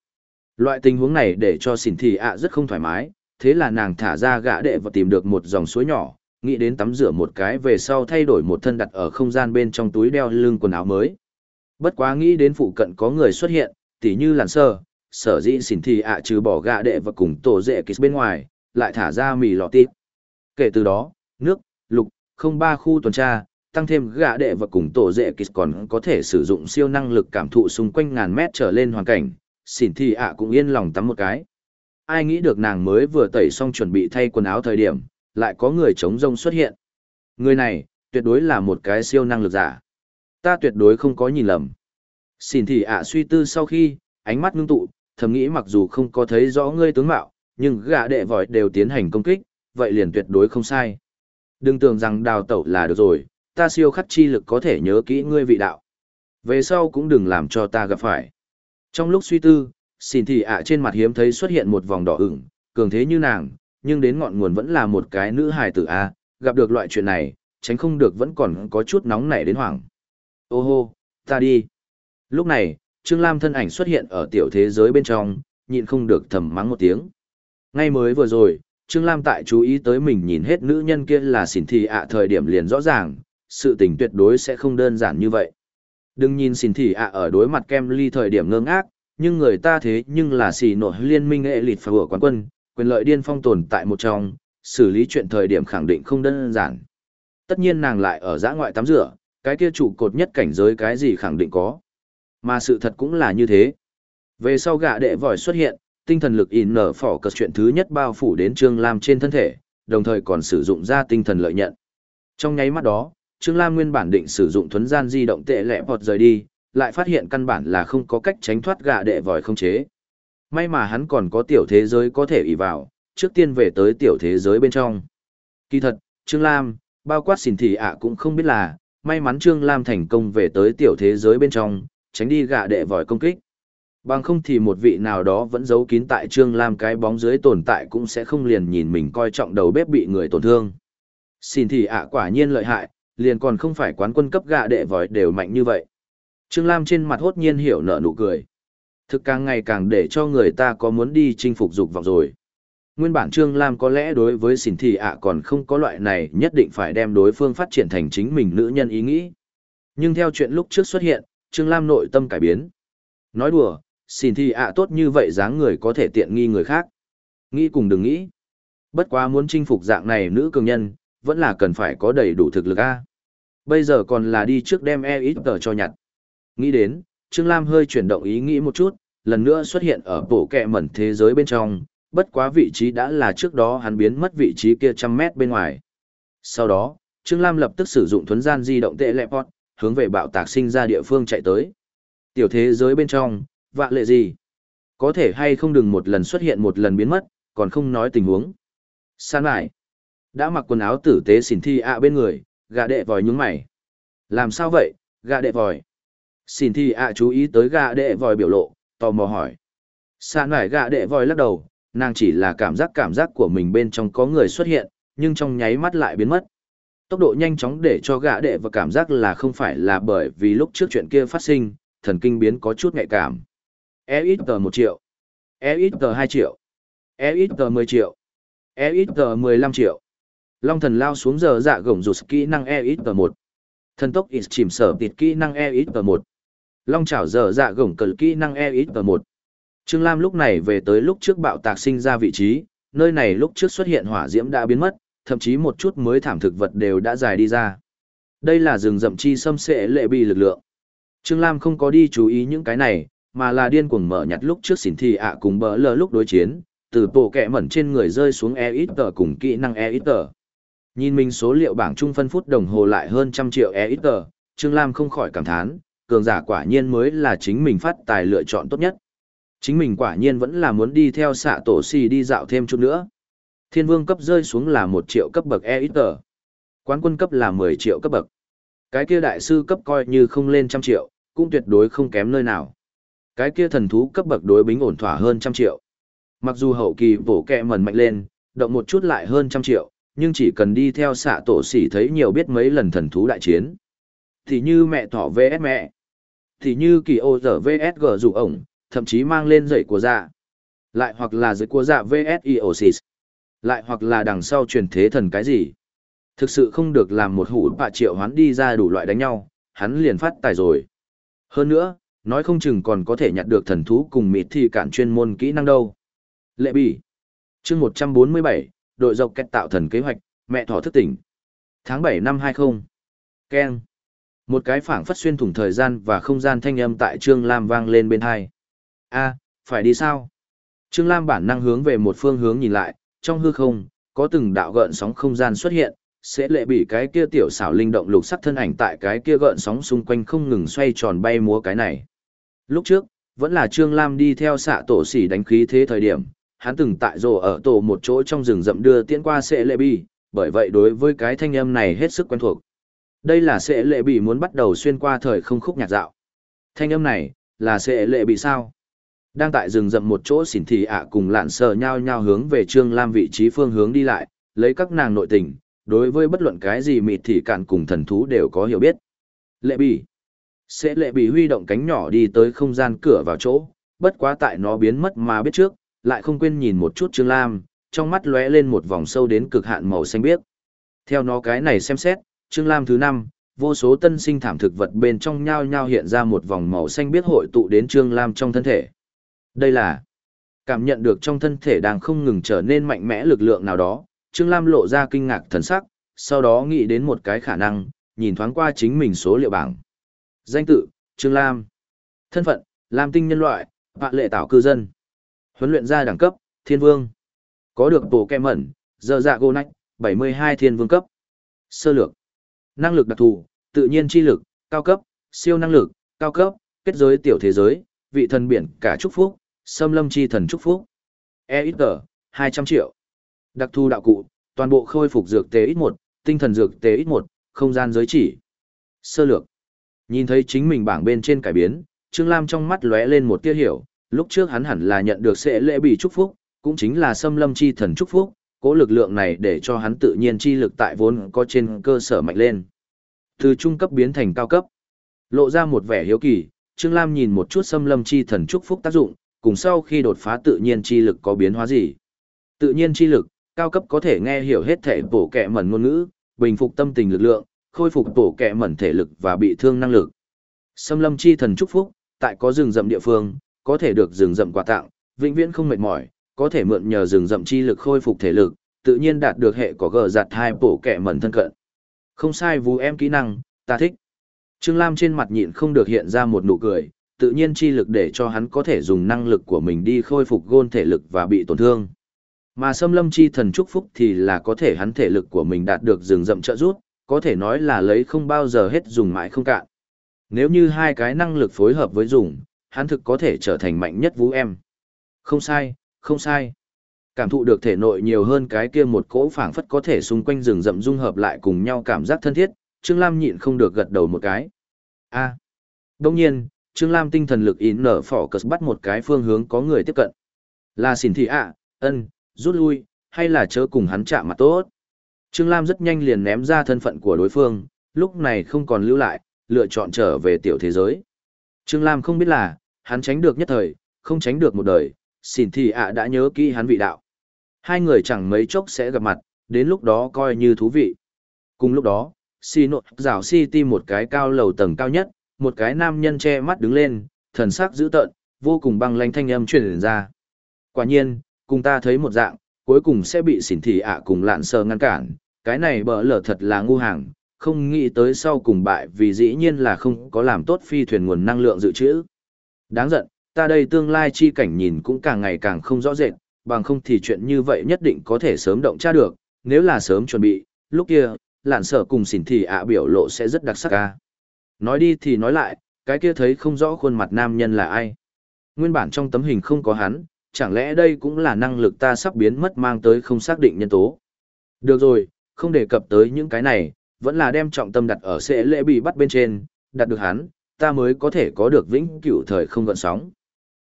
Loại tình huống này để cho xỉn thị ạ rất không thoải mái, thế là nàng thả ra gã đệ và tìm được một dòng suối nhỏ, nghĩ đến tắm rửa một cái về sau thay đổi một thân đặt ở không gian bên trong túi đeo lưng quần áo mới. Bất quá nghĩ đến phụ cận có người xuất hiện, tỉ như làn sơ, sở dĩ xỉn thì ạ trừ bỏ gã đệ và cùng tổ dệ kịch bên ngoài, lại thả ra mì lọ tít. Kể từ đó, nước, lục, không ba khu tuần tra, tăng thêm gã đệ và cùng tổ dễ kýt còn có thể sử dụng siêu năng lực cảm thụ xung quanh ngàn mét trở lên hoàn cảnh, xỉn thì ạ cũng yên lòng tắm một cái ai nghĩ được nàng mới vừa tẩy xong chuẩn bị thay quần áo thời điểm, lại có người chống rông xuất hiện. Người này, tuyệt đối là một cái siêu năng lực giả. Ta tuyệt đối không có nhìn lầm. xỉn thì ạ suy tư sau khi, ánh mắt ngưng tụ, thầm nghĩ mặc dù không có thấy rõ ngươi tướng mạo, nhưng gã đệ vòi đều tiến hành công kích, vậy liền tuyệt đối không sai. Đừng tưởng rằng đào tẩu là được rồi, ta siêu khắc chi lực có thể nhớ kỹ ngươi vị đạo. Về sau cũng đừng làm cho ta gặp phải. Trong lúc suy tư, xin thì ạ trên mặt hiếm thấy xuất hiện một vòng đỏ ửng, cường thế như nàng, nhưng đến ngọn nguồn vẫn là một cái nữ hài tử A, gặp được loại chuyện này, tránh không được vẫn còn có chút nóng nảy đến hoảng. Ô hô, ta đi. Lúc này, Trương Lam thân ảnh xuất hiện ở tiểu thế giới bên trong, nhịn không được thầm mắng một tiếng. Ngay mới vừa rồi, Trương Lam tại chú ý tới mình nhìn hết nữ nhân kia là xỉn thị ạ thời điểm liền rõ ràng, sự tình tuyệt đối sẽ không đơn giản như vậy. Đừng nhìn xỉn thị ạ ở đối mặt kem ly thời điểm ngơ ngác, nhưng người ta thế nhưng là xì nổi liên minh hệ lịt phá của quán quân, quyền lợi điên phong tồn tại một trong, xử lý chuyện thời điểm khẳng định không đơn giản. Tất nhiên nàng lại ở giã ngoại tắm rửa, cái kia trụ cột nhất cảnh giới cái gì khẳng định có. Mà sự thật cũng là như thế. Về sau gạ đệ vòi xuất hiện, tinh thần lực in nở phỏ cật chuyện thứ nhất bao phủ đến Trương Lam trên thân thể, đồng thời còn sử dụng ra tinh thần lợi nhận. Trong nháy mắt đó, Trương Lam nguyên bản định sử dụng thuấn gian di động tệ lẹ bọt rời đi, lại phát hiện căn bản là không có cách tránh thoát gạ đệ vòi không chế. May mà hắn còn có tiểu thế giới có thể ỷ vào, trước tiên về tới tiểu thế giới bên trong. Kỳ thật, Trương Lam, bao quát xỉn thị ạ cũng không biết là, may mắn Trương Lam thành công về tới tiểu thế giới bên trong, tránh đi gạ đệ vòi công kích. Bằng không thì một vị nào đó vẫn giấu kín tại Trương Lam cái bóng dưới tồn tại cũng sẽ không liền nhìn mình coi trọng đầu bếp bị người tổn thương. Xin thì ạ quả nhiên lợi hại, liền còn không phải quán quân cấp gạ đệ vòi đều mạnh như vậy. Trương Lam trên mặt hốt nhiên hiểu nở nụ cười. Thực càng ngày càng để cho người ta có muốn đi chinh phục dục vọng rồi. Nguyên bản Trương Lam có lẽ đối với xỉn thị ạ còn không có loại này nhất định phải đem đối phương phát triển thành chính mình nữ nhân ý nghĩ. Nhưng theo chuyện lúc trước xuất hiện, Trương Lam nội tâm cải biến. Nói đùa, Xin thì ạ tốt như vậy dáng người có thể tiện nghi người khác. Nghĩ cùng đừng nghĩ. Bất quá muốn chinh phục dạng này nữ cường nhân, vẫn là cần phải có đầy đủ thực lực a. Bây giờ còn là đi trước đem e ít tờ cho nhặt. Nghĩ đến, Trương Lam hơi chuyển động ý nghĩ một chút, lần nữa xuất hiện ở bộ kẹ mẩn thế giới bên trong, bất quá vị trí đã là trước đó hắn biến mất vị trí kia trăm mét bên ngoài. Sau đó, Trương Lam lập tức sử dụng thuấn gian di động tệ lẹ pot, hướng về bạo tạc sinh ra địa phương chạy tới. Tiểu thế giới bên trong, vạ lệ gì? Có thể hay không đừng một lần xuất hiện một lần biến mất, còn không nói tình huống. San lại. Đã mặc quần áo tử tế xỉn thi ạ bên người, gà đệ vòi nhúng mày. Làm sao vậy, gà đệ vòi? Xỉn thi ạ chú ý tới gà đệ vòi biểu lộ, tò mò hỏi. San lại gà đệ vòi lắc đầu, nàng chỉ là cảm giác cảm giác của mình bên trong có người xuất hiện, nhưng trong nháy mắt lại biến mất. Tốc độ nhanh chóng để cho gã đệ và cảm giác là không phải là bởi vì lúc trước chuyện kia phát sinh, thần kinh biến có chút nhạy cảm. EXG 1 triệu, EXG 2 triệu, EXG 10 triệu, EXG 15 triệu. Long thần lao xuống giờ dạ gồng rụt kỹ năng EXG 1. Thần tốc ít chìm sở tịt kỹ năng EXG 1. Long chảo giờ dạ gồng cờ kỹ năng EXG 1. Trương Lam lúc này về tới lúc trước bạo tạc sinh ra vị trí, nơi này lúc trước xuất hiện hỏa diễm đã biến mất, thậm chí một chút mới thảm thực vật đều đã dài đi ra. Đây là rừng rậm chi xâm xệ lệ bị lực lượng. Trương Lam không có đi chú ý những cái này, mà là điên cuồng mở nhặt lúc trước xỉn thị ạ cùng bỡ lờ lúc đối chiến, từ bộ kẹ mẩn trên người rơi xuống e ít tờ cùng kỹ năng e ít tờ. Nhìn mình số liệu bảng trung phân phút đồng hồ lại hơn trăm triệu e ít tờ, Trương Lam không khỏi cảm thán, cường giả quả nhiên mới là chính mình phát tài lựa chọn tốt nhất. Chính mình quả nhiên vẫn là muốn đi theo xạ tổ xì đi dạo thêm chút nữa. Thiên vương cấp rơi xuống là một triệu cấp bậc e ít tờ. Quán quân cấp là mười triệu cấp bậc. Cái kia đại sư cấp coi như không lên trăm triệu, cũng tuyệt đối không kém nơi nào. Cái kia thần thú cấp bậc đối bính ổn thỏa hơn trăm triệu. Mặc dù hậu kỳ bổ kẹ mẩn mạnh lên, động một chút lại hơn trăm triệu, nhưng chỉ cần đi theo xạ tổ xỉ thấy nhiều biết mấy lần thần thú đại chiến. Thì như mẹ thỏ vs mẹ. Thì như kỳ ô giờ vs g dù ổng, thậm chí mang lên dậy của dạ. Lại hoặc là dậy của dạ vs Eosis. Lại hoặc là đằng sau truyền thế thần cái gì. Thực sự không được làm một hủ bạ triệu hoán đi ra đủ loại đánh nhau, hắn liền phát tài rồi. Hơn nữa, nói không chừng còn có thể nhặt được thần thú cùng mịt thì cản chuyên môn kỹ năng đâu. Lệ bỉ. chương 147, đội dọc kẹt tạo thần kế hoạch, mẹ thỏ thức tỉnh. Tháng 7 năm 20. Ken. Một cái phảng phất xuyên thủng thời gian và không gian thanh âm tại Trương Lam vang lên bên hai a phải đi sao? Trương Lam bản năng hướng về một phương hướng nhìn lại, trong hư không, có từng đạo gợn sóng không gian xuất hiện, sẽ lệ bị cái kia tiểu xảo linh động lục sắc thân ảnh tại cái kia gợn sóng xung quanh không ngừng xoay tròn bay múa cái này. Lúc trước, vẫn là Trương Lam đi theo xạ tổ xỉ đánh khí thế thời điểm, hắn từng tại rồ ở tổ một chỗ trong rừng rậm đưa tiễn qua sẽ lệ bị, bởi vậy đối với cái thanh âm này hết sức quen thuộc. Đây là sẽ lệ bị muốn bắt đầu xuyên qua thời không khúc nhạc dạo. Thanh âm này, là sẽ lệ bị sao? Đang tại rừng rậm một chỗ xỉn thị ạ cùng lạn sờ nhau nhau hướng về Trương Lam vị trí phương hướng đi lại, lấy các nàng nội tình, đối với bất luận cái gì mịt thì cạn cùng thần thú đều có hiểu biết. Lệ bì. Sẽ lệ bì huy động cánh nhỏ đi tới không gian cửa vào chỗ, bất quá tại nó biến mất mà biết trước, lại không quên nhìn một chút Trương Lam, trong mắt lóe lên một vòng sâu đến cực hạn màu xanh biếc. Theo nó cái này xem xét, Trương Lam thứ năm, vô số tân sinh thảm thực vật bên trong nhau nhau hiện ra một vòng màu xanh biếc hội tụ đến Trương Lam trong thân thể. Đây là cảm nhận được trong thân thể đang không ngừng trở nên mạnh mẽ lực lượng nào đó, Trương Lam lộ ra kinh ngạc thần sắc, sau đó nghĩ đến một cái khả năng, nhìn thoáng qua chính mình số liệu bảng. Danh tự, Trương Lam. Thân phận, Lam tinh nhân loại, Vạn lệ tảo cư dân. Huấn luyện gia đẳng cấp, Thiên Vương. Có được tổ kẹ mẩn, giờ dạ gô nách, 72 Thiên Vương cấp. Sơ lược. Năng lực đặc thù, tự nhiên chi lực, cao cấp, siêu năng lực, cao cấp, kết giới tiểu thế giới, vị thần biển cả chúc phúc, xâm lâm chi thần chúc phúc. E ít tờ, 200 triệu. Đặc thu đạo cụ, toàn bộ khôi phục dược tế ít một, tinh thần dược tế ít một, không gian giới chỉ. Sơ lược. Nhìn thấy chính mình bảng bên trên cải biến, Trương Lam trong mắt lóe lên một tia hiểu, lúc trước hắn hẳn là nhận được sẽ lễ bị chúc phúc, cũng chính là xâm lâm chi thần chúc phúc, cố lực lượng này để cho hắn tự nhiên chi lực tại vốn có trên cơ sở mạnh lên. Từ trung cấp biến thành cao cấp. Lộ ra một vẻ hiếu kỳ, Trương Lam nhìn một chút xâm lâm chi thần chúc phúc tác dụng, cùng sau khi đột phá tự nhiên chi lực có biến hóa gì. Tự nhiên chi lực, cao cấp có thể nghe hiểu hết thể bổ kẹ mẩn ngôn ngữ, bình phục tâm tình lực lượng, khôi phục bổ kẹ mẩn thể lực và bị thương năng lực. Xâm lâm chi thần chúc phúc, tại có rừng rậm địa phương, có thể được rừng rậm quà tặng, vĩnh viễn không mệt mỏi, có thể mượn nhờ rừng rậm chi lực khôi phục thể lực, tự nhiên đạt được hệ có gờ giặt hai bổ kẹ mẩn thân cận. Không sai vú em kỹ năng, ta thích. Trương Lam trên mặt nhịn không được hiện ra một nụ cười, tự nhiên chi lực để cho hắn có thể dùng năng lực của mình đi khôi phục gôn thể lực và bị tổn thương. Mà xâm lâm chi thần chúc phúc thì là có thể hắn thể lực của mình đạt được rừng rậm trợ rút, có thể nói là lấy không bao giờ hết dùng mãi không cạn. Nếu như hai cái năng lực phối hợp với dùng, hắn thực có thể trở thành mạnh nhất vũ em. Không sai, không sai. Cảm thụ được thể nội nhiều hơn cái kia một cỗ phảng phất có thể xung quanh rừng rậm dung hợp lại cùng nhau cảm giác thân thiết, Trương Lam nhịn không được gật đầu một cái. A. À. Đông nhiên, Trương Lam tinh thần lực ín nở phỏ cất bắt một cái phương hướng có người tiếp cận. Là xỉn thị ạ, ân, rút lui, hay là chớ cùng hắn chạm mặt tốt. Trương Lam rất nhanh liền ném ra thân phận của đối phương, lúc này không còn lưu lại, lựa chọn trở về tiểu thế giới. Trương Lam không biết là, hắn tránh được nhất thời, không tránh được một đời, xỉn thì ạ đã nhớ kỹ hắn vị đạo. Hai người chẳng mấy chốc sẽ gặp mặt, đến lúc đó coi như thú vị. Cùng lúc đó, xì nội rào city một cái cao lầu tầng cao nhất, một cái nam nhân che mắt đứng lên, thần sắc dữ tợn, vô cùng băng lanh thanh âm truyền ra. Quả nhiên, cùng ta thấy một dạng, cuối cùng sẽ bị xỉn thị ạ cùng lạn sờ ngăn cản, cái này bỡ lở thật là ngu hàng, không nghĩ tới sau cùng bại vì dĩ nhiên là không có làm tốt phi thuyền nguồn năng lượng dự trữ. Đáng giận, ta đây tương lai chi cảnh nhìn cũng càng ngày càng không rõ rệt, bằng không thì chuyện như vậy nhất định có thể sớm động tra được, nếu là sớm chuẩn bị, lúc kia, lạn sở cùng xỉn thị ạ biểu lộ sẽ rất đặc sắc ca. Nói đi thì nói lại, cái kia thấy không rõ khuôn mặt nam nhân là ai. Nguyên bản trong tấm hình không có hắn, chẳng lẽ đây cũng là năng lực ta sắp biến mất mang tới không xác định nhân tố. Được rồi, không đề cập tới những cái này, vẫn là đem trọng tâm đặt ở sẽ lễ bị bắt bên trên, đặt được hắn, ta mới có thể có được vĩnh cửu thời không gợn sóng.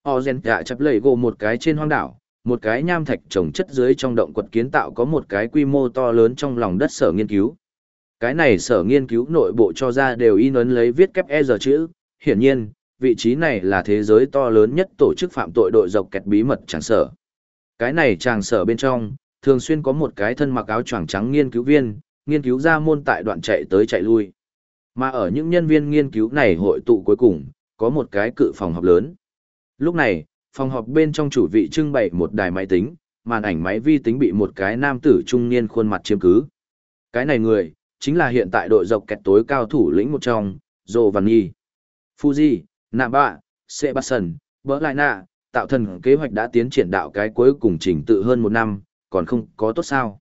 Ozen đã chập lầy gồ một cái trên hoang đảo, một cái nham thạch trồng chất dưới trong động quật kiến tạo có một cái quy mô to lớn trong lòng đất sở nghiên cứu. Cái này sở nghiên cứu nội bộ cho ra đều in ấn lấy viết kép E giờ chữ, hiển nhiên, vị trí này là thế giới to lớn nhất tổ chức phạm tội đội dọc kẹt bí mật tràng sở. Cái này tràng sở bên trong, thường xuyên có một cái thân mặc áo choàng trắng nghiên cứu viên, nghiên cứu ra môn tại đoạn chạy tới chạy lui. Mà ở những nhân viên nghiên cứu này hội tụ cuối cùng, có một cái cự phòng họp lớn. Lúc này, phòng họp bên trong chủ vị trưng bày một đài máy tính, màn ảnh máy vi tính bị một cái nam tử trung niên khuôn mặt chiếm cứ. Cái này người, chính là hiện tại đội dọc kẹt tối cao thủ lĩnh một trong, Dô Văn Nhi. Fuji, Nạ Bạ, Sebastian, Bỡ Lại Nạ, tạo thần kế hoạch đã tiến triển đạo cái cuối cùng trình tự hơn một năm, còn không có tốt sao.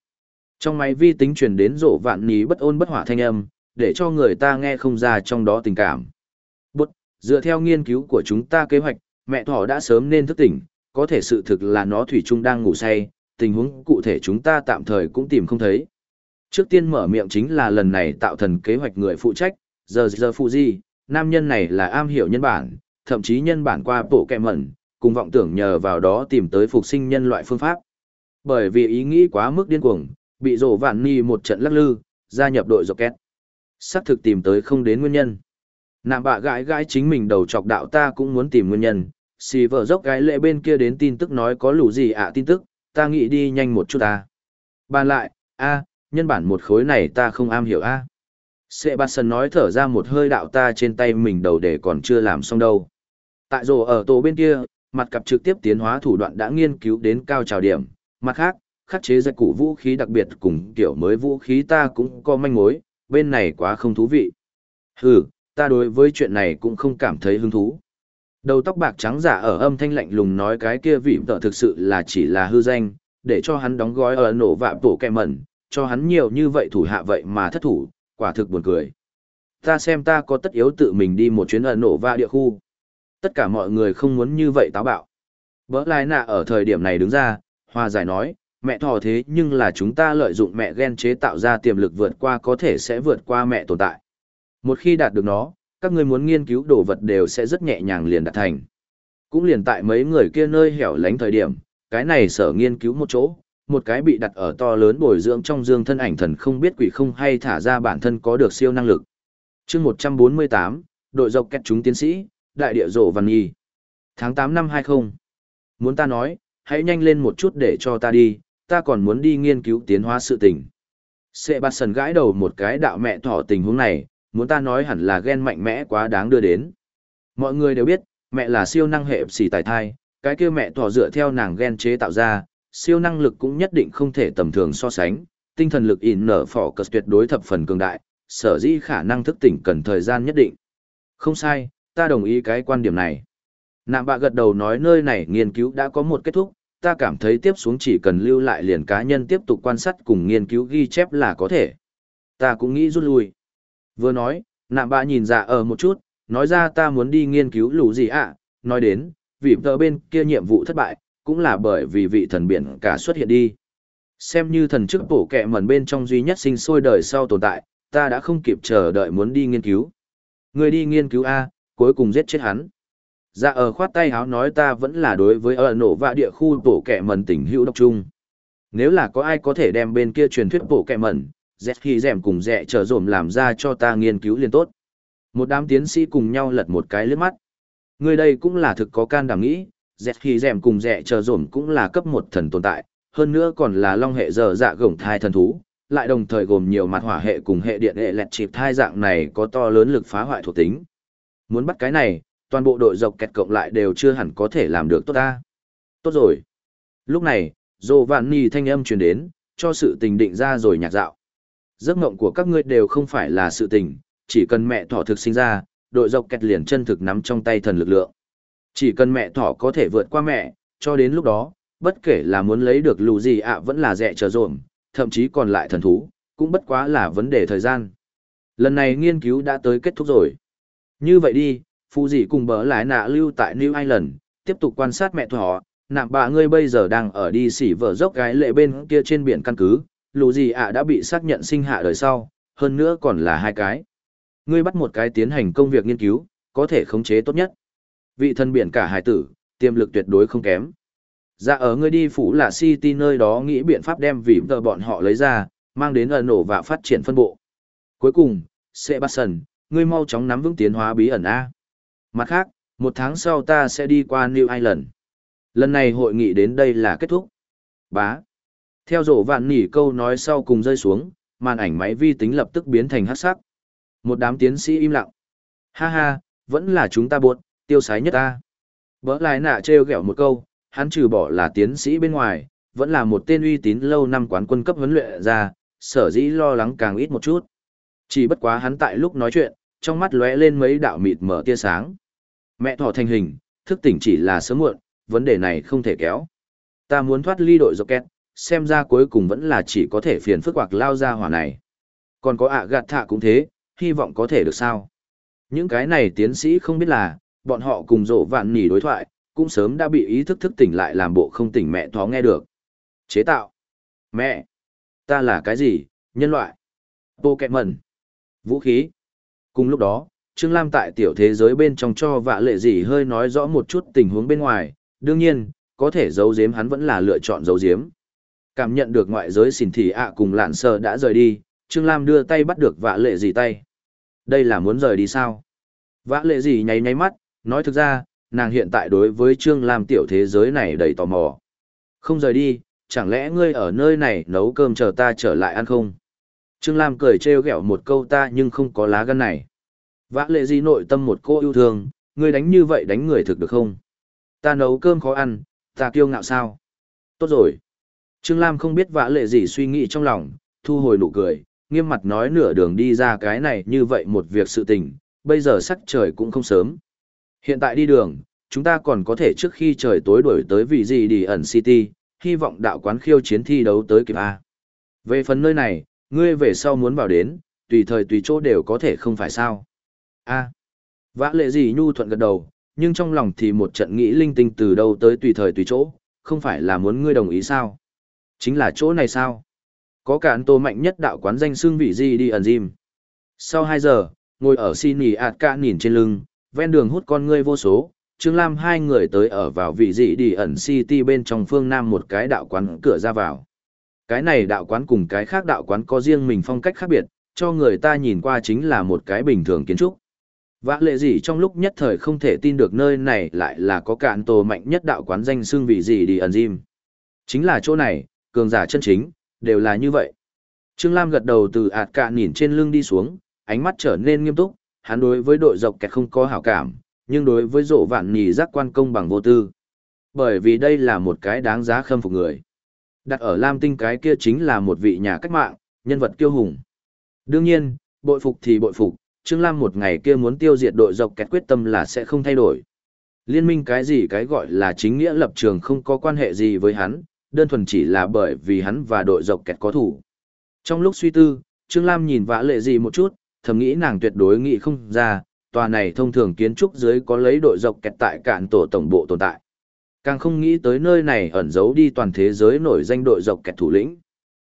Trong máy vi tính truyền đến rổ vạn ní bất ôn bất hỏa thanh âm, để cho người ta nghe không ra trong đó tình cảm. Bút, dựa theo nghiên cứu của chúng ta kế hoạch, mẹ thỏ đã sớm nên thức tỉnh, có thể sự thực là nó thủy chung đang ngủ say, tình huống cụ thể chúng ta tạm thời cũng tìm không thấy. Trước tiên mở miệng chính là lần này tạo thần kế hoạch người phụ trách, giờ giờ phụ gì, nam nhân này là am hiểu nhân bản, thậm chí nhân bản qua bộ kẹ mẩn, cùng vọng tưởng nhờ vào đó tìm tới phục sinh nhân loại phương pháp. Bởi vì ý nghĩ quá mức điên cuồng, bị rổ vạn ni một trận lắc lư, gia nhập đội dọc két. Sắc thực tìm tới không đến nguyên nhân. Nạm bạ gãi gãi chính mình đầu chọc đạo ta cũng muốn tìm nguyên nhân, xì vợ dốc gái lệ bên kia đến tin tức nói có lũ gì ạ tin tức, ta nghĩ đi nhanh một chút ta. Bàn lại, a nhân bản một khối này ta không am hiểu a Sệ bạt sần nói thở ra một hơi đạo ta trên tay mình đầu để còn chưa làm xong đâu. Tại rồ ở tổ bên kia, mặt cặp trực tiếp tiến hóa thủ đoạn đã nghiên cứu đến cao trào điểm. Mặt khác, khắc chế ra cụ vũ khí đặc biệt cùng kiểu mới vũ khí ta cũng có manh mối, bên này quá không thú vị. Hừ, ta đối với chuyện này cũng không cảm thấy hứng thú. Đầu tóc bạc trắng giả ở âm thanh lạnh lùng nói cái kia vị tợ thực sự là chỉ là hư danh, để cho hắn đóng gói ở nổ vạ tổ kẹ mẩn, cho hắn nhiều như vậy thủ hạ vậy mà thất thủ, quả thực buồn cười. Ta xem ta có tất yếu tự mình đi một chuyến ở nổ vạ địa khu. Tất cả mọi người không muốn như vậy táo bạo. Bỡ lai nạ ở thời điểm này đứng ra, hòa giải nói, mẹ thò thế nhưng là chúng ta lợi dụng mẹ gen chế tạo ra tiềm lực vượt qua có thể sẽ vượt qua mẹ tồn tại. Một khi đạt được nó, các ngươi muốn nghiên cứu đồ vật đều sẽ rất nhẹ nhàng liền đạt thành. Cũng liền tại mấy người kia nơi hẻo lánh thời điểm, cái này sở nghiên cứu một chỗ, một cái bị đặt ở to lớn bồi dưỡng trong dương thân ảnh thần không biết quỷ không hay thả ra bản thân có được siêu năng lực. chương 148, đội dọc kết chúng tiến sĩ, đại địa rổ văn nhi. Tháng 8 năm 20. Muốn ta nói, hãy nhanh lên một chút để cho ta đi, ta còn muốn đi nghiên cứu tiến hóa sự tình. Sệ bạt sần gãi đầu một cái đạo mẹ thỏ tình huống này, muốn ta nói hẳn là ghen mạnh mẽ quá đáng đưa đến. Mọi người đều biết, mẹ là siêu năng hệ xì tài thai, cái kia mẹ thỏ dựa theo nàng ghen chế tạo ra, siêu năng lực cũng nhất định không thể tầm thường so sánh, tinh thần lực in nở phỏ cực tuyệt đối thập phần cường đại, sở dĩ khả năng thức tỉnh cần thời gian nhất định. Không sai, ta đồng ý cái quan điểm này. Nạm bạ gật đầu nói nơi này nghiên cứu đã có một kết thúc, ta cảm thấy tiếp xuống chỉ cần lưu lại liền cá nhân tiếp tục quan sát cùng nghiên cứu ghi chép là có thể. Ta cũng nghĩ rút lui. Vừa nói, nạm bạ nhìn dạ ở một chút, nói ra ta muốn đi nghiên cứu lũ gì ạ, nói đến, vì tờ bên kia nhiệm vụ thất bại, cũng là bởi vì vị thần biển cả xuất hiện đi. Xem như thần chức bổ kẹ mẩn bên trong duy nhất sinh sôi đời sau tồn tại, ta đã không kịp chờ đợi muốn đi nghiên cứu. Người đi nghiên cứu A, cuối cùng giết chết hắn. Dạ ở khoát tay háo nói ta vẫn là đối với ở nổ vạ địa khu bổ kẹ mẩn tỉnh hữu độc trung. Nếu là có ai có thể đem bên kia truyền thuyết bổ kẹ mẩn, dẹt khi dẻm cùng dẹ trở dồn làm ra cho ta nghiên cứu liền tốt. Một đám tiến sĩ cùng nhau lật một cái lướt mắt. Người đây cũng là thực có can đảm nghĩ, dẹt khi rèm cùng dẹ chờ dồn cũng là cấp một thần tồn tại, hơn nữa còn là long hệ dở dạ gồng thai thần thú, lại đồng thời gồm nhiều mặt hỏa hệ cùng hệ điện hệ lẹt chịp thai dạng này có to lớn lực phá hoại thuộc tính. Muốn bắt cái này, toàn bộ đội dọc kẹt cộng lại đều chưa hẳn có thể làm được tốt ta. Tốt rồi. Lúc này, dồ vạn ni thanh âm truyền đến, cho sự tình định ra rồi nhạc dạo. Giấc mộng của các ngươi đều không phải là sự tình, chỉ cần mẹ thỏ thực sinh ra, đội dọc kẹt liền chân thực nắm trong tay thần lực lượng. Chỉ cần mẹ thỏ có thể vượt qua mẹ, cho đến lúc đó, bất kể là muốn lấy được lù gì ạ vẫn là dẹ chờ rộm, thậm chí còn lại thần thú, cũng bất quá là vấn đề thời gian. Lần này nghiên cứu đã tới kết thúc rồi. Như vậy đi, phụ dị cùng bỡ lái nạ lưu tại New Island, tiếp tục quan sát mẹ thỏ, nạm bà ngươi bây giờ đang ở đi xỉ vợ dốc gái lệ bên kia trên biển căn cứ, lù gì ạ đã bị xác nhận sinh hạ đời sau, hơn nữa còn là hai cái. Ngươi bắt một cái tiến hành công việc nghiên cứu, có thể khống chế tốt nhất. Vị thần biển cả hải tử, tiềm lực tuyệt đối không kém. Dạ ở ngươi đi phủ là City nơi đó nghĩ biện pháp đem vì tờ bọn họ lấy ra, mang đến ẩn nổ và phát triển phân bộ. Cuối cùng, Sebastian, ngươi mau chóng nắm vững tiến hóa bí ẩn A. Mặt khác, một tháng sau ta sẽ đi qua New Island. Lần này hội nghị đến đây là kết thúc. Bá. Theo rổ vạn nỉ câu nói sau cùng rơi xuống, màn ảnh máy vi tính lập tức biến thành hắc sắc. Một đám tiến sĩ im lặng. Ha ha, vẫn là chúng ta buộc, tiêu sái nhất ta. Bỡ lại nạ trêu ghẹo một câu, hắn trừ bỏ là tiến sĩ bên ngoài, vẫn là một tên uy tín lâu năm quán quân cấp huấn luyện ra, sở dĩ lo lắng càng ít một chút. Chỉ bất quá hắn tại lúc nói chuyện, trong mắt lóe lên mấy đạo mịt mở tia sáng. Mẹ thỏ thành hình, thức tỉnh chỉ là sớm muộn, vấn đề này không thể kéo. Ta muốn thoát ly đội rocket, xem ra cuối cùng vẫn là chỉ có thể phiền phức hoặc lao ra hỏa này. Còn có ạ gạt thạ cũng thế, hy vọng có thể được sao. Những cái này tiến sĩ không biết là, bọn họ cùng rộ vạn nỉ đối thoại, cũng sớm đã bị ý thức thức tỉnh lại làm bộ không tỉnh mẹ thó nghe được. Chế tạo. Mẹ. Ta là cái gì? Nhân loại. Pokemon. Vũ khí. Cùng lúc đó, Trương Lam tại tiểu thế giới bên trong cho vạ lệ gì hơi nói rõ một chút tình huống bên ngoài, đương nhiên, có thể giấu giếm hắn vẫn là lựa chọn giấu giếm. Cảm nhận được ngoại giới xỉn thị ạ cùng lạn sờ đã rời đi, Trương Lam đưa tay bắt được vạ lệ gì tay. Đây là muốn rời đi sao? Vạ lệ gì nháy nháy mắt, nói thực ra, nàng hiện tại đối với Trương Lam tiểu thế giới này đầy tò mò. Không rời đi, chẳng lẽ ngươi ở nơi này nấu cơm chờ ta trở lại ăn không? Trương Lam cười trêu ghẹo một câu ta nhưng không có lá gan này. Vã lệ gì nội tâm một cô yêu thương, ngươi đánh như vậy đánh người thực được không? Ta nấu cơm khó ăn, ta kiêu ngạo sao? Tốt rồi. Trương Lam không biết vã lệ gì suy nghĩ trong lòng, thu hồi nụ cười, nghiêm mặt nói nửa đường đi ra cái này như vậy một việc sự tình, bây giờ sắc trời cũng không sớm. Hiện tại đi đường, chúng ta còn có thể trước khi trời tối đuổi tới vị gì đi ẩn City, hy vọng đạo quán khiêu chiến thi đấu tới kịp A. Về phần nơi này, ngươi về sau muốn vào đến, tùy thời tùy chỗ đều có thể không phải sao. A. Vã lệ gì nhu thuận gật đầu, nhưng trong lòng thì một trận nghĩ linh tinh từ đâu tới tùy thời tùy chỗ, không phải là muốn ngươi đồng ý sao. Chính là chỗ này sao. Có cả tô mạnh nhất đạo quán danh xương vị gì đi ẩn dìm. Sau 2 giờ, ngồi ở xin nỉ ạt ca nhìn trên lưng, ven đường hút con ngươi vô số, Trương Lam hai người tới ở vào vị dị đi ẩn city bên trong phương Nam một cái đạo quán cửa ra vào. Cái này đạo quán cùng cái khác đạo quán có riêng mình phong cách khác biệt, cho người ta nhìn qua chính là một cái bình thường kiến trúc. Vã lệ gì trong lúc nhất thời không thể tin được nơi này lại là có cạn tổ mạnh nhất đạo quán danh xương vị gì đi ẩn jim, Chính là chỗ này, cường giả chân chính, đều là như vậy. Trương Lam gật đầu từ ạt cạn nhìn trên lưng đi xuống, ánh mắt trở nên nghiêm túc, hắn đối với đội dọc kẹt không có hảo cảm, nhưng đối với rộ vạn nhì giác quan công bằng vô tư. Bởi vì đây là một cái đáng giá khâm phục người. Đặt ở Lam Tinh cái kia chính là một vị nhà cách mạng, nhân vật kiêu hùng. Đương nhiên, bội phục thì bội phục, Trương Lam một ngày kia muốn tiêu diệt đội dọc kẹt quyết tâm là sẽ không thay đổi. Liên minh cái gì cái gọi là chính nghĩa lập trường không có quan hệ gì với hắn, đơn thuần chỉ là bởi vì hắn và đội dọc kẹt có thủ. Trong lúc suy tư, Trương Lam nhìn vã lệ gì một chút, thầm nghĩ nàng tuyệt đối nghĩ không ra, tòa này thông thường kiến trúc dưới có lấy đội dọc kẹt tại cạn tổ tổng bộ tồn tại. Càng không nghĩ tới nơi này ẩn giấu đi toàn thế giới nổi danh đội dọc kẹt thủ lĩnh.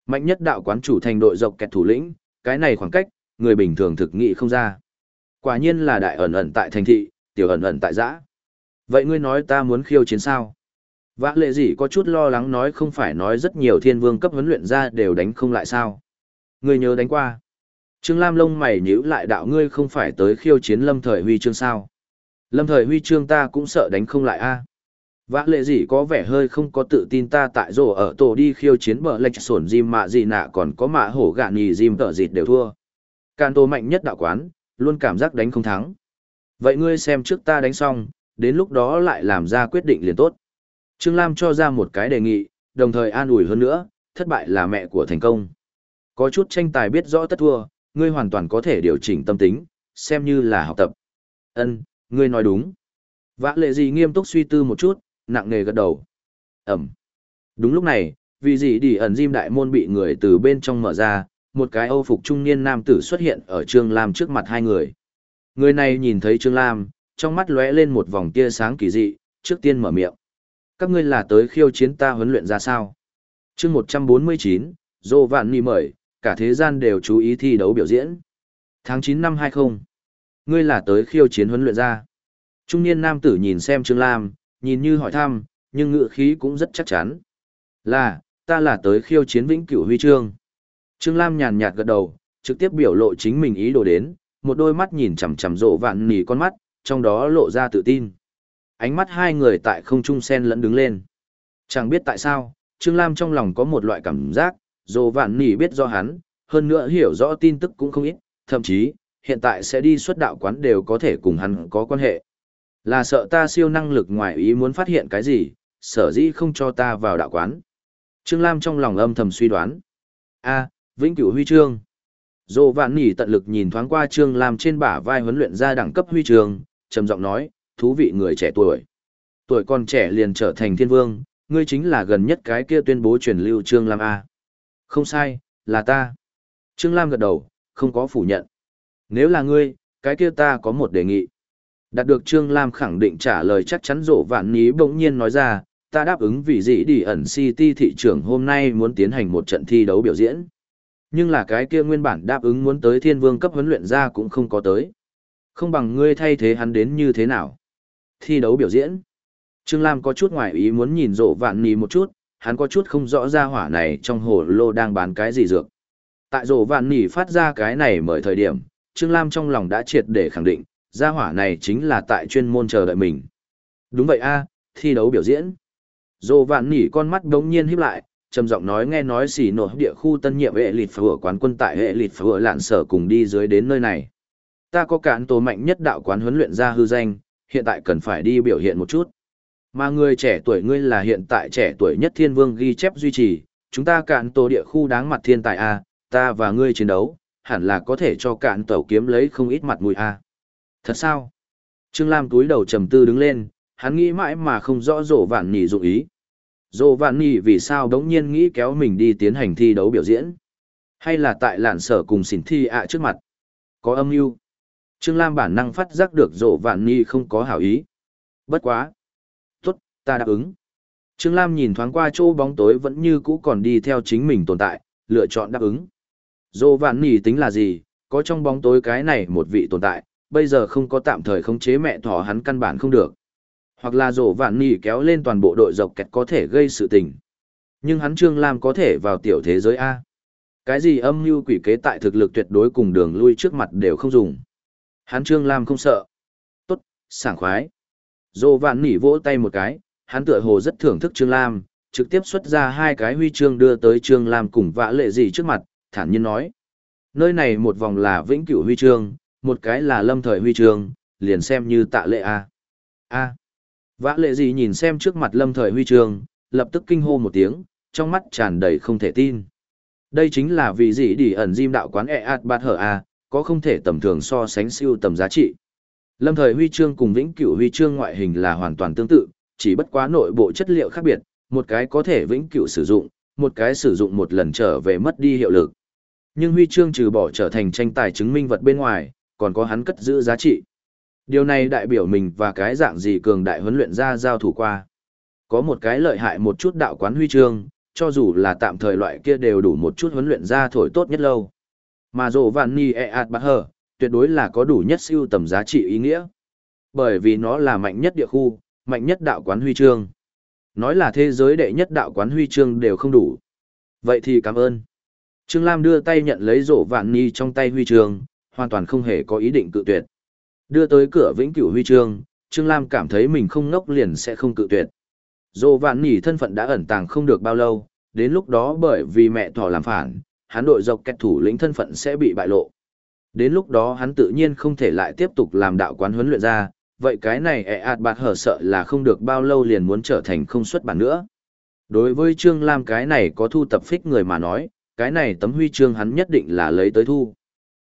Mạnh nhất đạo quán chủ thành đội dọc kẹt thủ lĩnh, cái này khoảng cách, người bình thường thực nghĩ không ra. Quả nhiên là đại ẩn ẩn tại thành thị, tiểu ẩn ẩn tại giã. Vậy ngươi nói ta muốn khiêu chiến sao? Vã lệ gì có chút lo lắng nói không phải nói rất nhiều thiên vương cấp huấn luyện ra đều đánh không lại sao. Ngươi nhớ đánh qua. Trương Lam lông mày nhíu lại đạo ngươi không phải tới khiêu chiến lâm thời huy chương sao. Lâm thời huy chương ta cũng sợ đánh không lại a. À? Vã lệ gì có vẻ hơi không có tự tin ta tại rổ ở tổ đi khiêu chiến bờ lệch sổn dìm mạ gì nạ còn có mạ hổ gạn nhì dìm tợ dịt đều thua. Can tô mạnh nhất đạo quán, luôn cảm giác đánh không thắng. Vậy ngươi xem trước ta đánh xong, đến lúc đó lại làm ra quyết định liền tốt. Trương Lam cho ra một cái đề nghị, đồng thời an ủi hơn nữa, thất bại là mẹ của thành công. Có chút tranh tài biết rõ tất thua, ngươi hoàn toàn có thể điều chỉnh tâm tính, xem như là học tập. Ân, ngươi nói đúng. Vã lệ gì nghiêm túc suy tư một chút, nặng nề gật đầu. Ẩm. Đúng lúc này, vì gì đi ẩn diêm đại môn bị người từ bên trong mở ra, một cái âu phục trung niên nam tử xuất hiện ở Trương Lam trước mặt hai người. Người này nhìn thấy Trương Lam, trong mắt lóe lên một vòng tia sáng kỳ dị, trước tiên mở miệng. Các ngươi là tới khiêu chiến ta huấn luyện ra sao? chương 149, Dô Vạn Nì mời, cả thế gian đều chú ý thi đấu biểu diễn. Tháng 9 năm 20. Ngươi là tới khiêu chiến huấn luyện ra. Trung niên nam tử nhìn xem Trương Lam, nhìn như hỏi thăm, nhưng ngựa khí cũng rất chắc chắn. Là, ta là tới khiêu chiến vĩnh cửu huy chương. Trương Lam nhàn nhạt gật đầu, trực tiếp biểu lộ chính mình ý đồ đến, một đôi mắt nhìn chằm chằm rộ vạn nỉ con mắt, trong đó lộ ra tự tin. Ánh mắt hai người tại không trung sen lẫn đứng lên. Chẳng biết tại sao, Trương Lam trong lòng có một loại cảm giác, Dồ vạn nỉ biết do hắn, hơn nữa hiểu rõ tin tức cũng không ít, thậm chí, hiện tại sẽ đi xuất đạo quán đều có thể cùng hắn có quan hệ. Là sợ ta siêu năng lực ngoài ý muốn phát hiện cái gì, sở dĩ không cho ta vào đạo quán. Trương Lam trong lòng âm thầm suy đoán. a Vĩnh cửu huy chương. Dồ vạn nỉ tận lực nhìn thoáng qua Trương Lam trên bả vai huấn luyện ra đẳng cấp huy chương, trầm giọng nói, thú vị người trẻ tuổi. Tuổi còn trẻ liền trở thành thiên vương, ngươi chính là gần nhất cái kia tuyên bố truyền lưu Trương Lam A. Không sai, là ta. Trương Lam gật đầu, không có phủ nhận. Nếu là ngươi, cái kia ta có một đề nghị. Đạt được Trương Lam khẳng định trả lời chắc chắn rộ vạn ní bỗng nhiên nói ra, ta đáp ứng vì gì đi ẩn City thị trường hôm nay muốn tiến hành một trận thi đấu biểu diễn. Nhưng là cái kia nguyên bản đáp ứng muốn tới thiên vương cấp huấn luyện ra cũng không có tới. Không bằng ngươi thay thế hắn đến như thế nào. Thi đấu biểu diễn. Trương Lam có chút ngoài ý muốn nhìn rộ vạn ní một chút, hắn có chút không rõ ra hỏa này trong hồ lô đang bán cái gì dược. Tại rổ vạn nỉ phát ra cái này mời thời điểm, Trương Lam trong lòng đã triệt để khẳng định, ra hỏa này chính là tại chuyên môn chờ đợi mình. Đúng vậy a, thi đấu biểu diễn. Rổ vạn nỉ con mắt đống nhiên híp lại, trầm giọng nói nghe nói xỉ nổ địa khu tân nhiệm hệ lịt phở quán quân tại hệ lịt phở lạn sở cùng đi dưới đến nơi này. Ta có cản tổ mạnh nhất đạo quán huấn luyện ra hư danh, hiện tại cần phải đi biểu hiện một chút. Mà người trẻ tuổi ngươi là hiện tại trẻ tuổi nhất thiên vương ghi chép duy trì, chúng ta cạn tổ địa khu đáng mặt thiên tài A, ta và ngươi chiến đấu, hẳn là có thể cho cạn tổ kiếm lấy không ít mặt mũi A. Thật sao? Trương Lam túi đầu trầm tư đứng lên, hắn nghĩ mãi mà không rõ rổ vạn nhỉ dụng ý. Rổ vạn nhỉ vì sao đống nhiên nghĩ kéo mình đi tiến hành thi đấu biểu diễn? Hay là tại lạn sở cùng xỉn thi ạ trước mặt? Có âm mưu Trương Lam bản năng phát giác được rổ vạn nhỉ không có hảo ý. Bất quá. Ta đáp ứng. Trương Lam nhìn thoáng qua chỗ bóng tối vẫn như cũ còn đi theo chính mình tồn tại, lựa chọn đáp ứng. Dô vạn Nỉ tính là gì? Có trong bóng tối cái này một vị tồn tại, bây giờ không có tạm thời khống chế mẹ thỏ hắn căn bản không được. Hoặc là dô vạn nỉ kéo lên toàn bộ đội dọc kẹt có thể gây sự tình. Nhưng hắn Trương Lam có thể vào tiểu thế giới A. Cái gì âm mưu quỷ kế tại thực lực tuyệt đối cùng đường lui trước mặt đều không dùng. Hắn Trương Lam không sợ. Tốt, sảng khoái. Dô vạn nỉ vỗ tay một cái, hắn tựa hồ rất thưởng thức Trương Lam, trực tiếp xuất ra hai cái huy chương đưa tới Trương Lam cùng vã lệ gì trước mặt, thản nhiên nói. Nơi này một vòng là vĩnh cửu huy chương, một cái là lâm thời huy chương, liền xem như tạ lệ A. A. Vã lệ gì nhìn xem trước mặt lâm thời huy chương, lập tức kinh hô một tiếng, trong mắt tràn đầy không thể tin. Đây chính là vị gì đi ẩn diêm đạo quán e ạt bát hở A, có không thể tầm thường so sánh siêu tầm giá trị. Lâm thời huy chương cùng vĩnh cửu huy chương ngoại hình là hoàn toàn tương tự, chỉ bất quá nội bộ chất liệu khác biệt, một cái có thể vĩnh cửu sử dụng, một cái sử dụng một lần trở về mất đi hiệu lực. Nhưng huy chương trừ bỏ trở thành tranh tài chứng minh vật bên ngoài, còn có hắn cất giữ giá trị. Điều này đại biểu mình và cái dạng gì cường đại huấn luyện ra giao thủ qua. Có một cái lợi hại một chút đạo quán huy chương, cho dù là tạm thời loại kia đều đủ một chút huấn luyện ra thổi tốt nhất lâu. Mà dồ vạn ni e ạt bạc hờ, tuyệt đối là có đủ nhất siêu tầm giá trị ý nghĩa. Bởi vì nó là mạnh nhất địa khu, mạnh nhất đạo quán huy chương. Nói là thế giới đệ nhất đạo quán huy chương đều không đủ. Vậy thì cảm ơn. Trương Lam đưa tay nhận lấy rổ vạn ni trong tay huy chương, hoàn toàn không hề có ý định cự tuyệt. Đưa tới cửa vĩnh cửu huy chương, Trương Lam cảm thấy mình không ngốc liền sẽ không cự tuyệt. Rổ vạn ni thân phận đã ẩn tàng không được bao lâu, đến lúc đó bởi vì mẹ thỏ làm phản, hắn đội dọc kẹt thủ lĩnh thân phận sẽ bị bại lộ. Đến lúc đó hắn tự nhiên không thể lại tiếp tục làm đạo quán huấn luyện ra, vậy cái này ẹ ạt bạt hở sợ là không được bao lâu liền muốn trở thành không xuất bản nữa. Đối với Trương Lam cái này có thu tập phích người mà nói, cái này tấm huy chương hắn nhất định là lấy tới thu.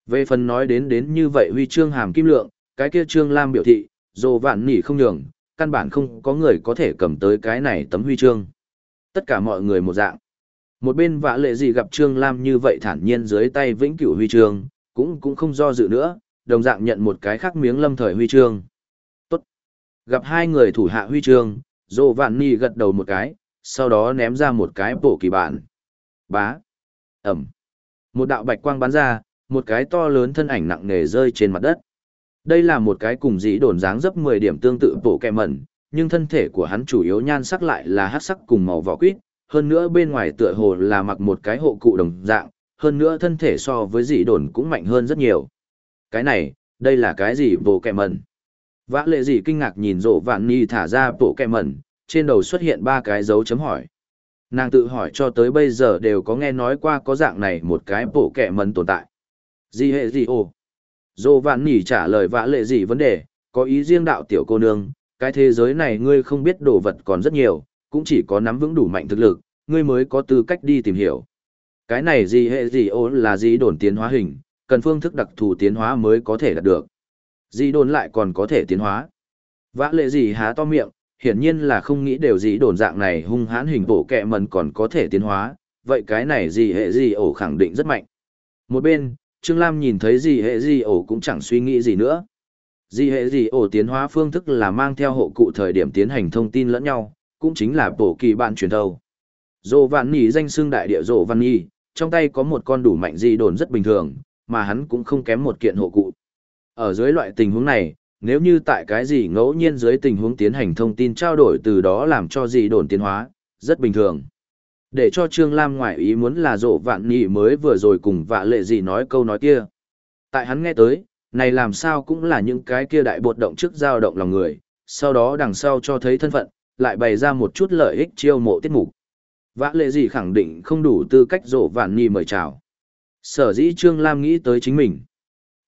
Về phần nói đến đến như vậy huy chương hàm kim lượng, cái kia Trương Lam biểu thị, dù vạn nỉ không nhường, căn bản không có người có thể cầm tới cái này tấm huy chương. Tất cả mọi người một dạng. Một bên vã lệ gì gặp Trương Lam như vậy thản nhiên dưới tay vĩnh cửu huy chương, cũng cũng không do dự nữa, đồng dạng nhận một cái khác miếng lâm thời huy chương. Gặp hai người thủ hạ huy chương, Dô Vạn Ni gật đầu một cái, sau đó ném ra một cái bổ kỳ bản. Bá. Ẩm. Một đạo bạch quang bắn ra, một cái to lớn thân ảnh nặng nề rơi trên mặt đất. Đây là một cái cùng dĩ đồn dáng dấp 10 điểm tương tự bổ kẹ mẩn, nhưng thân thể của hắn chủ yếu nhan sắc lại là hắc sắc cùng màu vỏ quýt, hơn nữa bên ngoài tựa hồ là mặc một cái hộ cụ đồng dạng, hơn nữa thân thể so với dị đồn cũng mạnh hơn rất nhiều. Cái này, đây là cái gì bộ kẹ mẩn? Vã lệ gì kinh ngạc nhìn rổ vạn ni thả ra bộ kẹ mẩn, trên đầu xuất hiện ba cái dấu chấm hỏi. Nàng tự hỏi cho tới bây giờ đều có nghe nói qua có dạng này một cái bộ kẹ mẩn tồn tại. Gì hệ gì ồ? Rổ vạn ni trả lời vã lệ gì vấn đề, có ý riêng đạo tiểu cô nương, cái thế giới này ngươi không biết đồ vật còn rất nhiều, cũng chỉ có nắm vững đủ mạnh thực lực, ngươi mới có tư cách đi tìm hiểu. Cái này gì hệ gì ô là gì đồn tiến hóa hình, cần phương thức đặc thù tiến hóa mới có thể đạt được. Dị đồn lại còn có thể tiến hóa. Vã lệ gì há to miệng, hiển nhiên là không nghĩ đều gì đồn dạng này hung hãn hình bổ kẹ mần còn có thể tiến hóa, vậy cái này gì hệ gì ổ khẳng định rất mạnh. Một bên, Trương Lam nhìn thấy gì hệ gì ổ cũng chẳng suy nghĩ gì nữa. Gì hệ gì ổ tiến hóa phương thức là mang theo hộ cụ thời điểm tiến hành thông tin lẫn nhau, cũng chính là bổ kỳ bạn truyền thâu. Dô Vạn Nhi danh xưng đại địa Dô Văn Nhi, trong tay có một con đủ mạnh di đồn rất bình thường, mà hắn cũng không kém một kiện hộ cụ. Ở dưới loại tình huống này, nếu như tại cái gì ngẫu nhiên dưới tình huống tiến hành thông tin trao đổi từ đó làm cho gì đồn tiến hóa, rất bình thường. Để cho Trương Lam ngoại ý muốn là rộ vạn nhị mới vừa rồi cùng vạ lệ gì nói câu nói kia. Tại hắn nghe tới, này làm sao cũng là những cái kia đại bột động trước dao động lòng người, sau đó đằng sau cho thấy thân phận, lại bày ra một chút lợi ích chiêu mộ tiết mục. Vã lệ gì khẳng định không đủ tư cách rộ vạn nhị mời chào. Sở dĩ Trương Lam nghĩ tới chính mình.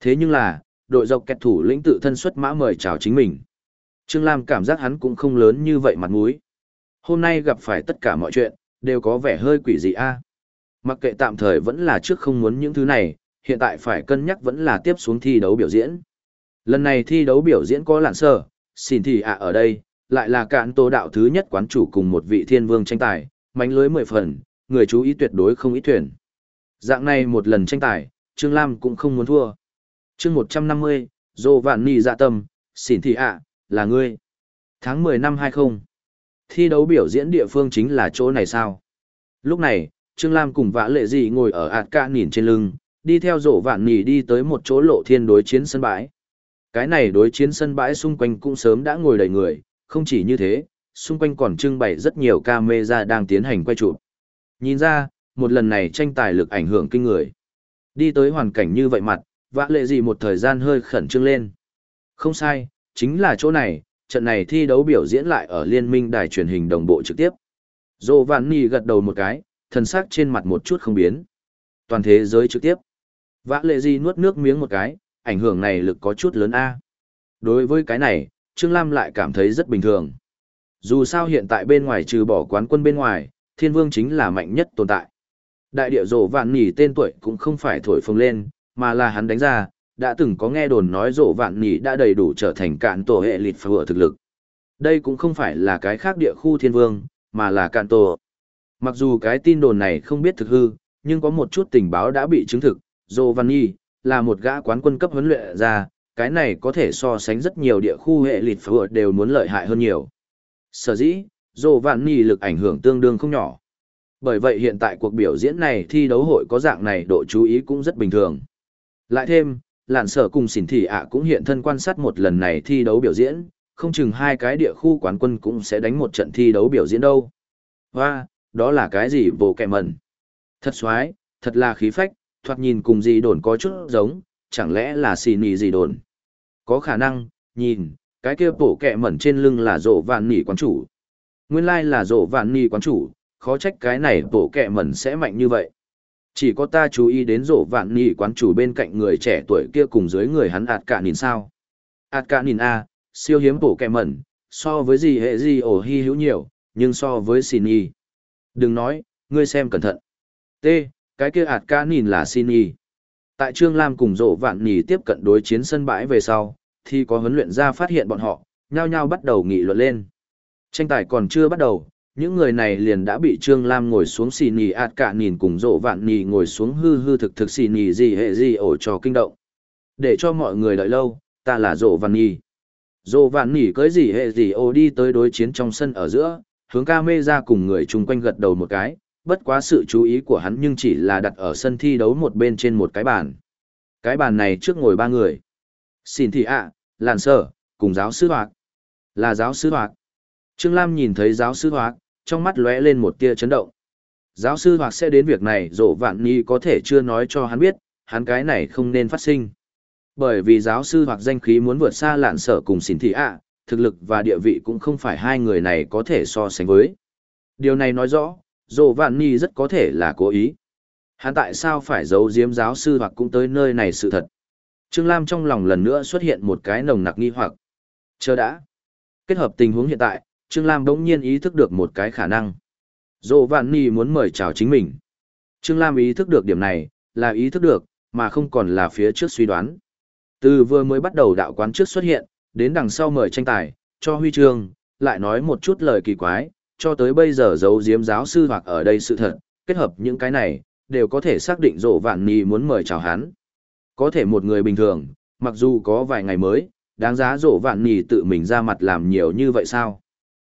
Thế nhưng là, đội dọc kẹt thủ lĩnh tự thân xuất mã mời chào chính mình. Trương Lam cảm giác hắn cũng không lớn như vậy mặt mũi. Hôm nay gặp phải tất cả mọi chuyện, đều có vẻ hơi quỷ dị a. Mặc kệ tạm thời vẫn là trước không muốn những thứ này, hiện tại phải cân nhắc vẫn là tiếp xuống thi đấu biểu diễn. Lần này thi đấu biểu diễn có lạn sơ, xin thì ạ ở đây, lại là cạn tố đạo thứ nhất quán chủ cùng một vị thiên vương tranh tài, mánh lưới mười phần, người chú ý tuyệt đối không ý thuyền. Dạng này một lần tranh tài, Trương Lam cũng không muốn thua chương một trăm năm mươi, Dô Vạn Nì dạ tâm, xỉn thị ạ, là ngươi. Tháng mười năm hai không. Thi đấu biểu diễn địa phương chính là chỗ này sao? Lúc này, Trương Lam cùng vã lệ dị ngồi ở ạt ca nhìn trên lưng, đi theo rổ vạn nỉ đi tới một chỗ lộ thiên đối chiến sân bãi. Cái này đối chiến sân bãi xung quanh cũng sớm đã ngồi đầy người, không chỉ như thế, xung quanh còn trưng bày rất nhiều camera đang tiến hành quay chụp. Nhìn ra, một lần này tranh tài lực ảnh hưởng kinh người. Đi tới hoàn cảnh như vậy mặt, vã lệ gì một thời gian hơi khẩn trương lên. Không sai, chính là chỗ này, trận này thi đấu biểu diễn lại ở liên minh đài truyền hình đồng bộ trực tiếp. Dô Vạn Nì gật đầu một cái, thần sắc trên mặt một chút không biến. Toàn thế giới trực tiếp. Vã lệ gì nuốt nước miếng một cái, ảnh hưởng này lực có chút lớn a. Đối với cái này, Trương Lam lại cảm thấy rất bình thường. Dù sao hiện tại bên ngoài trừ bỏ quán quân bên ngoài, thiên vương chính là mạnh nhất tồn tại. Đại địa rổ vạn nỉ tên tuổi cũng không phải thổi phồng lên, mà là hắn đánh ra, đã từng có nghe đồn nói rộ vạn nỉ đã đầy đủ trở thành cạn tổ hệ lịt phở thực lực. Đây cũng không phải là cái khác địa khu thiên vương, mà là cạn tổ. Mặc dù cái tin đồn này không biết thực hư, nhưng có một chút tình báo đã bị chứng thực, rộ vạn nỉ là một gã quán quân cấp huấn luyện ra, cái này có thể so sánh rất nhiều địa khu hệ lịt phở đều muốn lợi hại hơn nhiều. Sở dĩ, rộ vạn nỉ lực ảnh hưởng tương đương không nhỏ. Bởi vậy hiện tại cuộc biểu diễn này thi đấu hội có dạng này độ chú ý cũng rất bình thường. Lại thêm, lạn sở cùng xỉn thị ạ cũng hiện thân quan sát một lần này thi đấu biểu diễn, không chừng hai cái địa khu quán quân cũng sẽ đánh một trận thi đấu biểu diễn đâu. Và, đó là cái gì vô kẹ mẩn. Thật xoái, thật là khí phách, thoạt nhìn cùng gì đồn có chút giống, chẳng lẽ là xì nì gì đồn. Có khả năng, nhìn, cái kia bổ kẹ mẩn trên lưng là rộ vạn nỉ quán chủ. Nguyên lai là rộ vạn nỉ quán chủ, khó trách cái này bổ kẹ mẩn sẽ mạnh như vậy. Chỉ có ta chú ý đến rộ vạn nhị quán chủ bên cạnh người trẻ tuổi kia cùng dưới người hắn ạt cả nhìn sao. ạt cả nhìn A, siêu hiếm bổ kẹ mẩn, so với gì hệ gì ổ hy hữu nhiều, nhưng so với xin y. Đừng nói, ngươi xem cẩn thận. T, cái kia ạt cả nhìn là xin y. Tại Trương Lam cùng rộ vạn nhị tiếp cận đối chiến sân bãi về sau, thì có huấn luyện ra phát hiện bọn họ, nhao nhao bắt đầu nghị luận lên. Tranh tài còn chưa bắt đầu, những người này liền đã bị Trương Lam ngồi xuống xì nì ạt cả nhìn cùng rộ vạn nì ngồi xuống hư hư thực thực xì nì gì hệ gì ổ cho kinh động. Để cho mọi người đợi lâu, ta là rộ vạn nì. Rộ vạn nì cưới gì hệ gì ổ đi tới đối chiến trong sân ở giữa, hướng ca mê ra cùng người chung quanh gật đầu một cái, bất quá sự chú ý của hắn nhưng chỉ là đặt ở sân thi đấu một bên trên một cái bàn. Cái bàn này trước ngồi ba người. Xin thị ạ, làn sở, cùng giáo sư hoạt. Là giáo sư hoạt. Trương Lam nhìn thấy giáo sư hoạt, trong mắt lóe lên một tia chấn động. Giáo sư hoặc sẽ đến việc này dỗ vạn ni có thể chưa nói cho hắn biết, hắn cái này không nên phát sinh. Bởi vì giáo sư hoặc danh khí muốn vượt xa lạn sở cùng xỉn thị ạ, thực lực và địa vị cũng không phải hai người này có thể so sánh với. Điều này nói rõ, dỗ vạn ni rất có thể là cố ý. Hắn tại sao phải giấu giếm giáo sư hoặc cũng tới nơi này sự thật. Trương Lam trong lòng lần nữa xuất hiện một cái nồng nặc nghi hoặc. Chờ đã. Kết hợp tình huống hiện tại, Trương Lam bỗng nhiên ý thức được một cái khả năng. Dô Vạn Nì muốn mời chào chính mình. Trương Lam ý thức được điểm này, là ý thức được, mà không còn là phía trước suy đoán. Từ vừa mới bắt đầu đạo quán trước xuất hiện, đến đằng sau mời tranh tài, cho huy chương, lại nói một chút lời kỳ quái, cho tới bây giờ giấu giếm giáo sư hoặc ở đây sự thật, kết hợp những cái này, đều có thể xác định Dô vạn nì muốn mời chào hắn. Có thể một người bình thường, mặc dù có vài ngày mới, đáng giá Dô vạn nì tự mình ra mặt làm nhiều như vậy sao?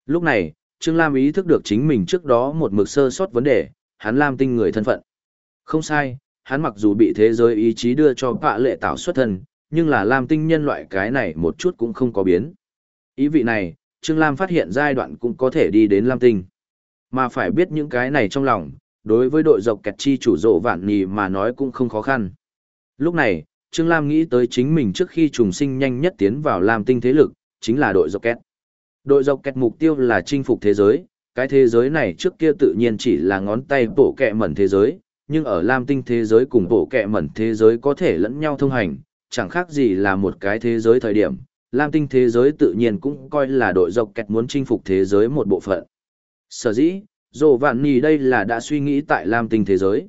Lúc này, Trương Lam ý thức được chính mình trước đó một mực sơ sót vấn đề, hắn Lam tinh người thân phận. Không sai, hắn mặc dù bị thế giới ý chí đưa cho bạ lệ tạo xuất thân, nhưng là Lam tinh nhân loại cái này một chút cũng không có biến. Ý vị này, Trương Lam phát hiện giai đoạn cũng có thể đi đến Lam tinh. Mà phải biết những cái này trong lòng, đối với đội dọc kẹt chi chủ rộ vạn nhì mà nói cũng không khó khăn. Lúc này, Trương Lam nghĩ tới chính mình trước khi trùng sinh nhanh nhất tiến vào Lam tinh thế lực, chính là đội dọc kẹt. Đội dọc kẹt mục tiêu là chinh phục thế giới, cái thế giới này trước kia tự nhiên chỉ là ngón tay bổ kẹ mẩn thế giới, nhưng ở Lam tinh thế giới cùng bổ kẹ mẩn thế giới có thể lẫn nhau thông hành, chẳng khác gì là một cái thế giới thời điểm. Lam tinh thế giới tự nhiên cũng coi là đội dọc kẹt muốn chinh phục thế giới một bộ phận. Sở dĩ, Dồ Vạn Nì đây là đã suy nghĩ tại Lam tinh thế giới.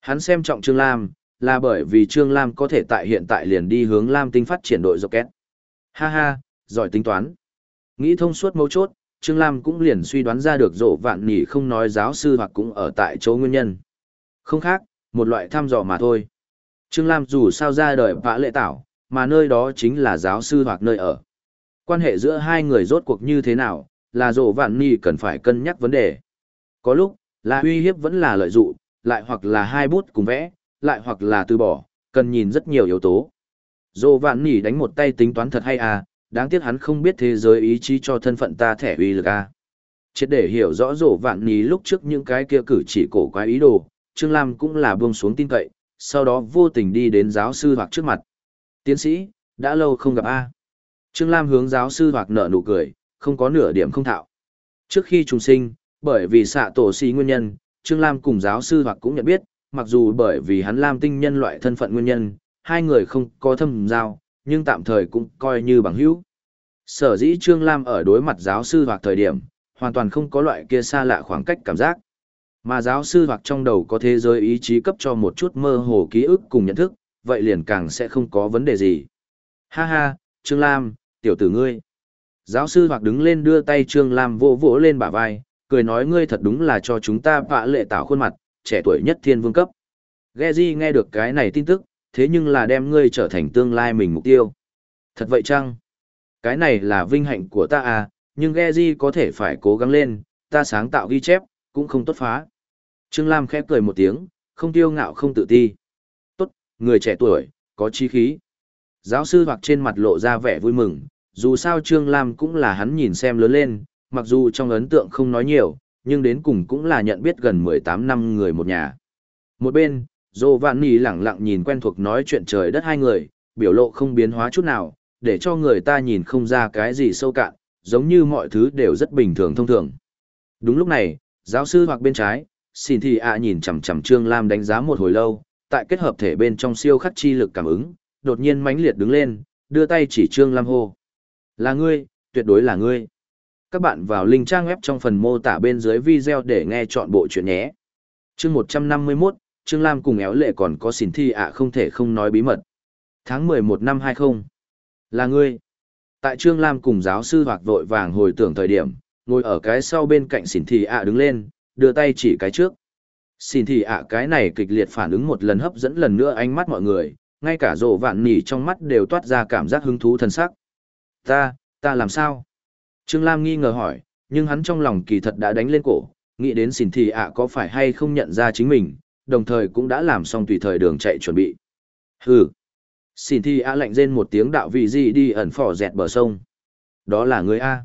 Hắn xem trọng Trương Lam, là bởi vì Trương Lam có thể tại hiện tại liền đi hướng Lam tinh phát triển đội dọc kẹt. Ha ha, giỏi tính toán. Nghĩ thông suốt mấu chốt, Trương Lam cũng liền suy đoán ra được rộ vạn nỉ không nói giáo sư hoặc cũng ở tại chỗ nguyên nhân. Không khác, một loại thăm dò mà thôi. Trương Lam dù sao ra đời vã lệ tảo, mà nơi đó chính là giáo sư hoặc nơi ở. Quan hệ giữa hai người rốt cuộc như thế nào, là rộ vạn nỉ cần phải cân nhắc vấn đề. Có lúc, là uy hiếp vẫn là lợi dụng, lại hoặc là hai bút cùng vẽ, lại hoặc là từ bỏ, cần nhìn rất nhiều yếu tố. Dô vạn nỉ đánh một tay tính toán thật hay à, đáng tiếc hắn không biết thế giới ý chí cho thân phận ta thẻ uy lực a. Triệt để hiểu rõ rổ vạn ní lúc trước những cái kia cử chỉ cổ quái ý đồ trương lam cũng là buông xuống tin cậy sau đó vô tình đi đến giáo sư hoặc trước mặt. Tiến sĩ đã lâu không gặp a. Trương lam hướng giáo sư hoặc nở nụ cười không có nửa điểm không thạo. Trước khi trùng sinh Bởi vì xạ tổ xì nguyên nhân, Trương Lam cùng giáo sư hoặc cũng nhận biết, mặc dù bởi vì hắn Lam tinh nhân loại thân phận nguyên nhân, hai người không có thâm giao, nhưng tạm thời cũng coi như bằng hữu. Sở dĩ Trương Lam ở đối mặt giáo sư hoặc thời điểm, hoàn toàn không có loại kia xa lạ khoảng cách cảm giác. Mà giáo sư hoặc trong đầu có thế giới ý chí cấp cho một chút mơ hồ ký ức cùng nhận thức, vậy liền càng sẽ không có vấn đề gì. Ha ha, Trương Lam, tiểu tử ngươi. Giáo sư hoặc đứng lên đưa tay Trương Lam vỗ vỗ lên bả vai, cười nói ngươi thật đúng là cho chúng ta vạ lệ tạo khuôn mặt, trẻ tuổi nhất thiên vương cấp. Geji nghe được cái này tin tức, thế nhưng là đem ngươi trở thành tương lai mình mục tiêu. Thật vậy chăng? Cái này là vinh hạnh của ta à, nhưng Geji có thể phải cố gắng lên, ta sáng tạo ghi chép, cũng không tốt phá. Trương Lam khép cười một tiếng, không tiêu ngạo không tự ti. Tốt, người trẻ tuổi, có chi khí. Giáo sư hoặc trên mặt lộ ra vẻ vui mừng, dù sao Trương Lam cũng là hắn nhìn xem lớn lên, mặc dù trong ấn tượng không nói nhiều, nhưng đến cùng cũng là nhận biết gần 18 năm người một nhà. Một bên, Dô Vạn Nì lẳng lặng nhìn quen thuộc nói chuyện trời đất hai người, biểu lộ không biến hóa chút nào, để cho người ta nhìn không ra cái gì sâu cạn, giống như mọi thứ đều rất bình thường thông thường. Đúng lúc này, giáo sư hoặc bên trái, xin thì ạ nhìn chằm chằm Trương Lam đánh giá một hồi lâu, tại kết hợp thể bên trong siêu khắc chi lực cảm ứng, đột nhiên mãnh liệt đứng lên, đưa tay chỉ Trương Lam hô. Là ngươi, tuyệt đối là ngươi. Các bạn vào link trang web trong phần mô tả bên dưới video để nghe chọn bộ chuyện nhé. chương 151, Trương Lam cùng éo lệ còn có xỉn thi ạ à không thể không nói bí mật. Tháng 11 năm 20. Là ngươi. Tại Trương Lam cùng giáo sư hoặc vội vàng hồi tưởng thời điểm, ngồi ở cái sau bên cạnh xỉn thi ạ à đứng lên, đưa tay chỉ cái trước. Xỉn thi ạ à cái này kịch liệt phản ứng một lần hấp dẫn lần nữa ánh mắt mọi người, ngay cả rộ vạn nỉ trong mắt đều toát ra cảm giác hứng thú thân sắc. Ta, ta làm sao? Trương Lam nghi ngờ hỏi, nhưng hắn trong lòng kỳ thật đã đánh lên cổ, nghĩ đến xỉn thị ạ có phải hay không nhận ra chính mình, đồng thời cũng đã làm xong tùy thời đường chạy chuẩn bị. Hừ. Xỉn thi A lạnh rên một tiếng đạo vị gì đi ẩn phỏ dẹt bờ sông. Đó là người A.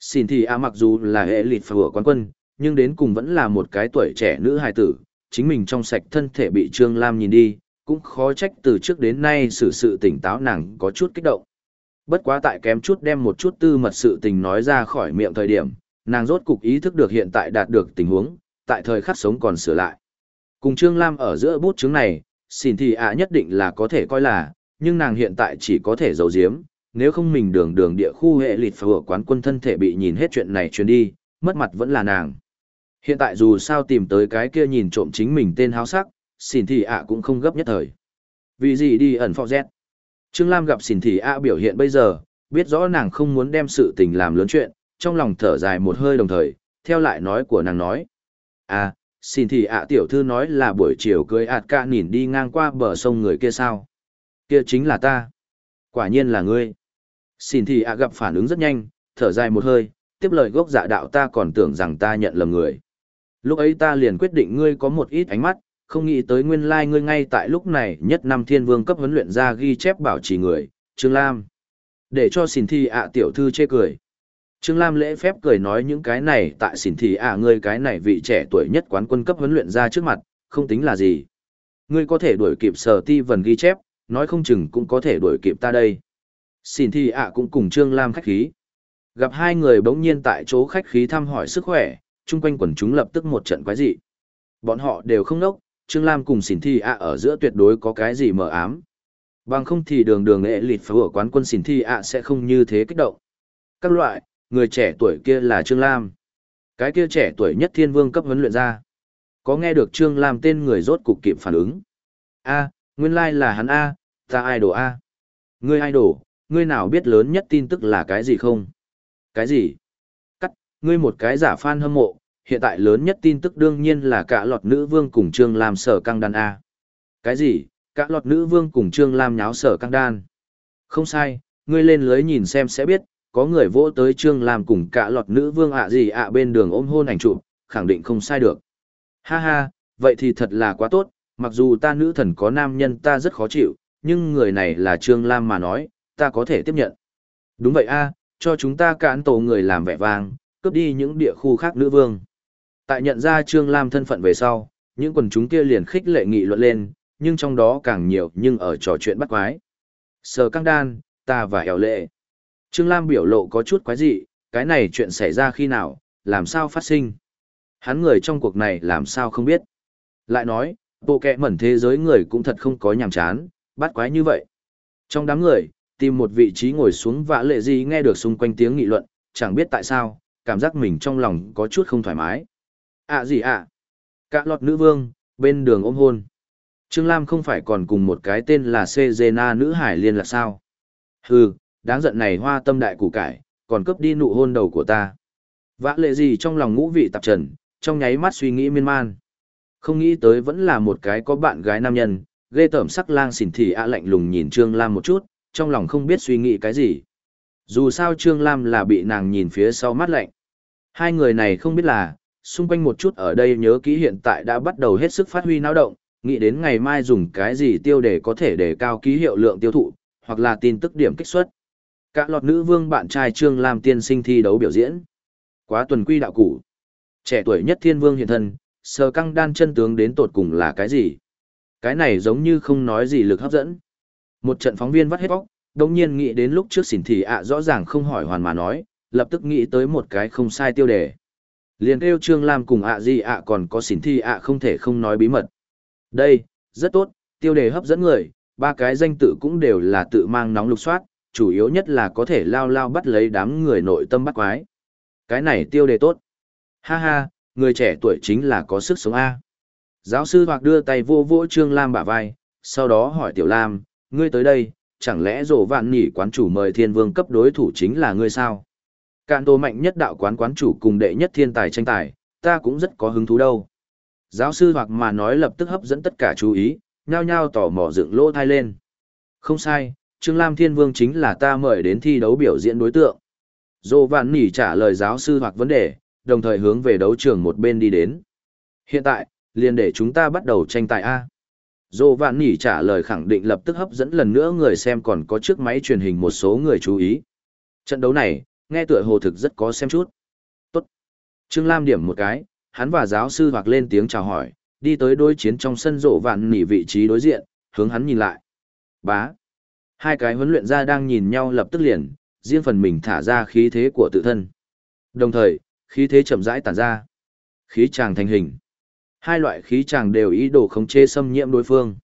Xỉn thi A mặc dù là hệ lịt phở quán quân, nhưng đến cùng vẫn là một cái tuổi trẻ nữ hài tử, chính mình trong sạch thân thể bị Trương Lam nhìn đi, cũng khó trách từ trước đến nay sự sự tỉnh táo nàng có chút kích động. Bất quá tại kém chút đem một chút tư mật sự tình nói ra khỏi miệng thời điểm, nàng rốt cục ý thức được hiện tại đạt được tình huống, tại thời khắc sống còn sửa lại. Cùng Trương Lam ở giữa bút chứng này, xin thì ạ nhất định là có thể coi là, nhưng nàng hiện tại chỉ có thể giấu giếm, nếu không mình đường đường địa khu hệ lịt phở quán quân thân thể bị nhìn hết chuyện này truyền đi, mất mặt vẫn là nàng. Hiện tại dù sao tìm tới cái kia nhìn trộm chính mình tên háo sắc, xin thì ạ cũng không gấp nhất thời. Vì gì đi ẩn phò z? Trương Lam gặp xỉn thị ạ biểu hiện bây giờ, biết rõ nàng không muốn đem sự tình làm lớn chuyện, trong lòng thở dài một hơi đồng thời, theo lại nói của nàng nói. À, Xin thị ạ tiểu thư nói là buổi chiều cưới ạt ca nhìn đi ngang qua bờ sông người kia sao? Kia chính là ta. Quả nhiên là ngươi. Xin thị ạ gặp phản ứng rất nhanh, thở dài một hơi, tiếp lời gốc dạ đạo ta còn tưởng rằng ta nhận lầm người. Lúc ấy ta liền quyết định ngươi có một ít ánh mắt, không nghĩ tới nguyên lai like ngươi ngay tại lúc này nhất năm thiên vương cấp huấn luyện ra ghi chép bảo trì người, Trương Lam. Để cho xin thi ạ tiểu thư chê cười. Trương Lam lễ phép cười nói những cái này tại xỉn thì ạ ngươi cái này vị trẻ tuổi nhất quán quân cấp huấn luyện ra trước mặt, không tính là gì. Ngươi có thể đuổi kịp sở ti vần ghi chép, nói không chừng cũng có thể đuổi kịp ta đây. Xỉn thì ạ cũng cùng Trương Lam khách khí. Gặp hai người bỗng nhiên tại chỗ khách khí thăm hỏi sức khỏe, chung quanh quần chúng lập tức một trận quái dị. Bọn họ đều không nốc, Trương Lam cùng xỉn thì ạ ở giữa tuyệt đối có cái gì mờ ám. Bằng không thì đường đường nghệ lịt phở quán quân xỉn thì ạ sẽ không như thế kích động. Các loại, người trẻ tuổi kia là Trương Lam. Cái kia trẻ tuổi nhất thiên vương cấp huấn luyện ra. Có nghe được Trương Lam tên người rốt cục kịp phản ứng. A, nguyên lai like là hắn A, ta idol A. Ngươi idol, ngươi nào biết lớn nhất tin tức là cái gì không? Cái gì? Cắt, ngươi một cái giả fan hâm mộ, hiện tại lớn nhất tin tức đương nhiên là cả lọt nữ vương cùng Trương Lam sở căng đan A. Cái gì? Cả lọt nữ vương cùng Trương Lam nháo sở căng đan. Không sai, ngươi lên lưới nhìn xem sẽ biết, có người vỗ tới Trương Lam cùng cả lọt nữ vương ạ gì ạ bên đường ôm hôn ảnh chụp, khẳng định không sai được. Ha ha, vậy thì thật là quá tốt, mặc dù ta nữ thần có nam nhân ta rất khó chịu, nhưng người này là Trương Lam mà nói, ta có thể tiếp nhận. Đúng vậy a, cho chúng ta cản tổ người làm vẻ vang, cướp đi những địa khu khác nữ vương. Tại nhận ra Trương Lam thân phận về sau, những quần chúng kia liền khích lệ nghị luận lên, nhưng trong đó càng nhiều nhưng ở trò chuyện bắt quái. Sờ căng đan, ta và eo lệ. Trương Lam biểu lộ có chút quái dị, cái này chuyện xảy ra khi nào, làm sao phát sinh. Hắn người trong cuộc này làm sao không biết. Lại nói, bộ kẹ mẩn thế giới người cũng thật không có nhàm chán, bắt quái như vậy. Trong đám người, tìm một vị trí ngồi xuống vã lệ gì nghe được xung quanh tiếng nghị luận, chẳng biết tại sao, cảm giác mình trong lòng có chút không thoải mái. À gì ạ? À? Cả lọt nữ vương, bên đường ôm hôn. Trương Lam không phải còn cùng một cái tên là Sejena nữ hải liên là sao? Hừ, đáng giận này hoa tâm đại củ cải, còn cướp đi nụ hôn đầu của ta. Vã lệ gì trong lòng ngũ vị tạp trần, trong nháy mắt suy nghĩ miên man. Không nghĩ tới vẫn là một cái có bạn gái nam nhân, ghê tởm sắc lang xỉn thì ạ lạnh lùng nhìn Trương Lam một chút, trong lòng không biết suy nghĩ cái gì. Dù sao Trương Lam là bị nàng nhìn phía sau mắt lạnh. Hai người này không biết là, xung quanh một chút ở đây nhớ kỹ hiện tại đã bắt đầu hết sức phát huy náo động, nghĩ đến ngày mai dùng cái gì tiêu để có thể để cao ký hiệu lượng tiêu thụ, hoặc là tin tức điểm kích xuất. Cả lọt nữ vương bạn trai Trương Lam tiên sinh thi đấu biểu diễn. Quá tuần quy đạo củ. Trẻ tuổi nhất thiên vương hiện thân, sờ căng đan chân tướng đến tột cùng là cái gì? Cái này giống như không nói gì lực hấp dẫn. Một trận phóng viên vắt hết bóc, đồng nhiên nghĩ đến lúc trước xỉn thì ạ à rõ ràng không hỏi hoàn mà nói, lập tức nghĩ tới một cái không sai tiêu đề. Liền kêu Trương Lam cùng ạ gì ạ còn có xỉn thi ạ không thể không nói bí mật. Đây, rất tốt, tiêu đề hấp dẫn người, ba cái danh tự cũng đều là tự mang nóng lục soát, chủ yếu nhất là có thể lao lao bắt lấy đám người nội tâm bắt quái. Cái này tiêu đề tốt. Ha ha, người trẻ tuổi chính là có sức sống A. Giáo sư hoặc đưa tay vô vỗ Trương Lam bả vai, sau đó hỏi Tiểu Lam, ngươi tới đây, chẳng lẽ rổ vạn nhỉ quán chủ mời thiên vương cấp đối thủ chính là ngươi sao? Cạn tô mạnh nhất đạo quán quán chủ cùng đệ nhất thiên tài tranh tài, ta cũng rất có hứng thú đâu. Giáo sư hoặc mà nói lập tức hấp dẫn tất cả chú ý, nhao nhao tỏ mò dựng lỗ thai lên. Không sai, Trương Lam Thiên Vương chính là ta mời đến thi đấu biểu diễn đối tượng. Dô Vạn Nỉ trả lời giáo sư hoặc vấn đề, đồng thời hướng về đấu trường một bên đi đến. Hiện tại, liền để chúng ta bắt đầu tranh tài A. Dô Vạn Nỉ trả lời khẳng định lập tức hấp dẫn lần nữa người xem còn có chiếc máy truyền hình một số người chú ý. Trận đấu này, nghe tựa hồ thực rất có xem chút. Tốt. Trương Lam điểm một cái, hắn và giáo sư hoặc lên tiếng chào hỏi, đi tới đối chiến trong sân rộ vạn nỉ vị trí đối diện, hướng hắn nhìn lại. Bá. Hai cái huấn luyện ra đang nhìn nhau lập tức liền, riêng phần mình thả ra khí thế của tự thân. Đồng thời, khí thế chậm rãi tản ra. Khí tràng thành hình. Hai loại khí tràng đều ý đồ khống chế xâm nhiễm đối phương.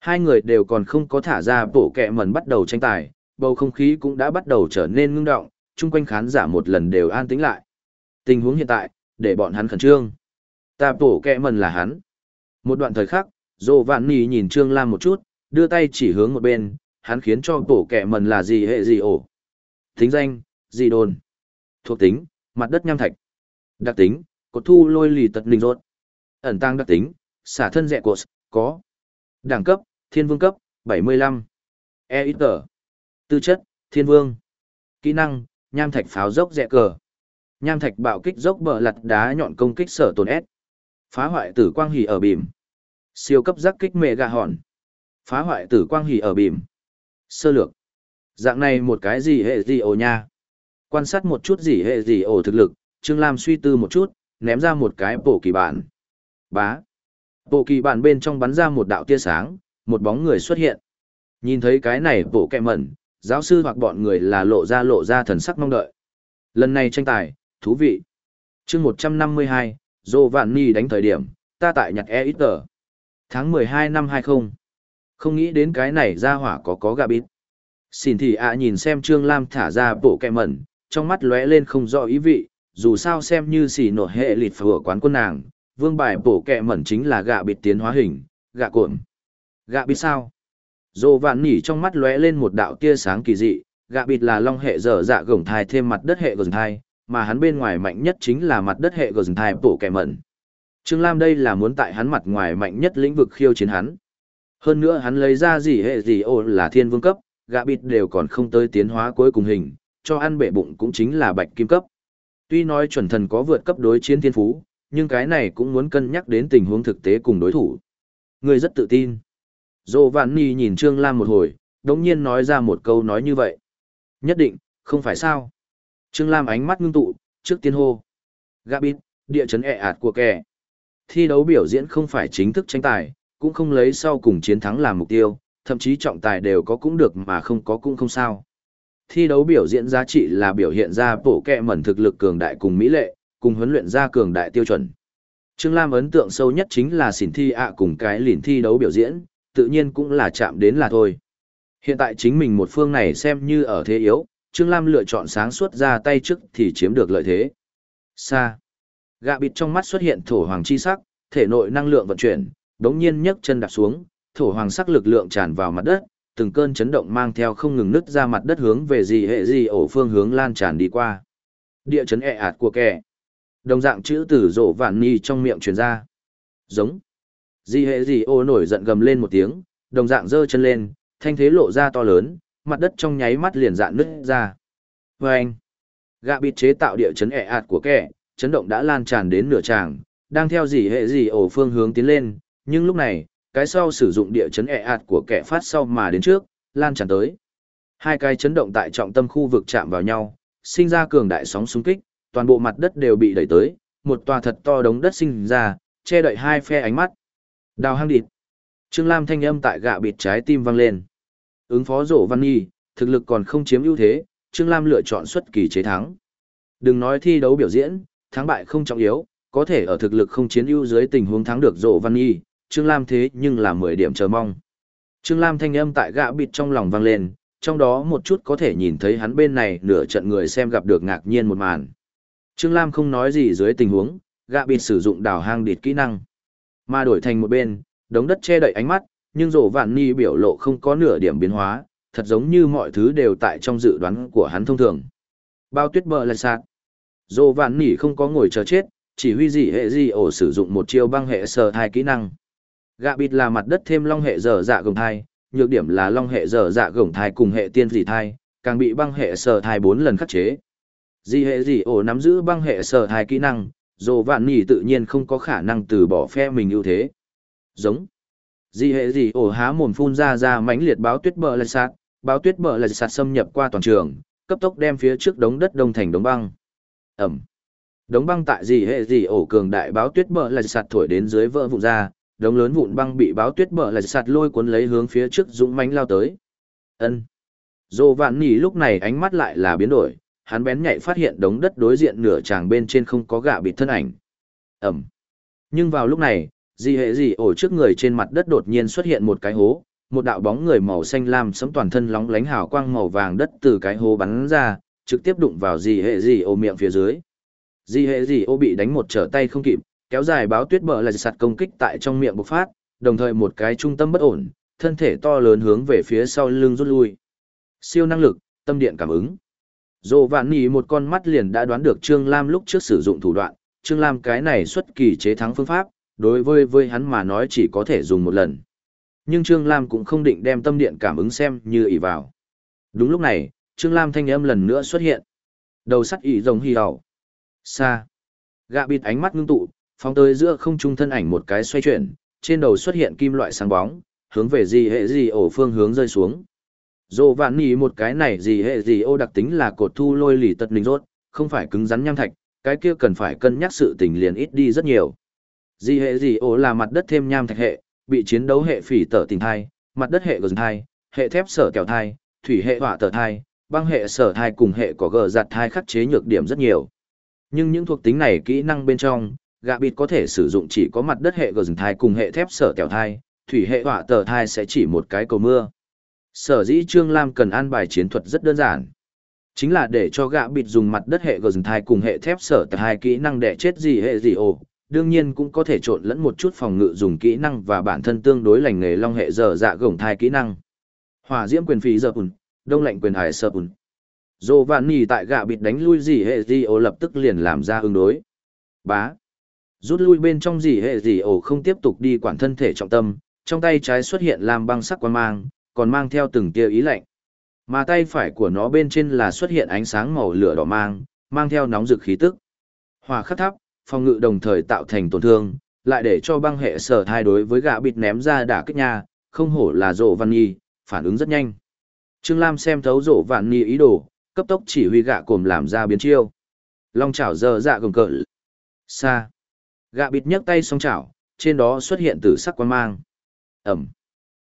Hai người đều còn không có thả ra bổ kẹ mẩn bắt đầu tranh tài, bầu không khí cũng đã bắt đầu trở nên ngưng động, chung quanh khán giả một lần đều an tĩnh lại. Tình huống hiện tại, để bọn hắn khẩn trương. Ta bổ kẹ mẩn là hắn. Một đoạn thời khắc, Dô Vạn Nì nhìn Trương Lam một chút, đưa tay chỉ hướng một bên, hắn khiến cho bổ kẻ mần là gì hệ gì ổ. Tính danh, gì đồn. Thuộc tính, mặt đất nham thạch. Đặc tính, cột thu lôi lì tật linh rốt. Ẩn tăng đặc tính, xả thân dẹ cột, có. Đẳng cấp, thiên vương cấp, 75. E ít tờ. Tư chất, thiên vương. Kỹ năng, nham thạch pháo dốc dẹ cờ. Nham thạch bạo kích dốc bờ lặt đá nhọn công kích sở tồn S. Phá hoại tử quang hỉ ở bìm. Siêu cấp giác kích mẹ gà hòn. Phá hoại tử quang hỉ ở bìm. Sơ lược. Dạng này một cái gì hệ gì ồ nha. Quan sát một chút gì hệ gì ồ thực lực, Trương Lam suy tư một chút, ném ra một cái bộ kỳ bản. Bá. Bộ kỳ bản bên trong bắn ra một đạo tia sáng, một bóng người xuất hiện. Nhìn thấy cái này bộ kẹ mẩn, giáo sư hoặc bọn người là lộ ra lộ ra thần sắc mong đợi. Lần này tranh tài, thú vị. chương 152, Dô Vạn Ni đánh thời điểm, ta tại nhặt e ít tờ. Tháng 12 năm hai Không không nghĩ đến cái này ra hỏa có có gà bít. Xin thì ạ nhìn xem Trương Lam thả ra bộ kẹ mẩn, trong mắt lóe lên không rõ ý vị, dù sao xem như xỉ nổi hệ lịt phở quán quân nàng, vương bài bộ kẹ mẩn chính là gạ bịt tiến hóa hình, gạ cuộn. Gạ bịt sao? Dô vạn nỉ trong mắt lóe lên một đạo tia sáng kỳ dị, gạ bịt là long hệ dở dạ gồng thai thêm mặt đất hệ gồng thai, mà hắn bên ngoài mạnh nhất chính là mặt đất hệ gồng thai bổ kẹ mẩn. Trương Lam đây là muốn tại hắn mặt ngoài mạnh nhất lĩnh vực khiêu chiến hắn. Hơn nữa hắn lấy ra gì hệ gì ô là thiên vương cấp, gạ bịt đều còn không tới tiến hóa cuối cùng hình, cho ăn bệ bụng cũng chính là bạch kim cấp. Tuy nói chuẩn thần có vượt cấp đối chiến thiên phú, nhưng cái này cũng muốn cân nhắc đến tình huống thực tế cùng đối thủ. Người rất tự tin. Dô Vạn Nì nhìn Trương Lam một hồi, đống nhiên nói ra một câu nói như vậy. Nhất định, không phải sao. Trương Lam ánh mắt ngưng tụ, trước tiên hô. Gabit, địa chấn ẹ ạt của kẻ. Thi đấu biểu diễn không phải chính thức tranh tài, cũng không lấy sau cùng chiến thắng làm mục tiêu, thậm chí trọng tài đều có cũng được mà không có cũng không sao thi đấu biểu diễn giá trị là biểu hiện ra bộ kẹ mẩn thực lực cường đại cùng mỹ lệ, cùng huấn luyện ra cường đại tiêu chuẩn. Trương Lam ấn tượng sâu nhất chính là xỉn thi ạ cùng cái lìn thi đấu biểu diễn, tự nhiên cũng là chạm đến là thôi. Hiện tại chính mình một phương này xem như ở thế yếu, Trương Lam lựa chọn sáng suốt ra tay trước thì chiếm được lợi thế. Xa. Gạ bịt trong mắt xuất hiện thổ hoàng chi sắc, thể nội năng lượng vận chuyển, đống nhiên nhấc chân đạp xuống, thổ hoàng sắc lực lượng tràn vào mặt đất, từng cơn chấn động mang theo không ngừng nứt ra mặt đất hướng về gì hệ gì ổ phương hướng lan tràn đi qua. Địa chấn ẹ e ạt của kẻ. Đồng dạng chữ từ rộ vạn ni trong miệng truyền ra. Giống. gì hệ gì ổ nổi giận gầm lên một tiếng, đồng dạng giơ chân lên, thanh thế lộ ra to lớn, mặt đất trong nháy mắt liền dạn nứt ra. Và anh. Gạ bịt chế tạo địa chấn ẹ e ạt của kẻ, chấn động đã lan tràn đến nửa tràng, đang theo gì hệ gì ổ phương hướng tiến lên, nhưng lúc này, cái sau sử dụng địa chấn ẹ e ạt của kẻ phát sau mà đến trước, lan tràn tới. Hai cái chấn động tại trọng tâm khu vực chạm vào nhau, sinh ra cường đại sóng xung kích, toàn bộ mặt đất đều bị đẩy tới, một tòa thật to đống đất sinh ra, che đậy hai phe ánh mắt. Đào hang địt. Trương Lam thanh âm tại gạ bịt trái tim vang lên. Ứng phó rổ văn nghi, thực lực còn không chiếm ưu thế, Trương Lam lựa chọn xuất kỳ chế thắng. Đừng nói thi đấu biểu diễn, thắng bại không trọng yếu, có thể ở thực lực không chiến ưu dưới tình huống thắng được rổ văn nghi, Trương Lam thế nhưng là 10 điểm chờ mong. Trương Lam thanh âm tại gạ bịt trong lòng vang lên, trong đó một chút có thể nhìn thấy hắn bên này nửa trận người xem gặp được ngạc nhiên một màn. Trương Lam không nói gì dưới tình huống, gạ bịt sử dụng đào hang địt kỹ năng. Mà đổi thành một bên, đống đất che đậy ánh mắt, nhưng rổ vạn ni biểu lộ không có nửa điểm biến hóa, thật giống như mọi thứ đều tại trong dự đoán của hắn thông thường. Bao tuyết bờ lại sạt. Rổ vạn ni không có ngồi chờ chết, chỉ huy gì hệ gì ổ sử dụng một chiêu băng hệ sờ hai kỹ năng. Gạ bịt là mặt đất thêm long hệ dở dạ gồng thai, nhược điểm là long hệ dở dạ gồng thai cùng hệ tiên dị thai, càng bị băng hệ sở thai bốn lần khắc chế. Dị hệ dị ổ nắm giữ băng hệ sở thai kỹ năng, dồ vạn nỉ tự nhiên không có khả năng từ bỏ phe mình ưu thế. Giống. Dị hệ dị ổ há mồm phun ra ra mãnh liệt báo tuyết bờ lạch sạt, báo tuyết bờ lạch sạt xâm nhập qua toàn trường, cấp tốc đem phía trước đống đất đông thành đống băng. Ẩm. Đống băng tại dị hệ dị ổ cường đại báo tuyết bờ lạch sạt thổi đến dưới vỡ vụn ra, đống lớn vụn băng bị báo tuyết bờ lại sạt lôi cuốn lấy hướng phía trước dũng mãnh lao tới. Ân. Dô vạn nỉ lúc này ánh mắt lại là biến đổi, hắn bén nhạy phát hiện đống đất đối diện nửa tràng bên trên không có gạ bị thân ảnh. Ẩm. Nhưng vào lúc này, gì hệ gì ổ trước người trên mặt đất đột nhiên xuất hiện một cái hố, một đạo bóng người màu xanh lam sẫm toàn thân lóng lánh hào quang màu vàng đất từ cái hố bắn ra, trực tiếp đụng vào gì hệ gì ổ miệng phía dưới. Di hệ gì ổ bị đánh một trở tay không kịp, kéo dài báo tuyết bờ là sạt công kích tại trong miệng bộc phát, đồng thời một cái trung tâm bất ổn, thân thể to lớn hướng về phía sau lưng rút lui. Siêu năng lực, tâm điện cảm ứng. Dồ vạn nỉ một con mắt liền đã đoán được Trương Lam lúc trước sử dụng thủ đoạn, Trương Lam cái này xuất kỳ chế thắng phương pháp, đối với với hắn mà nói chỉ có thể dùng một lần. Nhưng Trương Lam cũng không định đem tâm điện cảm ứng xem như ỷ vào. Đúng lúc này, Trương Lam thanh âm lần nữa xuất hiện. Đầu sắt ỉ rồng hì hầu. Xa. Gạ bịt ánh mắt ngưng tụ, phóng tới giữa không trung thân ảnh một cái xoay chuyển, trên đầu xuất hiện kim loại sáng bóng, hướng về gì hệ gì ổ phương hướng rơi xuống. Dồ vạn nỉ một cái này gì hệ gì ô đặc tính là cột thu lôi lì tật linh rốt, không phải cứng rắn nham thạch, cái kia cần phải cân nhắc sự tình liền ít đi rất nhiều. Gì hệ gì ô là mặt đất thêm nham thạch hệ, bị chiến đấu hệ phỉ tở tình thai, mặt đất hệ gừng thai, hệ thép sở kẹo thai, thủy hệ hỏa tở thai, băng hệ sở thai cùng hệ có gờ giặt thai khắc chế nhược điểm rất nhiều. Nhưng những thuộc tính này kỹ năng bên trong, gạ bịt có thể sử dụng chỉ có mặt đất hệ gừng thai cùng hệ thép sở kẹo thai, thủy hệ hỏa tờ thai sẽ chỉ một cái cầu mưa. Sở dĩ Trương Lam cần an bài chiến thuật rất đơn giản. Chính là để cho gạ bịt dùng mặt đất hệ gừng thai cùng hệ thép sở tại hai kỹ năng để chết gì hệ gì ồ. Đương nhiên cũng có thể trộn lẫn một chút phòng ngự dùng kỹ năng và bản thân tương đối lành nghề long hệ dở dạ gồng thai kỹ năng. hòa diễm quyền phí giờ ùn, đông lạnh quyền hải sơ ùn. dồ vạn nhì tại gạ bịt đánh lui gì hệ gì ồ lập tức liền làm ra ứng đối. Bá. Rút lui bên trong gì hệ gì ổ không tiếp tục đi quản thân thể trọng tâm, trong tay trái xuất hiện làm băng sắc quan mang, còn mang theo từng tia ý lạnh. Mà tay phải của nó bên trên là xuất hiện ánh sáng màu lửa đỏ mang, mang theo nóng rực khí tức. Hỏa khắc tháp, phòng ngự đồng thời tạo thành tổn thương, lại để cho băng hệ sở thai đối với gã bịt ném ra đả kích nha, không hổ là rộ văn nhi, phản ứng rất nhanh. Trương Lam xem thấu rộ vạn nhi ý đồ, cấp tốc chỉ huy gã cồm làm ra biến chiêu. Long chảo giờ dạ gồng cỡ. Xa. Gã bịt nhấc tay song chảo, trên đó xuất hiện tử sắc quan mang. Ẩm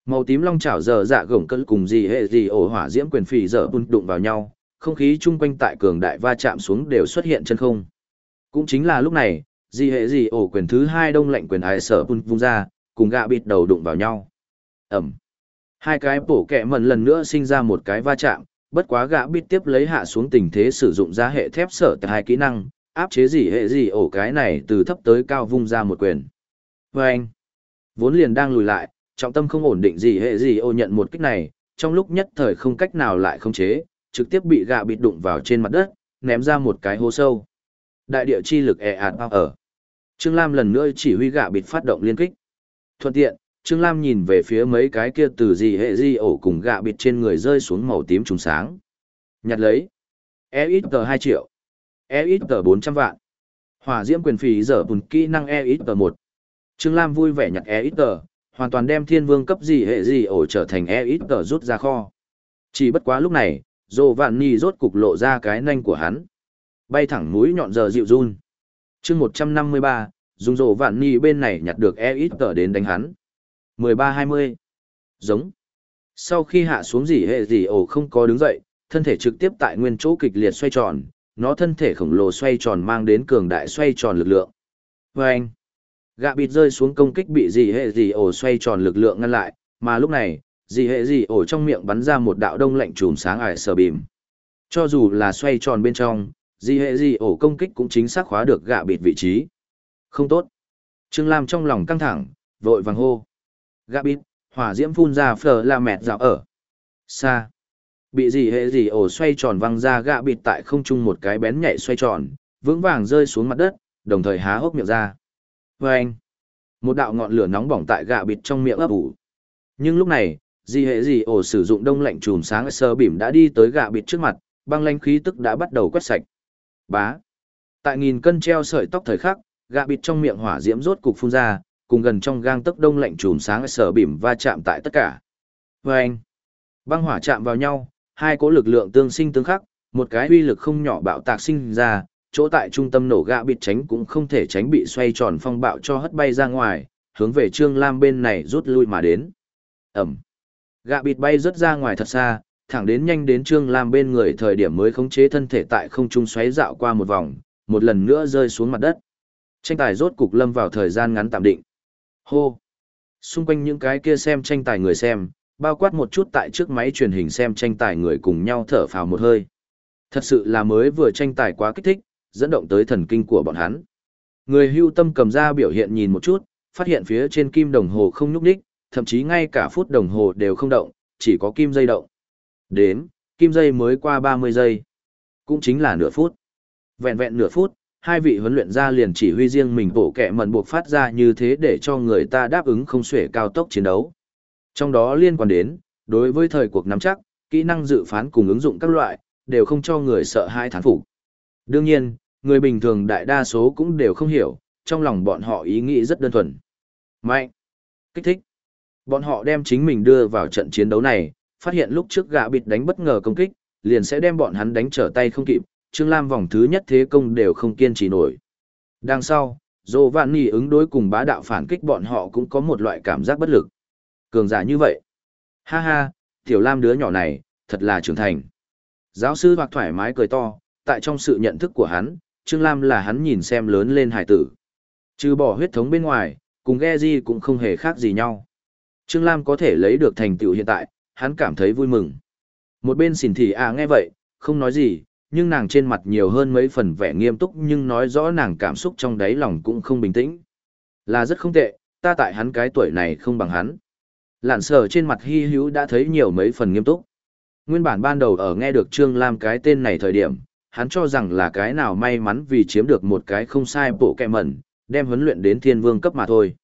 màu tím long chảo dở dạ gồng cỡ cùng gì hệ gì ổ hỏa diễm quyền phì dở bùn đụng vào nhau không khí chung quanh tại cường đại va chạm xuống đều xuất hiện chân không cũng chính là lúc này Di hệ gì ổ quyền thứ hai đông lạnh quyền ai sở bùn vung ra, cùng gạ bịt đầu đụng vào nhau. Ẩm. Hai cái bổ kẹ mần lần nữa sinh ra một cái va chạm, bất quá gạ bịt tiếp lấy hạ xuống tình thế sử dụng ra hệ thép sở tại hai kỹ năng, áp chế gì hệ gì ổ cái này từ thấp tới cao vung ra một quyền. Và anh, vốn liền đang lùi lại, trọng tâm không ổn định gì hệ gì ổ nhận một kích này, trong lúc nhất thời không cách nào lại không chế, trực tiếp bị gạ bịt đụng vào trên mặt đất, ném ra một cái hố sâu. Đại địa chi lực e ạt bao ở. Trương Lam lần nữa chỉ huy gạ bịt phát động liên kích. Thuận tiện, Trương Lam nhìn về phía mấy cái kia từ gì hệ gì ổ cùng gạ bịt trên người rơi xuống màu tím trùng sáng. Nhặt lấy. E ít tờ 2 triệu. E ít tờ 400 vạn. Hỏa diễm quyền phí giờ bùn kỹ năng E ít tờ 1. Trương Lam vui vẻ nhặt E ít tờ, hoàn toàn đem thiên vương cấp gì hệ gì ổ trở thành E ít tờ rút ra kho. Chỉ bất quá lúc này, dồ vạn nì rốt cục lộ ra cái nanh của hắn. Bay thẳng mũi nhọn giờ dịu run. chương 153, dùng dồ vạn nì bên này nhặt được E ít tờ đến đánh hắn. 13-20. Giống. Sau khi hạ xuống gì hệ gì ổ không có đứng dậy, thân thể trực tiếp tại nguyên chỗ kịch liệt xoay tròn, nó thân thể khổng lồ xoay tròn mang đến cường đại xoay tròn lực lượng. Và anh, gạ bịt rơi xuống công kích bị gì hệ gì ổ xoay tròn lực lượng ngăn lại, mà lúc này, gì hệ gì ổ trong miệng bắn ra một đạo đông lạnh trùm sáng ải sờ bìm. Cho dù là xoay tròn bên trong, gì hệ gì ổ công kích cũng chính xác khóa được gạ bịt vị trí. Không tốt. Trương Lam trong lòng căng thẳng, vội vàng hô. Gạ bịt, hỏa diễm phun ra phở là mẹt dạo ở. Xa. Bị gì hệ gì ổ xoay tròn văng ra gạ bịt tại không trung một cái bén nhảy xoay tròn, vững vàng rơi xuống mặt đất, đồng thời há hốc miệng ra. Và anh. Một đạo ngọn lửa nóng bỏng tại gạ bịt trong miệng ấp ủ. Nhưng lúc này, gì hệ gì ổ sử dụng đông lạnh chùm sáng sơ bìm đã đi tới gạ bịt trước mặt, băng lanh khí tức đã bắt đầu quét sạch. Bá. Tại nghìn cân treo sợi tóc thời khắc, gạ bịt trong miệng hỏa diễm rốt cục phun ra, cùng gần trong gang tấc đông lạnh chùm sáng sờ bìm va chạm tại tất cả. Và anh. Băng hỏa chạm vào nhau, hai cỗ lực lượng tương sinh tương khắc, một cái uy lực không nhỏ bạo tạc sinh ra, chỗ tại trung tâm nổ gạ bịt tránh cũng không thể tránh bị xoay tròn phong bạo cho hất bay ra ngoài, hướng về Trương Lam bên này rút lui mà đến. Ẩm. Gạ bịt bay rất ra ngoài thật xa, thẳng đến nhanh đến Trương Lam bên người thời điểm mới khống chế thân thể tại không trung xoáy dạo qua một vòng, một lần nữa rơi xuống mặt đất. Tranh tài rốt cục lâm vào thời gian ngắn tạm định. Hô. Xung quanh những cái kia xem tranh tài người xem, bao quát một chút tại trước máy truyền hình xem tranh tài người cùng nhau thở phào một hơi. Thật sự là mới vừa tranh tài quá kích thích, dẫn động tới thần kinh của bọn hắn. Người hưu tâm cầm ra biểu hiện nhìn một chút, phát hiện phía trên kim đồng hồ không nhúc đích, thậm chí ngay cả phút đồng hồ đều không động, chỉ có kim dây động. Đến, kim dây mới qua 30 giây. Cũng chính là nửa phút. Vẹn vẹn nửa phút, hai vị huấn luyện gia liền chỉ huy riêng mình bổ kẹ mần buộc phát ra như thế để cho người ta đáp ứng không xuể cao tốc chiến đấu. Trong đó liên quan đến, đối với thời cuộc nắm chắc, kỹ năng dự phán cùng ứng dụng các loại, đều không cho người sợ hai thán phục. Đương nhiên, người bình thường đại đa số cũng đều không hiểu, trong lòng bọn họ ý nghĩ rất đơn thuần. Mạnh, kích thích. Bọn họ đem chính mình đưa vào trận chiến đấu này, phát hiện lúc trước gạ bịt đánh bất ngờ công kích, liền sẽ đem bọn hắn đánh trở tay không kịp, Trương Lam vòng thứ nhất thế công đều không kiên trì nổi. Đằng sau, dồ vạn nỉ ứng đối cùng bá đạo phản kích bọn họ cũng có một loại cảm giác bất lực. Cường giả như vậy. Ha ha, tiểu lam đứa nhỏ này, thật là trưởng thành. Giáo sư hoặc thoải mái cười to, tại trong sự nhận thức của hắn, Trương Lam là hắn nhìn xem lớn lên hải tử. Trừ bỏ huyết thống bên ngoài, cùng Geji cũng không hề khác gì nhau. Trương Lam có thể lấy được thành tựu hiện tại, hắn cảm thấy vui mừng. Một bên xỉn thì à nghe vậy, không nói gì, nhưng nàng trên mặt nhiều hơn mấy phần vẻ nghiêm túc nhưng nói rõ nàng cảm xúc trong đáy lòng cũng không bình tĩnh. Là rất không tệ, ta tại hắn cái tuổi này không bằng hắn. Lạn sở trên mặt hy hữu đã thấy nhiều mấy phần nghiêm túc. Nguyên bản ban đầu ở nghe được Trương Lam cái tên này thời điểm, hắn cho rằng là cái nào may mắn vì chiếm được một cái không sai bộ kẹ mẩn, đem huấn luyện đến thiên vương cấp mà thôi.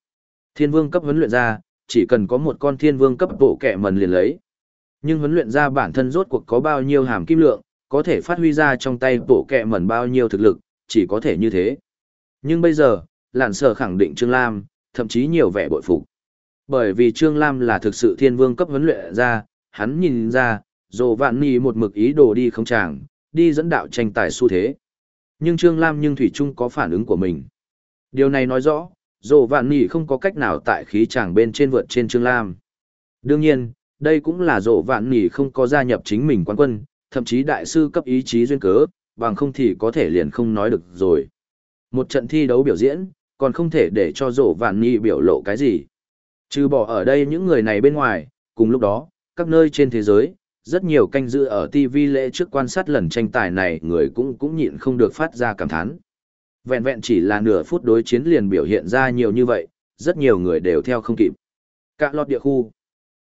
Thiên vương cấp huấn luyện ra, chỉ cần có một con thiên vương cấp bộ kẹ mẩn liền lấy. Nhưng huấn luyện ra bản thân rốt cuộc có bao nhiêu hàm kim lượng, có thể phát huy ra trong tay bộ kẹ mẩn bao nhiêu thực lực, chỉ có thể như thế. Nhưng bây giờ, lạn sở khẳng định Trương Lam, thậm chí nhiều vẻ bội phục. Bởi vì Trương Lam là thực sự thiên vương cấp huấn luyện ra, hắn nhìn ra, dồ vạn nì một mực ý đồ đi không chàng, đi dẫn đạo tranh tài xu thế. Nhưng Trương Lam nhưng Thủy Trung có phản ứng của mình. Điều này nói rõ, dồ vạn nì không có cách nào tại khí chàng bên trên vượt trên Trương Lam. Đương nhiên, đây cũng là dồ vạn nì không có gia nhập chính mình quán quân, thậm chí đại sư cấp ý chí duyên cớ, bằng không thì có thể liền không nói được rồi. Một trận thi đấu biểu diễn, còn không thể để cho dồ vạn nì biểu lộ cái gì. Trừ bỏ ở đây những người này bên ngoài, cùng lúc đó, các nơi trên thế giới, rất nhiều canh dự ở TV lễ trước quan sát lần tranh tài này người cũng cũng nhịn không được phát ra cảm thán. Vẹn vẹn chỉ là nửa phút đối chiến liền biểu hiện ra nhiều như vậy, rất nhiều người đều theo không kịp. Cả lọt địa khu.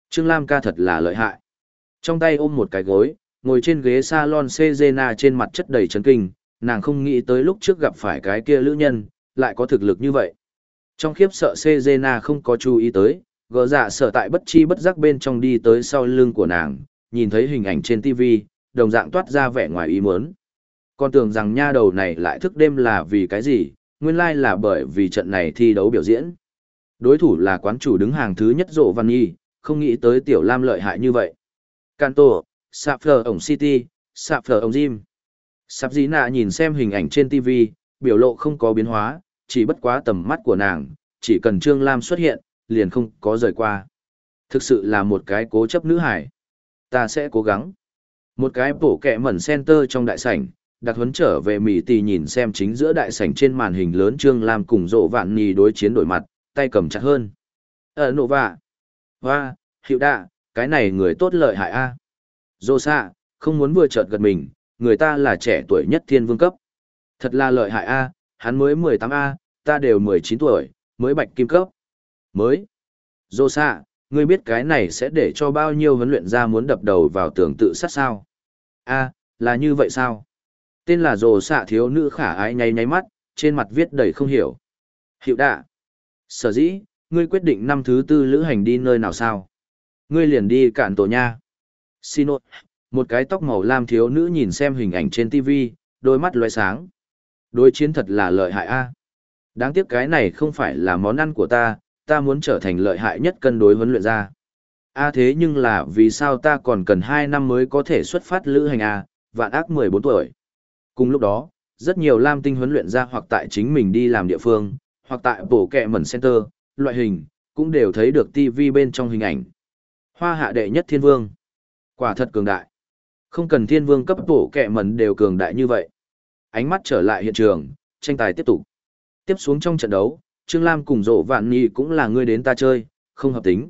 Trương Lam ca thật là lợi hại. Trong tay ôm một cái gối, ngồi trên ghế salon Cezena trên mặt chất đầy chấn kinh, nàng không nghĩ tới lúc trước gặp phải cái kia lữ nhân, lại có thực lực như vậy. Trong khiếp sợ Cezena không có chú ý tới, gỡ dạ sở tại bất chi bất giác bên trong đi tới sau lưng của nàng, nhìn thấy hình ảnh trên TV, đồng dạng toát ra vẻ ngoài ý muốn. Con tưởng rằng nha đầu này lại thức đêm là vì cái gì, nguyên lai là bởi vì trận này thi đấu biểu diễn. Đối thủ là quán chủ đứng hàng thứ nhất rộ văn nhi, không nghĩ tới tiểu lam lợi hại như vậy. Canto, Sapphire ổng City, Sapphire ổng Jim. Sắp dĩ nạ nhìn xem hình ảnh trên TV, biểu lộ không có biến hóa, chỉ bất quá tầm mắt của nàng, chỉ cần Trương Lam xuất hiện, liền không có rời qua. Thực sự là một cái cố chấp nữ hải. Ta sẽ cố gắng. Một cái bổ kẹ mẩn center trong đại sảnh, đặc huấn trở về mỹ tì nhìn xem chính giữa đại sảnh trên màn hình lớn Trương Lam cùng rộ vạn nì đối chiến đổi mặt, tay cầm chặt hơn. Ở nộ vạ. Hoa, hiệu đạ, cái này người tốt lợi hại a. Dô xạ, không muốn vừa chợt gật mình, người ta là trẻ tuổi nhất thiên vương cấp. Thật là lợi hại a, hắn mới 18A, ta đều 19 tuổi, mới bạch kim cấp. Mới. Dô xạ, ngươi biết cái này sẽ để cho bao nhiêu vấn luyện ra muốn đập đầu vào tường tự sát sao? A, là như vậy sao? Tên là dồ xạ thiếu nữ khả ái nháy nháy mắt, trên mặt viết đầy không hiểu. Hiệu đạ. Sở dĩ, ngươi quyết định năm thứ tư lữ hành đi nơi nào sao? Ngươi liền đi cạn tổ nha. Xin lỗi, một cái tóc màu lam thiếu nữ nhìn xem hình ảnh trên TV, đôi mắt loé sáng. Đối chiến thật là lợi hại a. Đáng tiếc cái này không phải là món ăn của ta, ta muốn trở thành lợi hại nhất cân đối huấn luyện ra. A thế nhưng là vì sao ta còn cần 2 năm mới có thể xuất phát lữ hành A, vạn ác 14 tuổi. Cùng lúc đó, rất nhiều lam tinh huấn luyện ra hoặc tại chính mình đi làm địa phương, hoặc tại bổ kẹ mẩn center, loại hình, cũng đều thấy được TV bên trong hình ảnh. Hoa hạ đệ nhất thiên vương. Quả thật cường đại. Không cần thiên vương cấp bổ kẹ mẩn đều cường đại như vậy. Ánh mắt trở lại hiện trường, tranh tài tiếp tục. Tiếp xuống trong trận đấu, Trương Lam cùng Dỗ vạn nỉ cũng là người đến ta chơi, không hợp tính.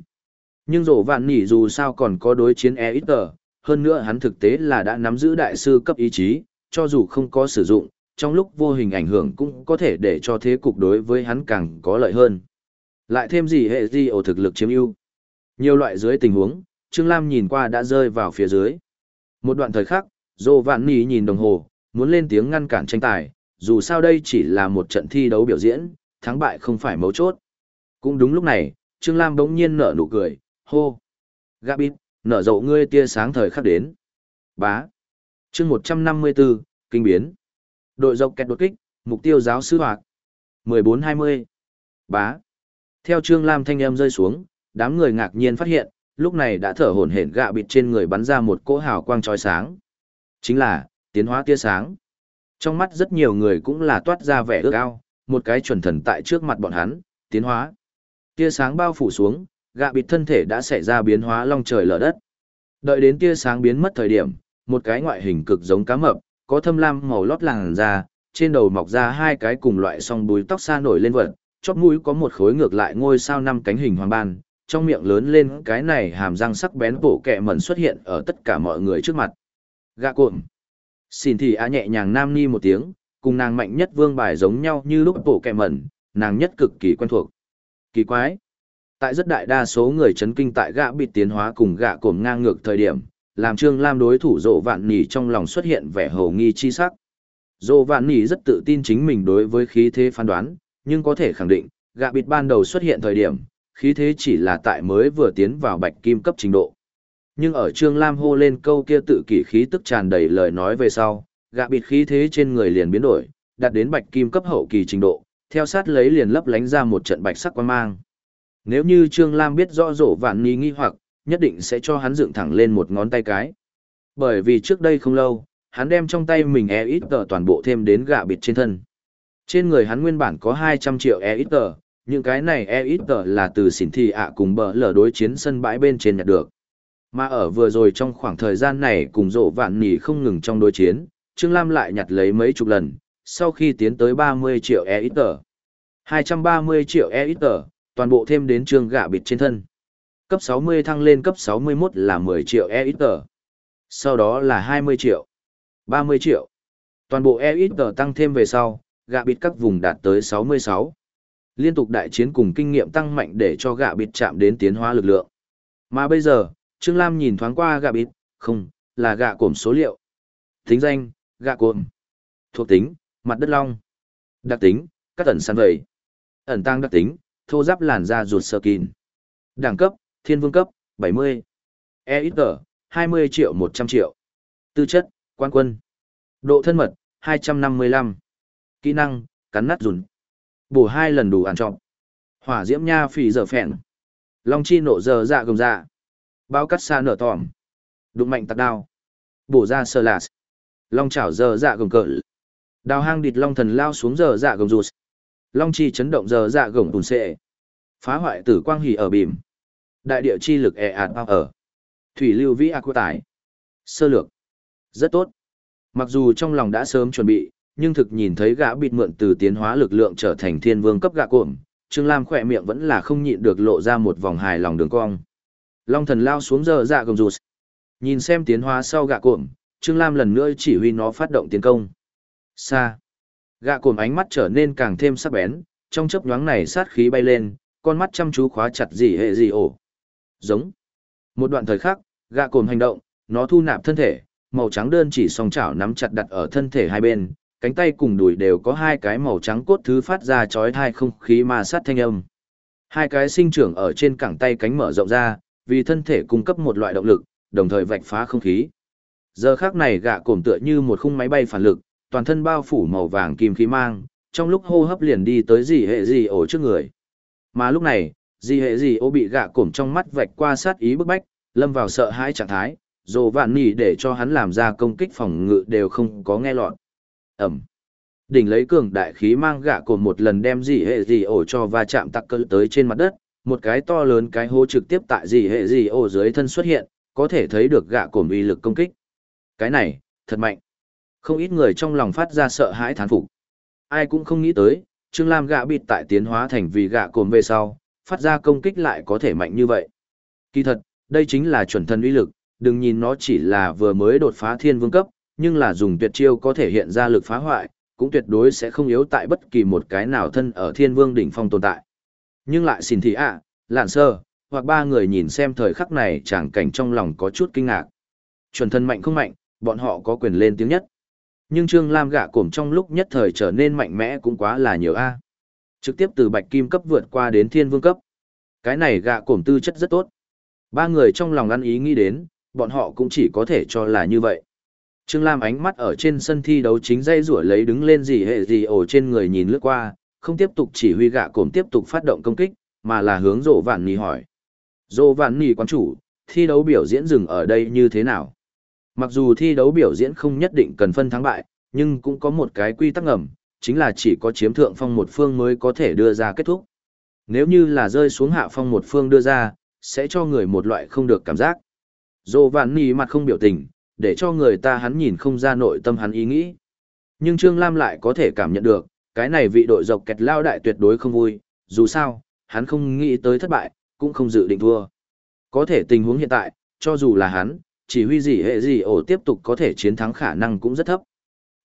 Nhưng Dỗ vạn nỉ dù sao còn có đối chiến e ít tờ, hơn nữa hắn thực tế là đã nắm giữ đại sư cấp ý chí, cho dù không có sử dụng, trong lúc vô hình ảnh hưởng cũng có thể để cho thế cục đối với hắn càng có lợi hơn. Lại thêm gì hệ gì ổ thực lực chiếm ưu. Nhiều loại dưới tình huống, Trương Lam nhìn qua đã rơi vào phía dưới. Một đoạn thời khắc, Dô Vạn Nì nhìn đồng hồ, muốn lên tiếng ngăn cản tranh tài, dù sao đây chỉ là một trận thi đấu biểu diễn, thắng bại không phải mấu chốt. Cũng đúng lúc này, Trương Lam bỗng nhiên nở nụ cười, hô. Gabit, nở rộ ngươi tia sáng thời khắc đến. Bá. chương 154, kinh biến. Đội dọc kẹt đột kích, mục tiêu giáo sư hoạt. 14-20. Bá. Theo Trương Lam thanh âm rơi xuống, đám người ngạc nhiên phát hiện, lúc này đã thở hổn hển gạ bịt trên người bắn ra một cỗ hào quang chói sáng. Chính là, tiến hóa tia sáng. Trong mắt rất nhiều người cũng là toát ra vẻ ước ao, một cái chuẩn thần tại trước mặt bọn hắn, tiến hóa. Tia sáng bao phủ xuống, gạ bịt thân thể đã xảy ra biến hóa long trời lở đất. Đợi đến tia sáng biến mất thời điểm, một cái ngoại hình cực giống cá mập, có thâm lam màu lót làn da, trên đầu mọc ra hai cái cùng loại song búi tóc xa nổi lên vật, chóp mũi có một khối ngược lại ngôi sao năm cánh hình hoàng ban, trong miệng lớn lên cái này hàm răng sắc bén bổ kẹ mẩn xuất hiện ở tất cả mọi người trước mặt. Gạ cuộn. Xin thì á nhẹ nhàng nam ni một tiếng, cùng nàng mạnh nhất vương bài giống nhau như lúc bổ kẹ mẩn, nàng nhất cực kỳ quen thuộc. Kỳ quái. Tại rất đại đa số người chấn kinh tại gã bị tiến hóa cùng gã cổm ngang ngược thời điểm, làm Trương Lam đối thủ Dỗ Vạn Nỉ trong lòng xuất hiện vẻ hầu nghi chi sắc. Dỗ Vạn Nỉ rất tự tin chính mình đối với khí thế phán đoán, nhưng có thể khẳng định, gã bịt ban đầu xuất hiện thời điểm, khí thế chỉ là tại mới vừa tiến vào bạch kim cấp trình độ. Nhưng ở Trương Lam hô lên câu kia tự kỷ khí tức tràn đầy lời nói về sau, gạ bịt khí thế trên người liền biến đổi, đạt đến bạch kim cấp hậu kỳ trình độ, theo sát lấy liền lấp lánh ra một trận bạch sắc quang mang. Nếu như Trương Lam biết rõ rổ vạn nghi nghi hoặc, nhất định sẽ cho hắn dựng thẳng lên một ngón tay cái. Bởi vì trước đây không lâu, hắn đem trong tay mình e ít tờ toàn bộ thêm đến gạ bịt trên thân. Trên người hắn nguyên bản có 200 triệu e ít tờ, những cái này e ít tờ là từ xỉn thị ạ cùng bờ lở đối chiến sân bãi bên trên nhặt được. Mà ở vừa rồi trong khoảng thời gian này cùng rộ vạn nỉ không ngừng trong đối chiến, Trương Lam lại nhặt lấy mấy chục lần, sau khi tiến tới 30 triệu EXP. 230 triệu EXP, toàn bộ thêm đến trường gạ bịt trên thân. Cấp 60 thăng lên cấp 61 là 10 triệu EXP. Sau đó là 20 triệu, 30 triệu. Toàn bộ EXP tăng thêm về sau, gạ bịt các vùng đạt tới 66. Liên tục đại chiến cùng kinh nghiệm tăng mạnh để cho gạ bịt chạm đến tiến hóa lực lượng. Mà bây giờ, Trương Lam nhìn thoáng qua gạ bịt, không, là gạ cổm số liệu. Tính danh, gạ cổm. Thuộc tính, mặt đất long. Đặc tính, các tẩn săn vầy. Ẩn tăng đặc tính, thô giáp làn da ruột sơ kín. Đẳng cấp, thiên vương cấp, 70. EXG, 20 triệu 100 triệu. Tư chất, quan quân. Độ thân mật, 255. Kỹ năng, cắn nát rùn. Bổ hai lần đủ ăn trọng. Hỏa diễm nha phì giờ phèn. Long chi nộ giờ dạ gồng dạ. Bao cắt xa nở tòm. Đụng mạnh tạc đao. Bổ ra sơ lạt. Long chảo giờ dạ gồng cỡ. Đào hang địt long thần lao xuống giờ dạ gồng rụt. Long chi chấn động giờ dạ gồng tùn xệ. Phá hoại tử quang hỉ ở bìm. Đại địa chi lực e ạt ở. Thủy lưu vĩ ác tải. Sơ lược. Rất tốt. Mặc dù trong lòng đã sớm chuẩn bị, nhưng thực nhìn thấy gã bịt mượn từ tiến hóa lực lượng trở thành thiên vương cấp gã cộm, Trương Lam khỏe miệng vẫn là không nhịn được lộ ra một vòng hài lòng đường cong. Long thần lao xuống giờ dạ gồng rụt. Nhìn xem tiến hóa sau gạ cộm, Trương Lam lần nữa chỉ huy nó phát động tiến công. Xa. gạ cộm ánh mắt trở nên càng thêm sắc bén, trong chớp nhoáng này sát khí bay lên, con mắt chăm chú khóa chặt gì hệ gì ổ. Giống. Một đoạn thời khắc, gạ cộm hành động, nó thu nạp thân thể, màu trắng đơn chỉ song chảo nắm chặt đặt ở thân thể hai bên, cánh tay cùng đùi đều có hai cái màu trắng cốt thứ phát ra chói thai không khí ma sát thanh âm. Hai cái sinh trưởng ở trên cẳng tay cánh mở rộng ra, vì thân thể cung cấp một loại động lực, đồng thời vạch phá không khí. Giờ khác này gạ cổm tựa như một khung máy bay phản lực, toàn thân bao phủ màu vàng kim khí mang, trong lúc hô hấp liền đi tới gì hệ gì ổ trước người. Mà lúc này, gì hệ gì ổ bị gạ cổm trong mắt vạch qua sát ý bức bách, lâm vào sợ hãi trạng thái, dồ vạn nỉ để cho hắn làm ra công kích phòng ngự đều không có nghe lọt. Ẩm. Đỉnh lấy cường đại khí mang gạ cổm một lần đem gì hệ gì ổ cho va chạm tắc cơ tới trên mặt đất, một cái to lớn cái hố trực tiếp tại gì hệ gì ô dưới thân xuất hiện, có thể thấy được gạ cổm uy lực công kích. Cái này, thật mạnh. Không ít người trong lòng phát ra sợ hãi thán phục. Ai cũng không nghĩ tới, Trương Lam gạ bịt tại tiến hóa thành vì gạ cổm về sau, phát ra công kích lại có thể mạnh như vậy. Kỳ thật, đây chính là chuẩn thân uy lực, đừng nhìn nó chỉ là vừa mới đột phá thiên vương cấp, nhưng là dùng tuyệt chiêu có thể hiện ra lực phá hoại, cũng tuyệt đối sẽ không yếu tại bất kỳ một cái nào thân ở thiên vương đỉnh phong tồn tại. Nhưng lại xin thị ạ, à, lạn sơ, hoặc ba người nhìn xem thời khắc này chẳng cảnh trong lòng có chút kinh ngạc. Chuẩn thân mạnh không mạnh, bọn họ có quyền lên tiếng nhất. Nhưng Trương Lam gạ cổm trong lúc nhất thời trở nên mạnh mẽ cũng quá là nhiều a. Trực tiếp từ bạch kim cấp vượt qua đến thiên vương cấp. Cái này gạ cổm tư chất rất tốt. Ba người trong lòng ăn ý nghĩ đến, bọn họ cũng chỉ có thể cho là như vậy. Trương Lam ánh mắt ở trên sân thi đấu chính dây rủa lấy đứng lên gì hệ gì ổ trên người nhìn lướt qua, không tiếp tục chỉ huy gạ cổm tiếp tục phát động công kích, mà là hướng Dỗ vạn Nhi hỏi. Dỗ vạn Nhi quán chủ, thi đấu biểu diễn dừng ở đây như thế nào? Mặc dù thi đấu biểu diễn không nhất định cần phân thắng bại, nhưng cũng có một cái quy tắc ngầm, chính là chỉ có chiếm thượng phong một phương mới có thể đưa ra kết thúc. Nếu như là rơi xuống hạ phong một phương đưa ra, sẽ cho người một loại không được cảm giác. Dô vạn nì mặt không biểu tình, để cho người ta hắn nhìn không ra nội tâm hắn ý nghĩ. Nhưng Trương Lam lại có thể cảm nhận được, cái này vị đội dọc kẹt lao đại tuyệt đối không vui, dù sao, hắn không nghĩ tới thất bại, cũng không dự định thua. Có thể tình huống hiện tại, cho dù là hắn, chỉ huy gì hệ gì ổ tiếp tục có thể chiến thắng khả năng cũng rất thấp.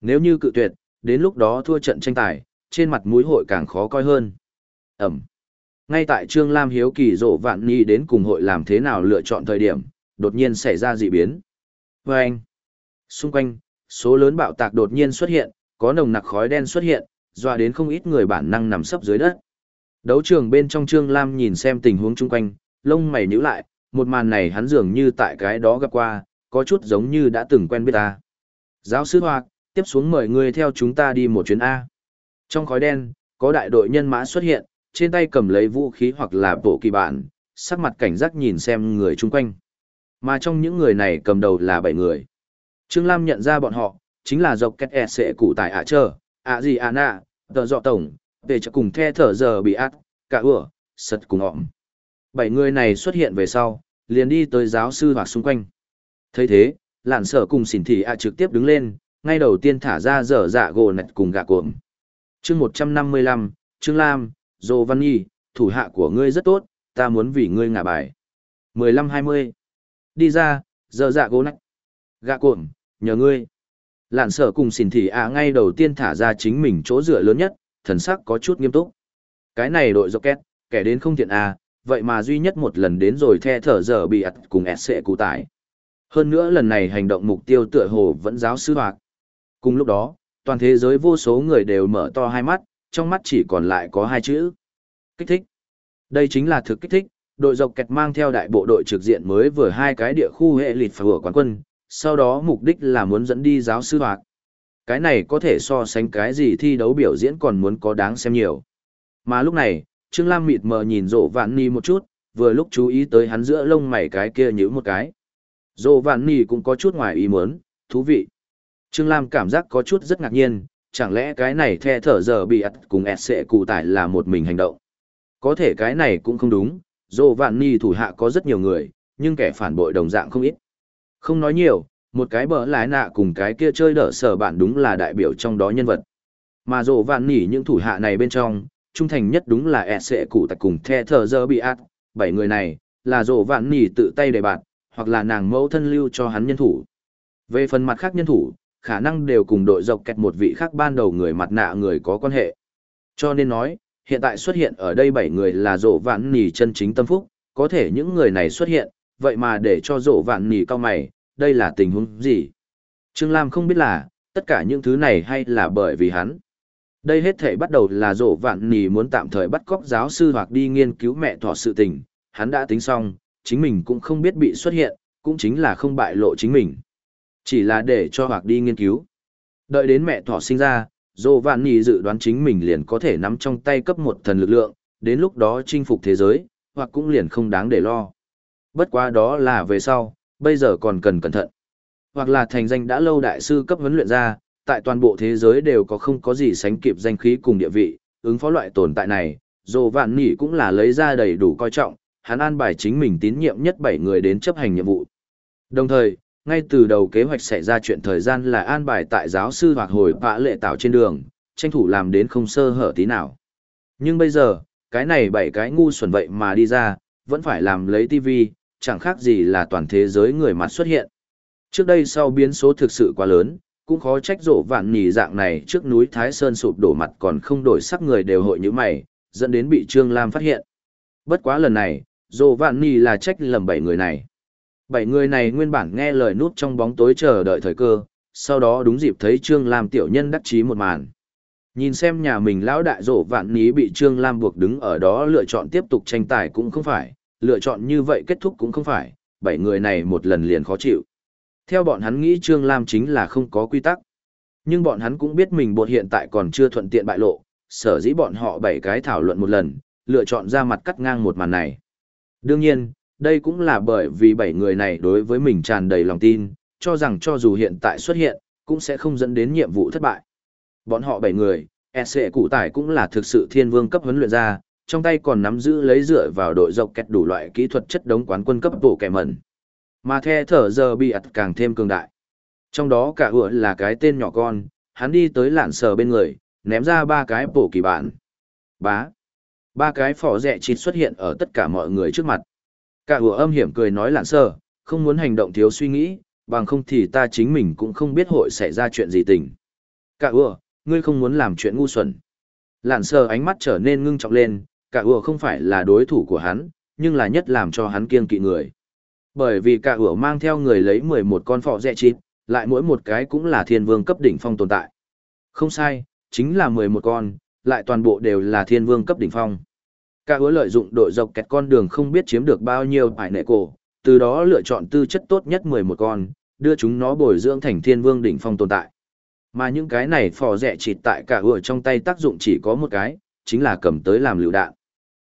Nếu như cự tuyệt, đến lúc đó thua trận tranh tài, trên mặt mũi hội càng khó coi hơn. Ẩm. Ngay tại Trương Lam hiếu kỳ rộ vạn ni đến cùng hội làm thế nào lựa chọn thời điểm, đột nhiên xảy ra dị biến. Và anh, xung quanh, số lớn bạo tạc đột nhiên xuất hiện, có nồng nặc khói đen xuất hiện, dọa đến không ít người bản năng nằm sấp dưới đất. Đấu trường bên trong Trương Lam nhìn xem tình huống chung quanh, lông mày nhíu lại, một màn này hắn dường như tại cái đó gặp qua, có chút giống như đã từng quen biết ta. Giáo sư Hoa tiếp xuống mời người theo chúng ta đi một chuyến A. Trong khói đen, có đại đội nhân mã xuất hiện, trên tay cầm lấy vũ khí hoặc là bộ kỳ bản, sắc mặt cảnh giác nhìn xem người chung quanh. Mà trong những người này cầm đầu là bảy người. Trương Lam nhận ra bọn họ, chính là dọc kẹt e sệ cụ tại ạ trơ, ạ gì ạ nạ, tờ dọ tổng, để cho cùng the thở giờ bị át, cả ửa, sật cùng họm. Bảy người này xuất hiện về sau, liền đi tới giáo sư hoặc xung quanh. thấy thế, lạn sở cùng xỉn thị ạ trực tiếp đứng lên, ngay đầu tiên thả ra dở dạ gỗ nạch cùng gạ cuộm. chương 155, Trương Lam, Dô Văn Nhi, thủ hạ của ngươi rất tốt, ta muốn vì ngươi ngả bài. 15-20. Đi ra, dở dạ gỗ nạch. Gạ cuộm, nhờ ngươi. Lạn sở cùng xỉn thị ạ ngay đầu tiên thả ra chính mình chỗ dựa lớn nhất, thần sắc có chút nghiêm túc. Cái này đội dọc két, kẻ đến không thiện à, vậy mà duy nhất một lần đến rồi the thở giờ bị ặt cùng ẹt sệ cụ tải. Hơn nữa lần này hành động mục tiêu tựa hồ vẫn giáo sư hoạt. Cùng lúc đó, toàn thế giới vô số người đều mở to hai mắt, trong mắt chỉ còn lại có hai chữ. Kích thích. Đây chính là thực kích thích, đội dọc kẹt mang theo đại bộ đội trực diện mới vừa hai cái địa khu hệ lịt phở quán quân, sau đó mục đích là muốn dẫn đi giáo sư hoạt. Cái này có thể so sánh cái gì thi đấu biểu diễn còn muốn có đáng xem nhiều. Mà lúc này, Trương Lam mịt mờ nhìn dỗ vạn ni một chút, vừa lúc chú ý tới hắn giữa lông mày cái kia nhíu một cái. dỗ vạn ni cũng có chút ngoài ý muốn, thú vị. Trương Lam cảm giác có chút rất ngạc nhiên, chẳng lẽ cái này the thở giờ bị ặt cùng ẹt sẽ cụ tải là một mình hành động. Có thể cái này cũng không đúng, dỗ vạn ni thủ hạ có rất nhiều người, nhưng kẻ phản bội đồng dạng không ít. Không nói nhiều, một cái bờ lái nạ cùng cái kia chơi đỡ sở bạn đúng là đại biểu trong đó nhân vật. Mà rộ vạn nỉ những thủ hạ này bên trong, trung thành nhất đúng là e sệ cụ tạch cùng the thờ dơ bị ác, bảy người này, là rộ vạn nỉ tự tay đề bạt, hoặc là nàng mẫu thân lưu cho hắn nhân thủ. Về phần mặt khác nhân thủ, khả năng đều cùng đội dọc kẹt một vị khác ban đầu người mặt nạ người có quan hệ. Cho nên nói, hiện tại xuất hiện ở đây bảy người là rộ vạn nỉ chân chính tâm phúc, có thể những người này xuất hiện, vậy mà để cho rộ vạn nỉ cao mày, đây là tình huống gì? Trương Lam không biết là, tất cả những thứ này hay là bởi vì hắn. Đây hết thể bắt đầu là rộ vạn nỉ muốn tạm thời bắt cóc giáo sư hoặc đi nghiên cứu mẹ thọ sự tình, hắn đã tính xong, chính mình cũng không biết bị xuất hiện, cũng chính là không bại lộ chính mình. Chỉ là để cho hoặc đi nghiên cứu. Đợi đến mẹ thọ sinh ra, rộ vạn nì dự đoán chính mình liền có thể nắm trong tay cấp một thần lực lượng, đến lúc đó chinh phục thế giới, hoặc cũng liền không đáng để lo. Bất quá đó là về sau, bây giờ còn cần cẩn thận. Hoặc là thành danh đã lâu đại sư cấp huấn luyện ra, tại toàn bộ thế giới đều có không có gì sánh kịp danh khí cùng địa vị, ứng phó loại tồn tại này, dù vạn nỉ cũng là lấy ra đầy đủ coi trọng, hắn an bài chính mình tín nhiệm nhất 7 người đến chấp hành nhiệm vụ. Đồng thời, ngay từ đầu kế hoạch xảy ra chuyện thời gian là an bài tại giáo sư hoặc hồi bạ lệ tạo trên đường, tranh thủ làm đến không sơ hở tí nào. Nhưng bây giờ, cái này bảy cái ngu xuẩn vậy mà đi ra, vẫn phải làm lấy tivi, chẳng khác gì là toàn thế giới người mặt xuất hiện. Trước đây sau biến số thực sự quá lớn, cũng khó trách rộ vạn nhì dạng này trước núi Thái Sơn sụp đổ mặt còn không đổi sắc người đều hội như mày, dẫn đến bị Trương Lam phát hiện. Bất quá lần này, rộ vạn nhì là trách lầm bảy người này. Bảy người này nguyên bản nghe lời nút trong bóng tối chờ đợi thời cơ, sau đó đúng dịp thấy Trương Lam tiểu nhân đắc chí một màn. Nhìn xem nhà mình lão đại rộ vạn ní bị Trương Lam buộc đứng ở đó lựa chọn tiếp tục tranh tài cũng không phải, lựa chọn như vậy kết thúc cũng không phải, bảy người này một lần liền khó chịu. Theo bọn hắn nghĩ Trương Lam chính là không có quy tắc. Nhưng bọn hắn cũng biết mình bột hiện tại còn chưa thuận tiện bại lộ, sở dĩ bọn họ bảy cái thảo luận một lần, lựa chọn ra mặt cắt ngang một màn này. Đương nhiên, đây cũng là bởi vì bảy người này đối với mình tràn đầy lòng tin, cho rằng cho dù hiện tại xuất hiện, cũng sẽ không dẫn đến nhiệm vụ thất bại. Bọn họ bảy người, SC cụ tải cũng là thực sự thiên vương cấp huấn luyện ra, trong tay còn nắm giữ lấy dựa vào đội dọc kẹt đủ loại kỹ thuật chất đống quán quân cấp bộ kẻ mẩn. Mà the thở giờ bị ặt càng thêm cường đại. Trong đó cả ựa là cái tên nhỏ con, hắn đi tới lạn sờ bên người, ném ra ba cái bộ kỳ bản. Bá. Ba cái phỏ rẹ chít xuất hiện ở tất cả mọi người trước mặt. Cả ựa âm hiểm cười nói lạn sờ, không muốn hành động thiếu suy nghĩ, bằng không thì ta chính mình cũng không biết hội xảy ra chuyện gì tình. Cả ựa, ngươi không muốn làm chuyện ngu xuẩn. Lạn sờ ánh mắt trở nên ngưng trọng lên, cả ủa không phải là đối thủ của hắn, nhưng là nhất làm cho hắn kiêng kỵ người. Bởi vì cả ủa mang theo người lấy 11 con phọ rẻ chít, lại mỗi một cái cũng là thiên vương cấp đỉnh phong tồn tại. Không sai, chính là 11 con, lại toàn bộ đều là thiên vương cấp đỉnh phong. Cả ủa lợi dụng đội dọc kẹt con đường không biết chiếm được bao nhiêu bài nệ cổ, từ đó lựa chọn tư chất tốt nhất 11 con, đưa chúng nó bồi dưỡng thành thiên vương đỉnh phong tồn tại. Mà những cái này phò rẻ chịt tại cả ủa trong tay tác dụng chỉ có một cái, chính là cầm tới làm lựu đạn.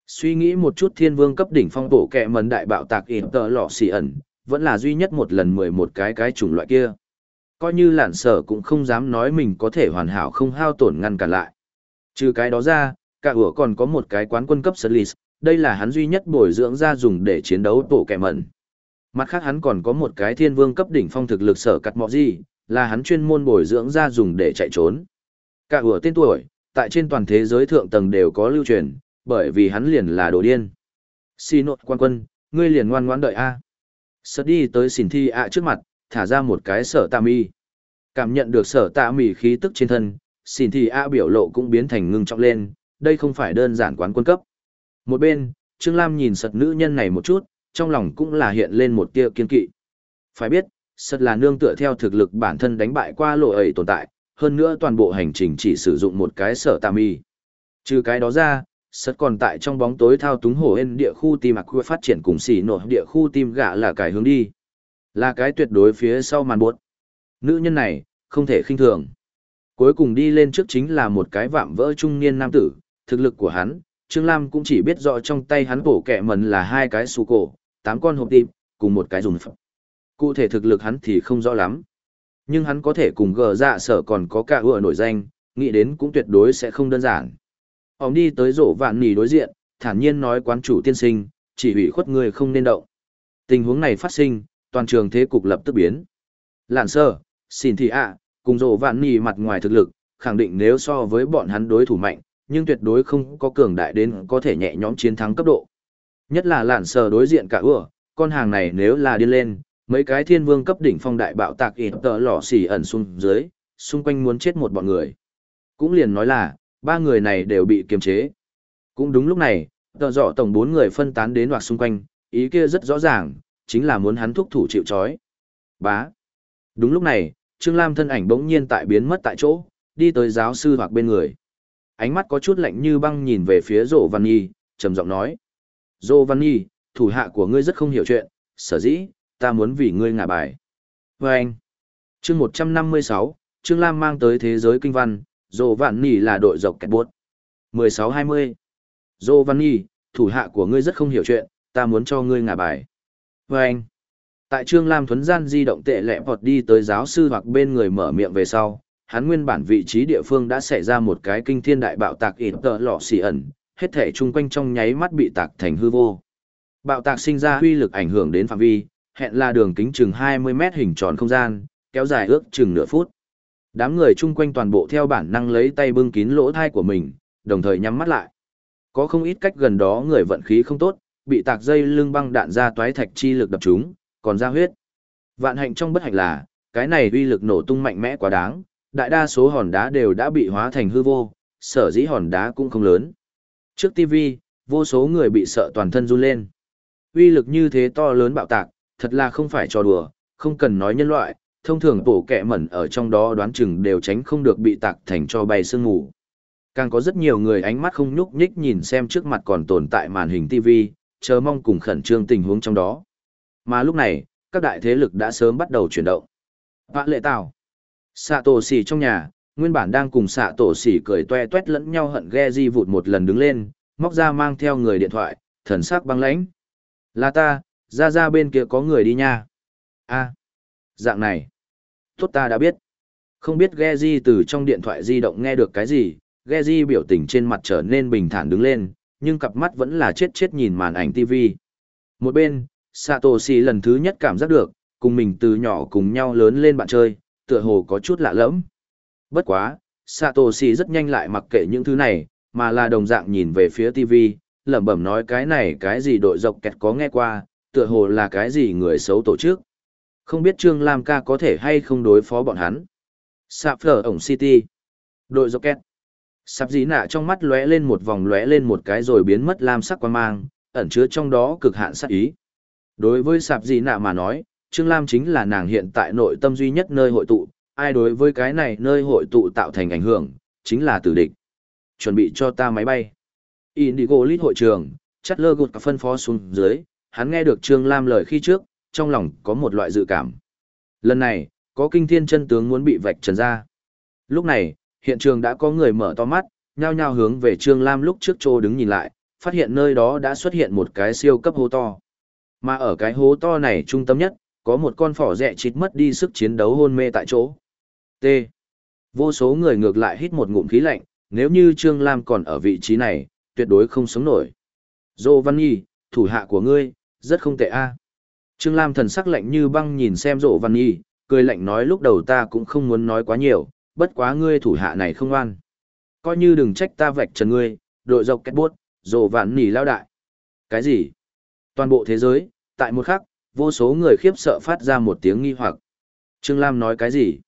Suy nghĩ một chút thiên vương cấp đỉnh phong bổ kẹ mần đại bạo tạc in tờ lọ xì ẩn, vẫn là duy nhất một lần mười một cái cái chủng loại kia. Coi như lạn sở cũng không dám nói mình có thể hoàn hảo không hao tổn ngăn cản lại. Trừ cái đó ra, cả ủa còn có một cái quán quân cấp Sutlis, đây là hắn duy nhất bồi dưỡng ra dùng để chiến đấu tổ kẹ mẩn. Mặt khác hắn còn có một cái thiên vương cấp đỉnh phong thực lực sở cắt mọ gì, Là hắn chuyên môn bồi dưỡng ra dùng để chạy trốn. Cả ủa tên tuổi, tại trên toàn thế giới thượng tầng đều có lưu truyền, bởi vì hắn liền là đồ điên. Xì nột quan quân, ngươi liền ngoan ngoãn đợi A. Sật đi tới xỉn thi ạ trước mặt, thả ra một cái sở tạ mi. Cảm nhận được sở tạ mi khí tức trên thân, xỉn thi ạ biểu lộ cũng biến thành ngưng trọng lên, đây không phải đơn giản quán quân cấp. Một bên, Trương Lam nhìn sật nữ nhân này một chút, trong lòng cũng là hiện lên một tia kiên kỵ. Phải biết, sật là nương tựa theo thực lực bản thân đánh bại qua lộ ấy tồn tại, hơn nữa toàn bộ hành trình chỉ sử dụng một cái sở tạ mi. Trừ cái đó ra, sật còn tại trong bóng tối thao túng hổ hên địa khu tim mặc phát triển cùng xỉ nổ địa khu tim gạ là cái hướng đi. Là cái tuyệt đối phía sau màn buốt. Nữ nhân này, không thể khinh thường. Cuối cùng đi lên trước chính là một cái vạm vỡ trung niên nam tử, thực lực của hắn, Trương Lam cũng chỉ biết rõ trong tay hắn bổ kẹ mần là hai cái su cổ, tám con hộp tim, cùng một cái dùng phẩm. Cụ thể thực lực hắn thì không rõ lắm. Nhưng hắn có thể cùng gờ dạ sở còn có cả ựa nổi danh, nghĩ đến cũng tuyệt đối sẽ không đơn giản. Ông đi tới rổ vạn nỉ đối diện, thản nhiên nói quán chủ tiên sinh, chỉ ủy khuất người không nên động. Tình huống này phát sinh, toàn trường thế cục lập tức biến. Lạn sơ, xin thị ạ, cùng rổ vạn nỉ mặt ngoài thực lực, khẳng định nếu so với bọn hắn đối thủ mạnh, nhưng tuyệt đối không có cường đại đến có thể nhẹ nhõm chiến thắng cấp độ. Nhất là lạn sờ đối diện cả ưa, con hàng này nếu là đi lên, mấy cái thiên vương cấp đỉnh phong đại bạo tạc ít tờ lỏ xỉ ẩn xuống dưới, xung quanh muốn chết một bọn người. Cũng liền nói là, ba người này đều bị kiềm chế. Cũng đúng lúc này, tờ dọ tổng bốn người phân tán đến hoặc xung quanh, ý kia rất rõ ràng, chính là muốn hắn thúc thủ chịu chói. Bá. Đúng lúc này, Trương Lam thân ảnh bỗng nhiên tại biến mất tại chỗ, đi tới giáo sư hoặc bên người. Ánh mắt có chút lạnh như băng nhìn về phía Dỗ Văn Nhi, trầm giọng nói. Dỗ Văn Nhi, thủ hạ của ngươi rất không hiểu chuyện, sở dĩ, ta muốn vì ngươi ngả bài. Và anh, chương 156, Trương Lam mang tới thế giới kinh văn, Dô Vạn Nì là đội dọc kẹt buốt. 16-20. Dô Văn Nì, thủ hạ của ngươi rất không hiểu chuyện, ta muốn cho ngươi ngả bài. Và anh, tại Trương Lam thuấn gian di động tệ lẹ vọt đi tới giáo sư hoặc bên người mở miệng về sau, hắn nguyên bản vị trí địa phương đã xảy ra một cái kinh thiên đại bạo tạc ít tợ lọ xì ẩn, hết thể chung quanh trong nháy mắt bị tạc thành hư vô. Bạo tạc sinh ra uy lực ảnh hưởng đến phạm vi, hẹn là đường kính chừng 20 mét hình tròn không gian, kéo dài ước chừng nửa phút. Đám người chung quanh toàn bộ theo bản năng lấy tay bưng kín lỗ thai của mình, đồng thời nhắm mắt lại. Có không ít cách gần đó người vận khí không tốt, bị tạc dây lưng băng đạn ra toái thạch chi lực đập chúng, còn ra huyết. Vạn hạnh trong bất hạnh là, cái này uy lực nổ tung mạnh mẽ quá đáng, đại đa số hòn đá đều đã bị hóa thành hư vô, sở dĩ hòn đá cũng không lớn. Trước TV, vô số người bị sợ toàn thân run lên. Uy lực như thế to lớn bạo tạc, thật là không phải trò đùa, không cần nói nhân loại, thông thường tổ kẹ mẩn ở trong đó đoán chừng đều tránh không được bị tạc thành cho bay sương ngủ. Càng có rất nhiều người ánh mắt không nhúc nhích nhìn xem trước mặt còn tồn tại màn hình TV, chờ mong cùng khẩn trương tình huống trong đó. Mà lúc này, các đại thế lực đã sớm bắt đầu chuyển động. Vạ lệ tào. Sạ tổ xỉ trong nhà, nguyên bản đang cùng sạ tổ xỉ cười toe toét lẫn nhau hận ghe di vụt một lần đứng lên, móc ra mang theo người điện thoại, thần sắc băng lãnh. Là ta, ra ra bên kia có người đi nha. a dạng này. Tốt ta đã biết. Không biết Geji từ trong điện thoại di động nghe được cái gì, Geji biểu tình trên mặt trở nên bình thản đứng lên, nhưng cặp mắt vẫn là chết chết nhìn màn ảnh TV. Một bên, Satoshi lần thứ nhất cảm giác được, cùng mình từ nhỏ cùng nhau lớn lên bạn chơi, tựa hồ có chút lạ lẫm. Bất quá, Satoshi rất nhanh lại mặc kệ những thứ này, mà là đồng dạng nhìn về phía TV, lẩm bẩm nói cái này cái gì đội dọc kẹt có nghe qua, tựa hồ là cái gì người xấu tổ chức. Không biết Trương Lam ca có thể hay không đối phó bọn hắn. Sạp phở ổng City. Đội rocket. Sạp dĩ nạ trong mắt lóe lên một vòng lóe lên một cái rồi biến mất lam sắc quan mang, ẩn chứa trong đó cực hạn sắc ý. Đối với sạp dĩ nạ mà nói, Trương Lam chính là nàng hiện tại nội tâm duy nhất nơi hội tụ, ai đối với cái này nơi hội tụ tạo thành ảnh hưởng, chính là tử địch. Chuẩn bị cho ta máy bay. Indigo Lít hội trường, chắt lơ gột cả phân phó xuống dưới, hắn nghe được Trương Lam lời khi trước, trong lòng có một loại dự cảm. Lần này, có kinh thiên chân tướng muốn bị vạch trần ra. Lúc này, hiện trường đã có người mở to mắt, nhao nhao hướng về Trương Lam lúc trước trô đứng nhìn lại, phát hiện nơi đó đã xuất hiện một cái siêu cấp hố to. Mà ở cái hố to này trung tâm nhất, có một con phỏ rẹ chít mất đi sức chiến đấu hôn mê tại chỗ. T. Vô số người ngược lại hít một ngụm khí lạnh, nếu như Trương Lam còn ở vị trí này, tuyệt đối không sống nổi. Dô Văn Nhi, thủ hạ của ngươi, rất không tệ a. Trương Lam thần sắc lạnh như băng nhìn xem Dỗ Văn Nhi, cười lạnh nói lúc đầu ta cũng không muốn nói quá nhiều, bất quá ngươi thủ hạ này không ngoan. Coi như đừng trách ta vạch trần ngươi, đội dọc kết buốt, Dỗ vạn Nhi lao đại. Cái gì? Toàn bộ thế giới, tại một khắc, vô số người khiếp sợ phát ra một tiếng nghi hoặc. Trương Lam nói cái gì?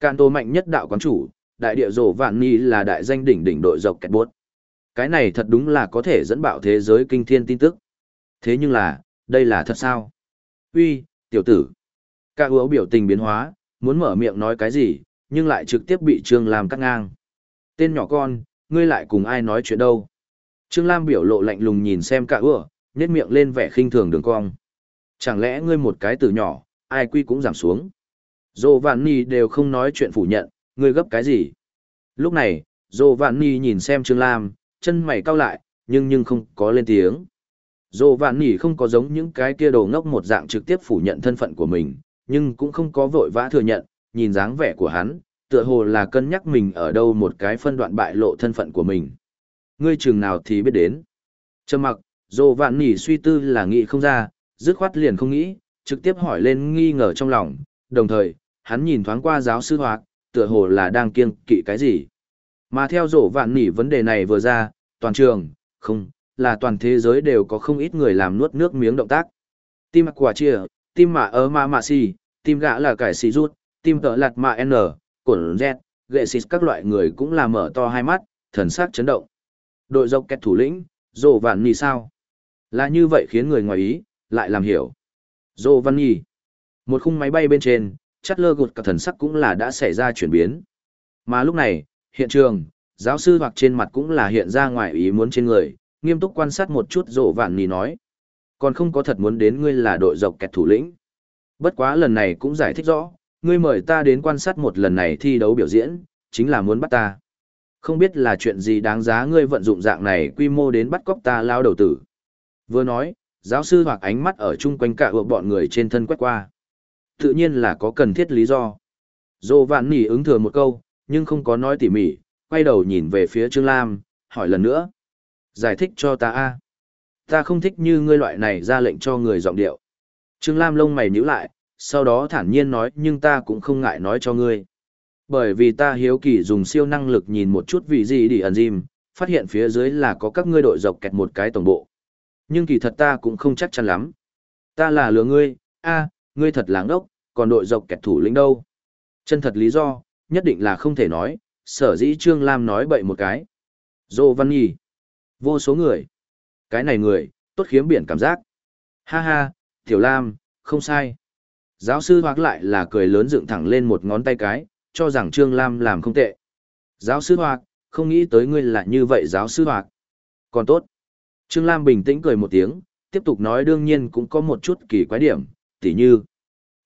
Càn tô mạnh nhất đạo quán chủ, đại địa Dỗ vạn Nhi là đại danh đỉnh đỉnh đội dọc kết buốt. Cái này thật đúng là có thể dẫn bạo thế giới kinh thiên tin tức. Thế nhưng là, đây là thật sao? Uy, tiểu tử. ca ứa biểu tình biến hóa, muốn mở miệng nói cái gì, nhưng lại trực tiếp bị Trương Lam cắt ngang. Tên nhỏ con, ngươi lại cùng ai nói chuyện đâu? Trương Lam biểu lộ lạnh lùng nhìn xem ca ứa, nhét miệng lên vẻ khinh thường đường cong. Chẳng lẽ ngươi một cái từ nhỏ, ai quy cũng giảm xuống? Dô Vạn ni đều không nói chuyện phủ nhận, ngươi gấp cái gì? Lúc này, Dô Vạn ni nhìn xem Trương Lam, chân mày cau lại, nhưng nhưng không có lên tiếng. Dồ Vạn nỉ không có giống những cái kia đồ ngốc một dạng trực tiếp phủ nhận thân phận của mình, nhưng cũng không có vội vã thừa nhận, nhìn dáng vẻ của hắn, tựa hồ là cân nhắc mình ở đâu một cái phân đoạn bại lộ thân phận của mình. Ngươi chừng nào thì biết đến. Trầm mặc, dồ vạn nỉ suy tư là nghĩ không ra, dứt khoát liền không nghĩ, trực tiếp hỏi lên nghi ngờ trong lòng, đồng thời, hắn nhìn thoáng qua giáo sư hoạt, tựa hồ là đang kiêng kỵ cái gì. Mà theo dồ vạn nỉ vấn đề này vừa ra, toàn trường, không, là toàn thế giới đều có không ít người làm nuốt nước miếng động tác. Tim quả chia, tim mạ ở ma mạ si, tim gã là cải xì rút, tim tợ lạt mạ n, cổn z, gệ xịt các loại người cũng là mở to hai mắt, thần sắc chấn động. Đội dọc kẹt thủ lĩnh, dồ vạn nhì sao? Là như vậy khiến người ngoài ý, lại làm hiểu. Dồ văn nhì. Một khung máy bay bên trên, chắt lơ gột cả thần sắc cũng là đã xảy ra chuyển biến. Mà lúc này, hiện trường, giáo sư hoặc trên mặt cũng là hiện ra ngoài ý muốn trên người, nghiêm túc quan sát một chút rộ vạn nỉ nói còn không có thật muốn đến ngươi là đội dọc kẹt thủ lĩnh. Bất quá lần này cũng giải thích rõ, ngươi mời ta đến quan sát một lần này thi đấu biểu diễn, chính là muốn bắt ta. Không biết là chuyện gì đáng giá ngươi vận dụng dạng này quy mô đến bắt cóc ta lao đầu tử. Vừa nói, giáo sư hoặc ánh mắt ở chung quanh cả ựa bọn người trên thân quét qua. Tự nhiên là có cần thiết lý do. Dô vạn nỉ ứng thừa một câu, nhưng không có nói tỉ mỉ, quay đầu nhìn về phía Trương Lam, hỏi lần nữa. Giải thích cho ta a ta không thích như ngươi loại này ra lệnh cho người giọng điệu. Trương Lam lông mày nhíu lại, sau đó thản nhiên nói nhưng ta cũng không ngại nói cho ngươi. Bởi vì ta hiếu kỳ dùng siêu năng lực nhìn một chút vị gì đi ẩn dìm, phát hiện phía dưới là có các ngươi đội dọc kẹt một cái tổng bộ. Nhưng kỳ thật ta cũng không chắc chắn lắm. Ta là lừa ngươi, a, ngươi thật láng ốc, còn đội dọc kẹt thủ lĩnh đâu. Chân thật lý do, nhất định là không thể nói, sở dĩ Trương Lam nói bậy một cái. Dô Văn Nhi. Vô số người. Cái này người, tốt khiếm biển cảm giác. Ha ha, Tiểu Lam, không sai. Giáo sư Hoác lại là cười lớn dựng thẳng lên một ngón tay cái, cho rằng Trương Lam làm không tệ. Giáo sư Hoác, không nghĩ tới ngươi là như vậy giáo sư Hoác. Còn tốt. Trương Lam bình tĩnh cười một tiếng, tiếp tục nói đương nhiên cũng có một chút kỳ quái điểm, tỉ như.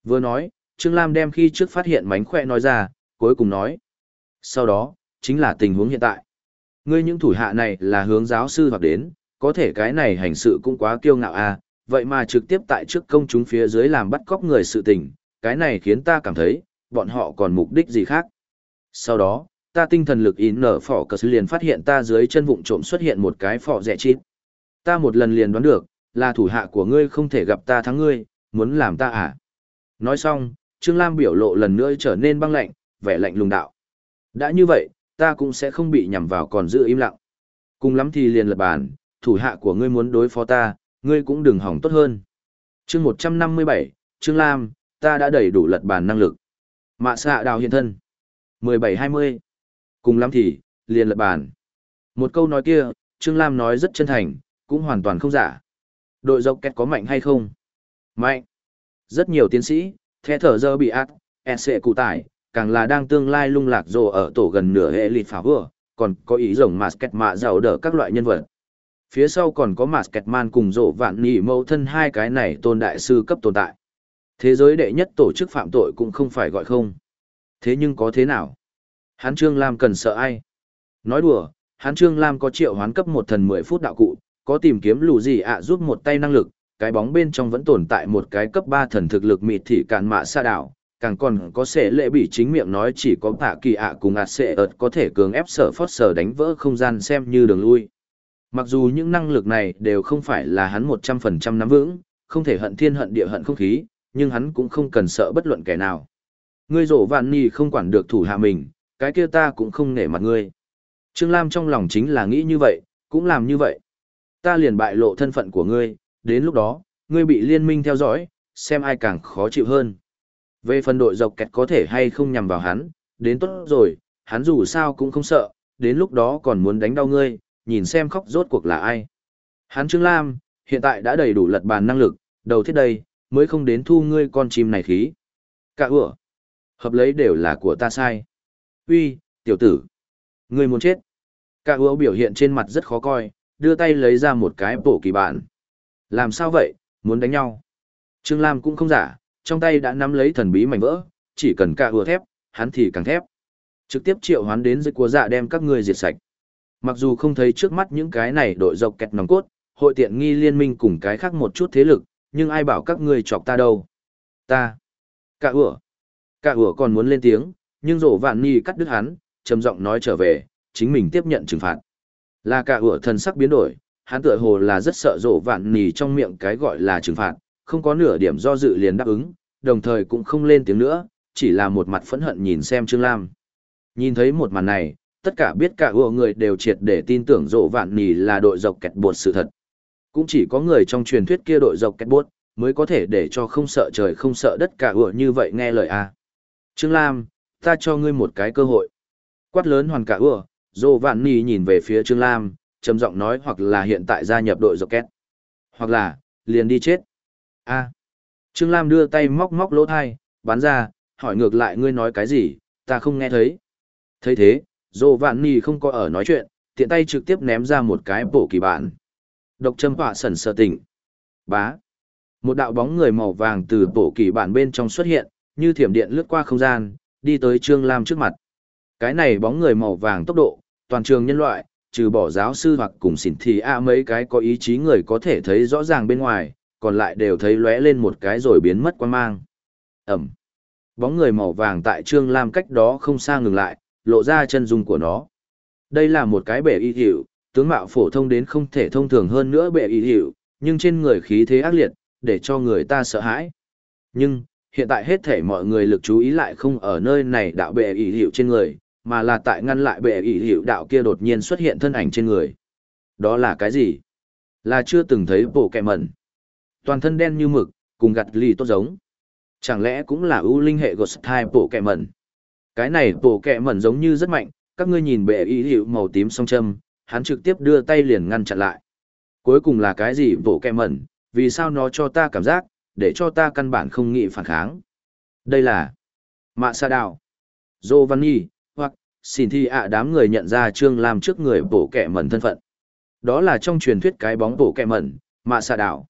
Vừa nói, Trương Lam đem khi trước phát hiện mánh khỏe nói ra, cuối cùng nói. Sau đó, chính là tình huống hiện tại. Ngươi những thủ hạ này là hướng giáo sư hoặc đến, có thể cái này hành sự cũng quá kiêu ngạo à, vậy mà trực tiếp tại trước công chúng phía dưới làm bắt cóc người sự tình, cái này khiến ta cảm thấy, bọn họ còn mục đích gì khác. Sau đó, ta tinh thần lực in nở phỏ cờ liền phát hiện ta dưới chân vụn trộm xuất hiện một cái phỏ rẻ chít. Ta một lần liền đoán được, là thủ hạ của ngươi không thể gặp ta thắng ngươi, muốn làm ta à. Nói xong, Trương Lam biểu lộ lần nữa trở nên băng lạnh, vẻ lạnh lùng đạo. Đã như vậy, ta cũng sẽ không bị nhằm vào còn giữ im lặng. Cùng lắm thì liền lật bàn, thủ hạ của ngươi muốn đối phó ta, ngươi cũng đừng hỏng tốt hơn. chương 157, Trương Lam, ta đã đầy đủ lật bàn năng lực. Mạ xạ đào hiện thân. 17-20. Cùng lắm thì, liền lật bàn. Một câu nói kia, Trương Lam nói rất chân thành, cũng hoàn toàn không giả. Đội dọc kẹt có mạnh hay không? Mạnh. Rất nhiều tiến sĩ, the thở dơ bị ác, e sẽ cụ tải, càng là đang tương lai lung lạc rồ ở tổ gần nửa hệ lịt phá vừa, còn có ý rồng mà kẹt mạ giàu đỡ các loại nhân vật phía sau còn có Mạt Kẹt Man cùng rộ vạn nhị mẫu thân hai cái này tôn đại sư cấp tồn tại. Thế giới đệ nhất tổ chức phạm tội cũng không phải gọi không. Thế nhưng có thế nào? Hán Trương Lam cần sợ ai? Nói đùa, Hán Trương Lam có triệu hoán cấp một thần 10 phút đạo cụ, có tìm kiếm lù gì ạ giúp một tay năng lực, cái bóng bên trong vẫn tồn tại một cái cấp 3 thần thực lực mịt thị cạn mạ xa đảo, càng còn có sẽ lệ bị chính miệng nói chỉ có tạ kỳ ạ cùng ạt sẽ ợt có thể cường ép sở phót sở đánh vỡ không gian xem như đường lui. Mặc dù những năng lực này đều không phải là hắn 100% nắm vững, không thể hận thiên hận địa hận không khí, nhưng hắn cũng không cần sợ bất luận kẻ nào. Ngươi rổ vạn nì không quản được thủ hạ mình, cái kia ta cũng không nể mặt ngươi. Trương Lam trong lòng chính là nghĩ như vậy, cũng làm như vậy. Ta liền bại lộ thân phận của ngươi, đến lúc đó, ngươi bị liên minh theo dõi, xem ai càng khó chịu hơn. Về phần đội dọc kẹt có thể hay không nhằm vào hắn, đến tốt rồi, hắn dù sao cũng không sợ, đến lúc đó còn muốn đánh đau ngươi, nhìn xem khóc rốt cuộc là ai. Hắn Trương Lam, hiện tại đã đầy đủ lật bàn năng lực, đầu thiết đây, mới không đến thu ngươi con chim này khí. Cả ủa, hợp lấy đều là của ta sai. Uy, tiểu tử, ngươi muốn chết. Cả ủa biểu hiện trên mặt rất khó coi, đưa tay lấy ra một cái bổ kỳ bản. Làm sao vậy, muốn đánh nhau? Trương Lam cũng không giả, trong tay đã nắm lấy thần bí mảnh vỡ, chỉ cần cả ủa thép, hắn thì càng thép. Trực tiếp triệu hoán đến dưới của dạ đem các ngươi diệt sạch. Mặc dù không thấy trước mắt những cái này đội dọc kẹt nòng cốt, hội tiện nghi liên minh cùng cái khác một chút thế lực, nhưng ai bảo các ngươi chọc ta đâu. Ta. Cả ủa. Cả ủa còn muốn lên tiếng, nhưng rổ vạn ni cắt đứt hắn, trầm giọng nói trở về, chính mình tiếp nhận trừng phạt. Là cả ủa thần sắc biến đổi, hắn tựa hồ là rất sợ rổ vạn nì trong miệng cái gọi là trừng phạt, không có nửa điểm do dự liền đáp ứng, đồng thời cũng không lên tiếng nữa, chỉ là một mặt phẫn hận nhìn xem Trương Lam. Nhìn thấy một màn này, tất cả biết cả ủa người đều triệt để tin tưởng rộ vạn nì là đội dọc kẹt bột sự thật. Cũng chỉ có người trong truyền thuyết kia đội dọc kẹt bột, mới có thể để cho không sợ trời không sợ đất cả ủa như vậy nghe lời a. Trương Lam, ta cho ngươi một cái cơ hội. Quát lớn hoàn cả ủa, rộ vạn nì nhìn về phía Trương Lam, trầm giọng nói hoặc là hiện tại gia nhập đội dọc kẹt. Hoặc là, liền đi chết a Trương Lam đưa tay móc móc lỗ thai, bán ra, hỏi ngược lại ngươi nói cái gì, ta không nghe thấy. thấy thế, dồ vạn nì không có ở nói chuyện, tiện tay trực tiếp ném ra một cái bổ kỳ bản. Độc châm họa sẩn sờ tỉnh. Bá. Một đạo bóng người màu vàng từ bổ kỳ bản bên trong xuất hiện, như thiểm điện lướt qua không gian, đi tới Trương Lam trước mặt. Cái này bóng người màu vàng tốc độ, toàn trường nhân loại, trừ bỏ giáo sư hoặc cùng xỉn thì a mấy cái có ý chí người có thể thấy rõ ràng bên ngoài, còn lại đều thấy lóe lên một cái rồi biến mất quan mang. Ẩm. Bóng người màu vàng tại Trương Lam cách đó không xa ngừng lại, lộ ra chân dung của nó. Đây là một cái bể y hiệu, tướng mạo phổ thông đến không thể thông thường hơn nữa bể y hiệu, nhưng trên người khí thế ác liệt, để cho người ta sợ hãi. Nhưng, hiện tại hết thể mọi người lực chú ý lại không ở nơi này đạo bệ y hiệu trên người, mà là tại ngăn lại bệ y hiệu đạo kia đột nhiên xuất hiện thân ảnh trên người. Đó là cái gì? Là chưa từng thấy bộ kẹ mẩn. Toàn thân đen như mực, cùng gặt lì tốt giống. Chẳng lẽ cũng là ưu linh hệ Ghost Type bộ kẹ mẩn? Cái này bộ kẹ mẩn giống như rất mạnh, các ngươi nhìn bệ y hiệu màu tím song châm, hắn trực tiếp đưa tay liền ngăn chặn lại. Cuối cùng là cái gì bộ kẹ mẩn, vì sao nó cho ta cảm giác, để cho ta căn bản không nghĩ phản kháng. Đây là Mạ Sa Đào, Giovanni, hoặc xin thi ạ đám người nhận ra Trương Lam trước người bộ kẹ mẩn thân phận. Đó là trong truyền thuyết cái bóng bộ kẹ mẩn, Mạ Sa Đào.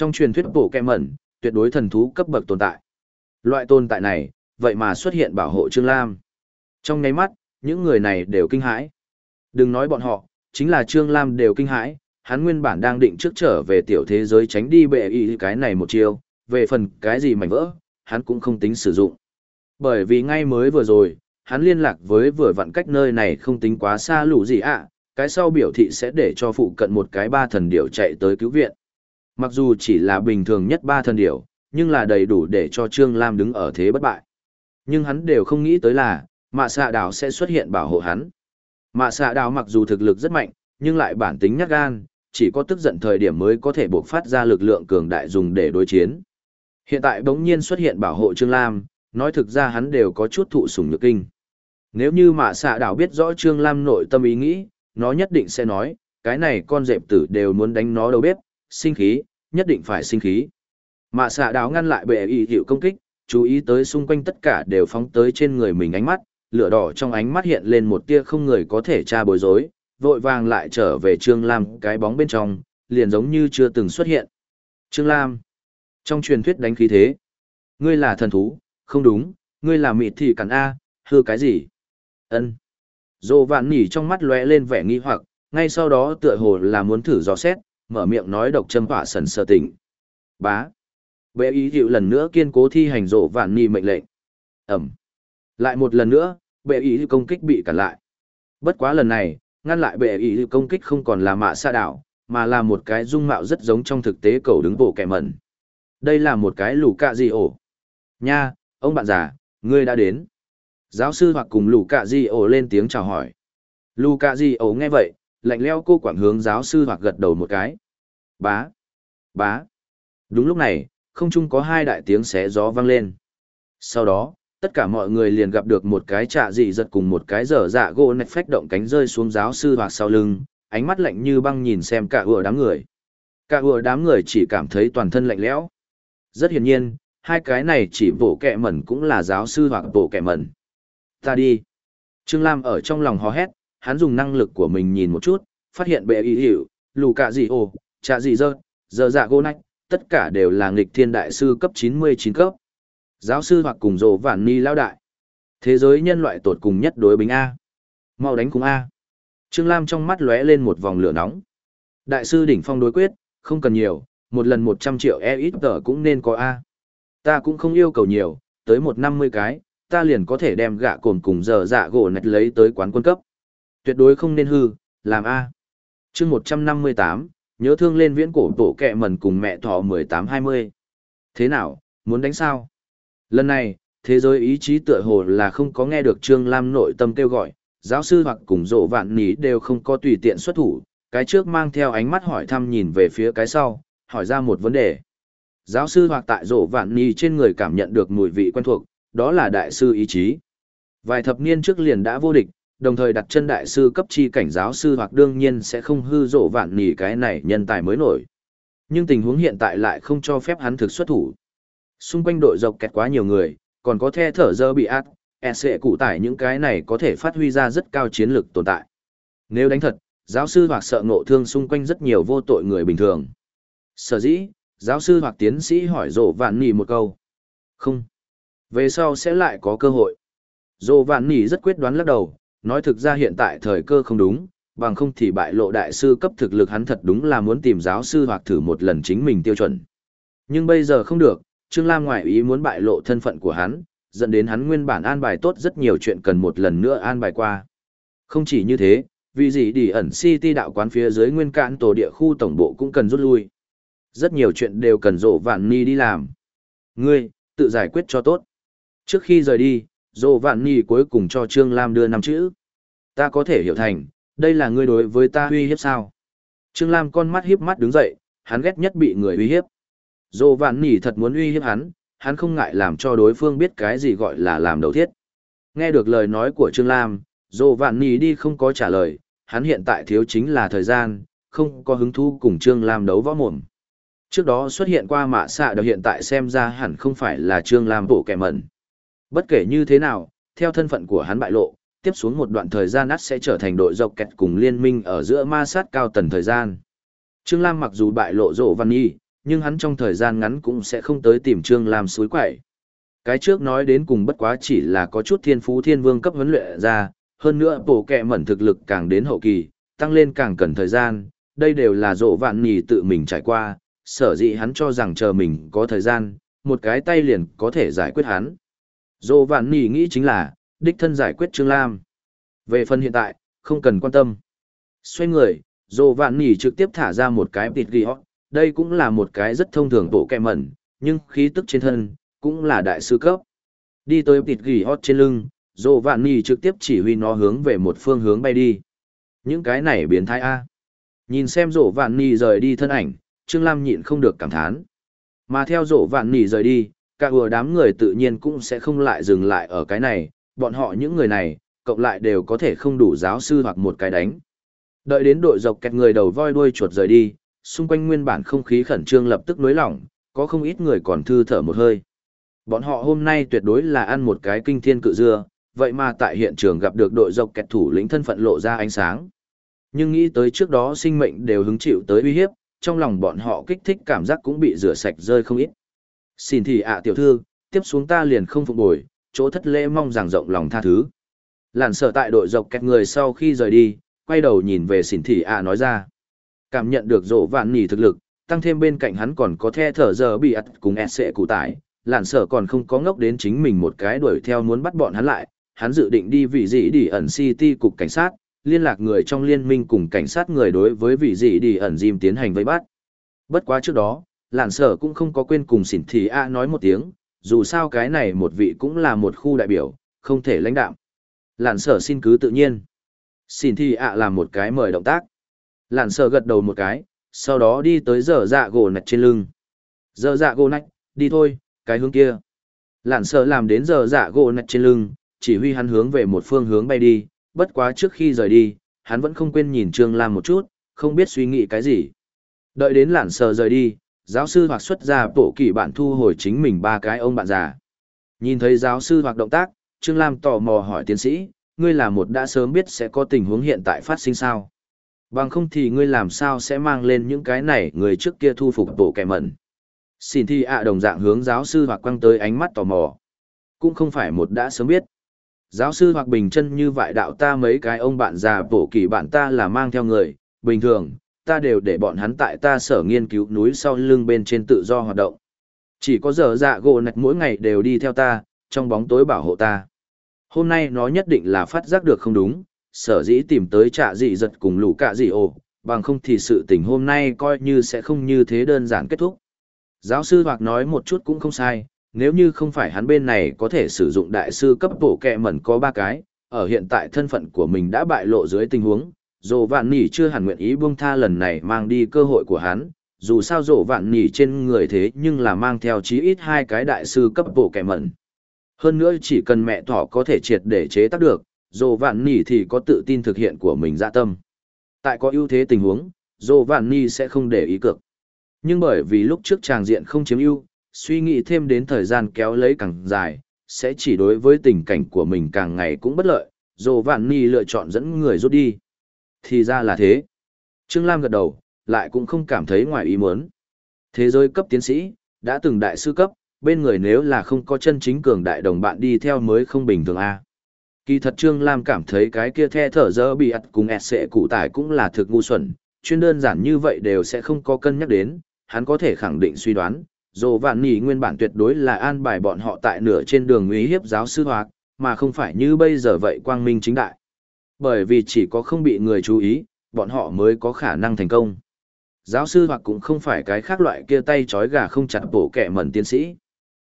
Trong truyền thuyết bộ kẹ mẩn, tuyệt đối thần thú cấp bậc tồn tại. Loại tồn tại này, vậy mà xuất hiện bảo hộ Trương Lam. Trong nháy mắt, những người này đều kinh hãi. Đừng nói bọn họ, chính là Trương Lam đều kinh hãi, hắn nguyên bản đang định trước trở về tiểu thế giới tránh đi bệ y cái này một chiêu, về phần cái gì mảnh vỡ, hắn cũng không tính sử dụng. Bởi vì ngay mới vừa rồi, hắn liên lạc với vừa vặn cách nơi này không tính quá xa lũ gì ạ, cái sau biểu thị sẽ để cho phụ cận một cái ba thần điểu chạy tới cứu viện. Mặc dù chỉ là bình thường nhất ba thần điểu, nhưng là đầy đủ để cho Trương Lam đứng ở thế bất bại. Nhưng hắn đều không nghĩ tới là, mạ xạ đảo sẽ xuất hiện bảo hộ hắn. Mạ xạ đảo mặc dù thực lực rất mạnh, nhưng lại bản tính nhát gan, chỉ có tức giận thời điểm mới có thể buộc phát ra lực lượng cường đại dùng để đối chiến. Hiện tại bỗng nhiên xuất hiện bảo hộ Trương Lam, nói thực ra hắn đều có chút thụ sủng nhược kinh. Nếu như mạ xạ đảo biết rõ Trương Lam nội tâm ý nghĩ, nó nhất định sẽ nói, cái này con dẹp tử đều muốn đánh nó đầu bếp, sinh khí, nhất định phải sinh khí. Mạ xạ đáo ngăn lại bệ y hiệu công kích, chú ý tới xung quanh tất cả đều phóng tới trên người mình ánh mắt, lửa đỏ trong ánh mắt hiện lên một tia không người có thể tra bối rối, vội vàng lại trở về Trương Lam cái bóng bên trong, liền giống như chưa từng xuất hiện. Trương Lam, trong truyền thuyết đánh khí thế, ngươi là thần thú, không đúng, ngươi là mịt thị cắn A, hư cái gì? ân Dô vạn nỉ trong mắt lóe lên vẻ nghi hoặc, ngay sau đó tựa hồ là muốn thử dò xét, mở miệng nói độc châm hỏa sần sơ tỉnh. Bá. Bệ ý hiệu lần nữa kiên cố thi hành rộ vạn nỉ mệnh lệnh. Ẩm. Lại một lần nữa, bệ ý công kích bị cản lại. Bất quá lần này, ngăn lại bệ ý công kích không còn là mạ xa đảo, mà là một cái dung mạo rất giống trong thực tế cầu đứng bộ kẻ mẩn. Đây là một cái lù cạ gì ổ. Nha, ông bạn già, Ngươi đã đến. Giáo sư hoặc cùng lù cạ di ổ lên tiếng chào hỏi. Lù cạ di ổ nghe vậy, lạnh leo cô quảng hướng giáo sư hoặc gật đầu một cái. Bá. Bá. Đúng lúc này, không chung có hai đại tiếng xé gió vang lên. Sau đó, tất cả mọi người liền gặp được một cái trạ dị giật cùng một cái dở dạ gỗ nạch phách động cánh rơi xuống giáo sư hoặc sau lưng, ánh mắt lạnh như băng nhìn xem cả vừa đám người. Cả vừa đám người chỉ cảm thấy toàn thân lạnh lẽo. Rất hiển nhiên, hai cái này chỉ bổ kẹ mẩn cũng là giáo sư hoặc bổ kẹ mẩn. Ta đi. Trương Lam ở trong lòng hò hét, hắn dùng năng lực của mình nhìn một chút, phát hiện bệ ý hiệu, lù cả gì ồ, chả gì dơ, dơ dạ gỗ nạch, tất cả đều là nghịch thiên đại sư cấp 99 cấp. Giáo sư hoặc cùng rồ vản ni lao đại. Thế giới nhân loại tột cùng nhất đối bính A. Mau đánh cùng A. Trương Lam trong mắt lóe lên một vòng lửa nóng. Đại sư đỉnh phong đối quyết, không cần nhiều, một lần 100 triệu e ít tờ cũng nên có A. Ta cũng không yêu cầu nhiều, tới một năm mươi cái, ta liền có thể đem gạ cồn cùng giờ dạ gỗ nạch lấy tới quán quân cấp. Tuyệt đối không nên hư, làm A. chương 158, nhớ thương lên viễn cổ tổ kẹ mẩn cùng mẹ thọ 1820. Thế nào, muốn đánh sao? Lần này, thế giới ý chí tựa hồ là không có nghe được Trương Lam nội tâm kêu gọi, giáo sư hoặc cùng rộ vạn ní đều không có tùy tiện xuất thủ, cái trước mang theo ánh mắt hỏi thăm nhìn về phía cái sau, hỏi ra một vấn đề. Giáo sư hoặc tại rộ vạn ní trên người cảm nhận được mùi vị quen thuộc, đó là đại sư ý chí. Vài thập niên trước liền đã vô địch, đồng thời đặt chân đại sư cấp chi cảnh giáo sư hoặc đương nhiên sẽ không hư rộ vạn nỉ cái này nhân tài mới nổi. Nhưng tình huống hiện tại lại không cho phép hắn thực xuất thủ. Xung quanh đội dọc kẹt quá nhiều người, còn có the thở dơ bị át, e sẽ cụ tải những cái này có thể phát huy ra rất cao chiến lược tồn tại. Nếu đánh thật, giáo sư hoặc sợ ngộ thương xung quanh rất nhiều vô tội người bình thường. Sở dĩ, giáo sư hoặc tiến sĩ hỏi rộ vạn nỉ một câu. Không. Về sau sẽ lại có cơ hội. Rộ vạn nỉ rất quyết đoán lắc đầu, nói thực ra hiện tại thời cơ không đúng, bằng không thì bại lộ đại sư cấp thực lực hắn thật đúng là muốn tìm giáo sư hoặc thử một lần chính mình tiêu chuẩn. Nhưng bây giờ không được, Trương Lam ngoại ý muốn bại lộ thân phận của hắn, dẫn đến hắn nguyên bản an bài tốt rất nhiều chuyện cần một lần nữa an bài qua. Không chỉ như thế, vì gì đi ẩn City đạo quán phía dưới nguyên cạn tổ địa khu tổng bộ cũng cần rút lui. Rất nhiều chuyện đều cần rộ vạn ni đi làm. Ngươi, tự giải quyết cho tốt. Trước khi rời đi, rộ vạn Nhi cuối cùng cho Trương Lam đưa năm chữ. Ta có thể hiểu thành, đây là ngươi đối với ta uy hiếp sao. Trương Lam con mắt hiếp mắt đứng dậy, hắn ghét nhất bị người uy hiếp. Dô vạn Nhi thật muốn uy hiếp hắn, hắn không ngại làm cho đối phương biết cái gì gọi là làm đầu thiết. Nghe được lời nói của Trương Lam, Dô vạn Nhi đi không có trả lời, hắn hiện tại thiếu chính là thời gian, không có hứng thú cùng Trương Lam đấu võ mồm. Trước đó xuất hiện qua mạ xạ đều hiện tại xem ra hẳn không phải là Trương Lam bộ kẻ mẩn. Bất kể như thế nào, theo thân phận của hắn bại lộ, tiếp xuống một đoạn thời gian ắt sẽ trở thành đội dọc kẹt cùng liên minh ở giữa ma sát cao tần thời gian. Trương Lam mặc dù bại lộ rộ văn Y, nhưng hắn trong thời gian ngắn cũng sẽ không tới tìm Trương Lam suối quậy. Cái trước nói đến cùng bất quá chỉ là có chút thiên phú thiên vương cấp huấn luyện ra, hơn nữa bổ kẹ mẩn thực lực càng đến hậu kỳ, tăng lên càng cần thời gian, đây đều là rộ vạn nhì tự mình trải qua, sở dĩ hắn cho rằng chờ mình có thời gian, một cái tay liền có thể giải quyết hắn. Dô vạn Nỉ nghĩ chính là, đích thân giải quyết Trương Lam. Về phần hiện tại, không cần quan tâm. Xoay người, Dô vạn Nỉ trực tiếp thả ra một cái tịt ghi hót, đây cũng là một cái rất thông thường bộ kẹ mẩn, nhưng khí tức trên thân, cũng là đại sư cấp. Đi tới tịt ghi hót trên lưng, Dô vạn Nỉ trực tiếp chỉ huy nó hướng về một phương hướng bay đi. Những cái này biến thái A. Nhìn xem Dô vạn Nỉ rời đi thân ảnh, Trương Lam nhịn không được cảm thán. Mà theo Dô vạn Nỉ rời đi, cả ùa đám người tự nhiên cũng sẽ không lại dừng lại ở cái này, bọn họ những người này, cộng lại đều có thể không đủ giáo sư hoặc một cái đánh. Đợi đến đội dọc kẹt người đầu voi đuôi chuột rời đi, xung quanh nguyên bản không khí khẩn trương lập tức nối lỏng, có không ít người còn thư thở một hơi. Bọn họ hôm nay tuyệt đối là ăn một cái kinh thiên cự dưa, vậy mà tại hiện trường gặp được đội dọc kẹt thủ lĩnh thân phận lộ ra ánh sáng. Nhưng nghĩ tới trước đó sinh mệnh đều hứng chịu tới uy hiếp, trong lòng bọn họ kích thích cảm giác cũng bị rửa sạch rơi không ít. Xin thì ạ tiểu thư, tiếp xuống ta liền không phục bồi, chỗ thất lễ mong rằng rộng lòng tha thứ. Làn sở tại đội dọc kẹt người sau khi rời đi, quay đầu nhìn về xỉn thị ạ nói ra. Cảm nhận được rộ vạn nỉ thực lực, tăng thêm bên cạnh hắn còn có the thở giờ bị ắt cùng e sệ cụ tải, lạn sở còn không có ngốc đến chính mình một cái đuổi theo muốn bắt bọn hắn lại, hắn dự định đi vị dị đi ẩn city cục cảnh sát, liên lạc người trong liên minh cùng cảnh sát người đối với vị dị đi ẩn Jim tiến hành vây bắt. Bất quá trước đó, lạn sở cũng không có quên cùng xỉn thị A nói một tiếng, dù sao cái này một vị cũng là một khu đại biểu, không thể lãnh đạo. Lạn sở xin cứ tự nhiên. xỉn thì ạ làm một cái mời động tác. Lạn sở gật đầu một cái, sau đó đi tới giờ dạ gỗ nạch trên lưng. Giờ dạ gỗ nạch, đi thôi, cái hướng kia. Lạn sở làm đến giờ dạ gỗ nạch trên lưng, chỉ huy hắn hướng về một phương hướng bay đi, bất quá trước khi rời đi, hắn vẫn không quên nhìn Trương Lam một chút, không biết suy nghĩ cái gì. Đợi đến lạn sở rời đi, giáo sư hoặc xuất ra bộ kỳ bạn thu hồi chính mình ba cái ông bạn già. Nhìn thấy giáo sư hoặc động tác, Trương Lam tò mò hỏi tiến sĩ, ngươi là một đã sớm biết sẽ có tình huống hiện tại phát sinh sao. Bằng không thì ngươi làm sao sẽ mang lên những cái này người trước kia thu phục bộ kẻ mẩn. Xin thi ạ đồng dạng hướng giáo sư hoặc quăng tới ánh mắt tò mò. Cũng không phải một đã sớm biết. Giáo sư hoặc bình chân như vậy đạo ta mấy cái ông bạn già bổ kỳ bạn ta là mang theo người, bình thường, ta đều để bọn hắn tại ta sở nghiên cứu núi sau lưng bên trên tự do hoạt động. Chỉ có giờ dạ gỗ nạch mỗi ngày đều đi theo ta, trong bóng tối bảo hộ ta. Hôm nay nó nhất định là phát giác được không đúng, sở dĩ tìm tới trạ dị giật cùng lũ cạ dị ồ, bằng không thì sự tình hôm nay coi như sẽ không như thế đơn giản kết thúc. Giáo sư hoặc nói một chút cũng không sai, nếu như không phải hắn bên này có thể sử dụng đại sư cấp bộ kẹ mẩn có ba cái, ở hiện tại thân phận của mình đã bại lộ dưới tình huống, dồ vạn nỉ chưa hẳn nguyện ý buông tha lần này mang đi cơ hội của hắn, dù sao dồ vạn nỉ trên người thế nhưng là mang theo chí ít hai cái đại sư cấp bộ kẻ mẩn. Hơn nữa chỉ cần mẹ thỏ có thể triệt để chế tác được, dồ vạn nỉ thì có tự tin thực hiện của mình dạ tâm. Tại có ưu thế tình huống, dồ vạn nỉ sẽ không để ý cực. Nhưng bởi vì lúc trước tràng diện không chiếm ưu, suy nghĩ thêm đến thời gian kéo lấy càng dài, sẽ chỉ đối với tình cảnh của mình càng ngày cũng bất lợi, dồ vạn nỉ lựa chọn dẫn người rút đi. Thì ra là thế. Trương Lam gật đầu, lại cũng không cảm thấy ngoài ý muốn. Thế giới cấp tiến sĩ, đã từng đại sư cấp, bên người nếu là không có chân chính cường đại đồng bạn đi theo mới không bình thường a. Kỳ thật Trương Lam cảm thấy cái kia the thở dơ bị ặt cùng ẹt sệ cụ tải cũng là thực ngu xuẩn, chuyên đơn giản như vậy đều sẽ không có cân nhắc đến, hắn có thể khẳng định suy đoán, dù vạn nỉ nguyên bản tuyệt đối là an bài bọn họ tại nửa trên đường uy hiếp giáo sư hoạt, mà không phải như bây giờ vậy quang minh chính đại. Bởi vì chỉ có không bị người chú ý, bọn họ mới có khả năng thành công. Giáo sư hoặc cũng không phải cái khác loại kia tay chói gà không chặt bổ kẻ mẩn tiến sĩ.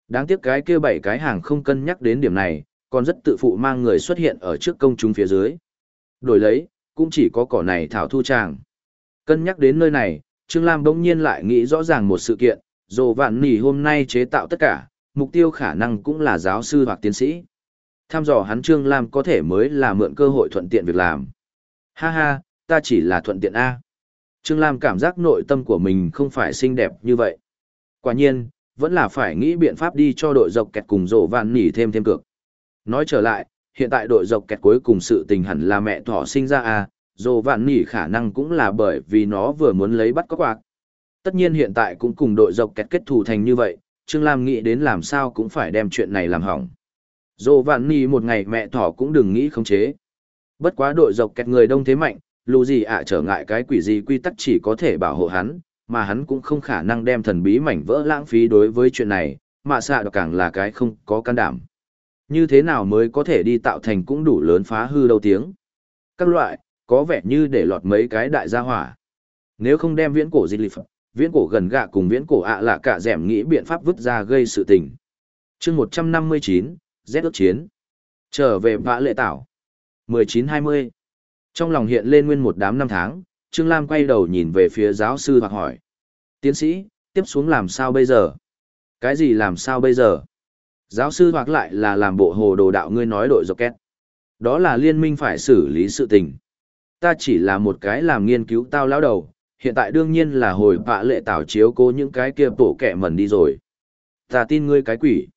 Đáng tiếc cái kia bảy cái hàng không cân nhắc đến điểm này, còn rất tự phụ mang người xuất hiện ở trước công chúng phía dưới. Đổi lấy, cũng chỉ có cỏ này thảo thu tràng. Cân nhắc đến nơi này, Trương Lam bỗng nhiên lại nghĩ rõ ràng một sự kiện, dồ vạn nỉ hôm nay chế tạo tất cả, mục tiêu khả năng cũng là giáo sư hoặc tiến sĩ. Tham dò hắn Trương Lam có thể mới là mượn cơ hội thuận tiện việc làm. Ha ha, ta chỉ là thuận tiện A. Trương Lam cảm giác nội tâm của mình không phải xinh đẹp như vậy. Quả nhiên, vẫn là phải nghĩ biện pháp đi cho đội dọc kẹt cùng rổ vạn nỉ thêm thêm cược. Nói trở lại, hiện tại đội dọc kẹt cuối cùng sự tình hẳn là mẹ thỏ sinh ra à, rổ vạn nỉ khả năng cũng là bởi vì nó vừa muốn lấy bắt có quạc. Tất nhiên hiện tại cũng cùng đội dọc kẹt kết thù thành như vậy, Trương Lam nghĩ đến làm sao cũng phải đem chuyện này làm hỏng. Dồ vạn nì một ngày mẹ thỏ cũng đừng nghĩ khống chế. Bất quá đội dọc kẹt người đông thế mạnh, lù gì ạ trở ngại cái quỷ gì quy tắc chỉ có thể bảo hộ hắn, mà hắn cũng không khả năng đem thần bí mảnh vỡ lãng phí đối với chuyện này, mà xạ đọc càng là cái không có can đảm. Như thế nào mới có thể đi tạo thành cũng đủ lớn phá hư đâu tiếng. Các loại, có vẻ như để lọt mấy cái đại gia hỏa. Nếu không đem viễn cổ di lịch viễn cổ gần gạ cùng viễn cổ ạ là cả dẻm nghĩ biện pháp vứt ra gây sự tình. chương 159, Z ước chiến. Trở về vã lệ tảo. 1920. Trong lòng hiện lên nguyên một đám năm tháng, Trương Lam quay đầu nhìn về phía giáo sư hoặc hỏi. Tiến sĩ, tiếp xuống làm sao bây giờ? Cái gì làm sao bây giờ? Giáo sư hoặc lại là làm bộ hồ đồ đạo ngươi nói đội dọc két. Đó là liên minh phải xử lý sự tình. Ta chỉ là một cái làm nghiên cứu tao lão đầu, hiện tại đương nhiên là hồi bạ lệ tảo chiếu cố những cái kia bổ kẹ mẩn đi rồi. Ta tin ngươi cái quỷ.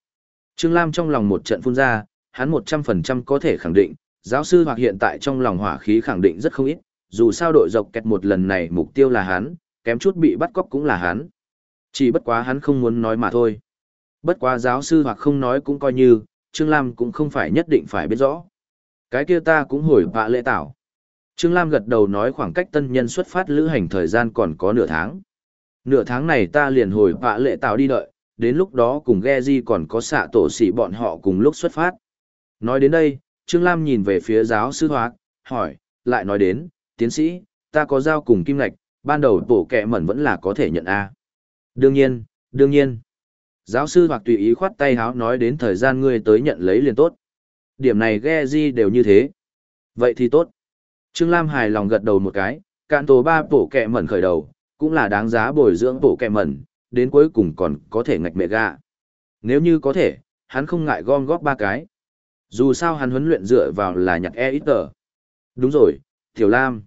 Trương Lam trong lòng một trận phun ra, hắn 100% có thể khẳng định, giáo sư hoặc hiện tại trong lòng hỏa khí khẳng định rất không ít, dù sao đội dọc kẹt một lần này mục tiêu là hắn, kém chút bị bắt cóc cũng là hắn. Chỉ bất quá hắn không muốn nói mà thôi. Bất quá giáo sư hoặc không nói cũng coi như, Trương Lam cũng không phải nhất định phải biết rõ. Cái kia ta cũng hồi vạ lễ tảo. Trương Lam gật đầu nói khoảng cách tân nhân xuất phát lữ hành thời gian còn có nửa tháng. Nửa tháng này ta liền hồi vạ lệ tảo đi đợi, đến lúc đó cùng Geji còn có xạ tổ sĩ bọn họ cùng lúc xuất phát. Nói đến đây, Trương Lam nhìn về phía giáo sư Hoác, hỏi, lại nói đến, tiến sĩ, ta có giao cùng kim lạch, ban đầu tổ kẹ mẩn vẫn là có thể nhận A. Đương nhiên, đương nhiên. Giáo sư hoặc tùy ý khoát tay háo nói đến thời gian ngươi tới nhận lấy liền tốt. Điểm này ghe di đều như thế. Vậy thì tốt. Trương Lam hài lòng gật đầu một cái, cạn tổ ba tổ kẹ mẩn khởi đầu, cũng là đáng giá bồi dưỡng tổ kẹ mẩn, đến cuối cùng còn có thể ngạch mẹ gà. Nếu như có thể, hắn không ngại gom góp ba cái. Dù sao hắn huấn luyện dựa vào là nhặt e ít tờ. Đúng rồi, Tiểu Lam.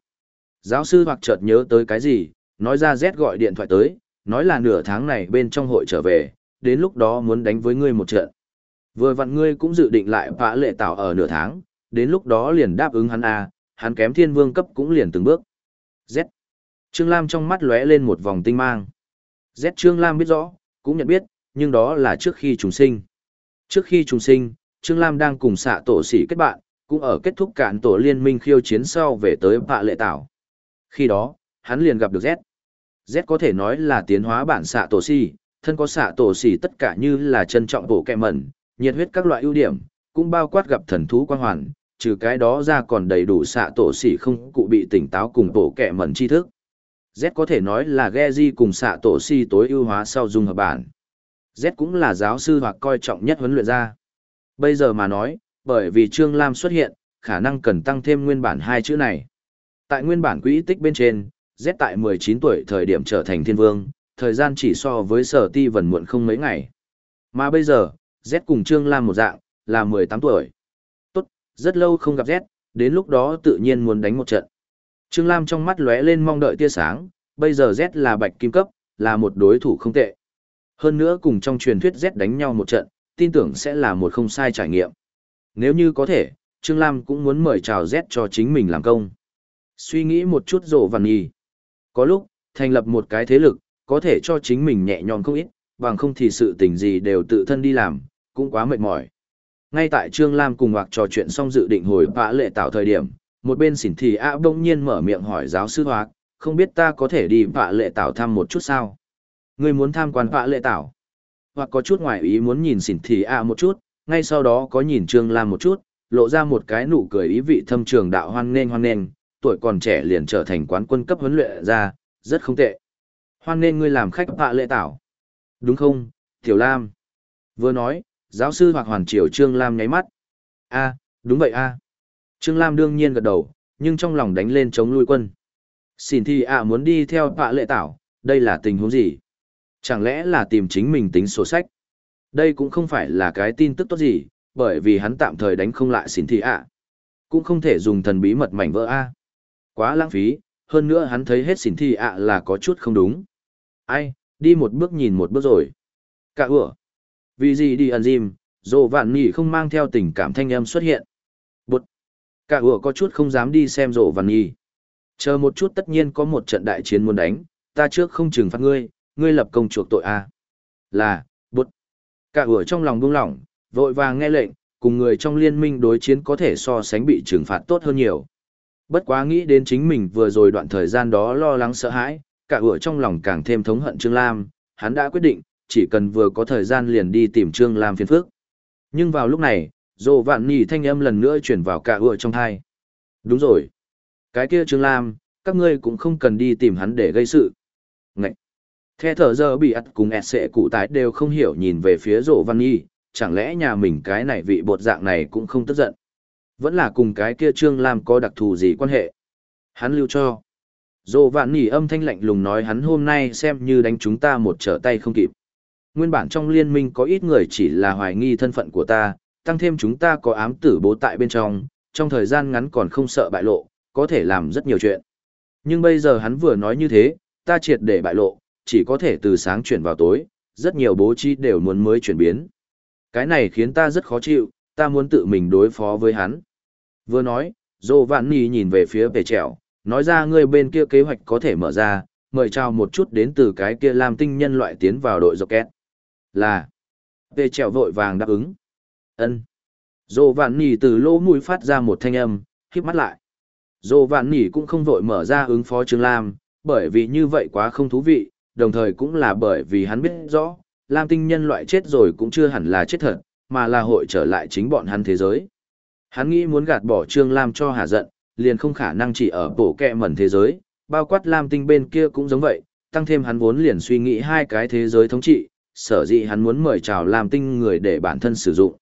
Giáo sư hoặc chợt nhớ tới cái gì, nói ra Z gọi điện thoại tới, nói là nửa tháng này bên trong hội trở về, đến lúc đó muốn đánh với ngươi một trận. Vừa vặn ngươi cũng dự định lại vã lệ tạo ở nửa tháng, đến lúc đó liền đáp ứng hắn a, hắn kém thiên vương cấp cũng liền từng bước. Z. Trương Lam trong mắt lóe lên một vòng tinh mang. Z Trương Lam biết rõ, cũng nhận biết, nhưng đó là trước khi trùng sinh. Trước khi trùng sinh, Trương Lam đang cùng xạ tổ sĩ kết bạn, cũng ở kết thúc cạn tổ liên minh khiêu chiến sau về tới Bạ lệ tảo. Khi đó, hắn liền gặp được Z. Z có thể nói là tiến hóa bản xạ tổ sĩ, thân có xạ tổ sĩ tất cả như là trân trọng bộ kẹ mẩn, nhiệt huyết các loại ưu điểm, cũng bao quát gặp thần thú quang hoàn, trừ cái đó ra còn đầy đủ xạ tổ sĩ không cụ bị tỉnh táo cùng bộ kẹ mẩn tri thức. Z có thể nói là Geji cùng xạ tổ si tối ưu hóa sau dung hợp bản. Z cũng là giáo sư hoặc coi trọng nhất huấn luyện ra. Bây giờ mà nói, bởi vì Trương Lam xuất hiện, khả năng cần tăng thêm nguyên bản hai chữ này. Tại nguyên bản quỹ tích bên trên, Z tại 19 tuổi thời điểm trở thành thiên vương, thời gian chỉ so với sở ti vần muộn không mấy ngày. Mà bây giờ, Z cùng Trương Lam một dạng, là 18 tuổi. Tốt, rất lâu không gặp Z, đến lúc đó tự nhiên muốn đánh một trận. Trương Lam trong mắt lóe lên mong đợi tia sáng, bây giờ Z là bạch kim cấp, là một đối thủ không tệ. Hơn nữa cùng trong truyền thuyết Z đánh nhau một trận, tin tưởng sẽ là một không sai trải nghiệm. Nếu như có thể, Trương Lam cũng muốn mời chào Z cho chính mình làm công. Suy nghĩ một chút rộ vằn nhì. Có lúc, thành lập một cái thế lực, có thể cho chính mình nhẹ nhõm không ít, bằng không thì sự tình gì đều tự thân đi làm, cũng quá mệt mỏi. Ngay tại Trương Lam cùng hoặc trò chuyện xong dự định hồi bạ lệ tạo thời điểm, một bên xỉn thì ạ bỗng nhiên mở miệng hỏi giáo sư hoạc không biết ta có thể đi vạ lệ tảo thăm một chút sao? Ngươi muốn tham quan vạ lệ tảo Hoặc có chút ngoài ý muốn nhìn xỉn thì ạ một chút, ngay sau đó có nhìn Trương Lam một chút, lộ ra một cái nụ cười ý vị thâm trường đạo hoan nghênh hoan nghênh, tuổi còn trẻ liền trở thành quán quân cấp huấn luyện ra, rất không tệ. Hoan nghênh ngươi làm khách vạ lệ tảo Đúng không, Tiểu Lam? Vừa nói, giáo sư hoặc hoàn triều Trương Lam nháy mắt. a đúng vậy a Trương Lam đương nhiên gật đầu, nhưng trong lòng đánh lên chống lui quân. Xin thì ạ muốn đi theo bạ lệ tảo, đây là tình huống gì? Chẳng lẽ là tìm chính mình tính sổ sách? Đây cũng không phải là cái tin tức tốt gì, bởi vì hắn tạm thời đánh không lại xin thì ạ. Cũng không thể dùng thần bí mật mảnh vỡ A. Quá lãng phí, hơn nữa hắn thấy hết xin thì ạ là có chút không đúng. Ai, đi một bước nhìn một bước rồi. Cả ủa. Vì gì đi ẩn dìm, dồ vạn nỉ không mang theo tình cảm thanh âm xuất hiện. Cả ủa có chút không dám đi xem rộ văn nhi, Chờ một chút tất nhiên có một trận đại chiến muốn đánh, ta trước không trừng phạt ngươi, ngươi lập công chuộc tội a. À. Là, bút. Cả ủa trong lòng buông lỏng, vội vàng nghe lệnh, cùng người trong liên minh đối chiến có thể so sánh bị trừng phạt tốt hơn nhiều. Bất quá nghĩ đến chính mình vừa rồi đoạn thời gian đó lo lắng sợ hãi, cả ủa trong lòng càng thêm thống hận Trương Lam, hắn đã quyết định, chỉ cần vừa có thời gian liền đi tìm Trương Lam phiền phức. Nhưng vào lúc này, dồ vạn nhì thanh âm lần nữa chuyển vào cả ựa trong thai. Đúng rồi. Cái kia Trương Lam, các ngươi cũng không cần đi tìm hắn để gây sự. Ngậy! The thở giờ bị ắt cùng ẹt sệ cụ tái đều không hiểu nhìn về phía Dồ vạn nhi, chẳng lẽ nhà mình cái này vị bột dạng này cũng không tức giận. Vẫn là cùng cái kia Trương Lam có đặc thù gì quan hệ. Hắn lưu cho. Dồ vạn nỉ âm thanh lạnh lùng nói hắn hôm nay xem như đánh chúng ta một trở tay không kịp. Nguyên bản trong liên minh có ít người chỉ là hoài nghi thân phận của ta, tăng thêm chúng ta có ám tử bố tại bên trong, trong thời gian ngắn còn không sợ bại lộ, có thể làm rất nhiều chuyện. Nhưng bây giờ hắn vừa nói như thế, ta triệt để bại lộ, chỉ có thể từ sáng chuyển vào tối, rất nhiều bố trí đều muốn mới chuyển biến. Cái này khiến ta rất khó chịu, ta muốn tự mình đối phó với hắn. Vừa nói, Dô Vạn Nì nhìn về phía về trèo, nói ra ngươi bên kia kế hoạch có thể mở ra, mời chào một chút đến từ cái kia làm tinh nhân loại tiến vào đội rocket. Là, về trèo vội vàng đáp ứng ân dồ Vạn nỉ từ lỗ mũi phát ra một thanh âm, híp mắt lại. dồ Vạn Nỉ cũng không vội mở ra ứng phó Trương Lam, bởi vì như vậy quá không thú vị, đồng thời cũng là bởi vì hắn biết rõ, Lam tinh nhân loại chết rồi cũng chưa hẳn là chết thật, mà là hội trở lại chính bọn hắn thế giới. Hắn nghĩ muốn gạt bỏ Trương Lam cho hà giận, liền không khả năng chỉ ở bổ kẹ mẩn thế giới, bao quát Lam tinh bên kia cũng giống vậy, tăng thêm hắn vốn liền suy nghĩ hai cái thế giới thống trị, sở dĩ hắn muốn mời chào Lam tinh người để bản thân sử dụng.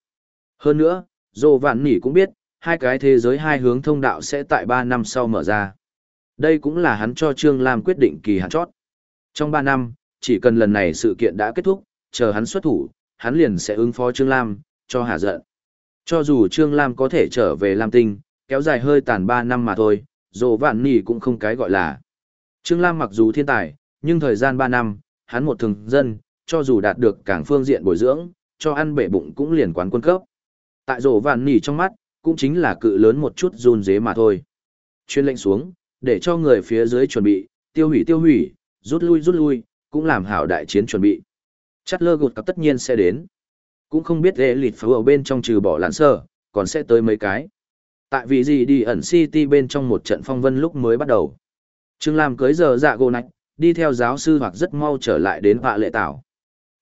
Hơn nữa, Dô Vạn Nỉ cũng biết, hai cái thế giới hai hướng thông đạo sẽ tại 3 năm sau mở ra. Đây cũng là hắn cho Trương Lam quyết định kỳ hạn chót. Trong 3 năm, chỉ cần lần này sự kiện đã kết thúc, chờ hắn xuất thủ, hắn liền sẽ ứng phó Trương Lam, cho hạ giận. Cho dù Trương Lam có thể trở về Lam Tinh, kéo dài hơi tàn 3 năm mà thôi, Dô Vạn Nỉ cũng không cái gọi là. Trương Lam mặc dù thiên tài, nhưng thời gian 3 năm, hắn một thường dân, cho dù đạt được cảng phương diện bồi dưỡng, cho ăn bể bụng cũng liền quán quân cấp. Tại rổ vạn nỉ trong mắt, cũng chính là cự lớn một chút run dế mà thôi. Chuyên lệnh xuống, để cho người phía dưới chuẩn bị, tiêu hủy tiêu hủy, rút lui rút lui, cũng làm hảo đại chiến chuẩn bị. Chát lơ gột cặp tất nhiên sẽ đến. Cũng không biết ghế lịt phú ở bên trong trừ bỏ lãn sơ, còn sẽ tới mấy cái. Tại vì gì đi ẩn City bên trong một trận phong vân lúc mới bắt đầu. Trương Lam cưới giờ dạ gỗ nạch, đi theo giáo sư hoặc rất mau trở lại đến họa lệ tảo.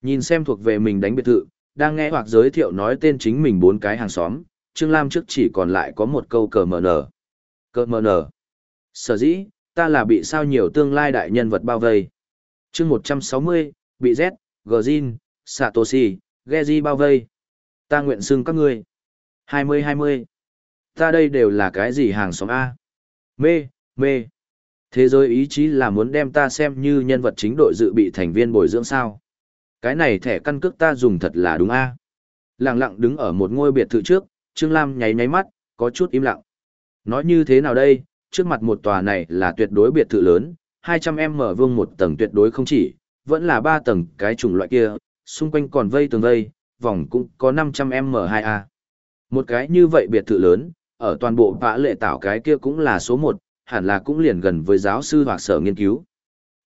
Nhìn xem thuộc về mình đánh biệt thự, đang nghe hoặc giới thiệu nói tên chính mình bốn cái hàng xóm, Trương Lam trước chỉ còn lại có một câu cờ mờ nở. Cờ mờ nở. Sở dĩ, ta là bị sao nhiều tương lai đại nhân vật bao vây. chương 160, bị Z, Gjin, Satoshi, Geji bao vây. Ta nguyện xưng các ngươi. 20-20. Ta đây đều là cái gì hàng xóm A? Mê, mê. Thế giới ý chí là muốn đem ta xem như nhân vật chính đội dự bị thành viên bồi dưỡng sao. Cái này thẻ căn cước ta dùng thật là đúng a. À? Lặng lặng đứng ở một ngôi biệt thự trước, Trương Lam nháy nháy mắt, có chút im lặng. Nói như thế nào đây, trước mặt một tòa này là tuyệt đối biệt thự lớn, 200 m vương một tầng tuyệt đối không chỉ, vẫn là ba tầng cái chủng loại kia, xung quanh còn vây tường vây, vòng cũng có 500 m2a. À? Một cái như vậy biệt thự lớn, ở toàn bộ vã lệ tảo cái kia cũng là số 1, hẳn là cũng liền gần với giáo sư hoặc sở nghiên cứu.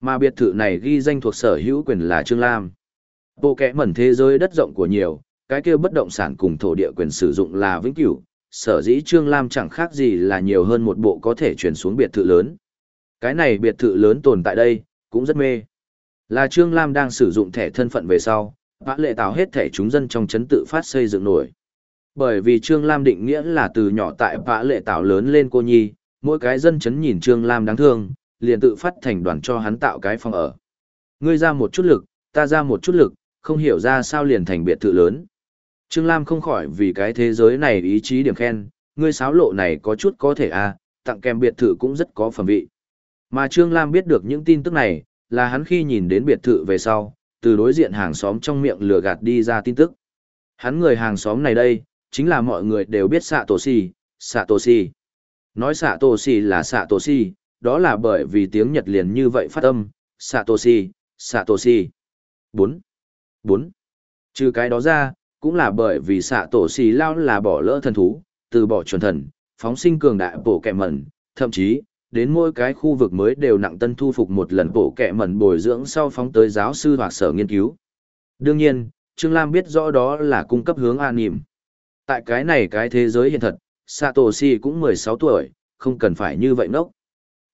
Mà biệt thự này ghi danh thuộc sở hữu quyền là Trương Lam. Bộ kẽ mẩn thế giới đất rộng của nhiều, cái kia bất động sản cùng thổ địa quyền sử dụng là vĩnh cửu, sở dĩ Trương Lam chẳng khác gì là nhiều hơn một bộ có thể chuyển xuống biệt thự lớn. Cái này biệt thự lớn tồn tại đây, cũng rất mê. Là Trương Lam đang sử dụng thẻ thân phận về sau, vã lệ tạo hết thẻ chúng dân trong chấn tự phát xây dựng nổi. Bởi vì Trương Lam định nghĩa là từ nhỏ tại vã lệ tạo lớn lên cô nhi, mỗi cái dân chấn nhìn Trương Lam đáng thương, liền tự phát thành đoàn cho hắn tạo cái phòng ở. Ngươi ra một chút lực, ta ra một chút lực, không hiểu ra sao liền thành biệt thự lớn. Trương Lam không khỏi vì cái thế giới này ý chí điểm khen, ngươi sáo lộ này có chút có thể à, tặng kèm biệt thự cũng rất có phẩm vị. Mà Trương Lam biết được những tin tức này, là hắn khi nhìn đến biệt thự về sau, từ đối diện hàng xóm trong miệng lừa gạt đi ra tin tức. Hắn người hàng xóm này đây, chính là mọi người đều biết xạ tổ xì, xạ tổ xì. Nói xạ tổ xì là xạ tổ xì, đó là bởi vì tiếng Nhật liền như vậy phát âm, xạ tổ xì, xạ tổ xì. 4. 4. Trừ cái đó ra, cũng là bởi vì xạ tổ xì lao là bỏ lỡ thần thú, từ bỏ chuẩn thần, phóng sinh cường đại bổ kẹ mẩn, thậm chí, đến mỗi cái khu vực mới đều nặng tân thu phục một lần bổ kẹ mẩn bồi dưỡng sau phóng tới giáo sư hoặc sở nghiên cứu. Đương nhiên, Trương Lam biết rõ đó là cung cấp hướng an nìm. Tại cái này cái thế giới hiện thật, Satoshi cũng 16 tuổi, không cần phải như vậy nốc.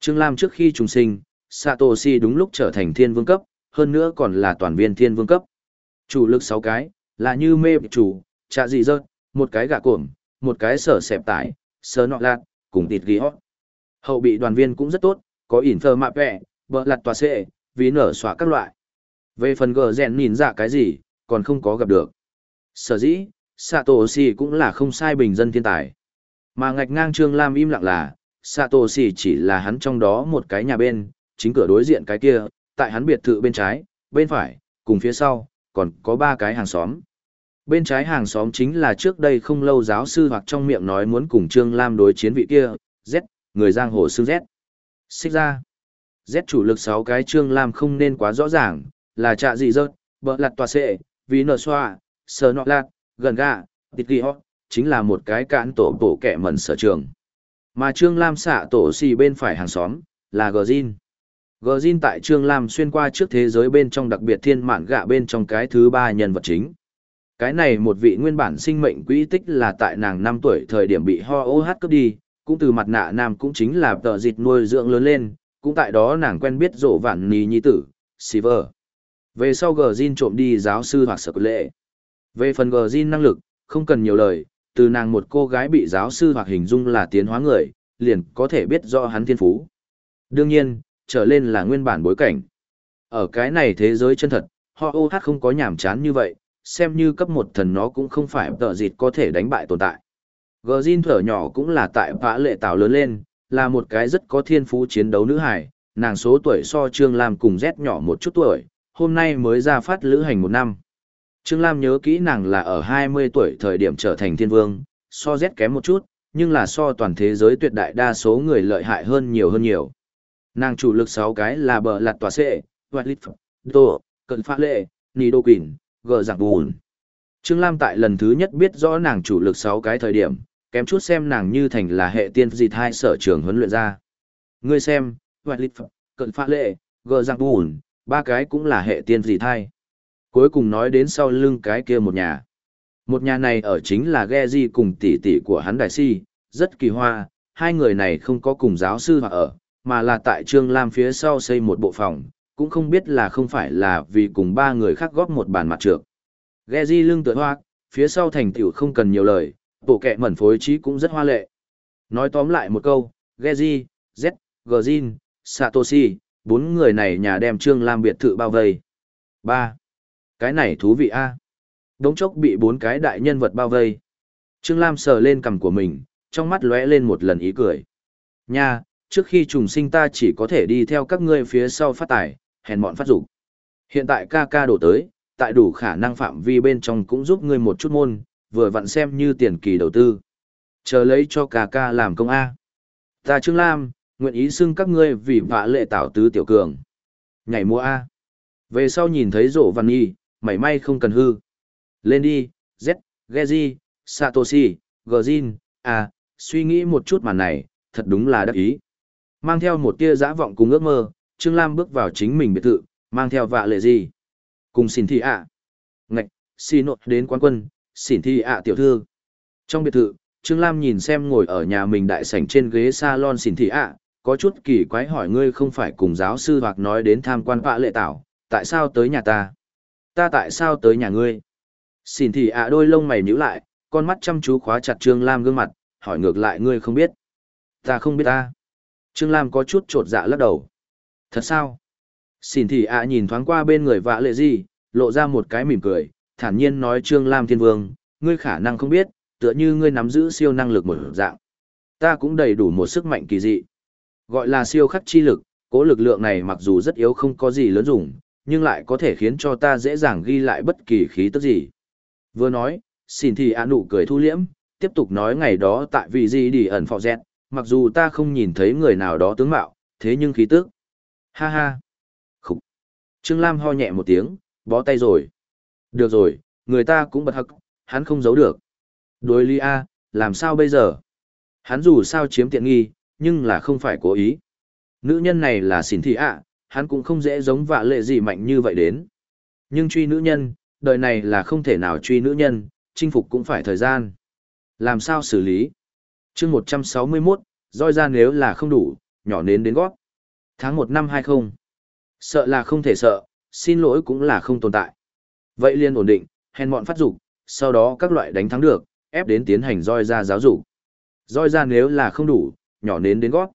Trương Lam trước khi trùng sinh, Satoshi đúng lúc trở thành thiên vương cấp, hơn nữa còn là toàn viên thiên vương cấp. Chủ lực 6 cái, là như mê chủ, trạ gì rớt, một cái gạ cổm, một cái sở xẹp tải, sở nọ lạt, cùng tịt ghi hót. Hậu bị đoàn viên cũng rất tốt, có ỉn phơ mạ vẹ, bờ lặt tòa xệ, vì nở xóa các loại. Về phần gờ rèn nhìn dạ cái gì, còn không có gặp được. Sở dĩ, Satoshi cũng là không sai bình dân thiên tài. Mà ngạch ngang Trương Lam im lặng là, Satoshi chỉ là hắn trong đó một cái nhà bên, chính cửa đối diện cái kia, tại hắn biệt thự bên trái, bên phải, cùng phía sau, còn có ba cái hàng xóm. Bên trái hàng xóm chính là trước đây không lâu giáo sư hoặc trong miệng nói muốn cùng Trương Lam đối chiến vị kia, Z, người giang hồ xương Z. Xích ra, Z chủ lực 6 cái Trương Lam không nên quá rõ ràng, là trạ gì rớt, bỡ lặt tòa xệ, vì nở xoa, sờ nọ lạt, gần gà, tịt ghi hót, chính là một cái cạn tổ tổ kẻ mẩn sở trường. Mà Trương Lam xạ tổ xì bên phải hàng xóm, là Gờ Jin. Gờ Jin tại Trương Lam xuyên qua trước thế giới bên trong đặc biệt thiên mạn gạ bên trong cái thứ ba nhân vật chính. Cái này một vị nguyên bản sinh mệnh quỹ tích là tại nàng năm tuổi thời điểm bị ho ô hát cướp đi, cũng từ mặt nạ nam cũng chính là tờ dịch nuôi dưỡng lớn lên, cũng tại đó nàng quen biết rộ vạn ní nhi tử, Silver. Về sau Gờ Jin trộm đi giáo sư hoặc sở lệ. Về phần Gờ Jin năng lực, không cần nhiều lời, từ nàng một cô gái bị giáo sư hoặc hình dung là tiến hóa người, liền có thể biết rõ hắn thiên phú. Đương nhiên, trở lên là nguyên bản bối cảnh. Ở cái này thế giới chân thật, Họ ô OH không có nhảm chán như vậy, xem như cấp một thần nó cũng không phải tợ dịt có thể đánh bại tồn tại. Gờ Jin thở nhỏ cũng là tại vã lệ tạo lớn lên, là một cái rất có thiên phú chiến đấu nữ hải, nàng số tuổi so Trương Lam cùng Z nhỏ một chút tuổi, hôm nay mới ra phát lữ hành một năm. Trương Lam nhớ kỹ nàng là ở 20 tuổi thời điểm trở thành thiên vương, so Z kém một chút, nhưng là so toàn thế giới tuyệt đại đa số người lợi hại hơn nhiều hơn nhiều. Nàng chủ lực 6 cái là bờ lạt tòa xệ, hoạt lít tổ, cận phá lệ, nì đô quỳnh, gờ giặc bùn. Trương Lam tại lần thứ nhất biết rõ nàng chủ lực 6 cái thời điểm, kém chút xem nàng như thành là hệ tiên dịt hai sở trường huấn luyện ra. Ngươi xem, hoạt lít cận phá lệ, gờ giặc bùn, ba cái cũng là hệ tiên dịt hai. Cuối cùng nói đến sau lưng cái kia một nhà. Một nhà này ở chính là Geji cùng tỷ tỷ của hắn đại si, rất kỳ hoa, hai người này không có cùng giáo sư hoặc ở, mà là tại Trương Lam phía sau xây một bộ phòng, cũng không biết là không phải là vì cùng ba người khác góp một bàn mặt trược. Geji lưng tựa hoa, phía sau thành tiểu không cần nhiều lời, bộ kẹ mẩn phối trí cũng rất hoa lệ. Nói tóm lại một câu, Geji, Z, Gjin, Satoshi, bốn người này nhà đem Trương Lam biệt thự bao vây. ba Cái này thú vị a Đống chốc bị bốn cái đại nhân vật bao vây. Trương Lam sờ lên cằm của mình, trong mắt lóe lên một lần ý cười. Nha, trước khi trùng sinh ta chỉ có thể đi theo các ngươi phía sau phát tài, hèn mọn phát dục. Hiện tại ca ca đổ tới, tại đủ khả năng phạm vi bên trong cũng giúp ngươi một chút môn, vừa vặn xem như tiền kỳ đầu tư. Chờ lấy cho ca ca làm công A. Ta Trương Lam, nguyện ý xưng các ngươi vì vạ lệ tảo tứ tiểu cường. Nhảy mua A. Về sau nhìn thấy rổ văn y, mảy may không cần hư. Lên đi, Z, Geji, Satoshi, Gjin, A, à, suy nghĩ một chút màn này, thật đúng là đắc ý. Mang theo một tia dã vọng cùng ước mơ, Trương Lam bước vào chính mình biệt thự, mang theo vạ lệ gì. Cùng xin thị ạ. Ngạch, xin nộp đến quán quân, xin thị ạ tiểu thư. Trong biệt thự, Trương Lam nhìn xem ngồi ở nhà mình đại sảnh trên ghế salon xin thị ạ, có chút kỳ quái hỏi ngươi không phải cùng giáo sư hoặc nói đến tham quan vạ lệ tảo, tại sao tới nhà ta? Ta tại sao tới nhà ngươi? Xin thị ạ đôi lông mày nhíu lại, con mắt chăm chú khóa chặt Trương Lam gương mặt, hỏi ngược lại ngươi không biết. Ta không biết ta. Trương Lam có chút trột dạ lắc đầu. Thật sao? Xin thị ạ nhìn thoáng qua bên người vạ lệ gì, lộ ra một cái mỉm cười, thản nhiên nói Trương Lam thiên vương, ngươi khả năng không biết, tựa như ngươi nắm giữ siêu năng lực một dạng. Ta cũng đầy đủ một sức mạnh kỳ dị. Gọi là siêu khắc chi lực, cố lực lượng này mặc dù rất yếu không có gì lớn dùng, nhưng lại có thể khiến cho ta dễ dàng ghi lại bất kỳ khí tức gì. Vừa nói, xin thì ạ nụ cười thu liễm, tiếp tục nói ngày đó tại vì gì đi ẩn phò dẹt, mặc dù ta không nhìn thấy người nào đó tướng mạo, thế nhưng khí tức. Ha ha. Khúc. Trương Lam ho nhẹ một tiếng, bó tay rồi. Được rồi, người ta cũng bật hắc, hắn không giấu được. Đối lý A, làm sao bây giờ? Hắn dù sao chiếm tiện nghi, nhưng là không phải cố ý. Nữ nhân này là xỉn thị ạ, hắn cũng không dễ giống vạ lệ gì mạnh như vậy đến. Nhưng truy nữ nhân, đời này là không thể nào truy nữ nhân, chinh phục cũng phải thời gian. Làm sao xử lý? Chương 161, roi ra nếu là không đủ, nhỏ nến đến gót. Tháng 1 năm 20. Sợ là không thể sợ, xin lỗi cũng là không tồn tại. Vậy liên ổn định, hèn mọn phát dục, sau đó các loại đánh thắng được, ép đến tiến hành roi ra giáo dục. Roi ra nếu là không đủ, nhỏ nến đến gót.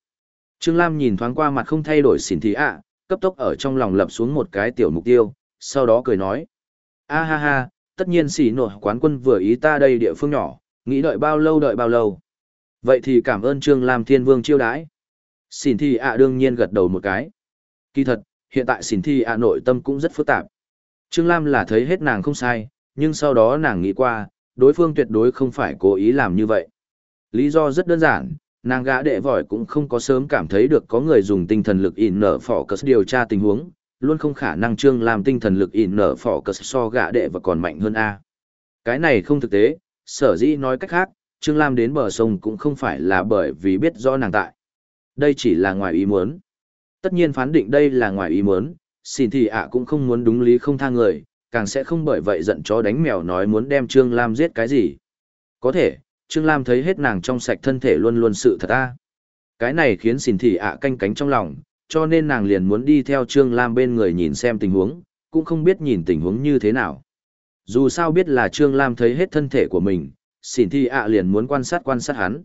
Trương Lam nhìn thoáng qua mặt không thay đổi xỉn thị ạ, cấp tốc ở trong lòng lập xuống một cái tiểu mục tiêu, sau đó cười nói. A ha ha, tất nhiên xỉ nổi quán quân vừa ý ta đây địa phương nhỏ, nghĩ đợi bao lâu đợi bao lâu. Vậy thì cảm ơn Trương Lam Thiên Vương chiêu đãi. Xỉn thi ạ đương nhiên gật đầu một cái. Kỳ thật, hiện tại xỉn thi ạ nội tâm cũng rất phức tạp. Trương Lam là thấy hết nàng không sai, nhưng sau đó nàng nghĩ qua, đối phương tuyệt đối không phải cố ý làm như vậy. Lý do rất đơn giản, nàng gã đệ vỏi cũng không có sớm cảm thấy được có người dùng tinh thần lực in nở phỏ cất điều tra tình huống, luôn không khả năng Trương Lam tinh thần lực in nở phỏ cất so gã đệ và còn mạnh hơn A. Cái này không thực tế, sở dĩ nói cách khác, Trương Lam đến bờ sông cũng không phải là bởi vì biết rõ nàng tại. Đây chỉ là ngoài ý muốn. Tất nhiên phán định đây là ngoài ý muốn, xin thì ạ cũng không muốn đúng lý không tha người, càng sẽ không bởi vậy giận chó đánh mèo nói muốn đem Trương Lam giết cái gì. Có thể, Trương Lam thấy hết nàng trong sạch thân thể luôn luôn sự thật a. Cái này khiến xin thì ạ canh cánh trong lòng, cho nên nàng liền muốn đi theo Trương Lam bên người nhìn xem tình huống, cũng không biết nhìn tình huống như thế nào. Dù sao biết là Trương Lam thấy hết thân thể của mình, xỉn thi ạ liền muốn quan sát quan sát hắn.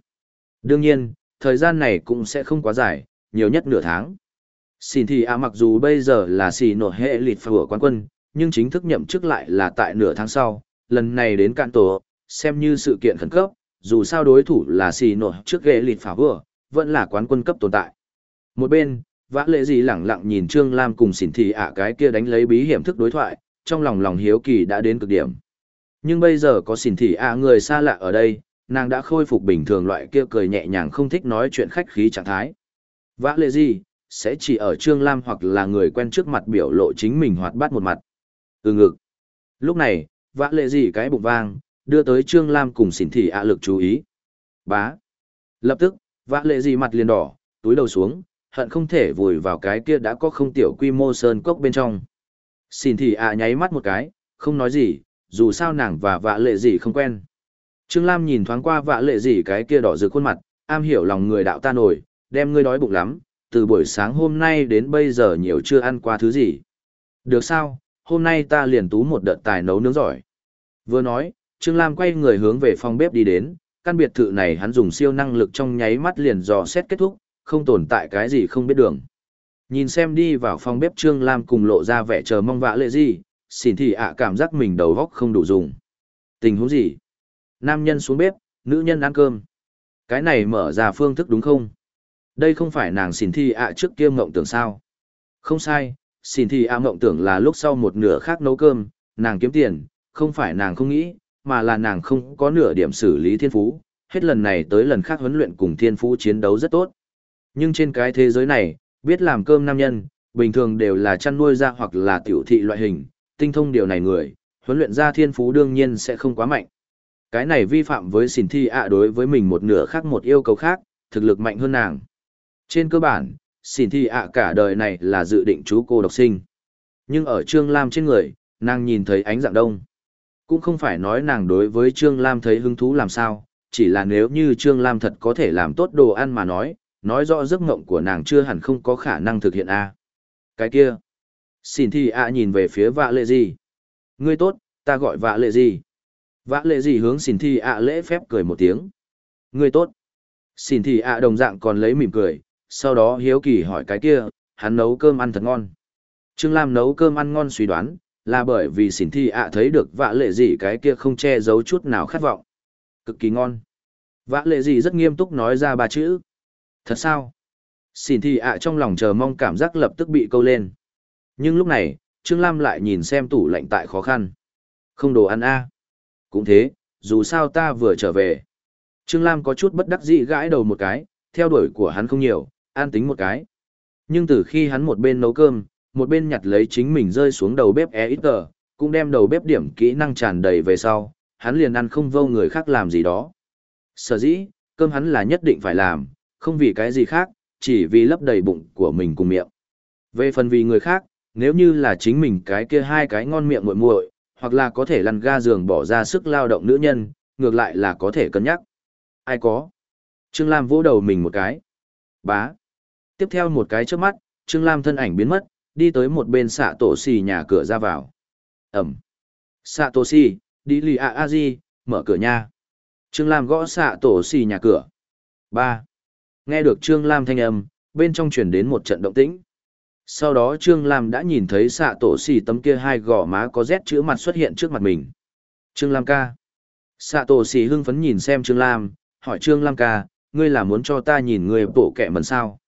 Đương nhiên, thời gian này cũng sẽ không quá dài, nhiều nhất nửa tháng. Xỉn thi ạ mặc dù bây giờ là xỉ nổ hệ lịt phở quán quân, nhưng chính thức nhậm chức lại là tại nửa tháng sau, lần này đến cạn tổ, xem như sự kiện khẩn cấp, dù sao đối thủ là xì nổ trước ghệ lịt phá vừa, vẫn là quán quân cấp tồn tại. Một bên, vã lệ gì lẳng lặng nhìn Trương Lam cùng xỉn thị ạ cái kia đánh lấy bí hiểm thức đối thoại, trong lòng lòng hiếu kỳ đã đến cực điểm. Nhưng bây giờ có xỉn thị ạ à, người xa lạ ở đây, nàng đã khôi phục bình thường loại kia cười nhẹ nhàng không thích nói chuyện khách khí trạng thái. Vã lệ gì, sẽ chỉ ở Trương Lam hoặc là người quen trước mặt biểu lộ chính mình hoạt bát một mặt. Ừ ngực. Lúc này, vã lệ gì cái bụng vang, đưa tới Trương Lam cùng xỉn thị ạ à lực chú ý. Bá. Lập tức, vã lệ gì mặt liền đỏ, túi đầu xuống, hận không thể vùi vào cái kia đã có không tiểu quy mô sơn cốc bên trong. Xỉn thị ạ à nháy mắt một cái, không nói gì, dù sao nàng và vạ lệ gì không quen. Trương Lam nhìn thoáng qua vạ lệ gì cái kia đỏ rực khuôn mặt, am hiểu lòng người đạo ta nổi, đem ngươi đói bụng lắm, từ buổi sáng hôm nay đến bây giờ nhiều chưa ăn qua thứ gì. Được sao, hôm nay ta liền tú một đợt tài nấu nướng giỏi. Vừa nói, Trương Lam quay người hướng về phòng bếp đi đến, căn biệt thự này hắn dùng siêu năng lực trong nháy mắt liền dò xét kết thúc, không tồn tại cái gì không biết đường. Nhìn xem đi vào phòng bếp Trương Lam cùng lộ ra vẻ chờ mong vã lệ gì, xỉn thị ạ cảm giác mình đầu góc không đủ dùng. Tình huống gì? Nam nhân xuống bếp, nữ nhân ăn cơm. Cái này mở ra phương thức đúng không? Đây không phải nàng xỉn thị ạ trước kia mộng tưởng sao? Không sai, xỉn thị ạ mộng tưởng là lúc sau một nửa khác nấu cơm, nàng kiếm tiền, không phải nàng không nghĩ, mà là nàng không có nửa điểm xử lý thiên phú, hết lần này tới lần khác huấn luyện cùng thiên phú chiến đấu rất tốt. Nhưng trên cái thế giới này, biết làm cơm nam nhân, bình thường đều là chăn nuôi ra hoặc là tiểu thị loại hình, tinh thông điều này người, huấn luyện ra thiên phú đương nhiên sẽ không quá mạnh. Cái này vi phạm với xỉn thi ạ đối với mình một nửa khác một yêu cầu khác, thực lực mạnh hơn nàng. Trên cơ bản, xỉn thi ạ cả đời này là dự định chú cô độc sinh. Nhưng ở Trương Lam trên người, nàng nhìn thấy ánh dạng đông. Cũng không phải nói nàng đối với Trương Lam thấy hứng thú làm sao, chỉ là nếu như Trương Lam thật có thể làm tốt đồ ăn mà nói, nói rõ giấc mộng của nàng chưa hẳn không có khả năng thực hiện a Cái kia. Xin thi ạ nhìn về phía vạ lệ gì. Ngươi tốt, ta gọi vạ lệ gì. Vạ lệ gì hướng xin thi ạ lễ phép cười một tiếng. Ngươi tốt. Xin thi ạ đồng dạng còn lấy mỉm cười, sau đó hiếu kỳ hỏi cái kia, hắn nấu cơm ăn thật ngon. Trương Lam nấu cơm ăn ngon suy đoán, là bởi vì xin thi ạ thấy được vạ lệ gì cái kia không che giấu chút nào khát vọng. Cực kỳ ngon. Vạ lệ gì rất nghiêm túc nói ra ba chữ. Thật sao? Xin thi ạ trong lòng chờ mong cảm giác lập tức bị câu lên. Nhưng lúc này, Trương Lam lại nhìn xem tủ lạnh tại khó khăn. Không đồ ăn a Cũng thế, dù sao ta vừa trở về. Trương Lam có chút bất đắc dĩ gãi đầu một cái, theo đuổi của hắn không nhiều, an tính một cái. Nhưng từ khi hắn một bên nấu cơm, một bên nhặt lấy chính mình rơi xuống đầu bếp e ít tờ, cũng đem đầu bếp điểm kỹ năng tràn đầy về sau, hắn liền ăn không vô người khác làm gì đó. Sở dĩ, cơm hắn là nhất định phải làm, không vì cái gì khác, chỉ vì lấp đầy bụng của mình cùng miệng. Về phần vì người khác, nếu như là chính mình cái kia hai cái ngon miệng muội muội, hoặc là có thể lăn ga giường bỏ ra sức lao động nữ nhân, ngược lại là có thể cân nhắc. Ai có? Trương Lam vỗ đầu mình một cái. Bá. Tiếp theo một cái trước mắt, Trương Lam thân ảnh biến mất, đi tới một bên xạ tổ xì nhà cửa ra vào. Ẩm. Xạ tổ xì, đi lì a a di, mở cửa nha. Trương Lam gõ xạ tổ xì nhà cửa. ba Nghe được Trương Lam thanh âm, bên trong chuyển đến một trận động tĩnh. Sau đó Trương Lam đã nhìn thấy xạ tổ xì tấm kia hai gò má có rét chữ mặt xuất hiện trước mặt mình. Trương Lam ca. Xạ tổ xì hưng phấn nhìn xem Trương Lam, hỏi Trương Lam ca, ngươi là muốn cho ta nhìn người bộ kẻ mần sao?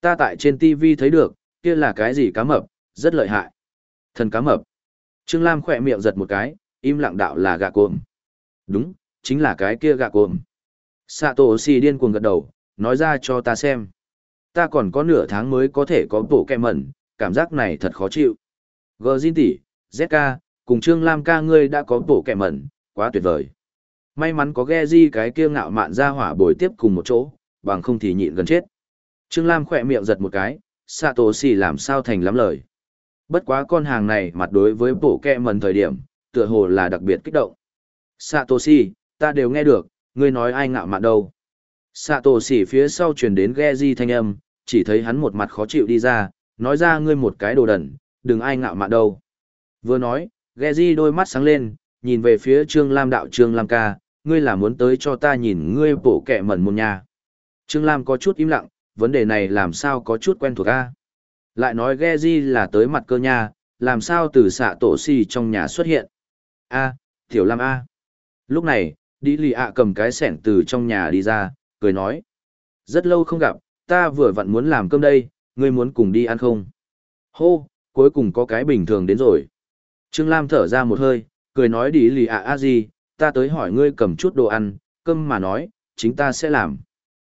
Ta tại trên TV thấy được, kia là cái gì cá mập, rất lợi hại. Thần cá mập. Trương Lam khỏe miệng giật một cái, im lặng đạo là gà cộm. Đúng, chính là cái kia gà cộm. Sato xì điên cuồng gật đầu, nói ra cho ta xem. Ta còn có nửa tháng mới có thể có bộ kẹ mẩn, cảm giác này thật khó chịu. Gờ Jin tỷ, ZK, cùng Trương Lam ca ngươi đã có bộ kẹ mẩn, quá tuyệt vời. May mắn có ghe di cái kia ngạo mạn ra hỏa bồi tiếp cùng một chỗ, bằng không thì nhịn gần chết. Trương Lam khỏe miệng giật một cái, Satoshi làm sao thành lắm lời. Bất quá con hàng này mặt đối với bộ kẹ mẩn thời điểm, tựa hồ là đặc biệt kích động. Satoshi, ta đều nghe được, ngươi nói ai ngạo mạn đâu. Satoshi phía sau truyền đến Geji thanh âm, chỉ thấy hắn một mặt khó chịu đi ra, nói ra ngươi một cái đồ đần, đừng ai ngạo mạn đâu. Vừa nói, Geji đôi mắt sáng lên, nhìn về phía Trương Lam đạo Trương Lam ca, ngươi là muốn tới cho ta nhìn ngươi bổ kẹ mẩn một nhà. Trương Lam có chút im lặng, vấn đề này làm sao có chút quen thuộc a Lại nói Geji là tới mặt cơ nhà, làm sao từ xạ tổ xì trong nhà xuất hiện. A, Tiểu Lam A. Lúc này, đi lì ạ cầm cái sẻng từ trong nhà đi ra, cười nói. Rất lâu không gặp, ta vừa vặn muốn làm cơm đây, ngươi muốn cùng đi ăn không? Hô, cuối cùng có cái bình thường đến rồi. Trương Lam thở ra một hơi, cười nói đi lì ạ a gì, ta tới hỏi ngươi cầm chút đồ ăn, cơm mà nói, chính ta sẽ làm.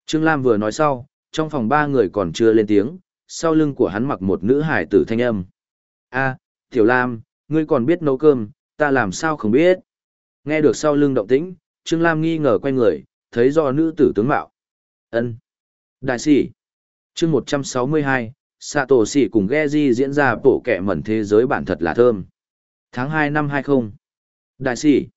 Trương Lam vừa nói sau, trong phòng ba người còn chưa lên tiếng, sau lưng của hắn mặc một nữ hải tử thanh âm. a Tiểu Lam, ngươi còn biết nấu cơm, ta làm sao không biết. Nghe được sau lưng động tĩnh, Trương Lam nghi ngờ quay người, thấy do nữ tử tướng mạo. ân Đại sĩ. chương 162, xạ tổ sĩ cùng Geji diễn ra bộ kẻ mẩn thế giới bản thật là thơm. Tháng 2 năm 20. Đại sĩ.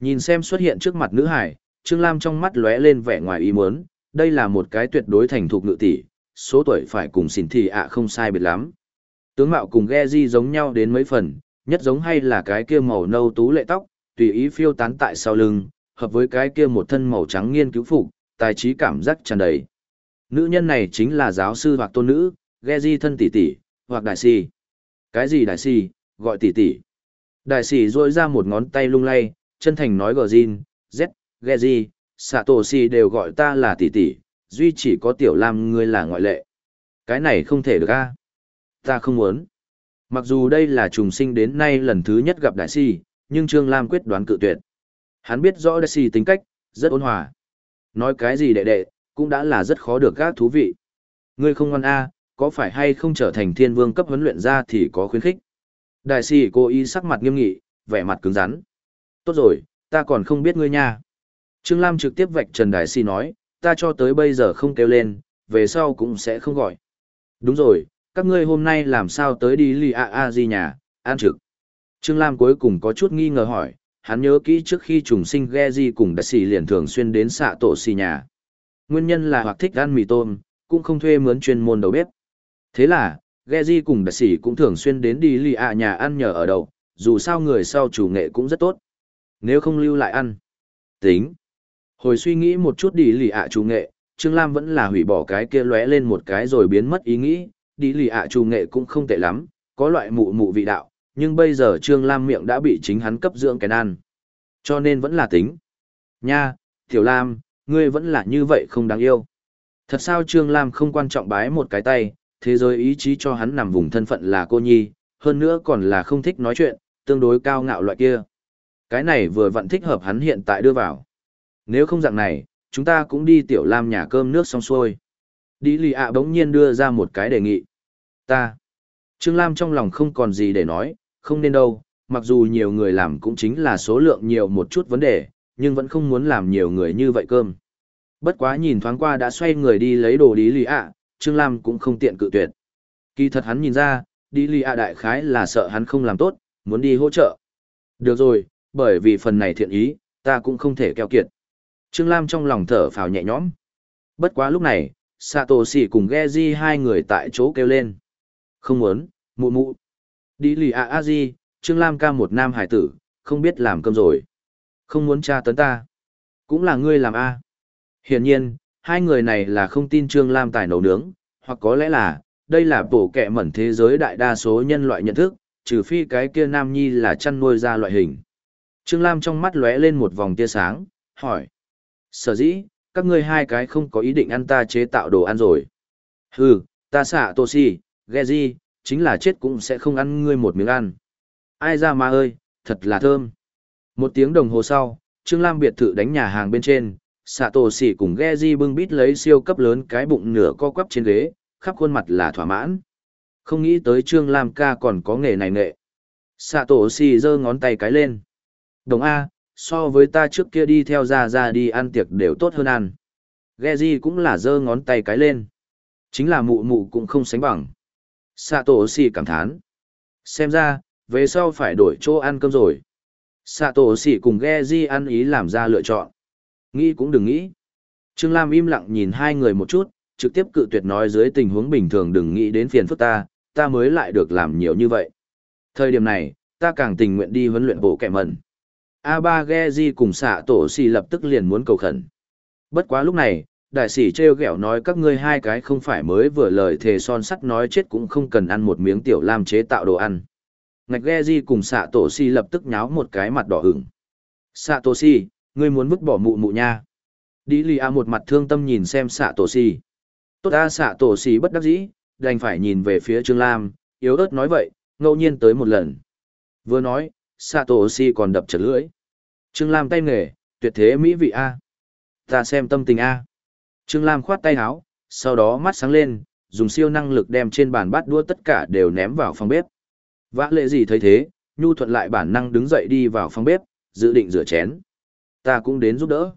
Nhìn xem xuất hiện trước mặt nữ hải, Trương Lam trong mắt lóe lên vẻ ngoài ý muốn, đây là một cái tuyệt đối thành thục ngự tỷ, số tuổi phải cùng xỉn thì ạ không sai biệt lắm. Tướng mạo cùng Geji giống nhau đến mấy phần, nhất giống hay là cái kia màu nâu tú lệ tóc, tùy ý phiêu tán tại sau lưng, hợp với cái kia một thân màu trắng nghiên cứu phục, tài trí cảm giác tràn đầy. Nữ nhân này chính là giáo sư hoặc tôn nữ, Geji thân tỷ tỷ, hoặc đại si. Cái gì đại si, gọi tỷ tỷ. Đại sĩ rôi ra một ngón tay lung lay, chân thành nói gờ Z, Geji, Satoshi đều gọi ta là tỷ tỷ, duy chỉ có tiểu lam ngươi là ngoại lệ. Cái này không thể được a. Ta không muốn. Mặc dù đây là trùng sinh đến nay lần thứ nhất gặp đại si, nhưng Trương Lam quyết đoán cự tuyệt. Hắn biết rõ đại si tính cách, rất ôn hòa. Nói cái gì đệ đệ, cũng đã là rất khó được gác thú vị. Ngươi không ngoan a, có phải hay không trở thành thiên vương cấp huấn luyện ra thì có khuyến khích. Đại sĩ cô ý sắc mặt nghiêm nghị, vẻ mặt cứng rắn. Tốt rồi, ta còn không biết ngươi nha. Trương Lam trực tiếp vạch Trần Đại sĩ nói, ta cho tới bây giờ không kêu lên, về sau cũng sẽ không gọi. Đúng rồi, các ngươi hôm nay làm sao tới đi lì a a gì nhà, an trực. Trương Lam cuối cùng có chút nghi ngờ hỏi, hắn nhớ kỹ trước khi trùng sinh Geji cùng đại sĩ liền thường xuyên đến xạ tổ xì nhà. Nguyên nhân là hoặc thích ăn mì tôm, cũng không thuê mướn chuyên môn đầu bếp. Thế là, Geji cùng đại sĩ cũng thường xuyên đến đi lì ạ nhà ăn nhờ ở đầu, dù sao người sau chủ nghệ cũng rất tốt. Nếu không lưu lại ăn. Tính. Hồi suy nghĩ một chút đi lì ạ chủ nghệ, Trương Lam vẫn là hủy bỏ cái kia lóe lên một cái rồi biến mất ý nghĩ, đi lì ạ chủ nghệ cũng không tệ lắm, có loại mụ mụ vị đạo, nhưng bây giờ Trương Lam miệng đã bị chính hắn cấp dưỡng cái ăn. Cho nên vẫn là tính. Nha, Tiểu Lam, ngươi vẫn là như vậy không đáng yêu. Thật sao Trương Lam không quan trọng bái một cái tay, thế giới ý chí cho hắn nằm vùng thân phận là cô nhi, hơn nữa còn là không thích nói chuyện, tương đối cao ngạo loại kia. Cái này vừa vặn thích hợp hắn hiện tại đưa vào. Nếu không dạng này, chúng ta cũng đi tiểu lam nhà cơm nước xong xuôi. Đi lì ạ bỗng nhiên đưa ra một cái đề nghị. Ta. Trương Lam trong lòng không còn gì để nói, không nên đâu, mặc dù nhiều người làm cũng chính là số lượng nhiều một chút vấn đề, nhưng vẫn không muốn làm nhiều người như vậy cơm. Bất quá nhìn thoáng qua đã xoay người đi lấy đồ đi lì ạ, Trương Lam cũng không tiện cự tuyệt. Kỳ thật hắn nhìn ra, đi lì ạ đại khái là sợ hắn không làm tốt, muốn đi hỗ trợ. Được rồi, bởi vì phần này thiện ý, ta cũng không thể keo kiệt. Trương Lam trong lòng thở phào nhẹ nhõm. Bất quá lúc này, Satoshi cùng Geji hai người tại chỗ kêu lên. Không muốn, mụ mụ. Đi lì ạ a di, Trương Lam ca một nam hải tử, không biết làm cơm rồi. Không muốn tra tấn ta. Cũng là ngươi làm a. Hiển nhiên, hai người này là không tin Trương Lam tài nấu nướng, hoặc có lẽ là, đây là bổ kẹ mẩn thế giới đại đa số nhân loại nhận thức, trừ phi cái kia nam nhi là chăn nuôi ra loại hình. Trương Lam trong mắt lóe lên một vòng tia sáng, hỏi. Sở dĩ, các ngươi hai cái không có ý định ăn ta chế tạo đồ ăn rồi. Hừ, ta xạ tô si, ghe gì, chính là chết cũng sẽ không ăn ngươi một miếng ăn. Ai ra mà ơi, thật là thơm. Một tiếng đồng hồ sau, Trương Lam biệt thự đánh nhà hàng bên trên, xạ tổ xỉ cùng ghe di bưng bít lấy siêu cấp lớn cái bụng nửa co quắp trên ghế, khắp khuôn mặt là thỏa mãn. Không nghĩ tới Trương Lam ca còn có nghề này nghệ. Xạ tổ xỉ giơ ngón tay cái lên. Đồng A, so với ta trước kia đi theo ra ra đi ăn tiệc đều tốt hơn ăn. Geji cũng là giơ ngón tay cái lên. Chính là mụ mụ cũng không sánh bằng. xạ tổ xỉ cảm thán. Xem ra, về sau phải đổi chỗ ăn cơm rồi. xạ tổ xỉ cùng Geji ăn ý làm ra lựa chọn. Nghĩ cũng đừng nghĩ. Trương Lam im lặng nhìn hai người một chút, trực tiếp cự tuyệt nói dưới tình huống bình thường đừng nghĩ đến phiền phức ta, ta mới lại được làm nhiều như vậy. Thời điểm này, ta càng tình nguyện đi huấn luyện bộ kẻ mẩn. di cùng xạ tổ xì lập tức liền muốn cầu khẩn. Bất quá lúc này, đại sĩ treo gẹo nói các ngươi hai cái không phải mới vừa lời thề son sắt nói chết cũng không cần ăn một miếng tiểu lam chế tạo đồ ăn. ngạch ghe di cùng xạ tổ si lập tức nháo một cái mặt đỏ hửng. Xạ tổ si, ngươi muốn vứt bỏ mụ mụ nha. Đi lì a một mặt thương tâm nhìn xem xạ tổ xì Tốt ta xạ tổ xì bất đắc dĩ, đành phải nhìn về phía Trương Lam, yếu ớt nói vậy, ngẫu nhiên tới một lần. Vừa nói, xạ tổ xì còn đập chật lưỡi. Trương Lam tay nghề, tuyệt thế mỹ vị a. Ta xem tâm tình a. Trương Lam khoát tay áo, sau đó mắt sáng lên, dùng siêu năng lực đem trên bàn bát đũa tất cả đều ném vào phòng bếp. Vã lệ gì thấy thế, nhu thuận lại bản năng đứng dậy đi vào phòng bếp, dự định rửa chén. Ta cũng đến giúp đỡ.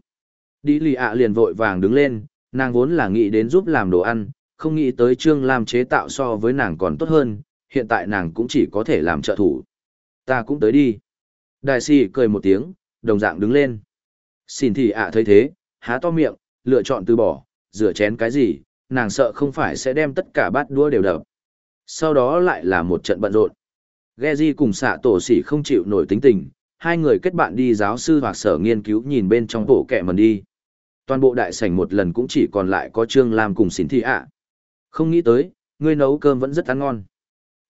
Đi lì ạ liền vội vàng đứng lên, nàng vốn là nghĩ đến giúp làm đồ ăn, không nghĩ tới Trương Lam chế tạo so với nàng còn tốt hơn, hiện tại nàng cũng chỉ có thể làm trợ thủ. Ta cũng tới đi. Đại sĩ cười một tiếng, đồng dạng đứng lên. Xin thì ạ thấy thế, há to miệng, lựa chọn từ bỏ, rửa chén cái gì, nàng sợ không phải sẽ đem tất cả bát đũa đều đập. Sau đó lại là một trận bận rộn. Geji cùng xạ tổ sỉ không chịu nổi tính tình, hai người kết bạn đi giáo sư hoặc sở nghiên cứu nhìn bên trong bộ kẹ mần đi. Toàn bộ đại sảnh một lần cũng chỉ còn lại có Trương Lam cùng xỉn thị ạ. Không nghĩ tới, ngươi nấu cơm vẫn rất ăn ngon.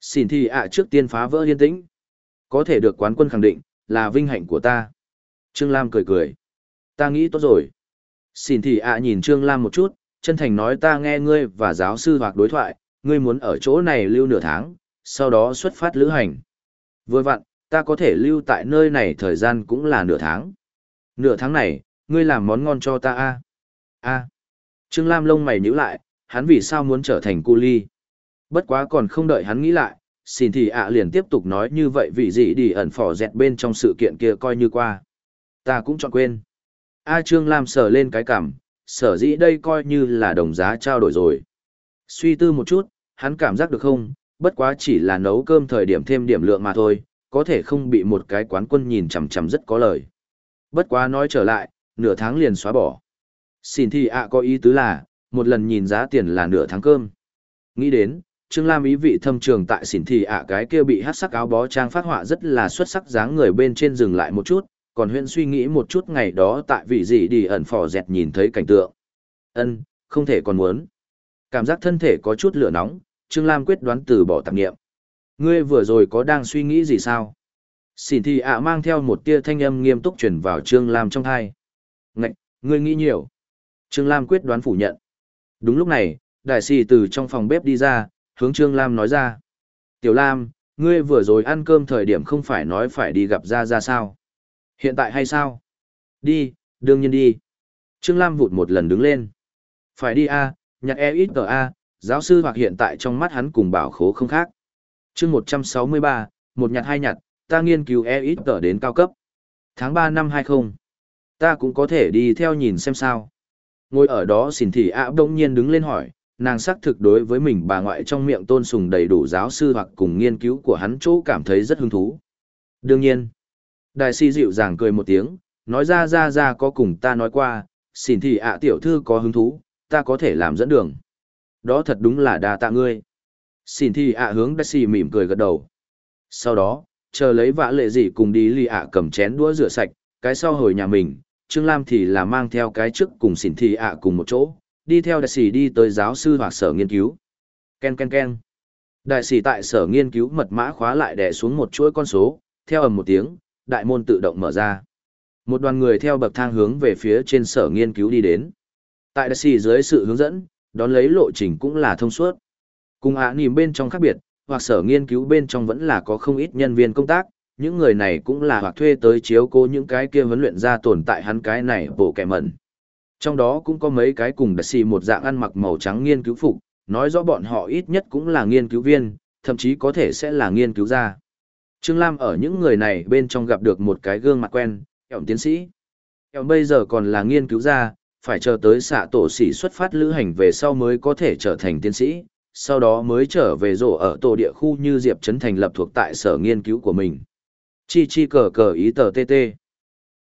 Xỉn thị ạ trước tiên phá vỡ yên tĩnh. Có thể được quán quân khẳng định, là vinh hạnh của ta. Trương Lam cười cười. Ta nghĩ tốt rồi. Xỉn thị ạ nhìn Trương Lam một chút, chân thành nói ta nghe ngươi và giáo sư hoặc đối thoại, ngươi muốn ở chỗ này lưu nửa tháng, sau đó xuất phát lữ hành. Vừa vặn, ta có thể lưu tại nơi này thời gian cũng là nửa tháng. Nửa tháng này, ngươi làm món ngon cho ta a a Trương Lam lông mày nhíu lại, hắn vì sao muốn trở thành cu ly. Bất quá còn không đợi hắn nghĩ lại, xin thì ạ liền tiếp tục nói như vậy vì gì đi ẩn phỏ dẹt bên trong sự kiện kia coi như qua. Ta cũng chọn quên. A Trương Lam sờ lên cái cảm, sở dĩ đây coi như là đồng giá trao đổi rồi. Suy tư một chút, hắn cảm giác được không, bất quá chỉ là nấu cơm thời điểm thêm điểm lượng mà thôi, có thể không bị một cái quán quân nhìn chằm chằm rất có lời. Bất quá nói trở lại, nửa tháng liền xóa bỏ. Xin thì ạ có ý tứ là, một lần nhìn giá tiền là nửa tháng cơm. Nghĩ đến, Trương Lam ý vị thâm trường tại xỉn thì ạ cái kia bị hát sắc áo bó trang phát họa rất là xuất sắc dáng người bên trên dừng lại một chút, còn huyện suy nghĩ một chút ngày đó tại vị gì đi ẩn phò dẹt nhìn thấy cảnh tượng. ân không thể còn muốn. Cảm giác thân thể có chút lửa nóng, Trương Lam quyết đoán từ bỏ tạp nghiệm. Ngươi vừa rồi có đang suy nghĩ gì sao? Xỉn thì ạ mang theo một tia thanh âm nghiêm túc chuyển vào Trương Lam trong thai. Ngạch, ngươi nghĩ nhiều. Trương Lam quyết đoán phủ nhận. Đúng lúc này, đại sĩ từ trong phòng bếp đi ra, hướng Trương Lam nói ra. Tiểu Lam, ngươi vừa rồi ăn cơm thời điểm không phải nói phải đi gặp ra ra sao? Hiện tại hay sao? Đi, đương nhiên đi. Trương Lam vụt một lần đứng lên. Phải đi a, nhặt e ít tờ a, giáo sư hoặc hiện tại trong mắt hắn cùng bảo khố không khác chương 163, một nhặt hai nhặt, ta nghiên cứu e ít đến cao cấp. Tháng 3 năm 20. Ta cũng có thể đi theo nhìn xem sao. Ngồi ở đó xỉn thị ạ đông nhiên đứng lên hỏi, nàng xác thực đối với mình bà ngoại trong miệng tôn sùng đầy đủ giáo sư hoặc cùng nghiên cứu của hắn chỗ cảm thấy rất hứng thú. Đương nhiên, đại si dịu dàng cười một tiếng, nói ra ra ra có cùng ta nói qua, xỉn thị ạ tiểu thư có hứng thú, ta có thể làm dẫn đường. Đó thật đúng là đa tạ ngươi. Xin thị ạ hướng đại xì mỉm cười gật đầu. Sau đó, chờ lấy vã lệ dị cùng đi lì ạ cầm chén đũa rửa sạch, cái sau hồi nhà mình, Trương Lam thì là mang theo cái trước cùng xin thị ạ cùng một chỗ, đi theo đại sĩ đi tới giáo sư hoặc sở nghiên cứu. Ken ken ken. Đại sĩ tại sở nghiên cứu mật mã khóa lại đè xuống một chuỗi con số, theo ầm một tiếng, đại môn tự động mở ra. Một đoàn người theo bậc thang hướng về phía trên sở nghiên cứu đi đến. Tại đại sĩ dưới sự hướng dẫn, đón lấy lộ trình cũng là thông suốt. Cùng ạ nìm bên trong khác biệt, hoặc sở nghiên cứu bên trong vẫn là có không ít nhân viên công tác, những người này cũng là hoặc thuê tới chiếu cố những cái kia huấn luyện ra tồn tại hắn cái này bộ kẻ mẩn. Trong đó cũng có mấy cái cùng đặc xì một dạng ăn mặc màu trắng nghiên cứu phục, nói rõ bọn họ ít nhất cũng là nghiên cứu viên, thậm chí có thể sẽ là nghiên cứu gia. Trương Lam ở những người này bên trong gặp được một cái gương mặt quen, ẻo tiến sĩ. Ẻo bây giờ còn là nghiên cứu gia, phải chờ tới xạ tổ sĩ xuất phát lữ hành về sau mới có thể trở thành tiến sĩ, sau đó mới trở về rổ ở tổ địa khu như Diệp Trấn thành lập thuộc tại sở nghiên cứu của mình. Chi chi cờ cờ ý tờ tê tê.